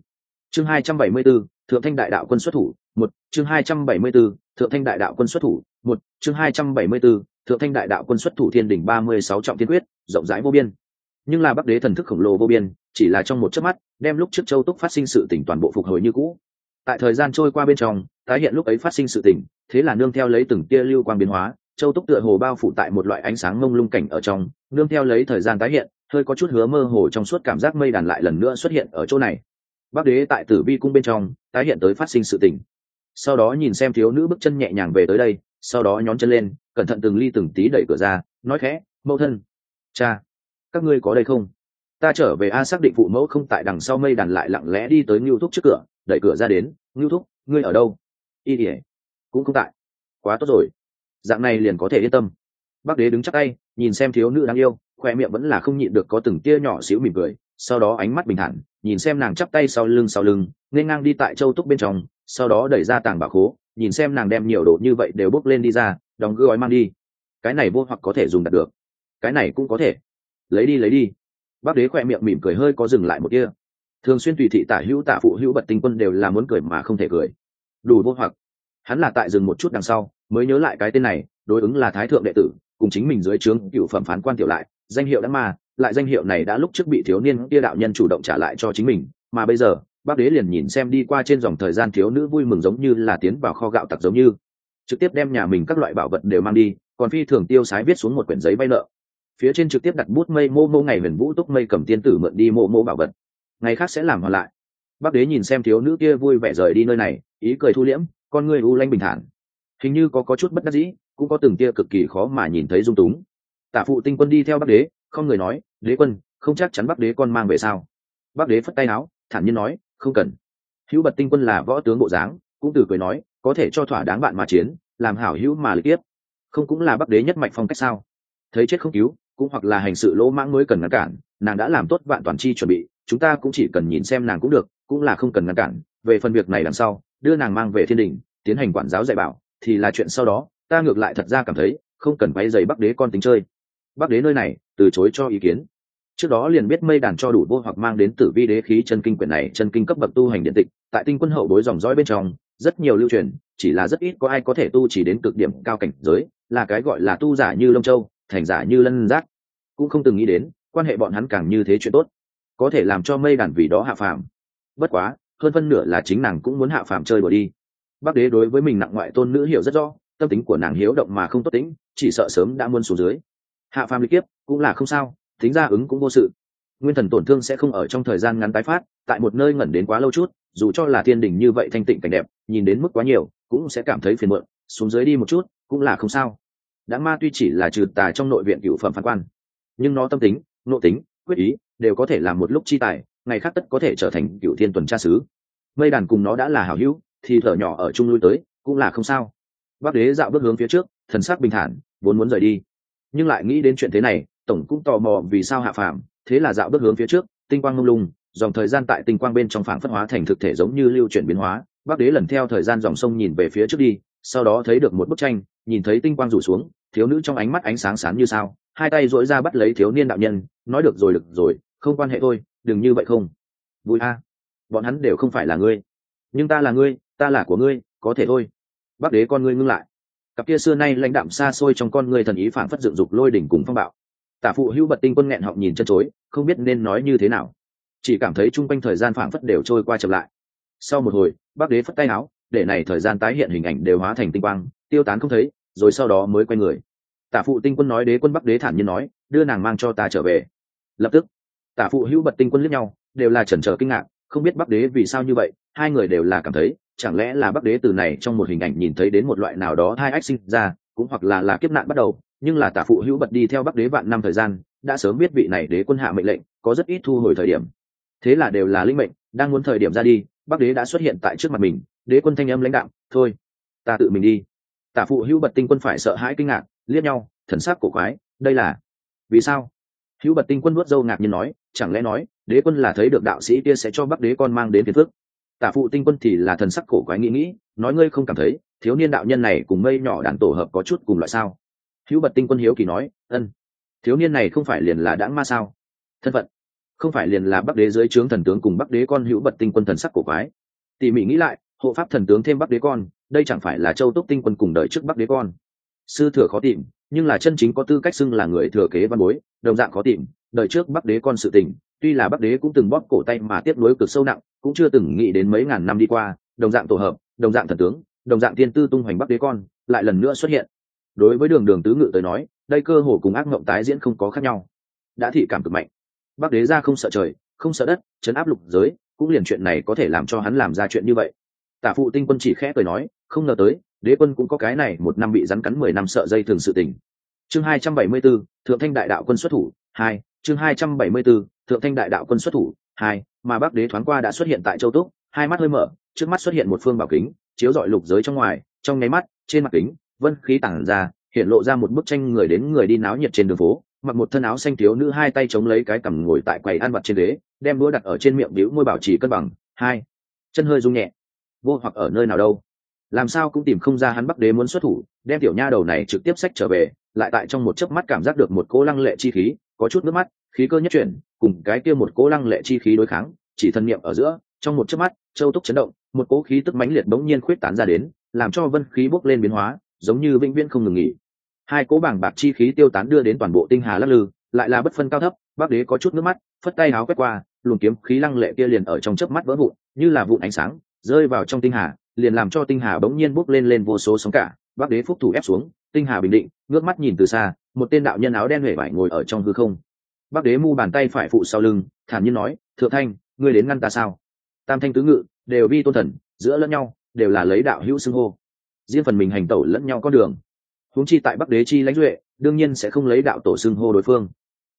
Chương hai trăm bảy mươi 274, thượng thanh đại đạo quân xuất thủ một chương hai trăm bảy mươi 274, thượng thanh đại đạo quân xuất thủ một chương hai trăm bảy mươi 274, thượng thanh đại đạo quân xuất thủ thiên đỉnh ba mươi sáu trọng thiên quyết rộng rãi vô biên. Nhưng là bắc đế thần thức khổng lồ vô biên chỉ là trong một chớp mắt đem lúc trước châu túc phát sinh sự tỉnh toàn bộ phục hồi như cũ. Tại thời gian trôi qua bên trong tái hiện lúc ấy phát sinh sự tỉnh thế là nương theo lấy từng tia lưu quang biến hóa châu túc tựa hồ bao phủ tại một loại ánh sáng mông lung cảnh ở trong nương theo lấy thời gian tái hiện hơi có chút hứa mơ hồ trong suốt cảm giác mây đàn lại lần nữa xuất hiện ở chỗ này bắc đế tại tử vi cung bên trong, tái hiện tới phát sinh sự tình. Sau đó nhìn xem thiếu nữ bước chân nhẹ nhàng về tới đây, sau đó nhón chân lên, cẩn thận từng ly từng tí đẩy cửa ra, nói khẽ, mẫu thân, cha, các ngươi có đây không? Ta trở về a xác định phụ mẫu không tại đằng sau mây đàn lại lặng lẽ đi tới ngưu thúc trước cửa, đẩy cửa ra đến, ngưu thúc, ngươi ở đâu? Y ỉa cũng không tại. Quá tốt rồi, dạng này liền có thể yên tâm. Bác đế đứng chắc tay, nhìn xem thiếu nữ đáng yêu khoe miệng vẫn là không nhịn được có từng tia nhỏ xíu mỉm cười, sau đó ánh mắt bình thản nhìn xem nàng chắp tay sau lưng sau lưng, nên ngang đi tại châu túc bên trong, sau đó đẩy ra tàng bảo khố, nhìn xem nàng đem nhiều đồ như vậy đều bốc lên đi ra, đóng gói mang đi. Cái này vô hoặc có thể dùng đặt được. Cái này cũng có thể. Lấy đi lấy đi. Bác đế khoe miệng mỉm cười hơi có dừng lại một kia thường xuyên tùy thị tả hữu tả phụ hữu bật tinh quân đều là muốn cười mà không thể cười. Đủ vô hoặc. Hắn là tại dừng một chút đằng sau, mới nhớ lại cái tên này, đối ứng là thái thượng đệ tử, cùng chính mình dưới trướng cựu phẩm phán quan tiểu lại, danh hiệu đã mà lại danh hiệu này đã lúc trước bị thiếu niên kia đạo nhân chủ động trả lại cho chính mình, mà bây giờ, bác đế liền nhìn xem đi qua trên dòng thời gian thiếu nữ vui mừng giống như là tiến vào kho gạo tặc giống như, trực tiếp đem nhà mình các loại bảo vật đều mang đi, còn phi thường tiêu sái viết xuống một quyển giấy vay nợ. Phía trên trực tiếp đặt bút mây mô mô ngày huyền vũ túc mây cầm tiên tử mượn đi mô mô bảo vật. Ngày khác sẽ làm hoàn lại. Bác đế nhìn xem thiếu nữ kia vui vẻ rời đi nơi này, ý cười thu liễm, con người u lanh bình thản. Hình như có có chút bất đắc dĩ, cũng có từng tia cực kỳ khó mà nhìn thấy dung túng. Tả phụ tinh quân đi theo bác đế không người nói, đế quân, không chắc chắn bắc đế con mang về sao? Bắc đế phất tay áo, thản nhiên nói, không cần. Hữu bật tinh quân là võ tướng bộ dáng, cũng từ cười nói, có thể cho thỏa đáng bạn mà chiến, làm hảo hữu mà lý tiếp. Không cũng là bắc đế nhất mạch phong cách sao? Thấy chết không cứu, cũng hoặc là hành sự lỗ mãng mới cần ngăn cản, nàng đã làm tốt vạn toàn chi chuẩn bị, chúng ta cũng chỉ cần nhìn xem nàng cũng được, cũng là không cần ngăn cản. Về phần việc này đằng sau, đưa nàng mang về thiên đình, tiến hành quản giáo dạy bảo, thì là chuyện sau đó, ta ngược lại thật ra cảm thấy, không cần quay dày bắc đế con tính chơi bắc đế nơi này, từ chối cho ý kiến. Trước đó liền biết mây đàn cho đủ vô hoặc mang đến tử vi đế khí chân kinh quyển này, chân kinh cấp bậc tu hành điện tịch, tại tinh quân hậu đối dòng dõi bên trong, rất nhiều lưu truyền, chỉ là rất ít có ai có thể tu chỉ đến cực điểm cao cảnh giới, là cái gọi là tu giả như lông châu, thành giả như lân giác. Cũng không từng nghĩ đến, quan hệ bọn hắn càng như thế chuyện tốt, có thể làm cho mây đàn vì đó hạ phàm. Bất quá, hơn phân nửa là chính nàng cũng muốn hạ phàm chơi đùa đi. Bắc đế đối với mình nặng ngoại tôn nữ hiểu rất rõ, tâm tính của nàng hiếu động mà không tốt tính, chỉ sợ sớm đã muôn xuống dưới hạ phàm lịch kiếp, cũng là không sao tính ra ứng cũng vô sự. Nguyên thần tổn thương sẽ không ở trong thời gian ngắn tái phát, tại một nơi ngẩn đến quá lâu chút, dù cho là thiên đình như vậy thanh tịnh cảnh đẹp, nhìn đến mức quá nhiều, cũng sẽ cảm thấy phiền muộn, xuống dưới đi một chút, cũng là không sao. Đã ma tuy chỉ là trừ tà trong nội viện cựu phẩm phán quan, nhưng nó tâm tính, nội tính, quyết ý, đều có thể làm một lúc chi tài, ngày khác tất có thể trở thành cựu thiên tuần tra sứ. Mây đàn cùng nó đã là hảo hữu, thì thở nhỏ ở chung lui tới, cũng là không sao. Bác đế dạo bước hướng phía trước, thần sắc bình thản, vốn muốn rời đi nhưng lại nghĩ đến chuyện thế này, tổng cũng tò mò vì sao hạ phàm, thế là dạo bước hướng phía trước, tinh quang ngông lung, dòng thời gian tại tinh quang bên trong phảng phất hóa thành thực thể giống như lưu chuyển biến hóa. Bác đế lần theo thời gian dòng sông nhìn về phía trước đi, sau đó thấy được một bức tranh, nhìn thấy tinh quang rủ xuống, thiếu nữ trong ánh mắt ánh sáng sáng như sao, hai tay dỗi ra bắt lấy thiếu niên đạo nhân, nói được rồi được rồi, không quan hệ thôi, đừng như vậy không. Vui a, bọn hắn đều không phải là ngươi. Nhưng ta là ngươi, ta là của ngươi, có thể thôi. Bác đế con ngươi ngưng lại cặp kia xưa nay lãnh đạm xa xôi trong con người thần ý phản phất dựng dục lôi đỉnh cùng phong bạo. Tả phụ hữu bật tinh quân nghẹn họng nhìn chân chối, không biết nên nói như thế nào. Chỉ cảm thấy chung quanh thời gian phản phất đều trôi qua chậm lại. Sau một hồi, bác đế phất tay áo, để này thời gian tái hiện hình ảnh đều hóa thành tinh quang, tiêu tán không thấy, rồi sau đó mới quay người. Tả phụ tinh quân nói đế quân bắc đế thản nhiên nói, đưa nàng mang cho ta trở về. Lập tức, tả phụ hữu bật tinh quân liếc nhau, đều là chần chờ kinh ngạc, không biết bắc đế vì sao như vậy, hai người đều là cảm thấy chẳng lẽ là bắc đế từ này trong một hình ảnh nhìn thấy đến một loại nào đó hai ách sinh ra, cũng hoặc là là kiếp nạn bắt đầu, nhưng là tả phụ hữu bật đi theo bắc đế vạn năm thời gian, đã sớm biết vị này đế quân hạ mệnh lệnh, có rất ít thu hồi thời điểm. Thế là đều là linh mệnh, đang muốn thời điểm ra đi bắc đế đã xuất hiện tại trước mặt mình, đế quân thanh âm lãnh đạo thôi, ta tự mình đi. Tả phụ hữu bật tinh quân phải sợ hãi kinh ngạc, liếc nhau, thần sắc cổ quái, đây là vì sao? Hữu bật tinh quân nuốt dâu ngạc nhiên nói, chẳng lẽ nói, đế quân là thấy được đạo sĩ kia sẽ cho bắc đế con mang đến phiền phước tả phụ tinh quân thì là thần sắc cổ quái nghĩ nghĩ, nói ngươi không cảm thấy, thiếu niên đạo nhân này cùng mây nhỏ đàn tổ hợp có chút cùng loại sao? Hữu bật tinh quân hiếu kỳ nói ân thiếu niên này không phải liền là đãng ma sao? Thân phận, không phải liền là bắc đế dưới trướng thần tướng cùng bắc đế con hữu bật tinh quân thần sắc cổ quái? Tỉ mỉ nghĩ lại, hộ pháp thần tướng thêm bắc đế con, đây chẳng phải là châu túc tinh quân cùng đợi trước bắc đế con? Sư thừa khó tìm, nhưng là chân chính có tư cách xưng là người thừa kế văn bối, đồng dạng khó tìm đợi trước bắc đế con sự tình tuy là bắc đế cũng từng bóp cổ tay mà tiếp nối cực sâu nặng cũng chưa từng nghĩ đến mấy ngàn năm đi qua đồng dạng tổ hợp đồng dạng thần tướng đồng dạng tiên tư tung hoành bắc đế con lại lần nữa xuất hiện. Đối với đường đường tứ ngự tới nói đây cơ hồ cùng ác mộng tái diễn không có khác nhau. Đã thị cảm cực mạnh. Bắc đế ra không sợ trời không sợ đất chấn áp lục giới cũng liền chuyện này có thể làm cho hắn làm ra chuyện như vậy. Tả phụ tinh quân chỉ khẽ cười nói không ngờ tới đế quân cũng có cái này một năm bị rắn cắn mười năm sợ dây thường sự tình. Chương hai trăm bảy mươi 274, thượng thanh đại đạo quân xuất thủ hai chương hai trăm bảy mươi 274, thượng thanh đại đạo quân xuất thủ hai mà bắc đế thoáng qua đã xuất hiện tại châu túc hai mắt hơi mở trước mắt xuất hiện một phương bảo kính chiếu dọi lục giới trong ngoài trong nháy mắt trên mặt kính vân khí tản ra hiện lộ ra một bức tranh người đến người đi náo nhiệt trên đường phố mặc một thân áo xanh thiếu nữ hai tay chống lấy cái cằm ngồi tại quầy ăn vặt trên ghế đem đũa đặt ở trên miệng bĩu môi bảo trì cân bằng hai chân hơi rung nhẹ vô hoặc ở nơi nào đâu. Làm sao cũng tìm không ra hắn bắc đế muốn xuất thủ đem tiểu nha đầu này trực tiếp sách trở về lại tại trong một chớp mắt cảm giác được một cỗ lăng lệ chi khí có chút nước mắt, khí cơ nhất chuyển, cùng cái kia một cố lăng lệ chi khí đối kháng, chỉ thân niệm ở giữa, trong một chớp mắt, châu túc chấn động, một cố khí tức mãnh liệt bỗng nhiên khuyết tán ra đến, làm cho vân khí bốc lên biến hóa, giống như vĩnh viễn không ngừng nghỉ. Hai cố bảng bạc chi khí tiêu tán đưa đến toàn bộ tinh hà lắc lư, lại là bất phân cao thấp bắc đế có chút nước mắt, phất tay áo quét qua, luồng kiếm khí lăng lệ kia liền ở trong chớp mắt vỡ vụn, như là vụn ánh sáng, rơi vào trong tinh hà, liền làm cho tinh hà bỗng nhiên bốc lên lên vô số sóng cả bắc đế phúc thủ ép xuống, tinh hà bình định, ngước mắt nhìn từ xa một tên đạo nhân áo đen huệ vải ngồi ở trong hư không. Bắc đế mu bàn tay phải phụ sau lưng, thản nhiên nói, thượng thanh, ngươi đến ngăn ta sao? Tam thanh tứ ngự, đều vi tôn thần, giữa lẫn nhau, đều là lấy đạo hữu xưng hô. Riêng phần mình hành tẩu lẫn nhau con đường. Huống chi tại bắc đế chi lãnh duệ, đương nhiên sẽ không lấy đạo tổ xưng hô đối phương.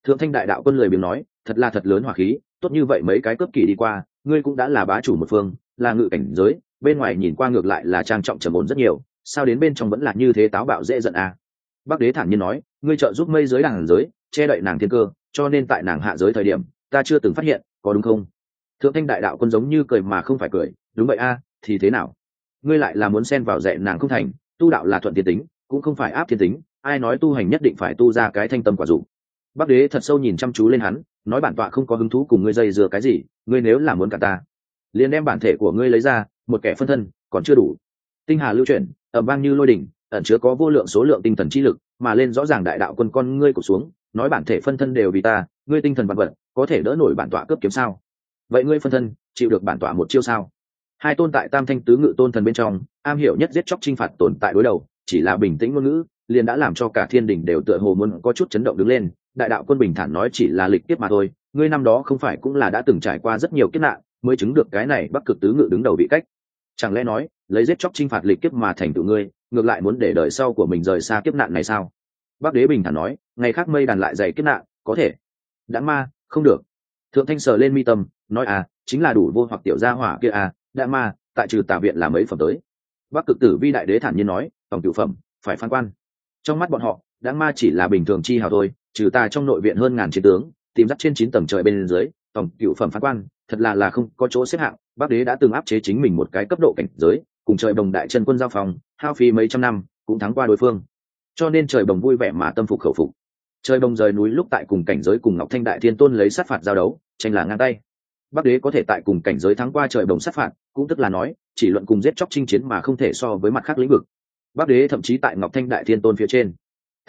Thượng thanh đại đạo quân lười biếng nói, thật là thật lớn hỏa khí, tốt như vậy mấy cái cấp kỳ đi qua, ngươi cũng đã là bá chủ một phương, là ngự cảnh giới, bên ngoài nhìn qua ngược lại là trang trọng trầm ổn rất nhiều, sao đến bên trong vẫn là như thế táo bạo dễ giận à bắc đế thản nhiên nói, ngươi trợ giúp mây giới đàn giới, che đậy nàng thiên cơ, cho nên tại nàng hạ giới thời điểm, ta chưa từng phát hiện, có đúng không? Thượng thanh đại đạo quân giống như cười mà không phải cười, đúng vậy a, thì thế nào? Ngươi lại là muốn xen vào dạy nàng không thành, tu đạo là thuận thiên tính, cũng không phải áp thiên tính, ai nói tu hành nhất định phải tu ra cái thanh tâm quả dụng bắc đế thật sâu nhìn chăm chú lên hắn, nói bản tọa không có hứng thú cùng ngươi dây dừa cái gì, ngươi nếu là muốn cả ta, liền đem bản thể của ngươi lấy ra, một kẻ phân thân, còn chưa đủ. Tinh hà lưu chuyển ẩm vang như lôi đỉnh ẩn chứa có vô lượng số lượng tinh thần chi lực, mà lên rõ ràng đại đạo quân con ngươi của xuống, nói bản thể phân thân đều vì ta, ngươi tinh thần vật vật, có thể đỡ nổi bản tọa cướp kiếm sao? Vậy ngươi phân thân, chịu được bản tọa một chiêu sao? Hai tôn tại tam thanh tứ ngự tôn thần bên trong, am hiểu nhất giết chóc t r i n h phạt tồn tại đối đầu, chỉ là bình tĩnh ngôn ngữ, liền đã làm cho cả thiên đình đều tựa hồ muốn có chút chấn động đứng lên, đại đạo quân bình thản nói chỉ là lịch tiếp mà thôi, ngươi năm đó không phải cũng là đã từng trải qua rất nhiều kiếp nạn, mới chứng được cái này bắc cực tứ ngự đứng đầu bị cách. Chẳng lẽ nói, lấy giết chóc t r i n h phạt lịch kiếp mà thành tựu ngươi ngược lại muốn để đời sau của mình rời xa kiếp nạn này sao? Bắc đế bình thản nói, ngày khác mây đàn lại dày kiếp nạn, có thể. Đã ma, không được. Thượng thanh sờ lên mi tâm, nói à chính là đủ vô hoặc tiểu gia hỏa kia à đã ma, tại trừ tà viện là mấy phẩm tới. Bắc cực tử vi đại đế thản nhiên nói, tổng cựu phẩm, phải phan quan. Trong mắt bọn họ, đã ma chỉ là bình thường chi hào thôi, trừ ta trong nội viện hơn ngàn chiến tướng, tìm dắt trên chín tầng trời bên dưới, tổng cựu phẩm phán quan, thật là là không có chỗ xếp hạng. Bắc đế đã từng áp chế chính mình một cái cấp độ cảnh giới cùng trời bồng đại chân quân giao phòng, hao phí mấy trăm năm, cũng thắng qua đối phương. Cho nên trời bồng vui vẻ mà tâm phục khẩu phục. Trời bồng rời núi lúc tại cùng cảnh giới cùng ngọc thanh đại thiên tôn lấy sát phạt giao đấu, tranh là ngang tay. Bắc đế có thể tại cùng cảnh giới thắng qua trời bồng sát phạt, cũng tức là nói, chỉ luận cùng giết chóc chinh chiến mà không thể so với mặt khác lĩnh vực. Bắc đế thậm chí tại ngọc thanh đại thiên tôn phía trên.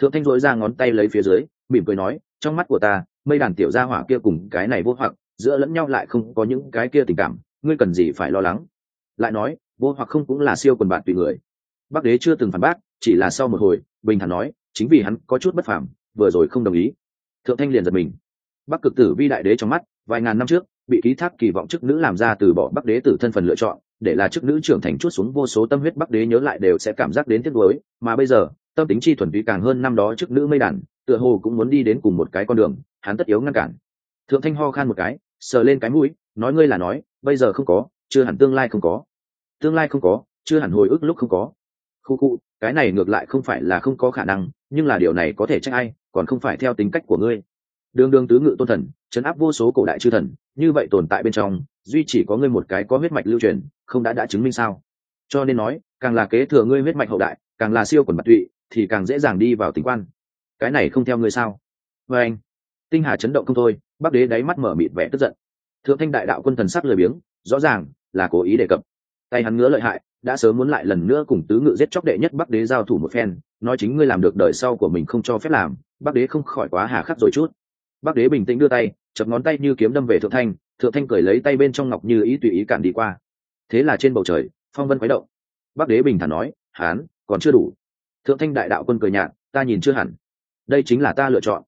Thượng thanh dỗi ra ngón tay lấy phía dưới, mỉm cười nói, trong mắt của ta, mây đàn tiểu gia hỏa kia cùng cái này vô hoặc, giữa lẫn nhau lại không có những cái kia tình cảm, ngươi cần gì phải lo lắng? Lại nói vô hoặc không cũng là siêu quần bạn tùy người. Bắc đế chưa từng phản bác, chỉ là sau một hồi, bình thản nói, chính vì hắn có chút bất phàm, vừa rồi không đồng ý. Thượng thanh liền giật mình. Bắc cực tử vi đại đế trong mắt, vài ngàn năm trước, bị ký thác kỳ vọng chức nữ làm ra từ bỏ bắc đế tử thân phần lựa chọn, để là chức nữ trưởng thành chút xuống vô số tâm huyết bắc đế nhớ lại đều sẽ cảm giác đến tiếc nuối, mà bây giờ, tâm tính chi thuần túy càng hơn năm đó chức nữ mây đàn, tựa hồ cũng muốn đi đến cùng một cái con đường, hắn tất yếu ngăn cản. Thượng thanh ho khan một cái, sờ lên cái mũi, nói ngươi là nói, bây giờ không có, chưa hẳn tương lai không có tương lai không có, chưa hẳn hồi ức lúc không có. Khu khu, cái này ngược lại không phải là không có khả năng, nhưng là điều này có thể trách ai, còn không phải theo tính cách của ngươi. Đường đường tứ ngự tôn thần, chấn áp vô số cổ đại chư thần, như vậy tồn tại bên trong, duy chỉ có ngươi một cái có huyết mạch lưu truyền, không đã đã chứng minh sao? Cho nên nói, càng là kế thừa ngươi huyết mạch hậu đại, càng là siêu quần mặt tụy, thì càng dễ dàng đi vào tình quan. Cái này không theo ngươi sao? Vê anh, tinh hà chấn động không thôi bắc đế đáy mắt mở mịt vẻ tức giận. Thượng thanh đại đạo quân thần sắc lười biếng, rõ ràng là cố ý đề cập tay hắn ngứa lợi hại, đã sớm muốn lại lần nữa cùng tứ ngự giết chóc đệ nhất bắc đế giao thủ một phen, nói chính ngươi làm được đời sau của mình không cho phép làm, bắc đế không khỏi quá hà khắc rồi chút. Bắc đế bình tĩnh đưa tay, chập ngón tay như kiếm đâm về thượng thanh thượng thanh cởi lấy tay bên trong ngọc như ý tùy ý cản đi qua. Thế là trên bầu trời, phong vân khuấy động. Bắc đế bình thản nói, hán, còn chưa đủ. Thượng thanh đại đạo quân cười nhạt, ta nhìn chưa hẳn. Đây chính là ta lựa chọn.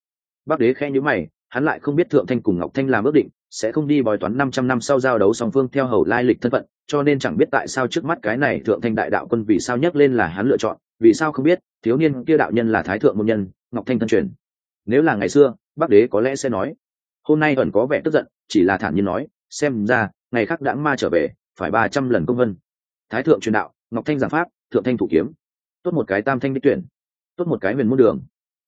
Bắc đế khe nhữ mày, hắn lại không biết thượng thanh cùng ngọc thanh làm ước định sẽ không đi bói toán năm trăm năm sau giao đấu song phương theo hầu lai lịch thân phận, cho nên chẳng biết tại sao trước mắt cái này thượng thanh đại đạo quân vì sao nhắc lên là hắn lựa chọn, vì sao không biết, thiếu niên kia đạo nhân là thái thượng môn nhân, ngọc thanh thân truyền. Nếu là ngày xưa bắc đế có lẽ sẽ nói, hôm nay ẩn có vẻ tức giận, chỉ là thản nhiên nói, xem ra, ngày khác đãng ma trở về, phải ba trăm lần công vân. Thái thượng truyền đạo, ngọc thanh giảng pháp, thượng thanh thủ kiếm. Tốt một cái tam thanh đích tuyển, tốt một cái huyền môn đường.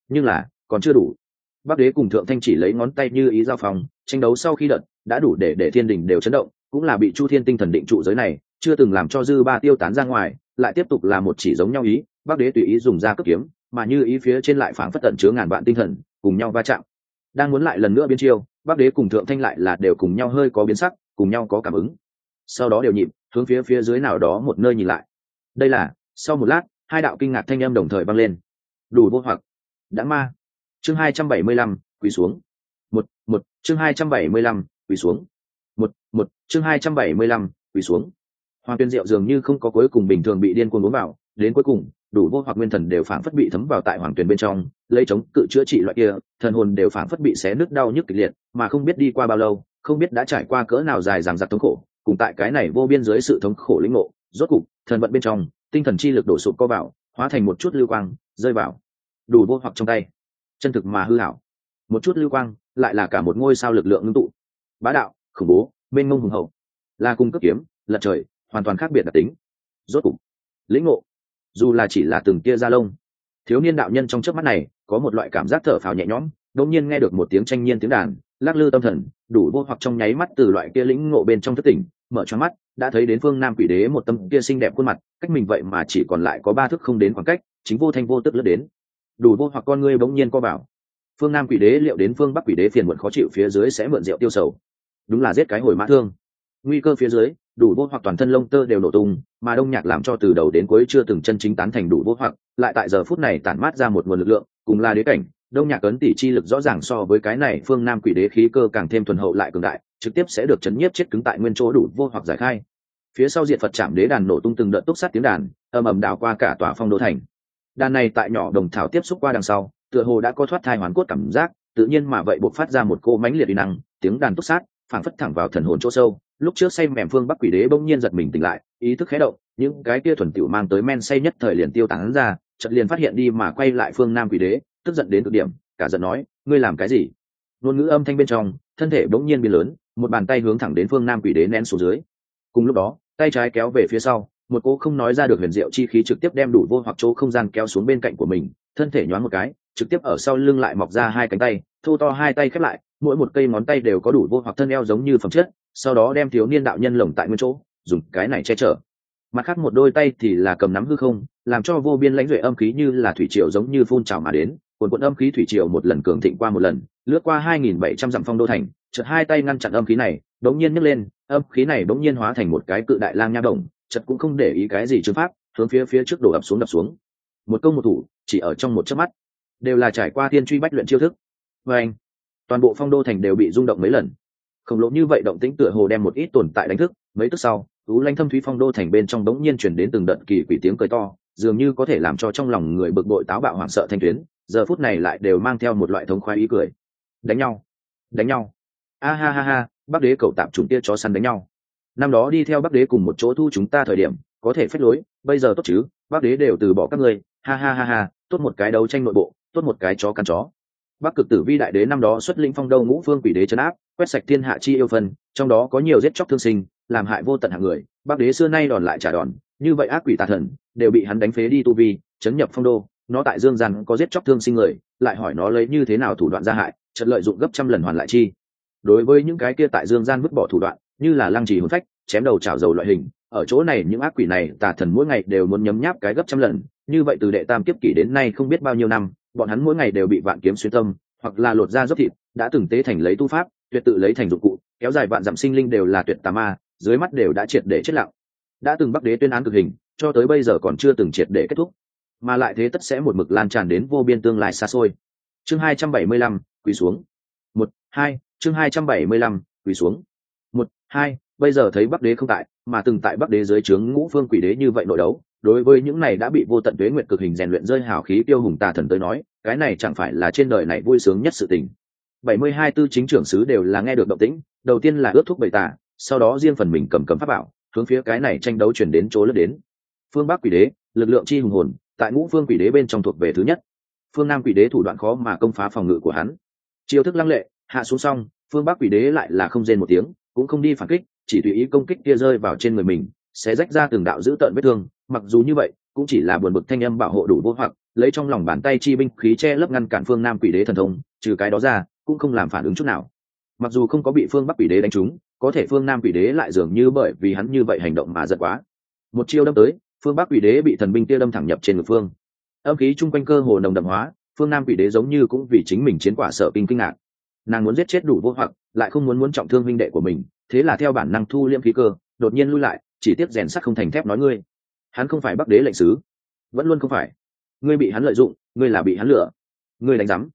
Nhưng là, còn chưa đủ. Bắc đế cùng thượng thanh chỉ lấy ngón tay như ý giao phòng tranh đấu sau khi đợt, đã đủ để để thiên đình đều chấn động, cũng là bị chu thiên tinh thần định trụ giới này, chưa từng làm cho dư ba tiêu tán ra ngoài, lại tiếp tục là một chỉ giống nhau ý, bắc đế tùy ý dùng ra cấp kiếm, mà như ý phía trên lại phảng phất tận chứa ngàn vạn tinh thần, cùng nhau va chạm. Đang muốn lại lần nữa biến chiêu, bắc đế cùng thượng thanh lại là đều cùng nhau hơi có biến sắc, cùng nhau có cảm ứng. Sau đó đều nhịp, hướng phía phía dưới nào đó một nơi nhìn lại. Đây là, sau một lát, hai đạo kinh ngạc thanh âm đồng thời vang lên. Đủ vô hoặc. Đã ma. Chương hai trăm bảy mươi lăm, quỳ xuống chương hai trăm bảy mươi lăm, quỳ xuống. Một một, chương hai trăm bảy mươi lăm, quỳ xuống. Hoàng tuyên diệu dường như không có cuối cùng bình thường bị điên cuồng uống vào, đến cuối cùng, đủ vô hoặc nguyên thần đều phảng phất bị thấm vào tại hoàng tuyển bên trong, lấy chống cự chữa trị loại kia, thần hồn đều phảng phất bị xé nứt đau nhức kịch liệt, mà không biết đi qua bao lâu, không biết đã trải qua cỡ nào dài dằng dặc thống khổ, cùng tại cái này vô biên dưới sự thống khổ lĩnh ngộ, rốt cục, thần vận bên trong, tinh thần chi lực đổ sụp co vào, hóa thành một chút lưu quang, rơi vào, đủ vô hoặc trong tay. Chân thực mà hư hảo. Một chút lưu quang lại là cả một ngôi sao lực lượng ngưng tụ. Bá đạo, khủng bố, mênh mông hùng hậu. Là cung cấp kiếm, lật trời, hoàn toàn khác biệt đặc tính. Rốt cục, lĩnh ngộ. Dù là chỉ là từng tia da lông, thiếu niên đạo nhân trong trước mắt này có một loại cảm giác thở phào nhẹ nhõm, đột nhiên nghe được một tiếng tranh nhiên tiếng đàn, lắc lư tâm thần, đủ vô hoặc trong nháy mắt từ loại kia lĩnh ngộ bên trong thất tỉnh, mở cho mắt, đã thấy đến phương nam quỷ đế một tâm kia xinh đẹp khuôn mặt, cách mình vậy mà chỉ còn lại có ba thước không đến khoảng cách, chính vô thanh vô tức lướt đến. Đủ vô hoặc con ngươi bỗng nhiên co bảo phương nam quỷ đế liệu đến phương bắc quỷ đế phiền muộn khó chịu phía dưới sẽ mượn rượu tiêu sầu. Đúng là giết cái hồi mã thương. Nguy cơ phía dưới, đủ vô hoặc toàn thân lông tơ đều nổ tung, mà đông nhạc làm cho từ đầu đến cuối chưa từng chân chính tán thành đủ vô hoặc, lại tại giờ phút này tản mát ra một nguồn lực lượng, cùng là đế cảnh, đông nhạc ấn tỷ chi lực rõ ràng so với cái này phương nam quỷ đế khí cơ càng thêm thuần hậu lại cường đại, trực tiếp sẽ được chấn nhiếp chết cứng tại nguyên chỗ đủ vô hoặc giải khai. Phía sau diện phật chạm đế đàn nổ tung từng đợt túc sát tiếng đàn ầm ầm đảo qua cả tòa phong đô thành. Đàn này tại nhỏ đồng thảo tiếp xúc qua đằng sau tựa hồ đã có thoát thai hoàn cốt cảm giác, tự nhiên mà vậy buộc phát ra một cô mánh liệt uy năng, tiếng đàn túc sát, phảng phất thẳng vào thần hồn chỗ sâu. Lúc trước say mềm phương bắc quỷ đế bỗng nhiên giật mình tỉnh lại, ý thức khé động, những cái kia thuần tiểu mang tới men say nhất thời liền tiêu tán ra, chợt liền phát hiện đi mà quay lại phương nam quỷ đế, tức giận đến cực điểm, cả giận nói, ngươi làm cái gì? Ngôn ngữ âm thanh bên trong, thân thể bỗng nhiên biến lớn, một bàn tay hướng thẳng đến phương nam quỷ đế nén xuống dưới. Cùng lúc đó, tay trái kéo về phía sau, một cô không nói ra được huyền diệu chi khí trực tiếp đem đủ vô hoặc chỗ không gian kéo xuống bên cạnh của mình, thân thể nhoáng một cái trực tiếp ở sau lưng lại mọc ra hai cánh tay, thô to hai tay khép lại, mỗi một cây ngón tay đều có đủ vô hoặc thân eo giống như phẩm chất, sau đó đem thiếu niên đạo nhân lồng tại nguyên chỗ, dùng cái này che chở. Mặt khác một đôi tay thì là cầm nắm hư không, làm cho vô biên lãnh duệ âm khí như là thủy triều giống như phun trào mà đến quần quận âm khí thủy triều một lần cường thịnh qua một lần, lướt qua hai nghìn bảy trăm dặm phong đô thành, chợt hai tay ngăn chặn âm khí này, đống nhiên nhấc lên, âm khí này đống nhiên hóa thành một cái cự đại lang nha động chợt cũng không để ý cái gì chứng pháp, hướng phía phía trước đổ ập xuống đập xuống. Một công một thủ, chỉ ở trong một chớp mắt đều là trải qua thiên truy bách luyện chiêu thức. Và anh, toàn bộ phong đô thành đều bị rung động mấy lần. Khổng lồ như vậy động tĩnh tựa hồ đem một ít tồn tại đánh thức. Mấy tức sau, tú lanh thâm thúy phong đô thành bên trong đống nhiên chuyển đến từng đợt kỳ quỷ tiếng cười to, dường như có thể làm cho trong lòng người bực bội táo bạo hoảng sợ thanh tuyến. Giờ phút này lại đều mang theo một loại thống khoái ý cười. Đánh nhau đánh nhau. A ha ha ha, bắc đế cậu tạm chúng tia chó săn đánh nhau. Năm đó đi theo bắc đế cùng một chỗ thu chúng ta thời điểm, có thể phép lối, bây giờ tốt chứ, bắc đế đều từ bỏ các ngươi. Ha ha ha ha, tốt một cái đấu tranh nội bộ tốt một cái chó căn chó. Bắc cực tử vi đại đế năm đó xuất lĩnh phong đâu ngũ phương quỷ đế chấn áp, quét sạch thiên hạ chi yêu phân, trong đó có nhiều giết chóc thương sinh, làm hại vô tận hạng người, bắc đế xưa nay đòn lại trả đòn, như vậy ác quỷ tà thần, đều bị hắn đánh phế đi tu vi, chấn nhập phong đô, nó tại dương gian có giết chóc thương sinh người, lại hỏi nó lấy như thế nào thủ đoạn ra hại trận lợi dụng gấp trăm lần hoàn lại chi. Đối với những cái kia tại dương gian vứt bỏ thủ đoạn, như là lăng trì hồn phách, chém đầu chảo dầu loại hình, ở chỗ này những ác quỷ này tà thần mỗi ngày đều muốn nhấm nháp cái gấp trăm lần, như vậy từ đệ tam kiếp kỷ đến nay không biết bao nhiêu năm bọn hắn mỗi ngày đều bị vạn kiếm xuyên tâm, hoặc là lột da dốc thịt, đã từng tế thành lấy tu pháp, tuyệt tự lấy thành dụng cụ, kéo dài vạn dặm sinh linh đều là tuyệt tà ma, dưới mắt đều đã triệt để chết lặng. Đã từng bắc đế tuyên án cực hình, cho tới bây giờ còn chưa từng triệt để kết thúc. Mà lại thế tất sẽ một mực lan tràn đến vô biên tương lai xa xôi. Chương hai trăm bảy mươi lăm, quỳ xuống. Một, hai, chương hai trăm bảy mươi lăm, quỳ xuống. Một, hai, bây giờ thấy bắc đế không tại, mà từng tại bắc đế dưới trướng ngũ phương quỷ đế như vậy nội đấu đối với những này đã bị vô tận tuế nguyện cực hình rèn luyện rơi hào khí tiêu hùng tà thần tới nói, cái này chẳng phải là trên đời này vui sướng nhất sự tình. Bảy mươi hai tư chính trưởng sứ đều là nghe được động tĩnh, đầu tiên là ướt thuốc bày tả sau đó riêng phần mình cầm cầm pháp bảo, hướng phía cái này tranh đấu chuyển đến chỗ lướt đến. Phương bắc quỷ đế, lực lượng chi hùng hồn, tại ngũ phương quỷ đế bên trong thuộc về thứ nhất. Phương nam quỷ đế thủ đoạn khó mà công phá phòng ngự của hắn. Chiêu thức lăng lệ, hạ xuống xong, phương bắc quỷ đế lại là không rên một tiếng, cũng không đi phản kích, chỉ tùy ý công kích kia rơi vào trên người mình, sẽ rách ra từng đạo dữ tợn vết thương mặc dù như vậy, cũng chỉ là buồn bực thanh âm bảo hộ đủ vô hoặc, lấy trong lòng bàn tay chi binh khí che lấp ngăn cản phương nam quỷ đế thần thông, trừ cái đó ra, cũng không làm phản ứng chút nào. Mặc dù không có bị phương bắc quỷ đế đánh trúng, có thể phương nam quỷ đế lại dường như bởi vì hắn như vậy hành động mà giật quá. Một chiêu đâm tới, phương bắc quỷ đế bị thần binh tia đâm thẳng nhập trên ngực phương. Âm khí chung quanh cơ hồ nồng đậm hóa, phương nam quỷ đế giống như cũng vì chính mình chiến quả sợ kinh kinh ngạc. Nàng muốn giết chết đủ vô hoặc, lại không muốn muốn trọng thương huynh đệ của mình, thế là theo bản năng thu liêm khí cơ, đột nhiên lui lại, chỉ tiếp rèn sắt không thành thép nói ngươi hắn không phải bắc đế lệnh sứ, vẫn luôn không phải. Ngươi bị hắn lợi dụng, ngươi là bị hắn lựa ngươi đánh giám.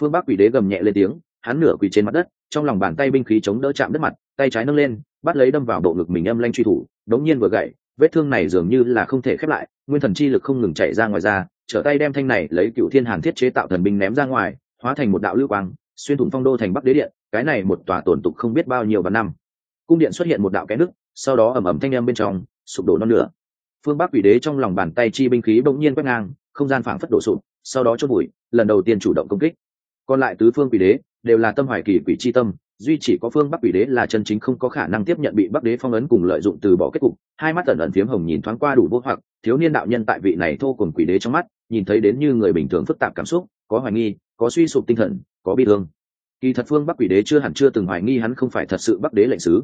Phương bắc quỷ đế gầm nhẹ lên tiếng, hắn nửa quỳ trên mặt đất, trong lòng bàn tay binh khí chống đỡ chạm đất mặt, tay trái nâng lên, bắt lấy đâm vào bộ ngực mình âm lanh truy thủ, đống nhiên vừa gậy vết thương này dường như là không thể khép lại, nguyên thần chi lực không ngừng chạy ra ngoài ra trở tay đem thanh này lấy cựu thiên hàn thiết chế tạo thần binh ném ra ngoài, hóa thành một đạo lưu quang, xuyên thủng phong đô thành bắc đế điện, cái này một tòa tổn tục không biết bao nhiêu và năm. Cung điện xuất hiện một đạo kẽ nước sau đó ẩm ẩm thanh em bên trong, sụp đổ non lửa phương bắc quỷ đế trong lòng bàn tay chi binh khí bỗng nhiên quét ngang, không gian phảng phất đổ sụp, sau đó chốt bụi, lần đầu tiên chủ động công kích. Còn lại tứ phương quỷ đế đều là tâm hoài kỳ quỷ chi tâm, duy chỉ có phương bắc quỷ đế là chân chính không có khả năng tiếp nhận bị bắc đế phong ấn cùng lợi dụng từ bỏ kết cục. Hai mắt ẩn ẩn phiếm hồng nhìn thoáng qua đủ vô hoặc, thiếu niên đạo nhân tại vị này thô cùng quỷ đế trong mắt, nhìn thấy đến như người bình thường phức tạp cảm xúc, có hoài nghi, có suy sụp tinh thần, có bi thương. Kỳ thật phương bắc quỷ đế chưa hẳn chưa từng hoài nghi hắn không phải thật sự bắc đế lệnh sứ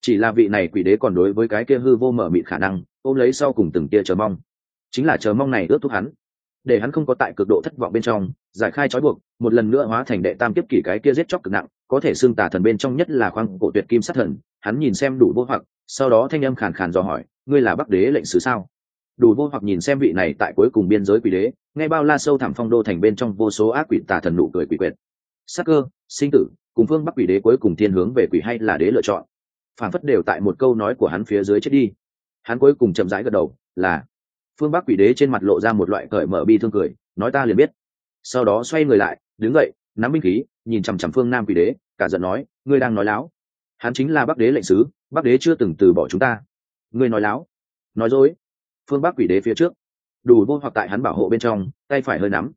chỉ là vị này quỷ đế còn đối với cái kia hư vô mở mịt khả năng, ôm lấy sau cùng từng tia chờ mong. Chính là chờ mong này ước thúc hắn. Để hắn không có tại cực độ thất vọng bên trong, giải khai trói buộc, một lần nữa hóa thành đệ tam kiếp kỷ cái kia giết chóc cực nặng, có thể xưng tà thần bên trong nhất là khoang cổ tuyệt kim sát thần. Hắn nhìn xem đủ vô hoặc, sau đó thanh âm khàn khàn dò hỏi, ngươi là bắc đế lệnh sứ sao? Đủ vô hoặc nhìn xem vị này tại cuối cùng biên giới quỷ đế ngay bao la sâu thẳm phong đô thành bên trong vô số ác quỷ tà thần nụ cười quỷ quyệt. Sắc cơ, sinh tử, cùng phương bắc quỷ đế cuối cùng thiên hướng về quỷ hay là đế lựa chọn? Phản phất đều tại một câu nói của hắn phía dưới chết đi. Hắn cuối cùng chậm rãi gật đầu, là, phương bắc quỷ đế trên mặt lộ ra một loại cởi mở bi thương cười, nói ta liền biết. Sau đó xoay người lại, đứng dậy, nắm binh khí, nhìn chằm chằm phương nam quỷ đế, cả giận nói, ngươi đang nói láo. Hắn chính là bắc đế lệnh sứ, bắc đế chưa từng từ bỏ chúng ta. Ngươi nói láo. Nói dối. Phương bắc quỷ đế phía trước. Đủ vô hoặc tại hắn bảo hộ bên trong, tay phải hơi nắm.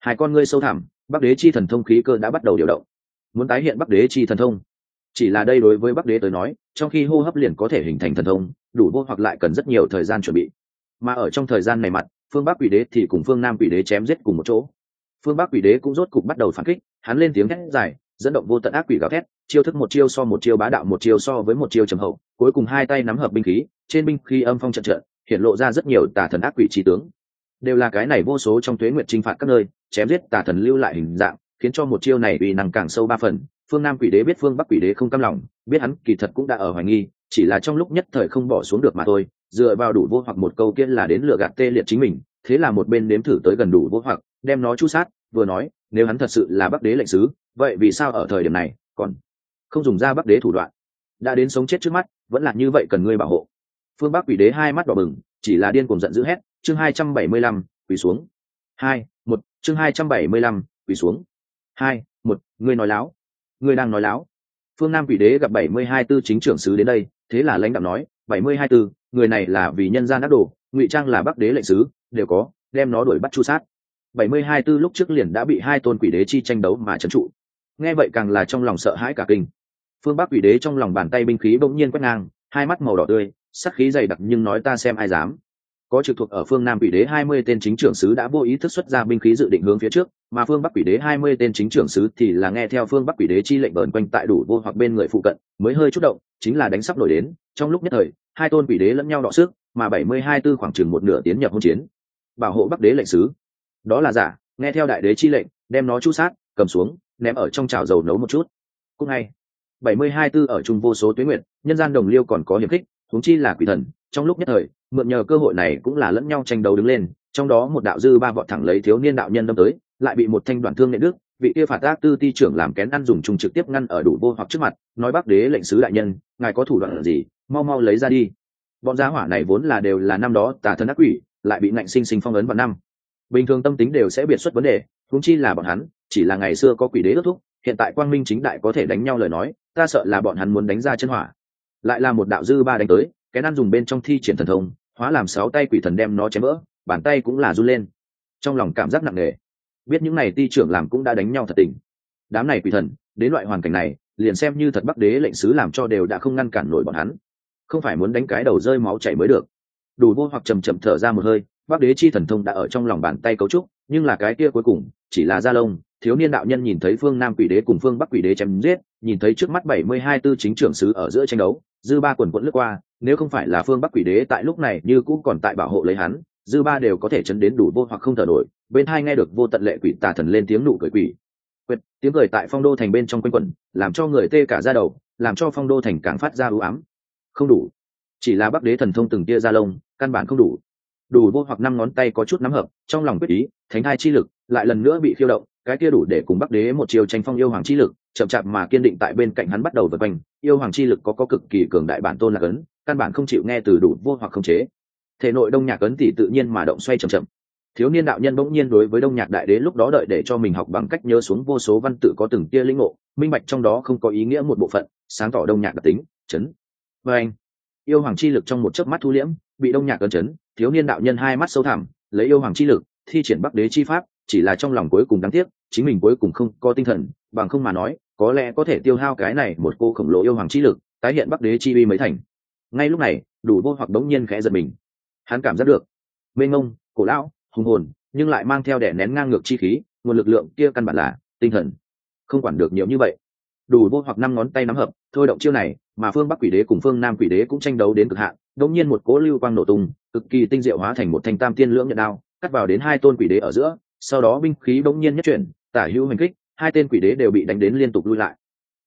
Hai con ngươi sâu thẳm, bắc đế chi thần thông khí cơ đã bắt đầu điều động. Muốn tái hiện bắc đế chi thần thông chỉ là đây đối với bắc đế tới nói, trong khi hô hấp liền có thể hình thành thần thông, đủ vô hoặc lại cần rất nhiều thời gian chuẩn bị. Mà ở trong thời gian này mặt, phương bắc quỷ đế thì cùng phương nam quỷ đế chém giết cùng một chỗ. Phương bắc quỷ đế cũng rốt cục bắt đầu phản kích, hắn lên tiếng thét dài, dẫn động vô tận ác quỷ gào thét, chiêu thức một chiêu so một chiêu bá đạo, một chiêu so với một chiêu trầm hậu, cuối cùng hai tay nắm hợp binh khí, trên binh khí âm phong trận trận, hiện lộ ra rất nhiều tà thần ác quỷ trí tướng. Đều là cái này vô số trong tuế nguyệt chinh phạt các nơi, chém giết tà thần lưu lại hình dạng, khiến cho một chiêu này uy năng càng sâu ba phần phương nam quỷ đế biết phương bắc quỷ đế không cam lòng, biết hắn kỳ thật cũng đã ở hoài nghi, chỉ là trong lúc nhất thời không bỏ xuống được mà thôi, dựa vào đủ vô hoặc một câu kia là đến lựa gạt tê liệt chính mình, thế là một bên nếm thử tới gần đủ vô hoặc, đem nó chu sát, vừa nói, nếu hắn thật sự là bắc đế lệnh sứ, vậy vì sao ở thời điểm này, còn không dùng ra bắc đế thủ đoạn? Đã đến sống chết trước mắt, vẫn là như vậy cần ngươi bảo hộ. Phương bắc quỷ đế hai mắt đỏ bừng, chỉ là điên cùng giận dữ hét, chương hai trăm bảy mươi lăm, quỳ xuống. Hai, một, chương hai trăm bảy mươi lăm, quỳ xuống. Hai, một, ngươi nói láo ngươi đang nói láo. Phương nam quỷ đế gặp bảy mươi hai tư chính trưởng sứ đến đây, thế là lãnh đạo nói, bảy mươi hai tư, người này là vì nhân gian đắc đồ, ngụy trang là bắc đế lệnh sứ, đều có, đem nó đuổi bắt chu sát. bảy mươi hai tư lúc trước liền đã bị hai tôn quỷ đế chi tranh đấu mà trấn trụ. Nghe vậy càng là trong lòng sợ hãi cả kinh. Phương bắc quỷ đế trong lòng bàn tay binh khí bỗng nhiên quét ngang, hai mắt màu đỏ tươi, sắc khí dày đặc nhưng nói ta xem ai dám có trực thuộc ở phương nam quỷ đế hai mươi tên chính trưởng sứ đã vô ý thức xuất ra binh khí dự định hướng phía trước, mà phương bắc quỷ đế hai mươi tên chính trưởng sứ thì là nghe theo phương bắc quỷ đế chi lệnh bờn quanh tại đủ vô hoặc bên người phụ cận, mới hơi chút động, chính là đánh sắp nổi đến. Trong lúc nhất thời, hai tôn quỷ đế lẫn nhau đọ sức, mà bảy mươi hai tư khoảng chừng một nửa tiến nhập hôn chiến. Bảo hộ bắc đế lệnh sứ. Đó là giả, nghe theo đại đế chi lệnh, đem nó chu sát, cầm xuống, ném ở trong chảo dầu nấu một chút. Cũng ngay bảy mươi hai tư ở trung vô số tuyến nguyện nhân gian đồng liêu còn có hiểm khích, huống chi là quỷ thần trong lúc nhất thời, mượn nhờ cơ hội này cũng là lẫn nhau tranh đấu đứng lên, trong đó một đạo dư ba vọt thẳng lấy thiếu niên đạo nhân đâm tới, lại bị một thanh đoàn thương nệ đức vị kia phạt tác tư ti trưởng làm kén ăn dùng trùng trực tiếp ngăn ở đủ vô hoặc trước mặt, nói bắc đế lệnh sứ đại nhân, ngài có thủ đoạn gì, mau mau lấy ra đi. Bọn giá hỏa này vốn là đều là năm đó tà thần ác quỷ, lại bị ngạnh sinh sinh phong ấn vào năm. Bình thường tâm tính đều sẽ biệt xuất vấn đề, huống chi là bọn hắn, chỉ là ngày xưa có quỷ đế ước thúc, hiện tại quang minh chính đại có thể đánh nhau lời nói, ta sợ là bọn hắn muốn đánh ra chân hỏa. Lại là một đạo dư ba đánh tới cái nan dùng bên trong thi triển thần thông, hóa làm sáu tay quỷ thần đem nó chém vỡ, bàn tay cũng là run lên. Trong lòng cảm giác nặng nề. Biết những này ti trưởng làm cũng đã đánh nhau thật tình. Đám này quỷ thần, đến loại hoàn cảnh này, liền xem như thật bắc đế lệnh sứ làm cho đều đã không ngăn cản nổi bọn hắn. Không phải muốn đánh cái đầu rơi máu chảy mới được. Đủ vô hoặc chầm chậm thở ra một hơi, bắc đế chi thần thông đã ở trong lòng bàn tay cấu trúc, nhưng là cái kia cuối cùng, chỉ là da lông, thiếu niên đạo nhân nhìn thấy phương nam quỷ đế cùng phương bắc quỷ đế chém giết, nhìn thấy trước mắt bảy mươi hai tư chính trưởng sứ ở giữa tranh đấu, dư ba quần quẫn lướt qua nếu không phải là phương bắc quỷ đế tại lúc này như cũng còn tại bảo hộ lấy hắn dư ba đều có thể chấn đến đủ vô hoặc không thở nổi. Bên hai nghe được vô tận lệ quỷ tà thần lên tiếng nụ cười quỷ. Quyệt, tiếng cười tại phong đô thành bên trong quanh quẩn làm cho người tê cả ra đầu làm cho phong đô thành càng phát ra ưu ám. Không đủ. Chỉ là bắc đế thần thông từng tia ra lông căn bản không đủ. Đủ vô hoặc năm ngón tay có chút nắm hợp trong lòng quyết ý thánh hai chi lực lại lần nữa bị khiêu động cái kia đủ để cùng bắc đế một chiều tranh phong yêu hoàng chi lực chậm chạp mà kiên định tại bên cạnh hắn bắt đầu vật quanh. Yêu hoàng chi lực có có cực kỳ cường đại bản tôn là cấn căn bản không chịu nghe từ đủ vô hoặc không chế. Thể nội đông nhạc ấn tỷ tự nhiên mà động xoay chậm chậm. Thiếu niên đạo nhân bỗng nhiên đối với đông nhạc đại đế lúc đó đợi để cho mình học bằng cách nhớ xuống vô số văn tự có từng tia linh ngộ, minh bạch trong đó không có ý nghĩa một bộ phận, sáng tỏ đông nhạc đặc tính, chấn. Và anh, yêu hoàng chi lực trong một chớp mắt thu liễm, bị đông nhạc ấn chấn, thiếu niên đạo nhân hai mắt sâu thẳm, lấy yêu hoàng chi lực, thi triển bắc đế chi pháp, chỉ là trong lòng cuối cùng đáng tiếc, chính mình cuối cùng không có tinh thần, bằng không mà nói, có lẽ có thể tiêu hao cái này một cô khổng lồ yêu hoàng chi lực, tái hiện bắc đế chi uy mới thành ngay lúc này, đủ vô hoặc đống nhiên khẽ giật mình. Hắn cảm giác được, mênh ngông cổ lão, hùng hồn, nhưng lại mang theo đẻ nén ngang ngược chi khí, nguồn lực lượng kia căn bản là tinh thần. Không quản được nhiều như vậy. Đủ vô hoặc năm ngón tay nắm hợp, thôi động chiêu này, mà phương bắc quỷ đế cùng phương nam quỷ đế cũng tranh đấu đến cực hạn, đống nhiên một cố lưu quang nổ tung, cực kỳ tinh diệu hóa thành một thanh tam tiên lưỡng nhận đao, cắt vào đến hai tôn quỷ đế ở giữa, sau đó binh khí đống nhiên nhất chuyển, tả hữu hành kích, hai tên quỷ đế đều bị đánh đến liên tục lui lại.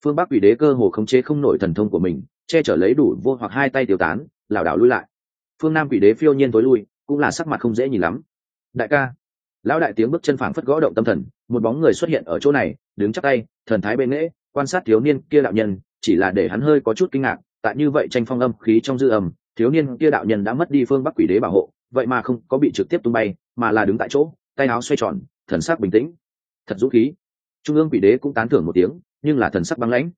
Phương bắc quỷ đế cơ hồ khống chế không nổi thần thông của mình che chở lấy đủ vô hoặc hai tay tiêu tán, lảo đảo lui lại. Phương nam quỷ đế phiêu nhiên tối lui, cũng là sắc mặt không dễ nhìn lắm. Đại ca. Lão đại tiếng bước chân phảng phất gõ động tâm thần, một bóng người xuất hiện ở chỗ này, đứng chắc tay, thần thái bên nghễ quan sát thiếu niên kia đạo nhân, chỉ là để hắn hơi có chút kinh ngạc, tại như vậy tranh phong âm khí trong dư âm, thiếu niên kia đạo nhân đã mất đi phương bắc quỷ đế bảo hộ, vậy mà không có bị trực tiếp tung bay, mà là đứng tại chỗ, tay áo xoay tròn, thần sắc bình tĩnh. Thật dũng khí. Trung ương quỷ đế cũng tán thưởng một tiếng, nhưng là thần sắc băng lãnh.